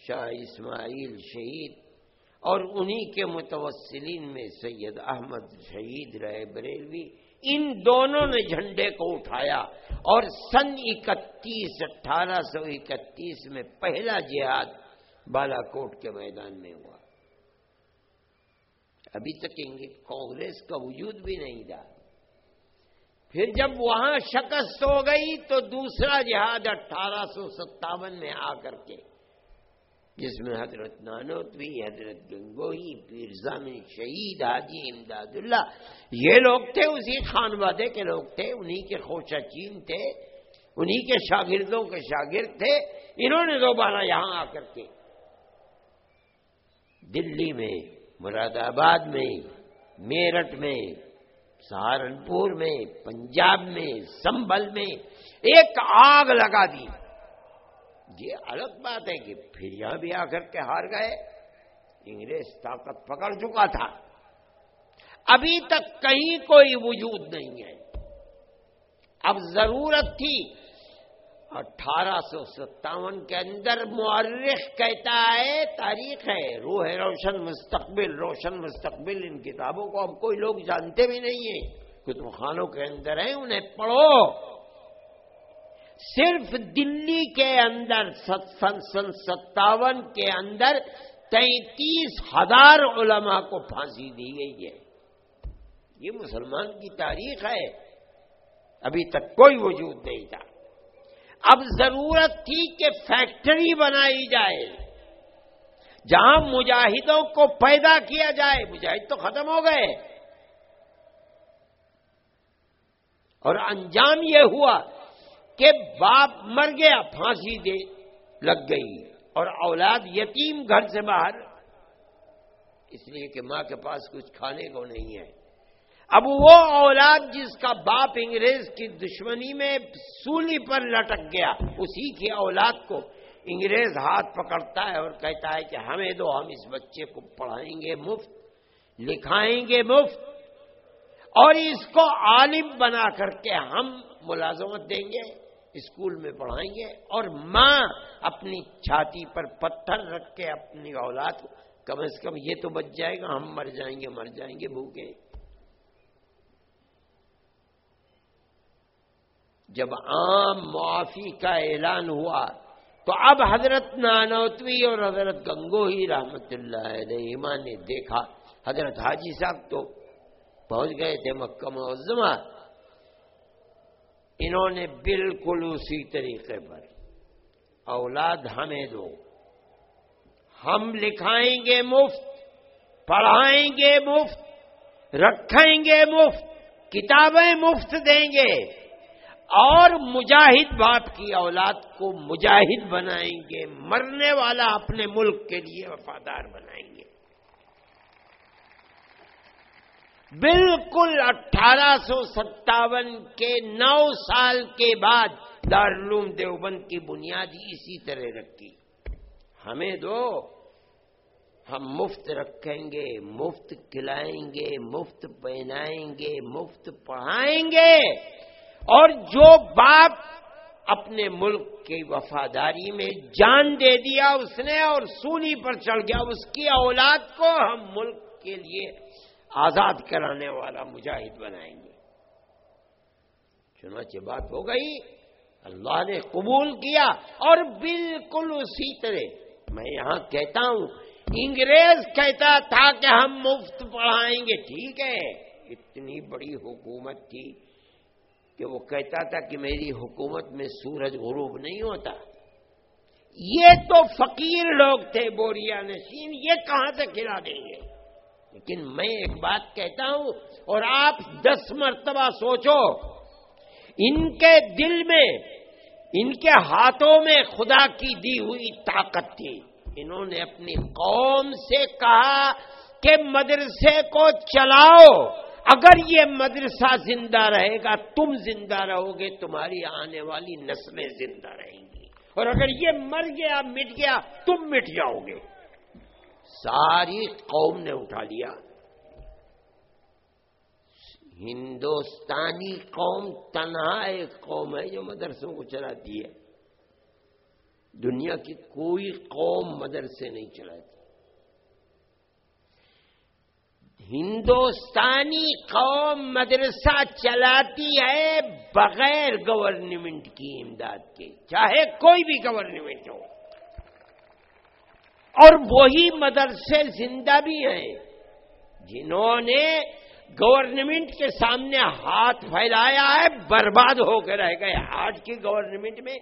شاہ اسماعیل شہید اور انہی کے متوسلین میں سید احمد شہید رہے بریلوی، ان دونوں نے جھنڈے کو اٹھایا اور سن اکتیس، اٹھارہ سو اکتیس میں پہلا جہاد بالا کوٹ کے میدان میں ہوا۔ ابھی تک کانگریس کا وجود بھی نہیں تھا۔ پھر جب وہاں شکست ہو گئی تو دوسرا جہاد اٹھارہ سو ستاون میں آ کر کے، جس میں حضرت نانوتوی حضرت گنگوئی پیرزا میں شہید، حاجی امداد اللہ یہ لوگ تھے، اسی خانوادے کے لوگ تھے، انہی کے خوشہ چین تھے، انہی کے شاگردوں کے شاگرد تھے، انہوں نے دوبارہ یہاں آ کر کے دلی میں، مراد آباد میں، میرٹھ میں، سہارنپور میں، پنجاب میں، سنبل میں ایک آگ لگا دی۔ یہ الگ بات ہے کہ پھر یہاں بھی آ کر کے ہار گئے۔ انگریز طاقت پکڑ چکا تھا۔ ابھی تک کہیں کوئی وجود نہیں ہے۔ اب ضرورت تھی اٹھارہ سو ستاون کے اندر معرخ کہتا ہے، تاریخ ہے۔ روح روشن، مستقبل روشن، مستقبل، ان کتابوں کو اب کوئی لوگ جانتے بھی نہیں ہیں۔ کتب خانوں کے اندر ہیں، انہیں پڑھو۔ صرف دلی کے اندر سن سن ستاون کے اندر تینتیس ہزار علماء کو پھانسی دی گئی ہے۔ یہ مسلمان کی تاریخ ہے۔ ابھی تک کوئی وجود نہیں تھا۔ اب ضرورت تھی کہ فیکٹری بنائی جائے، جہاں مجاہدوں کو پیدا کیا جائے۔ مجاہد تو ختم ہو گئے۔ اور انجام یہ ہوا کہ باپ مر گیا، پھانسی دے لگ گئی اور اولاد یتیم گھر سے باہر۔ اس لیے کہ ماں کے پاس کچھ کھانے کو نہیں ہے۔ اب وہ اولاد جس کا باپ انگریز کی دشمنی میں سولی پر لٹک گیا، اسی کی اولاد کو انگریز ہاتھ پکڑتا ہے اور کہتا ہے کہ ہمیں دو، ہم اس بچے کو پڑھائیں گے مفت، لکھائیں گے مفت، اور اس کو عالم بنا کر کے ہم ملازمت دیں گے، اسکول میں پڑھائیں گے، اور ماں اپنی چھاتی پر پتھر رکھ کے اپنی اولاد کو، کم از کم یہ تو بچ جائے گا، ہم مر جائیں گے، مر جائیں گے بھوکے جب عام معافی کا اعلان ہوا تو اب حضرت نانوتوی اور حضرت گنگو ہی رحمت اللہ علیہ نے دیکھا۔ حضرت حاجی صاحب تو پہنچ گئے تھے مکہ معظمہ۔ انہوں نے بالکل اسی طریقے پر اولاد ہمیں دو۔ ہم لکھائیں گے مفت، پڑھائیں گے مفت، رکھیں گے مفت، کتابیں مفت دیں گے۔ اور مجاہد باپ کی اولاد کو مجاہد بنائیں گے، مرنے والا اپنے ملک کے لیے وفادار بنائیں گے۔ بالکل اٹھارہ سو ستاون کے نو سال کے بعد دارالعلوم دیوبند کی بنیادی اسی طرح رکھی۔ ہمیں دو، ہم مفت رکھیں گے، مفت کھلائیں گے، مفت پہنائیں گے، مفت پڑھائیں گے۔ اور جو باپ اپنے ملک کی وفاداری میں جان دے دیا اس نے اور سونی پر چڑھ گیا، اس کی اولاد کو ہم ملک کے لیے آزاد کرانے والا مجاہد بنائیں گے۔ چنانچہ بات ہو گئی، اللہ نے قبول کیا اور بالکل اسی طرح میں یہاں کہتا ہوں، انگریز کہتا تھا کہ ہم مفت پڑھائیں گے۔ ٹھیک ہے، اتنی بڑی حکومت تھی۔ کہ وہ کہتا تھا کہ میری حکومت میں سورج غروب نہیں ہوتا۔ یہ تو فقیر لوگ تھے، بوریا نشین یہ کہاں سے کھلا دیں گے؟ لیکن میں ایک بات کہتا ہوں، اور آپ دس مرتبہ سوچو، ان کے دل میں، ان کے ہاتھوں میں خدا کی دی ہوئی طاقت تھی۔ انہوں نے اپنی قوم سے کہا کہ مدرسے کو چلاؤ۔ اگر یہ مدرسہ زندہ رہے گا، تم زندہ رہو گے، تمہاری آنے والی نسلیں زندہ رہیں گی۔ اور اگر یہ مر گیا، مٹ گیا، تم مٹ جاؤ گے۔ ساری قوم نے اٹھا لیا۔ ہندوستانی قوم تنہا ایک قوم ہے جو مدرسوں کو چلاتی ہے۔ دنیا کی کوئی قوم مدرسے نہیں چلاتی۔ ہندوستانی قوم مدرسہ چلاتی ہے بغیر گورنمنٹ کی امداد کے، چاہے کوئی بھی گورنمنٹ ہو۔ اور وہی مدرسے زندہ بھی ہیں جنہوں نے گورنمنٹ کے سامنے ہاتھ پھیلایا ہے، برباد ہو کے رہ گئے۔ آج کی گورنمنٹ میں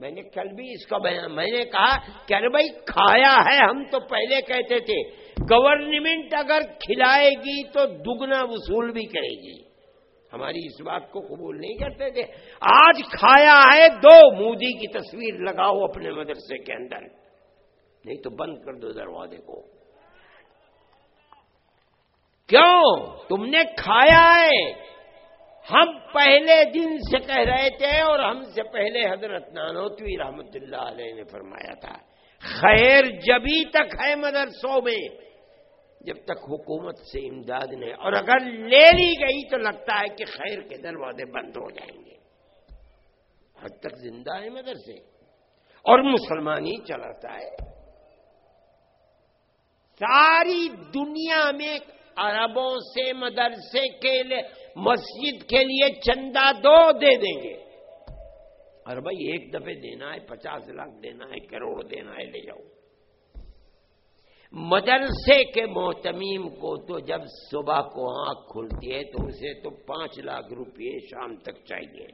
میں نے کل بھی اس کا بیان، میں نے کہا کہ ارے بھائی، کھایا ہے، ہم تو پہلے کہتے تھے۔ گورنمنٹ اگر کھلائے گی تو دگنا وصول بھی کرے گی۔ ہماری اس بات کو قبول نہیں کرتے تھے۔ آج کھایا ہے دو۔ مودی کی تصویر لگاؤ اپنے مدرسے کے اندر۔ نہیں تو بند کر دو دروازے کو۔ کیوں؟ تم نے کھایا ہے۔ ہم پہلے دن سے کہہ رہے تھے اور ہم سے پہلے حضرت نانوتوی رحمت اللہ علیہ نے فرمایا تھا۔ خیر جبھی تک ہے مدرسوں میں۔ جب تک حکومت سے امداد نہیں، اور اگر لے لی گئی تو لگتا ہے کہ خیر کے دروازے بند ہو جائیں گے۔ حد تک زندہ ہے مدرسے۔ اور مسلمان ہی چلاتا ہے۔ ساری دنیا میں عربوں سے مدرسے کے لیے، مسجد کے لیے چندہ دو دے دیں گے۔ اور بھائی ایک دفعہ دینا ہے، پچاس لاکھ دینا ہے، کروڑ دینا ہے، لے جاؤ۔ مدرسے کے محتمیم کو تو جب صبح کو آنکھ کھلتی ہے تو اسے تو پانچ لاکھ روپئے شام تک چاہیے۔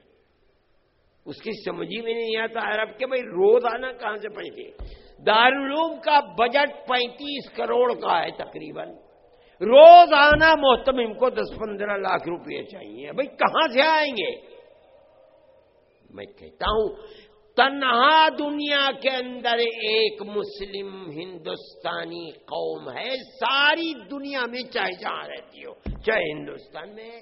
اس کی سمجھی میں نہیں آتا عرب کہ بھائی روز آنا کہاں سے پیسے دارالعلوم کا بجٹ پینتیس کروڑ کا ہے تقریباً۔ روز آنا محتمم کو دس پندرہ لاکھ روپئے چاہیے۔ بھائی، کہاں سے آئیں گے؟ میں کہتا ہوں تنہا دنیا کے اندر ایک مسلم ہندوستانی قوم ہے، ساری دنیا میں چاہے جہاں رہتی ہو، چاہے ہندوستان میں۔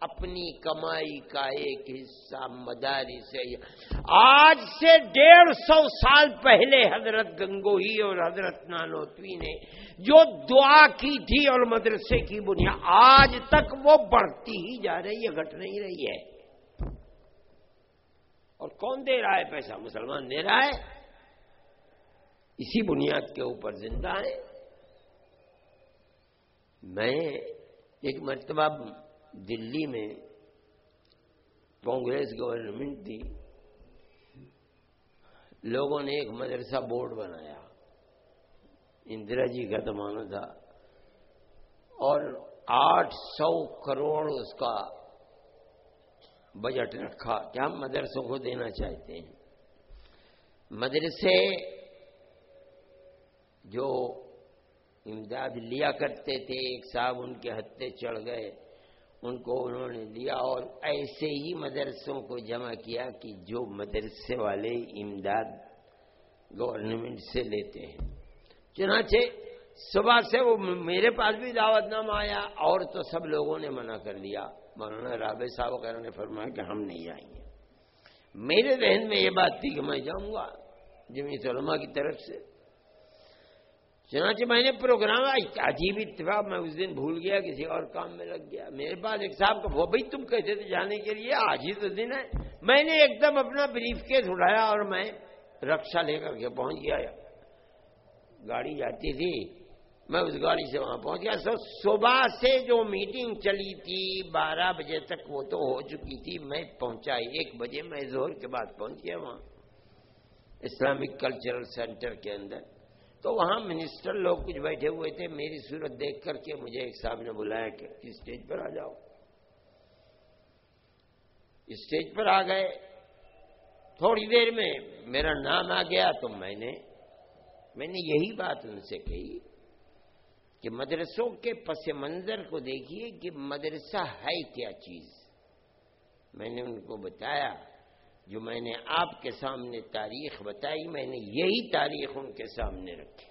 اپنی کمائی کا ایک حصہ مداری سے آج سے ڈیڑھ سو سال پہلے حضرت گنگوہی اور حضرت نانوتوی نے جو دعا کی تھی اور مدرسے کی بنیاد، آج تک وہ بڑھتی ہی جا رہی ہے، گھٹ نہیں رہی ہے۔ اور کون دے رہا ہے پیسہ؟ مسلمان دے رہا ہے۔ اسی بنیاد کے اوپر زندہ ہے۔ میں ایک مرتبہ دلی میں کانگریس گورنمنٹ تھی۔ لوگوں نے ایک مدرسہ بورڈ بنایا۔ اندرا جی کا زمانہ تھا۔ اور آٹھ سو کروڑ اس کا بجٹ رکھا کہ ہم مدرسوں کو دینا چاہتے ہیں۔ مدرسے جو امداد لیا کرتے تھے، ایک صاحب ان کے ہتھے چڑھ گئے۔ ان کو انہوں نے دیا اور ایسے ہی مدرسوں کو جمع کیا کہ جو مدرسے والے امداد گورنمنٹ سے لیتے ہیں۔ چنانچہ صبح سے وہ میرے پاس بھی دعوت نام آیا اور تو سب لوگوں نے منع کر دیا۔ مولانا رابع صاحب وغیرہ نے فرمایا کہ ہم نہیں جائیں گے۔ میرے ذہن میں یہ بات تھی کہ میں جاؤں گا جمیت علماء کی طرف سے۔ چنانچہ میں نے پروگرام عجیب اتفاق، میں اس دن بھول گیا، کسی اور کام میں لگ گیا۔ میرے پاس ایک صاحب کا وہ بھائی تم کہتے تھے جانے کے لیے آج ہی تو دن ہے۔ میں نے ایک دم اپنا بریف کیس اٹھایا اور میں رکشا لے کر کے پہنچ گیا۔ گاڑی جاتی تھی۔ میں اس گاڑی سے وہاں پہنچ گیا۔ سو صبح سے جو میٹنگ چلی تھی، بارہ بجے تک وہ تو ہو چکی تھی۔ میں پہنچا ایک بجے، میں زہر کے بعد پہنچ گیا وہاں اسلامک کلچرل سینٹر کے اندر۔ تو وہاں منسٹر لوگ کچھ بیٹھے ہوئے تھے۔ میری صورت دیکھ کر کے مجھے ایک صاحب نے بلایا کہ اسٹیج پر آ جاؤ۔ اسٹیج پر آ گئے۔ تھوڑی دیر میں میرا نام آ گیا تو میں نے میں نے یہی بات ان سے کہی۔ کہ مدرسوں کے پس منظر کو دیکھیے کہ مدرسہ ہے کیا چیز۔ میں نے ان کو بتایا، جو میں نے آپ کے سامنے تاریخ بتائی، میں نے یہی تاریخ ان کے سامنے رکھی۔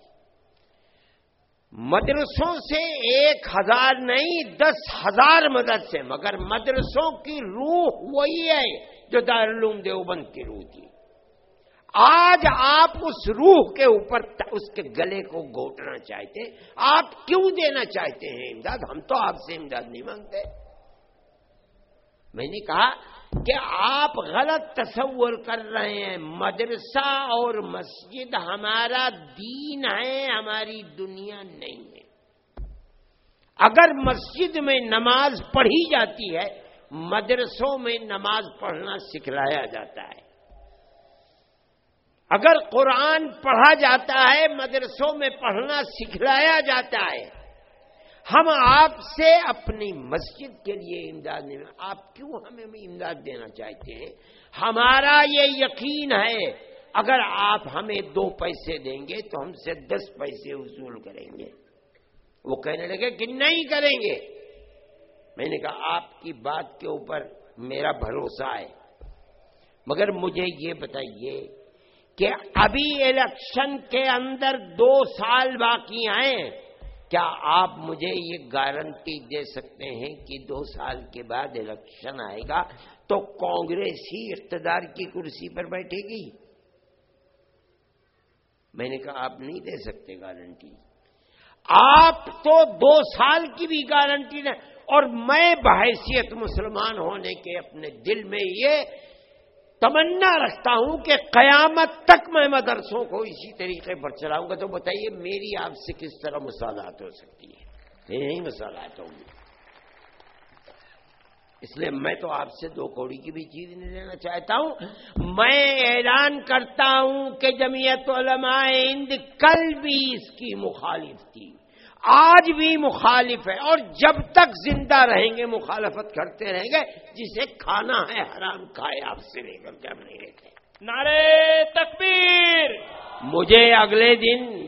مدرسوں سے ایک ہزار نہیں، دس ہزار مدرسے مگر مدرسوں کی روح وہی ہے جو دارالعلوم دیوبند کی روح تھی۔ آج آپ اس روح کے اوپر اس کے گلے کو گوٹنا چاہتے آپ کیوں دینا چاہتے ہیں امداد؟ ہم تو آپ سے امداد نہیں مانگتے۔ میں نے کہا کہ آپ غلط تصور کر رہے ہیں۔ مدرسہ اور مسجد ہمارا دین ہے، ہماری دنیا نہیں ہے۔ اگر مسجد میں نماز پڑھی جاتی ہے، مدرسوں میں نماز پڑھنا سکھلایا جاتا ہے۔ اگر قرآن پڑھا جاتا ہے، مدرسوں میں پڑھنا سکھلایا جاتا ہے، ہم آپ سے اپنی مسجد کے لیے امداد نہیں آپ کیوں ہمیں امداد دینا چاہتے ہیں؟ ہمارا یہ یقین ہے، اگر آپ ہمیں دو پیسے دیں گے تو ہم سے دس پیسے وصول کریں گے۔ وہ کہنے لگے کہ نہیں کریں گے۔ میں نے کہا، آپ کی بات کے اوپر میرا بھروسہ ہے، مگر مجھے یہ بتائیے کہ ابھی الیکشن کے اندر دو سال باقی ہیں کیا آپ مجھے یہ گارنٹی دے سکتے ہیں کہ دو سال کے بعد الیکشن آئے گا تو کانگریس ہی اقتدار کی کرسی پر بیٹھے گی؟ میں نے کہا آپ نہیں دے سکتے گارنٹی۔ آپ تو دو سال کی بھی گارنٹی نہیں اور میں بحیثیت مسلمان ہونے کے اپنے دل میں یہ تمنا رکھتا ہوں کہ قیامت تک میں مدرسوں کو اسی طریقے پر چلاؤں گا تو بتائیے میری آپ سے کس طرح مسالات ہو سکتی ہے؟ نہیں مسالات ہوں۔ گی اس لیے میں تو آپ سے دو کوڑی کی بھی چیز نہیں لینا چاہتا ہوں۔ میں اعلان کرتا ہوں کہ جمعیت علماء ہند کل بھی اس کی مخالف تھی۔ آج بھی مخالف ہے اور جب تک زندہ رہیں گے مخالفت کرتے رہیں گے جسے کھانا ہے حرام کھائے آپ سے لے کر کے ہم نہیں رہتے۔
نعرے تکبیر۔
مجھے اگلے دن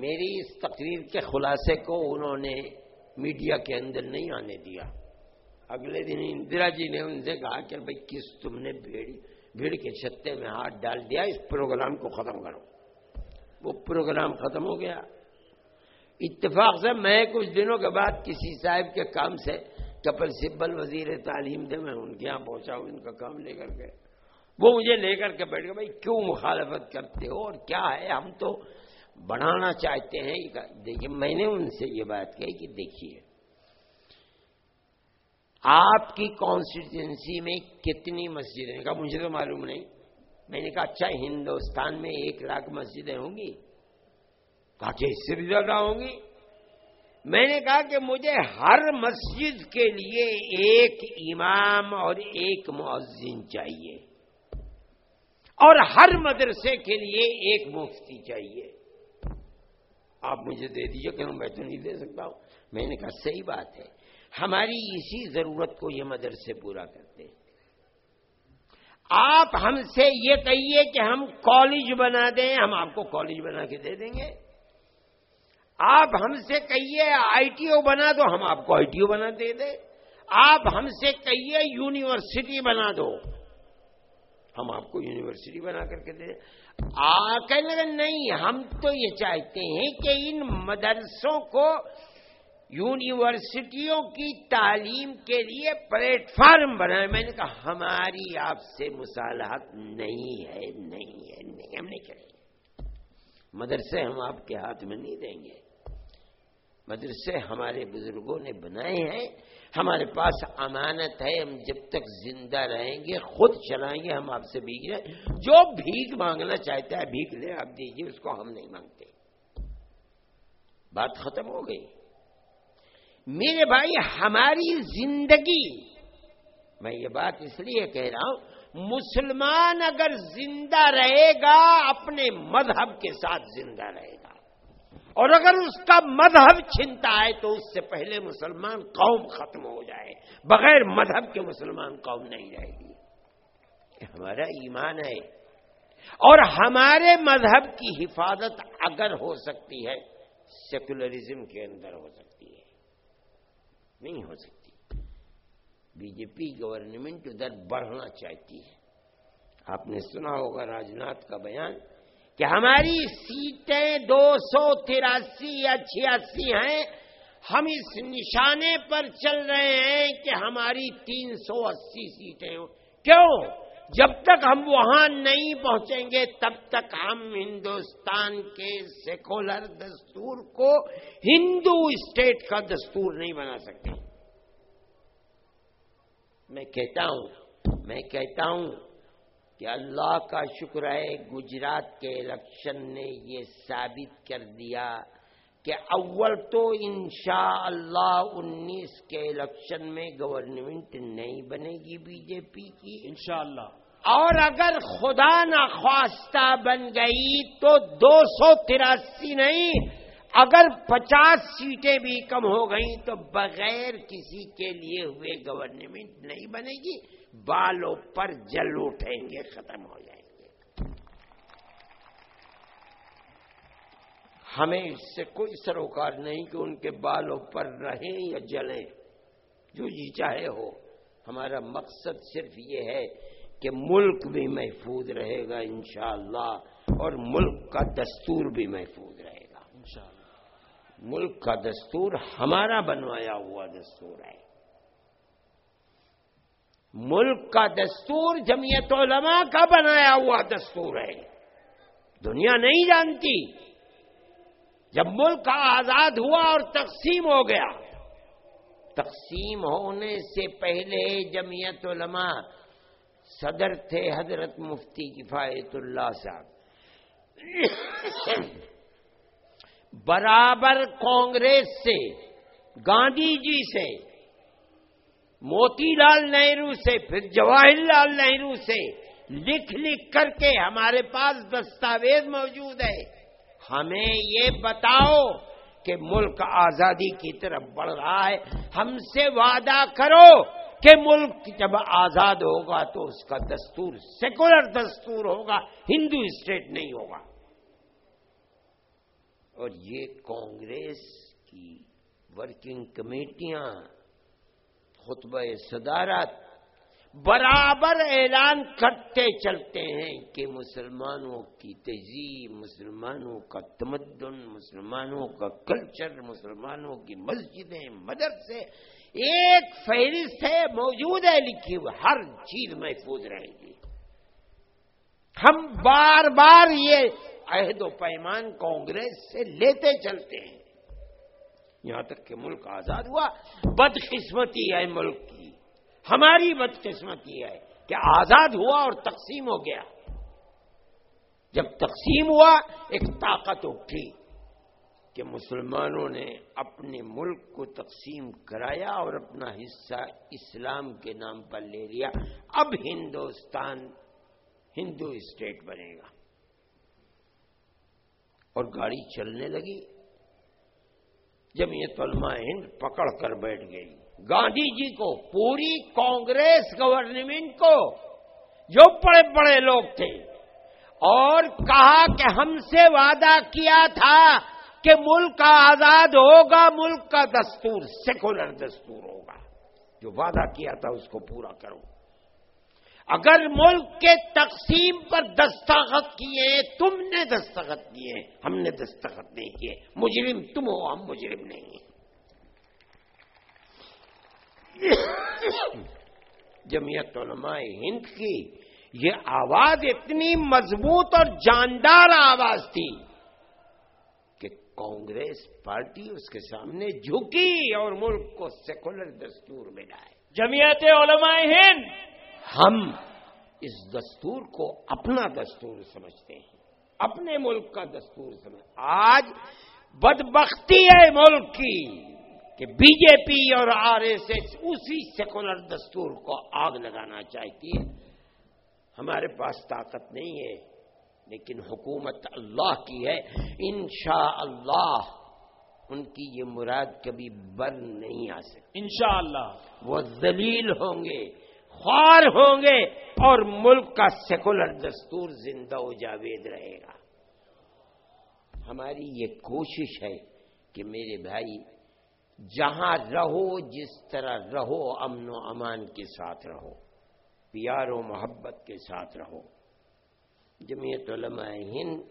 میری اس تقریر کے خلاصے کو انہوں نے میڈیا کے اندر نہیں آنے دیا۔ اگلے دن اندرا جی نے ان سے کہا کہ بھائی کس تم نے بھیڑ کے چھتے میں ہاتھ ڈال دیا اس پروگرام کو ختم کرو۔ وہ پروگرام ختم ہو گیا۔ اتفاق سے میں کچھ دنوں کے بعد کسی صاحب کے کام سے کپل سبل وزیر تعلیم دے میں ان کے یہاں پہنچا ہوں، ان کا کام لے کر کے۔ وہ مجھے لے کر کے بیٹھ گئے، بھائی، کیوں مخالفت کرتے ہو اور کیا ہے؟ ہم تو بڑھانا چاہتے ہیں۔ دیکھیے، میں نے ان سے یہ بات کہی کہ دیکھیے، آپ کی کانسٹیٹوئنسی میں کتنی مسجدیں کہا، مجھے تو معلوم نہیں۔ میں نے کہا اچھا ہندوستان میں ایک لاکھ مسجدیں ہوں گی۔ کہا کہ اس سے بھی زیادہ ہوں گی میں نے کہا کہ مجھے ہر مسجد کے لیے ایک امام اور ایک معذن چاہیے۔ اور ہر مدرسے کے لیے ایک مفتی چاہیے۔ آپ مجھے دے دیجیے کہ میں تو نہیں دے سکتا ہوں۔ میں نے کہا صحیح بات ہے۔ ہماری اسی ضرورت کو یہ مدرسے پورا کرتے آپ ہم سے یہ کہیے کہ ہم کالج بنا دیں، ہم آپ کو کالج بنا کے دے دیں گے۔ آپ ہم سے کہیے آئی ٹی او بنا دو، ہم آپ کو آئی ٹی او بنا دے دیں آپ ہم سے کہیے یونیورسٹی بنا دو۔ ہم آپ کو یونیورسٹی بنا کر کے دے دیں۔ کہنے لگے، نہیں، ہم تو یہ چاہتے ہیں کہ ان مدرسوں کو یونیورسٹیوں کی تعلیم کے لیے پلیٹ فارم بنائے۔ میں نے کہا، ہماری آپ سے مصالحت نہیں ہے نہیں ہے، نہیں، ہم نہیں کریں۔ گے مدرسے ہم آپ کے ہاتھ میں نہیں دیں گے۔ مدرسے ہمارے بزرگوں نے بنائے ہیں۔ ہمارے پاس امانت ہے، ہم جب تک زندہ رہیں گے، خود چلائیں گے، ہم آپ سے بھیگ رہے جو بھیگ مانگنا چاہتا ہے، بھیگ لے، آپ دیجیے اس کو ہم نہیں مانگتے۔ بات ختم ہو گئی۔ میرے بھائی، ہماری زندگی، میں یہ بات اس لیے کہہ رہا ہوں، مسلمان اگر زندہ رہے گا، اپنے مذہب کے ساتھ زندہ رہے گا۔ اور اگر اس کا مذہب چھنتا ہے تو اس سے پہلے مسلمان قوم ختم ہو جائے، بغیر مذہب کے مسلمان قوم نہیں رہے گی۔ ہمارا ایمان ہے۔ اور ہمارے مذہب کی حفاظت اگر ہو سکتی ہے، سیکولرزم کے اندر ہو سکتی ہے۔ نہیں ہو سکتی۔ بی جے پی گورنمنٹ ادھر بڑھنا چاہتی ہے۔ آپ نے سنا ہوگا راجناتھ کا بیان۔ کہ ہماری سیٹیں دو سو تراسی یا چھیاسی ہیں، ہم اس نشانے پر چل رہے ہیں کہ ہماری تین سو اسی سیٹیں ہوں۔ کیوں؟ جب تک ہم وہاں نہیں پہنچیں گے، تب تک ہم ہندوستان کے سیکولر دستور کو ہندو اسٹیٹ کا دستور نہیں بنا سکتے۔ میں کہتا ہوں، میں کہتا ہوں کہ اللہ کا شکر ہے گجرات کے الیکشن نے یہ ثابت کر دیا کہ اول تو انشاء اللہ انیس کے الیکشن میں گورنمنٹ نہیں بنے گی بی جے پی کی۔
انشاءاللہ۔
اور اگر خدا نخواستہ بن گئی تو دو سو تراسی نہیں اگر پچاس سیٹیں بھی کم ہو گئیں تو بغیر کسی کے لیے ہوئے گورنمنٹ نہیں بنے گی۔ بالوں پر جل اٹھیں گے ختم ہو جائیں گے۔ ہمیں اس سے کوئی سروکار نہیں کہ ان کے بالوں پر رہیں یا جلیں جو جی چاہے ہو۔ ہمارا مقصد صرف یہ ہے کہ ملک بھی محفوظ رہے گا انشاءاللہ اور ملک کا دستور بھی محفوظ رہے گا۔ انشاءاللہ۔ ملک کا دستور ہمارا بنوایا ہوا دستور ہے۔ ملک کا دستور جمعیت علماء کا بنایا ہوا دستور ہے۔ دنیا نہیں جانتی۔ جب ملک آزاد ہوا اور تقسیم ہو گیا۔ تقسیم ہونے سے پہلے جمعیت علماء صدر تھے حضرت مفتی کفایت اللہ صاحب۔ برابر کانگریس سے، گاندھی جی سے موتی لال نہرو سے، پھر جواہر لال نہرو سے لکھ لکھ کر کے ہمارے پاس دستاویز موجود ہے۔ ہمیں یہ بتاؤ کہ ملک آزادی کی طرف بڑھ رہا ہے۔ ہم سے وعدہ کرو کہ ملک جب آزاد ہوگا تو اس کا دستور سیکولر دستور ہوگا، ہندو اسٹیٹ نہیں ہوگا۔ اور یہ کانگریس کی ورکنگ کمیٹیاں خطبہ صدارت برابر اعلان کرتے چلتے ہیں کہ مسلمانوں کی تہذیب، مسلمانوں کا تمدن، مسلمانوں کا کلچر، مسلمانوں کی مسجدیں، مدرسے، ایک فہرست ہے، موجود ہے لکھی ہوئی، ہر چیز محفوظ رہے گی۔ ہم بار بار یہ عہد و پیمان کانگریس سے لیتے چلتے ہیں۔ یہاں تک کہ ملک آزاد ہوا۔ بدقسمتی ہے ملک کی۔ ہماری بدقسمتی ہے کہ آزاد ہوا اور تقسیم ہو گیا۔ جب تقسیم ہوا، ایک طاقت اٹھی کہ مسلمانوں نے اپنے ملک کو تقسیم کرایا اور اپنا حصہ اسلام کے نام پر لے لیا۔ اب ہندوستان ہندو اسٹیٹ بنے گا۔ اور گاڑی چلنے لگی۔ جمعیت علماء ہند پکڑ کر بیٹھ گئی۔ گاندھی جی کو، پوری کانگریس گورنمنٹ کو، جو بڑے بڑے لوگ تھے۔ اور کہا کہ ہم سے وعدہ کیا تھا کہ ملک آزاد ہوگا، ملک کا دستور، سیکولر دستور ہوگا۔ جو وعدہ کیا تھا اس کو پورا کرو۔ اگر ملک کے تقسیم پر دستخط کیے، تم نے دستخط کیے ہم نے دستخط نہیں کیے۔ مجرم تم ہو، ہم مجرم نہیں ہیں۔ جمعیت علماء ہند کی یہ آواز اتنی مضبوط اور جاندار آواز تھی کہ کانگریس پارٹی اس کے سامنے جھکی اور ملک کو سیکولر دستور میں لائے
جمعیت علماء ہند
ہم اس دستور کو اپنا دستور سمجھتے ہیں اپنے ملک کا دستور سمجھ آج بدبختی ہے ملک کی کہ بی جے پی اور آر ایس ایس اسی سیکولر دستور کو آگ لگانا چاہتی ہے۔ ہمارے پاس طاقت نہیں ہے لیکن حکومت اللہ کی ہے۔ انشاء اللہ ان کی یہ مراد کبھی بر نہیں آ سکتی۔
انشاءاللہ۔
وہ ذلیل ہوں گے۔ خوار ہوں گے اور ملک کا سیکولر دستور زندہ و جاوید رہے گا۔ ہماری یہ کوشش ہے کہ میرے بھائی، جہاں رہو، جس طرح رہو، امن و امان کے ساتھ رہو، پیار و محبت کے ساتھ رہو۔ جمعیت علماء ہند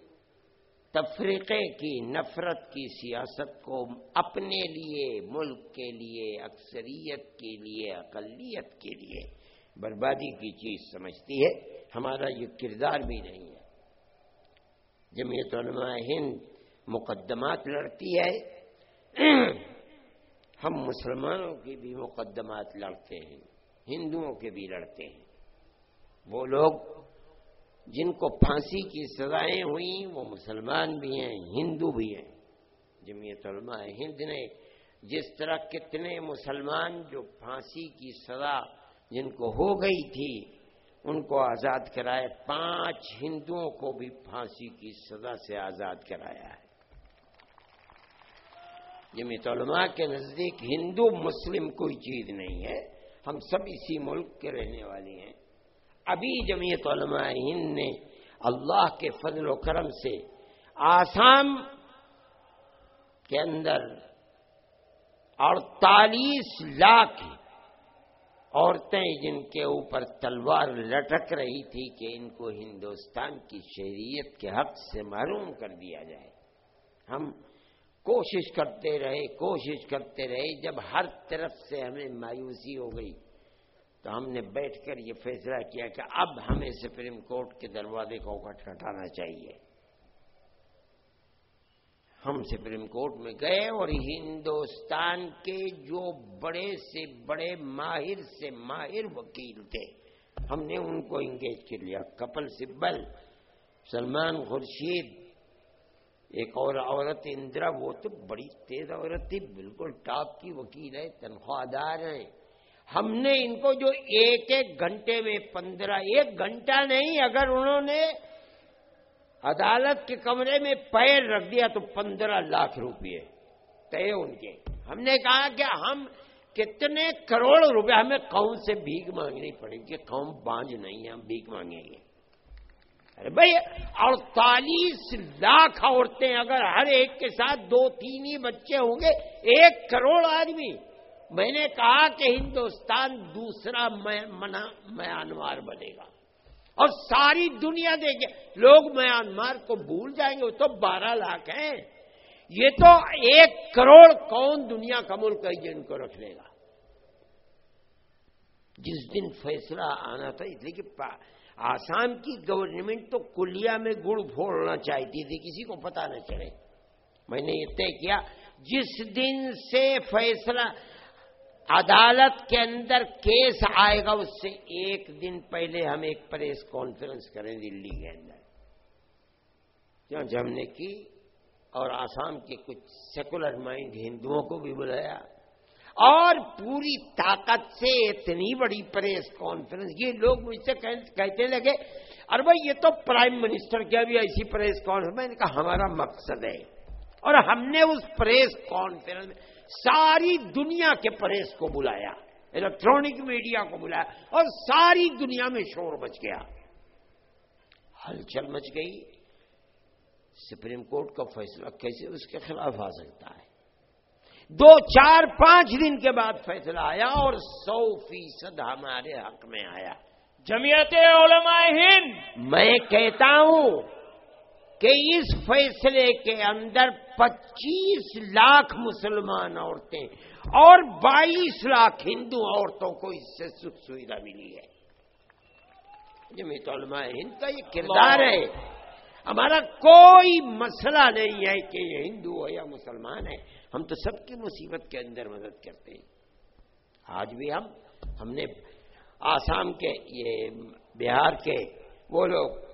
تفریقے کی، نفرت کی سیاست کو اپنے لیے، ملک کے لیے، اکثریت کے لیے، اقلیت کے لیے بربادی کی چیز سمجھتی ہے، ہمارا یہ کردار بھی نہیں ہے۔ جمعیت علماء ہند مقدمات لڑتی ہے۔ ہم مسلمانوں کی بھی مقدمات لڑتے ہیں، ہندوؤں کے بھی لڑتے ہیں۔ وہ لوگ جن کو پھانسی کی سزائیں ہوئیں، وہ مسلمان بھی ہیں، ہندو بھی ہیں۔ جمعیت علماء ہند نے جس طرح کتنے مسلمان جو پھانسی کی سزا جن کو ہو گئی تھی، ان کو آزاد کرایا۔ پانچ ہندوؤں کو بھی پھانسی کی سزا سے آزاد کرایا ہے۔ جمعیت علماء کے نزدیک ہندو مسلم کوئی چیز نہیں ہے۔ ہم سب اسی ملک کے رہنے والے ہیں۔ ابھی جمعیت علماء ہند نے اللہ کے فضل و کرم سے آسام کے اندر اڑتالیس لاکھ عورتیں جن کے اوپر تلوار لٹک رہی تھی کہ ان کو ہندوستان کی شہریت کے حق سے محروم کر دیا جائے۔ ہم کوشش کرتے رہے، کوشش کرتے رہے، جب ہر طرف سے ہمیں مایوسی ہو گئی تو ہم نے بیٹھ کر یہ فیصلہ کیا کہ اب ہمیں سپریم کورٹ کے دروازے کو کھٹکھٹانا چاہیے۔ ہم سپریم کورٹ میں گئے اور ہندوستان کے جو بڑے سے بڑے ماہر سے ماہر وکیل تھے، ہم نے ان کو انگیج کر لیا۔ کپل سبل، سلمان خورشید، ایک اور عورت اندرا، وہ تو بڑی تیز عورت تھی، بالکل ٹاپ کی وکیل ہے، تنخواہ دار ہیں۔ ہم نے ان کو جو ایک ایک گھنٹے میں، پندرہ ایک گھنٹہ نہیں، اگر انہوں نے عدالت کے کمرے میں پیر رکھ دیا تو پندرہ لاکھ روپئے طے ان کے ہم نے کہا کہ ہم کتنے کروڑ روپے، ہمیں قوم سے بھیک مانگنی پڑے گی، قوم بانج نہیں ہے، ہم بھیک مانگیں گے۔ ارے بھائی، اڑتالیس لاکھ عورتیں اگر ہر ایک کے ساتھ دو تین ہی بچے ہوں گے، ایک کروڑ آدمی۔ میں نے کہا کہ ہندوستان دوسرا میانمار بنے گا۔ اور ساری دنیا دیکھے۔ لوگ میانمار کو بھول جائیں گے، وہ تو بارہ لاکھ ہیں۔ یہ تو ایک کروڑ کون دنیا کا ملک ہے جن کو رکھ لے گا۔ جس دن فیصلہ آنا تھا، اس لیے کہ آسام کی گورنمنٹ تو کلیا میں گڑ پھوڑنا چاہتی تھی، کسی کو پتا نہ چلے۔ میں نے یہ طے کیا، جس دن سے فیصلہ عدالت کے اندر کیس آئے گا، اس سے ایک دن پہلے ہم ایک پریس کانفرنس کریں دلی کے اندر۔ ہم نے کی اور آسام کے کچھ سیکولر مائنڈ ہندوؤں کو بھی بلایا۔ اور پوری طاقت سے اتنی بڑی پریس کانفرنس، یہ لوگ مجھ سے کہتے لگے اور بھائی، یہ تو پرائم منسٹر کیا بھی ایسی پریس کانفرنس؟ میں نے کہا، ہمارا مقصد ہے۔ اور ہم نے اس پریس کانفرنس میں ساری دنیا کے پریس کو بلایا الیکٹرانک میڈیا کو بلایا اور ساری دنیا میں شور بچ گیا۔ ہلچل مچ گئی۔ سپریم کورٹ کا فیصلہ کیسے اس کے خلاف آ سکتا ہے؟ دو چار پانچ دن کے بعد فیصلہ آیا اور سو فیصد ہمارے حق میں آیا۔
جمعیت علماء ہند۔
میں کہتا ہوں کہ اس فیصلے کے اندر پچیس لاکھ مسلمان عورتیں اور بائیس لاکھ ہندو عورتوں کو اس سے سکھ سویدھا ملی ہے۔ جمعیت علماء ہند کا یہ کردار ہے۔ ہمارا کوئی مسئلہ نہیں ہے کہ یہ ہندو ہے یا مسلمان ہے۔ ہم تو سب کی مصیبت کے اندر مدد کرتے ہیں۔ آج بھی ہم ہم نے آسام کے، یہ بہار کے وہ لوگ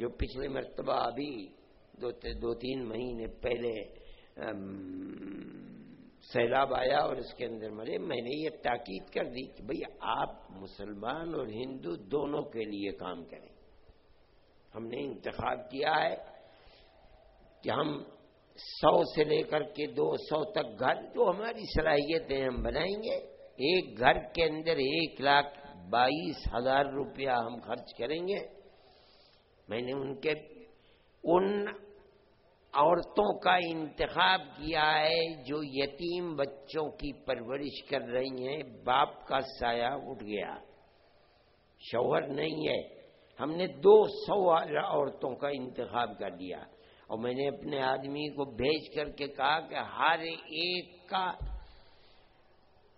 جو پچھلے مرتبہ ابھی دو دو تین مہینے پہلے سیلاب آیا اور اس کے اندر مرے، میں نے یہ تاکید کر دی کہ بھئی آپ مسلمان اور ہندو دونوں کے لیے کام کریں۔ ہم نے انتخاب کیا ہے کہ ہم سو سے لے کر کے دو سو تک گھر جو ہماری صلاحیتیں ہم بنائیں گے، ایک گھر کے اندر ایک لاکھ بائیس ہزار روپیہ ہم خرچ کریں گے۔ میں نے ان کے ان عورتوں کا انتخاب کیا ہے جو یتیم بچوں کی پرورش کر رہی ہیں۔ باپ کا سایہ اٹھ گیا۔ شوہر نہیں ہے۔ ہم نے دو سو عورتوں کا انتخاب کر دیا اور میں نے اپنے آدمی کو بھیج کر کے کہا کہ ہر ایک کا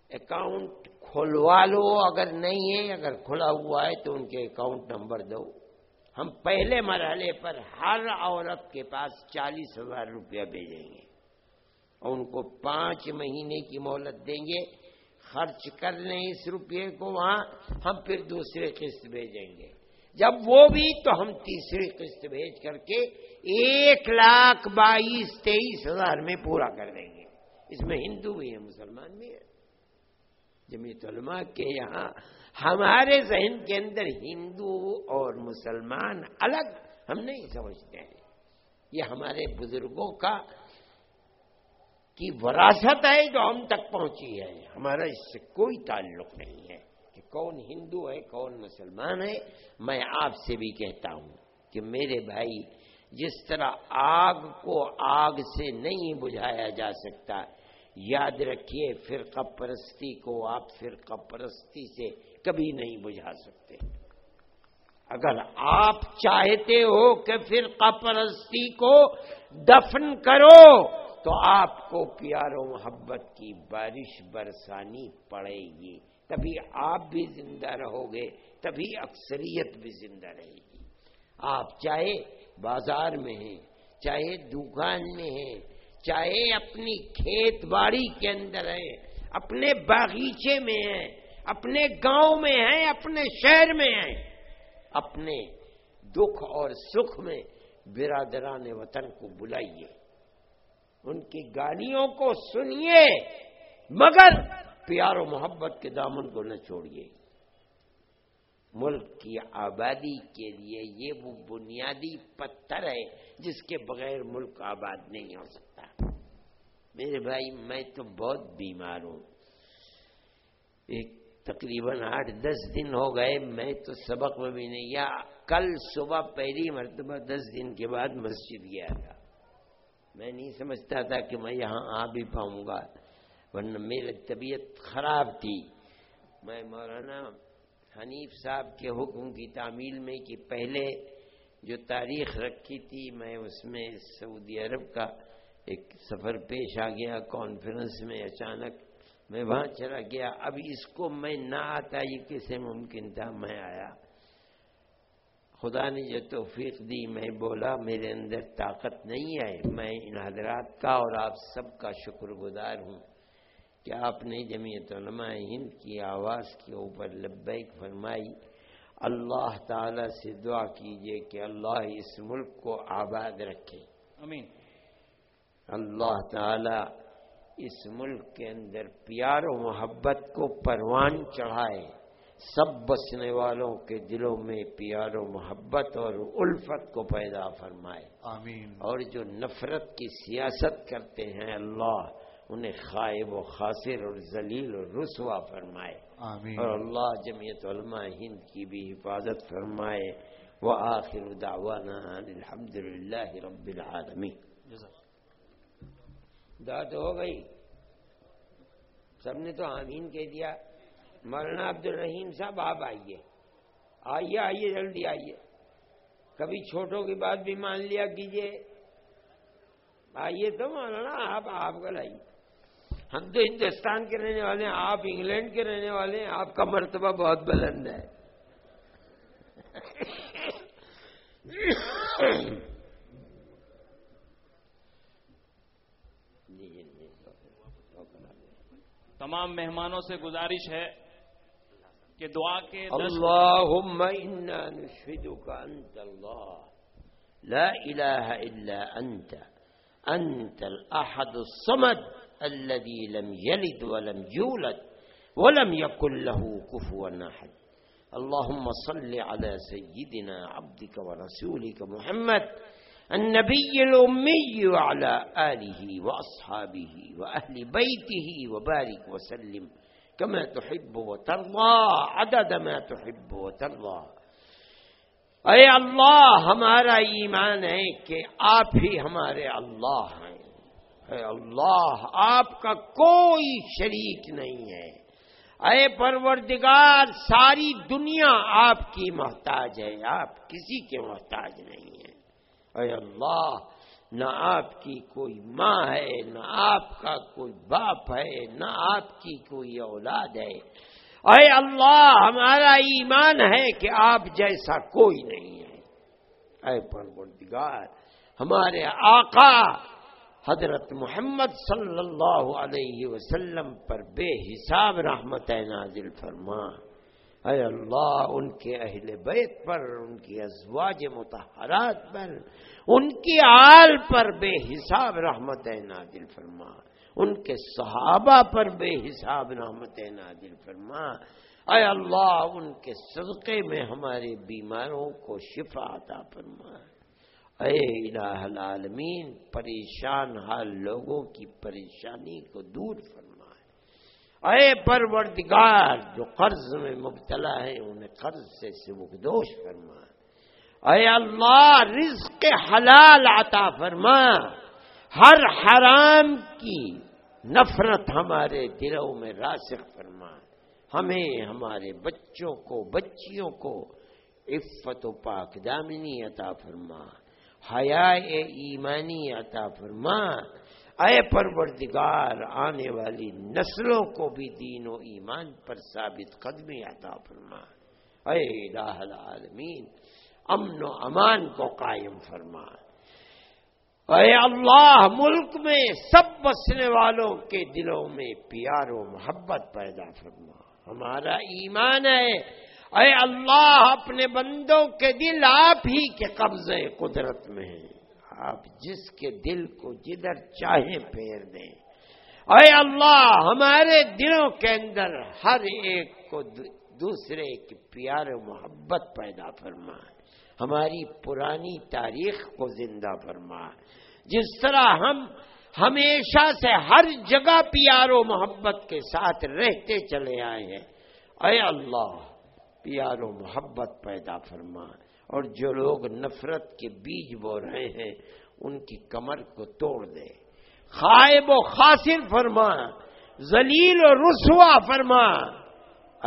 اکاؤنٹ کھلوا لو۔ اگر نہیں ہے، اگر کھلا ہوا ہے تو ان کے اکاؤنٹ نمبر دو۔ ہم پہلے مرحلے پر ہر عورت کے پاس چالیس ہزار روپیہ بھیجیں گے اور ان کو پانچ مہینے کی مہلت دیں گے، خرچ کر لیں اس روپئے کو وہاں، ہم پھر دوسرے قسط بھیجیں گے۔ جب وہ بھی تو ہم تیسری قسط بھیج کر کے ایک لاکھ بائیس، تیئیس ہزار میں پورا کر دیں گے۔ اس میں ہندو بھی ہیں، مسلمان بھی ہیں۔ جمیت علماء کے یہاں ہمارے ذہن کے اندر ہندو اور مسلمان الگ ہم نہیں سمجھتے ہیں۔ یہ ہمارے بزرگوں کا کی وراثت ہے جو ہم تک پہنچی ہے۔ ہمارا اس سے کوئی تعلق نہیں ہے کہ کون ہندو ہے، کون مسلمان ہے۔ میں آپ سے بھی کہتا ہوں کہ میرے بھائی، جس طرح آگ کو آگ سے نہیں بجھایا جا سکتا، یاد رکھیے فرقہ پرستی کو آپ فرقہ پرستی سے کبھی نہیں بجھا سکتے۔ اگر آپ چاہتے ہو کہ فرقہ پرستی کو دفن کرو، تو آپ کو پیار و محبت کی بارش برسانی پڑے گی۔ تبھی آپ بھی زندہ رہو گے، تبھی اکثریت بھی زندہ رہے گی۔ آپ چاہے بازار میں ہیں، چاہے دکان میں ہیں، چاہے اپنی کھیت باڑی کے اندر ہیں، اپنے باغیچے میں ہیں اپنے گاؤں میں ہیں، اپنے شہر میں ہیں۔ اپنے دکھ اور سکھ میں برادران وطن کو بلائیے۔ ان کی گالیوں کو سنیے، مگر پیار و محبت کے دامن کو نہ چھوڑیے۔ ملک کی آبادی کے لیے یہ وہ بنیادی پتھر ہے جس کے بغیر ملک آباد نہیں ہو سکتا۔ میرے بھائی، میں تو بہت بیمار ہوں۔ ایک تقریباً آٹھ دس دن ہو گئے، میں تو سبق میں بھی نہیں، یا کل صبح پہلی مرتبہ دس دن کے بعد مسجد گیا تھا۔ میں نہیں سمجھتا تھا کہ میں یہاں آ بھی پاؤں گا، ورنہ میری طبیعت خراب تھی۔ میں مولانا حنیف صاحب کے حکم کی تعمیل میں کہ پہلے جو تاریخ رکھی تھی، میں اس میں سعودی عرب کا ایک سفر پیش آ گیا، کانفرنس میں اچانک میں وہاں چلا گیا۔ اب اس کو میں نہ آتا یہ کیسے ممکن تھا؟ میں آیا۔ خدا نے جو توفیق دی میں بولا میرے اندر طاقت نہیں ہے میں ان حضرات کا اور آپ سب کا شکر گزار ہوں کہ آپ نے جمعیت علماء ہند کی آواز کے اوپر لبیک فرمائی۔ اللہ تعالی سے دعا کیجیے کہ اللہ اس ملک کو آباد رکھے۔
امین
اللہ تعالی اس ملک کے اندر پیار و محبت کو پروان چڑھائے سب بسنے والوں کے دلوں میں پیار و محبت اور الفت کو پیدا فرمائے۔
آمین۔
اور جو نفرت کی سیاست کرتے ہیں اللہ انہیں خائب و خاصر اور ذلیل اور رسوا فرمائے۔
آمین۔
اور اللہ جمعیت علماء ہند کی بھی حفاظت فرمائے۔ وہ آخر دعوانا الحمد للہ رب العالمین۔ دعوت ہو گئی۔ سب نے تو آمین کہہ دیا۔ مولانا عبد الرحیم صاحب، آپ آئیے۔ آئیے آئیے، جلدی آئیے۔ کبھی چھوٹوں کی بات بھی مان لیا کیجیے آئیے تو مولانا، آپ آپ کل آئیے۔ ہم تو ہندوستان کے رہنے والے ہیں، آپ انگلینڈ کے رہنے والے ہیں، آپ کا مرتبہ بہت بلند ہے۔
ہے کہ دعا کے
اللهم إنا نشهدك أنت الله لا إله إلا أنت أنت الأحد الصمد الذي لم يلد ولم يولد ولم يكن له كفوا أحد اللهم صل على سيدنا عبدك ورسولك محمد النبي الأمي وعلى آله وأصحابه وأهل بيته وبارك وسلم كما تحب وترضى، عدد ما تحب وترضى۔ اے اللہ، ہمارا ایمان ہے کہ آپ ہی ہمارے اللہ ہیں۔ اے اللہ، آپ کا کوئی شریک نہیں ہے۔ اے پروردگار، ساری دنیا آپ کی محتاج ہے، آپ کسی کے محتاج نہیں۔ اے اللہ، نہ آپ کی کوئی ماں ہے، نہ آپ کا کوئی باپ ہے، نہ آپ کی کوئی اولاد ہے۔ اے اللہ، ہمارا ایمان ہے کہ آپ جیسا کوئی نہیں ہے۔ اے پروردگار، ہمارے آقا حضرت محمد صلی اللہ علیہ وسلم پر بے حساب رحمت نازل فرما۔ اے اللہ، ان کے اہل بیت پر، ان کی ازواج متحرات پر، ان کی آل پر بے حساب رحمت نازل فرما۔ ان کے صحابہ پر بے حساب رحمت نادل فرما۔ اے اللہ، ان کے صدقے میں ہمارے بیماروں کو شفا عطا فرما۔ اے الہ العالمین، پریشان حال لوگوں کی پریشانی کو دور فرما۔ اے پروردگار، جو قرض میں مبتلا ہے، انہیں قرض سے سبکدوش فرما۔ اے اللہ، رزق حلال عطا فرما۔ ہر حرام کی نفرت ہمارے دلوں میں راسخ فرما۔ ہمیں، ہمارے بچوں کو، بچیوں کو عفت و پاک دامنی عطا فرما۔ حیا ایمانی عطا فرما۔ اے پروردگار، آنے والی نسلوں کو بھی دین و ایمان پر ثابت قدمی عطا فرما۔ اے الہ العالمین، امن و امان کو قائم فرما۔ اے اللہ، ملک میں سب بسنے والوں کے دلوں میں پیار و محبت پیدا فرما۔ ہمارا ایمان ہے۔ اے اللہ، اپنے بندوں کے دل آپ ہی کے قبضے قدرت میں ہیں۔ آپ جس کے دل کو جدھر چاہیں پھیر دیں۔ اے اللہ، ہمارے دلوں کے اندر ہر ایک کو دوسرے کی پیار و محبت پیدا فرما۔ ہماری پرانی تاریخ کو زندہ فرما۔ جس طرح ہم ہمیشہ سے ہر جگہ پیار و محبت کے ساتھ رہتے چلے آئے ہیں۔ اے اللہ، پیار و محبت پیدا فرما۔ اور جو لوگ نفرت کے بیج بو رہے ہیں، ان کی کمر کو توڑ دے۔ خائب و خاصر فرما زلیل و رسوا فرما۔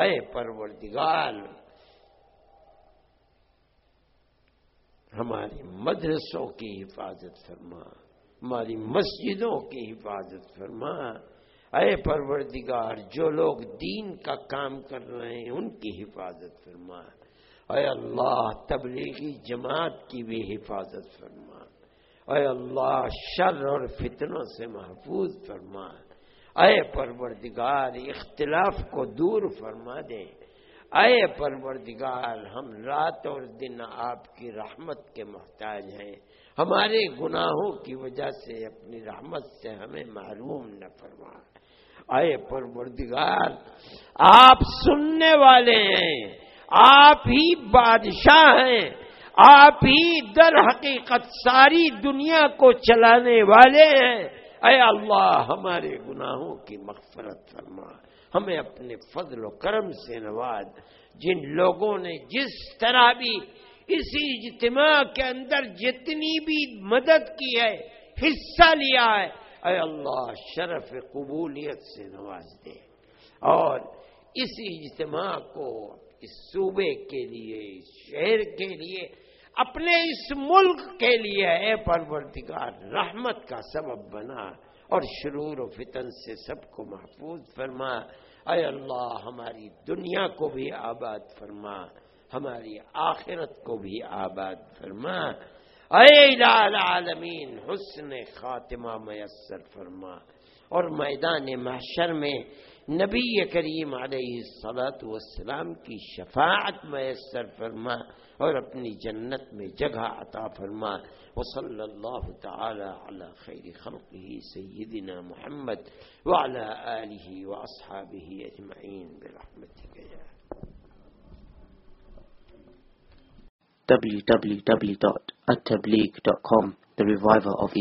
اے پروردگار ہماری مدرسوں کی حفاظت فرما، ہماری مسجدوں کی حفاظت فرما۔ اے پروردگار، جو لوگ دین کا کام کر رہے ہیں، ان کی حفاظت فرما۔ اے اللہ، تبلیغی جماعت کی بھی حفاظت فرما اے اللہ، شر اور فتنوں سے محفوظ فرما اے پروردگار، اختلاف کو دور فرما دے۔ اے پروردگار، ہم رات اور دن آپ کی رحمت کے محتاج ہیں۔ ہمارے گناہوں کی وجہ سے اپنی رحمت سے ہمیں معروم نہ فرما۔ اے پروردگار، آپ سننے والے ہیں۔ آپ ہی بادشاہ ہیں، آپ ہی در حقیقت ساری دنیا کو چلانے والے ہیں۔ اے اللہ، ہمارے گناہوں کی مغفرت فرما۔ ہمیں اپنے فضل و کرم سے نواز جن لوگوں نے جس طرح بھی اسی اجتماع کے اندر جتنی بھی مدد کی ہے، حصہ لیا ہے، اے اللہ، شرف قبولیت سے نواز دے۔ اور اس اجتماع کو اس صوبے کے لیے، اس شہر کے لیے، اپنے اس ملک کے لیے اے پرورتگار رحمت کا سبب بنا اور شرور و فتن سے سب کو محفوظ فرما۔ اے اللہ، ہماری دنیا کو بھی آباد فرما، ہماری آخرت کو بھی آباد فرما۔ اے العالمین، حسن خاتمہ میسر فرما۔ اور میدان محشر میں نبی کریم علیہ صلاحت والسلام کی شفاعت میسر فرما اور اپنی جنت میں جگہ عطا فرما وصلى الله تعالى على خير خلقه سيدنا محمد وعلى آله وأصحابه أجمعين برحمتك يا
www.attableek.com The Reviver of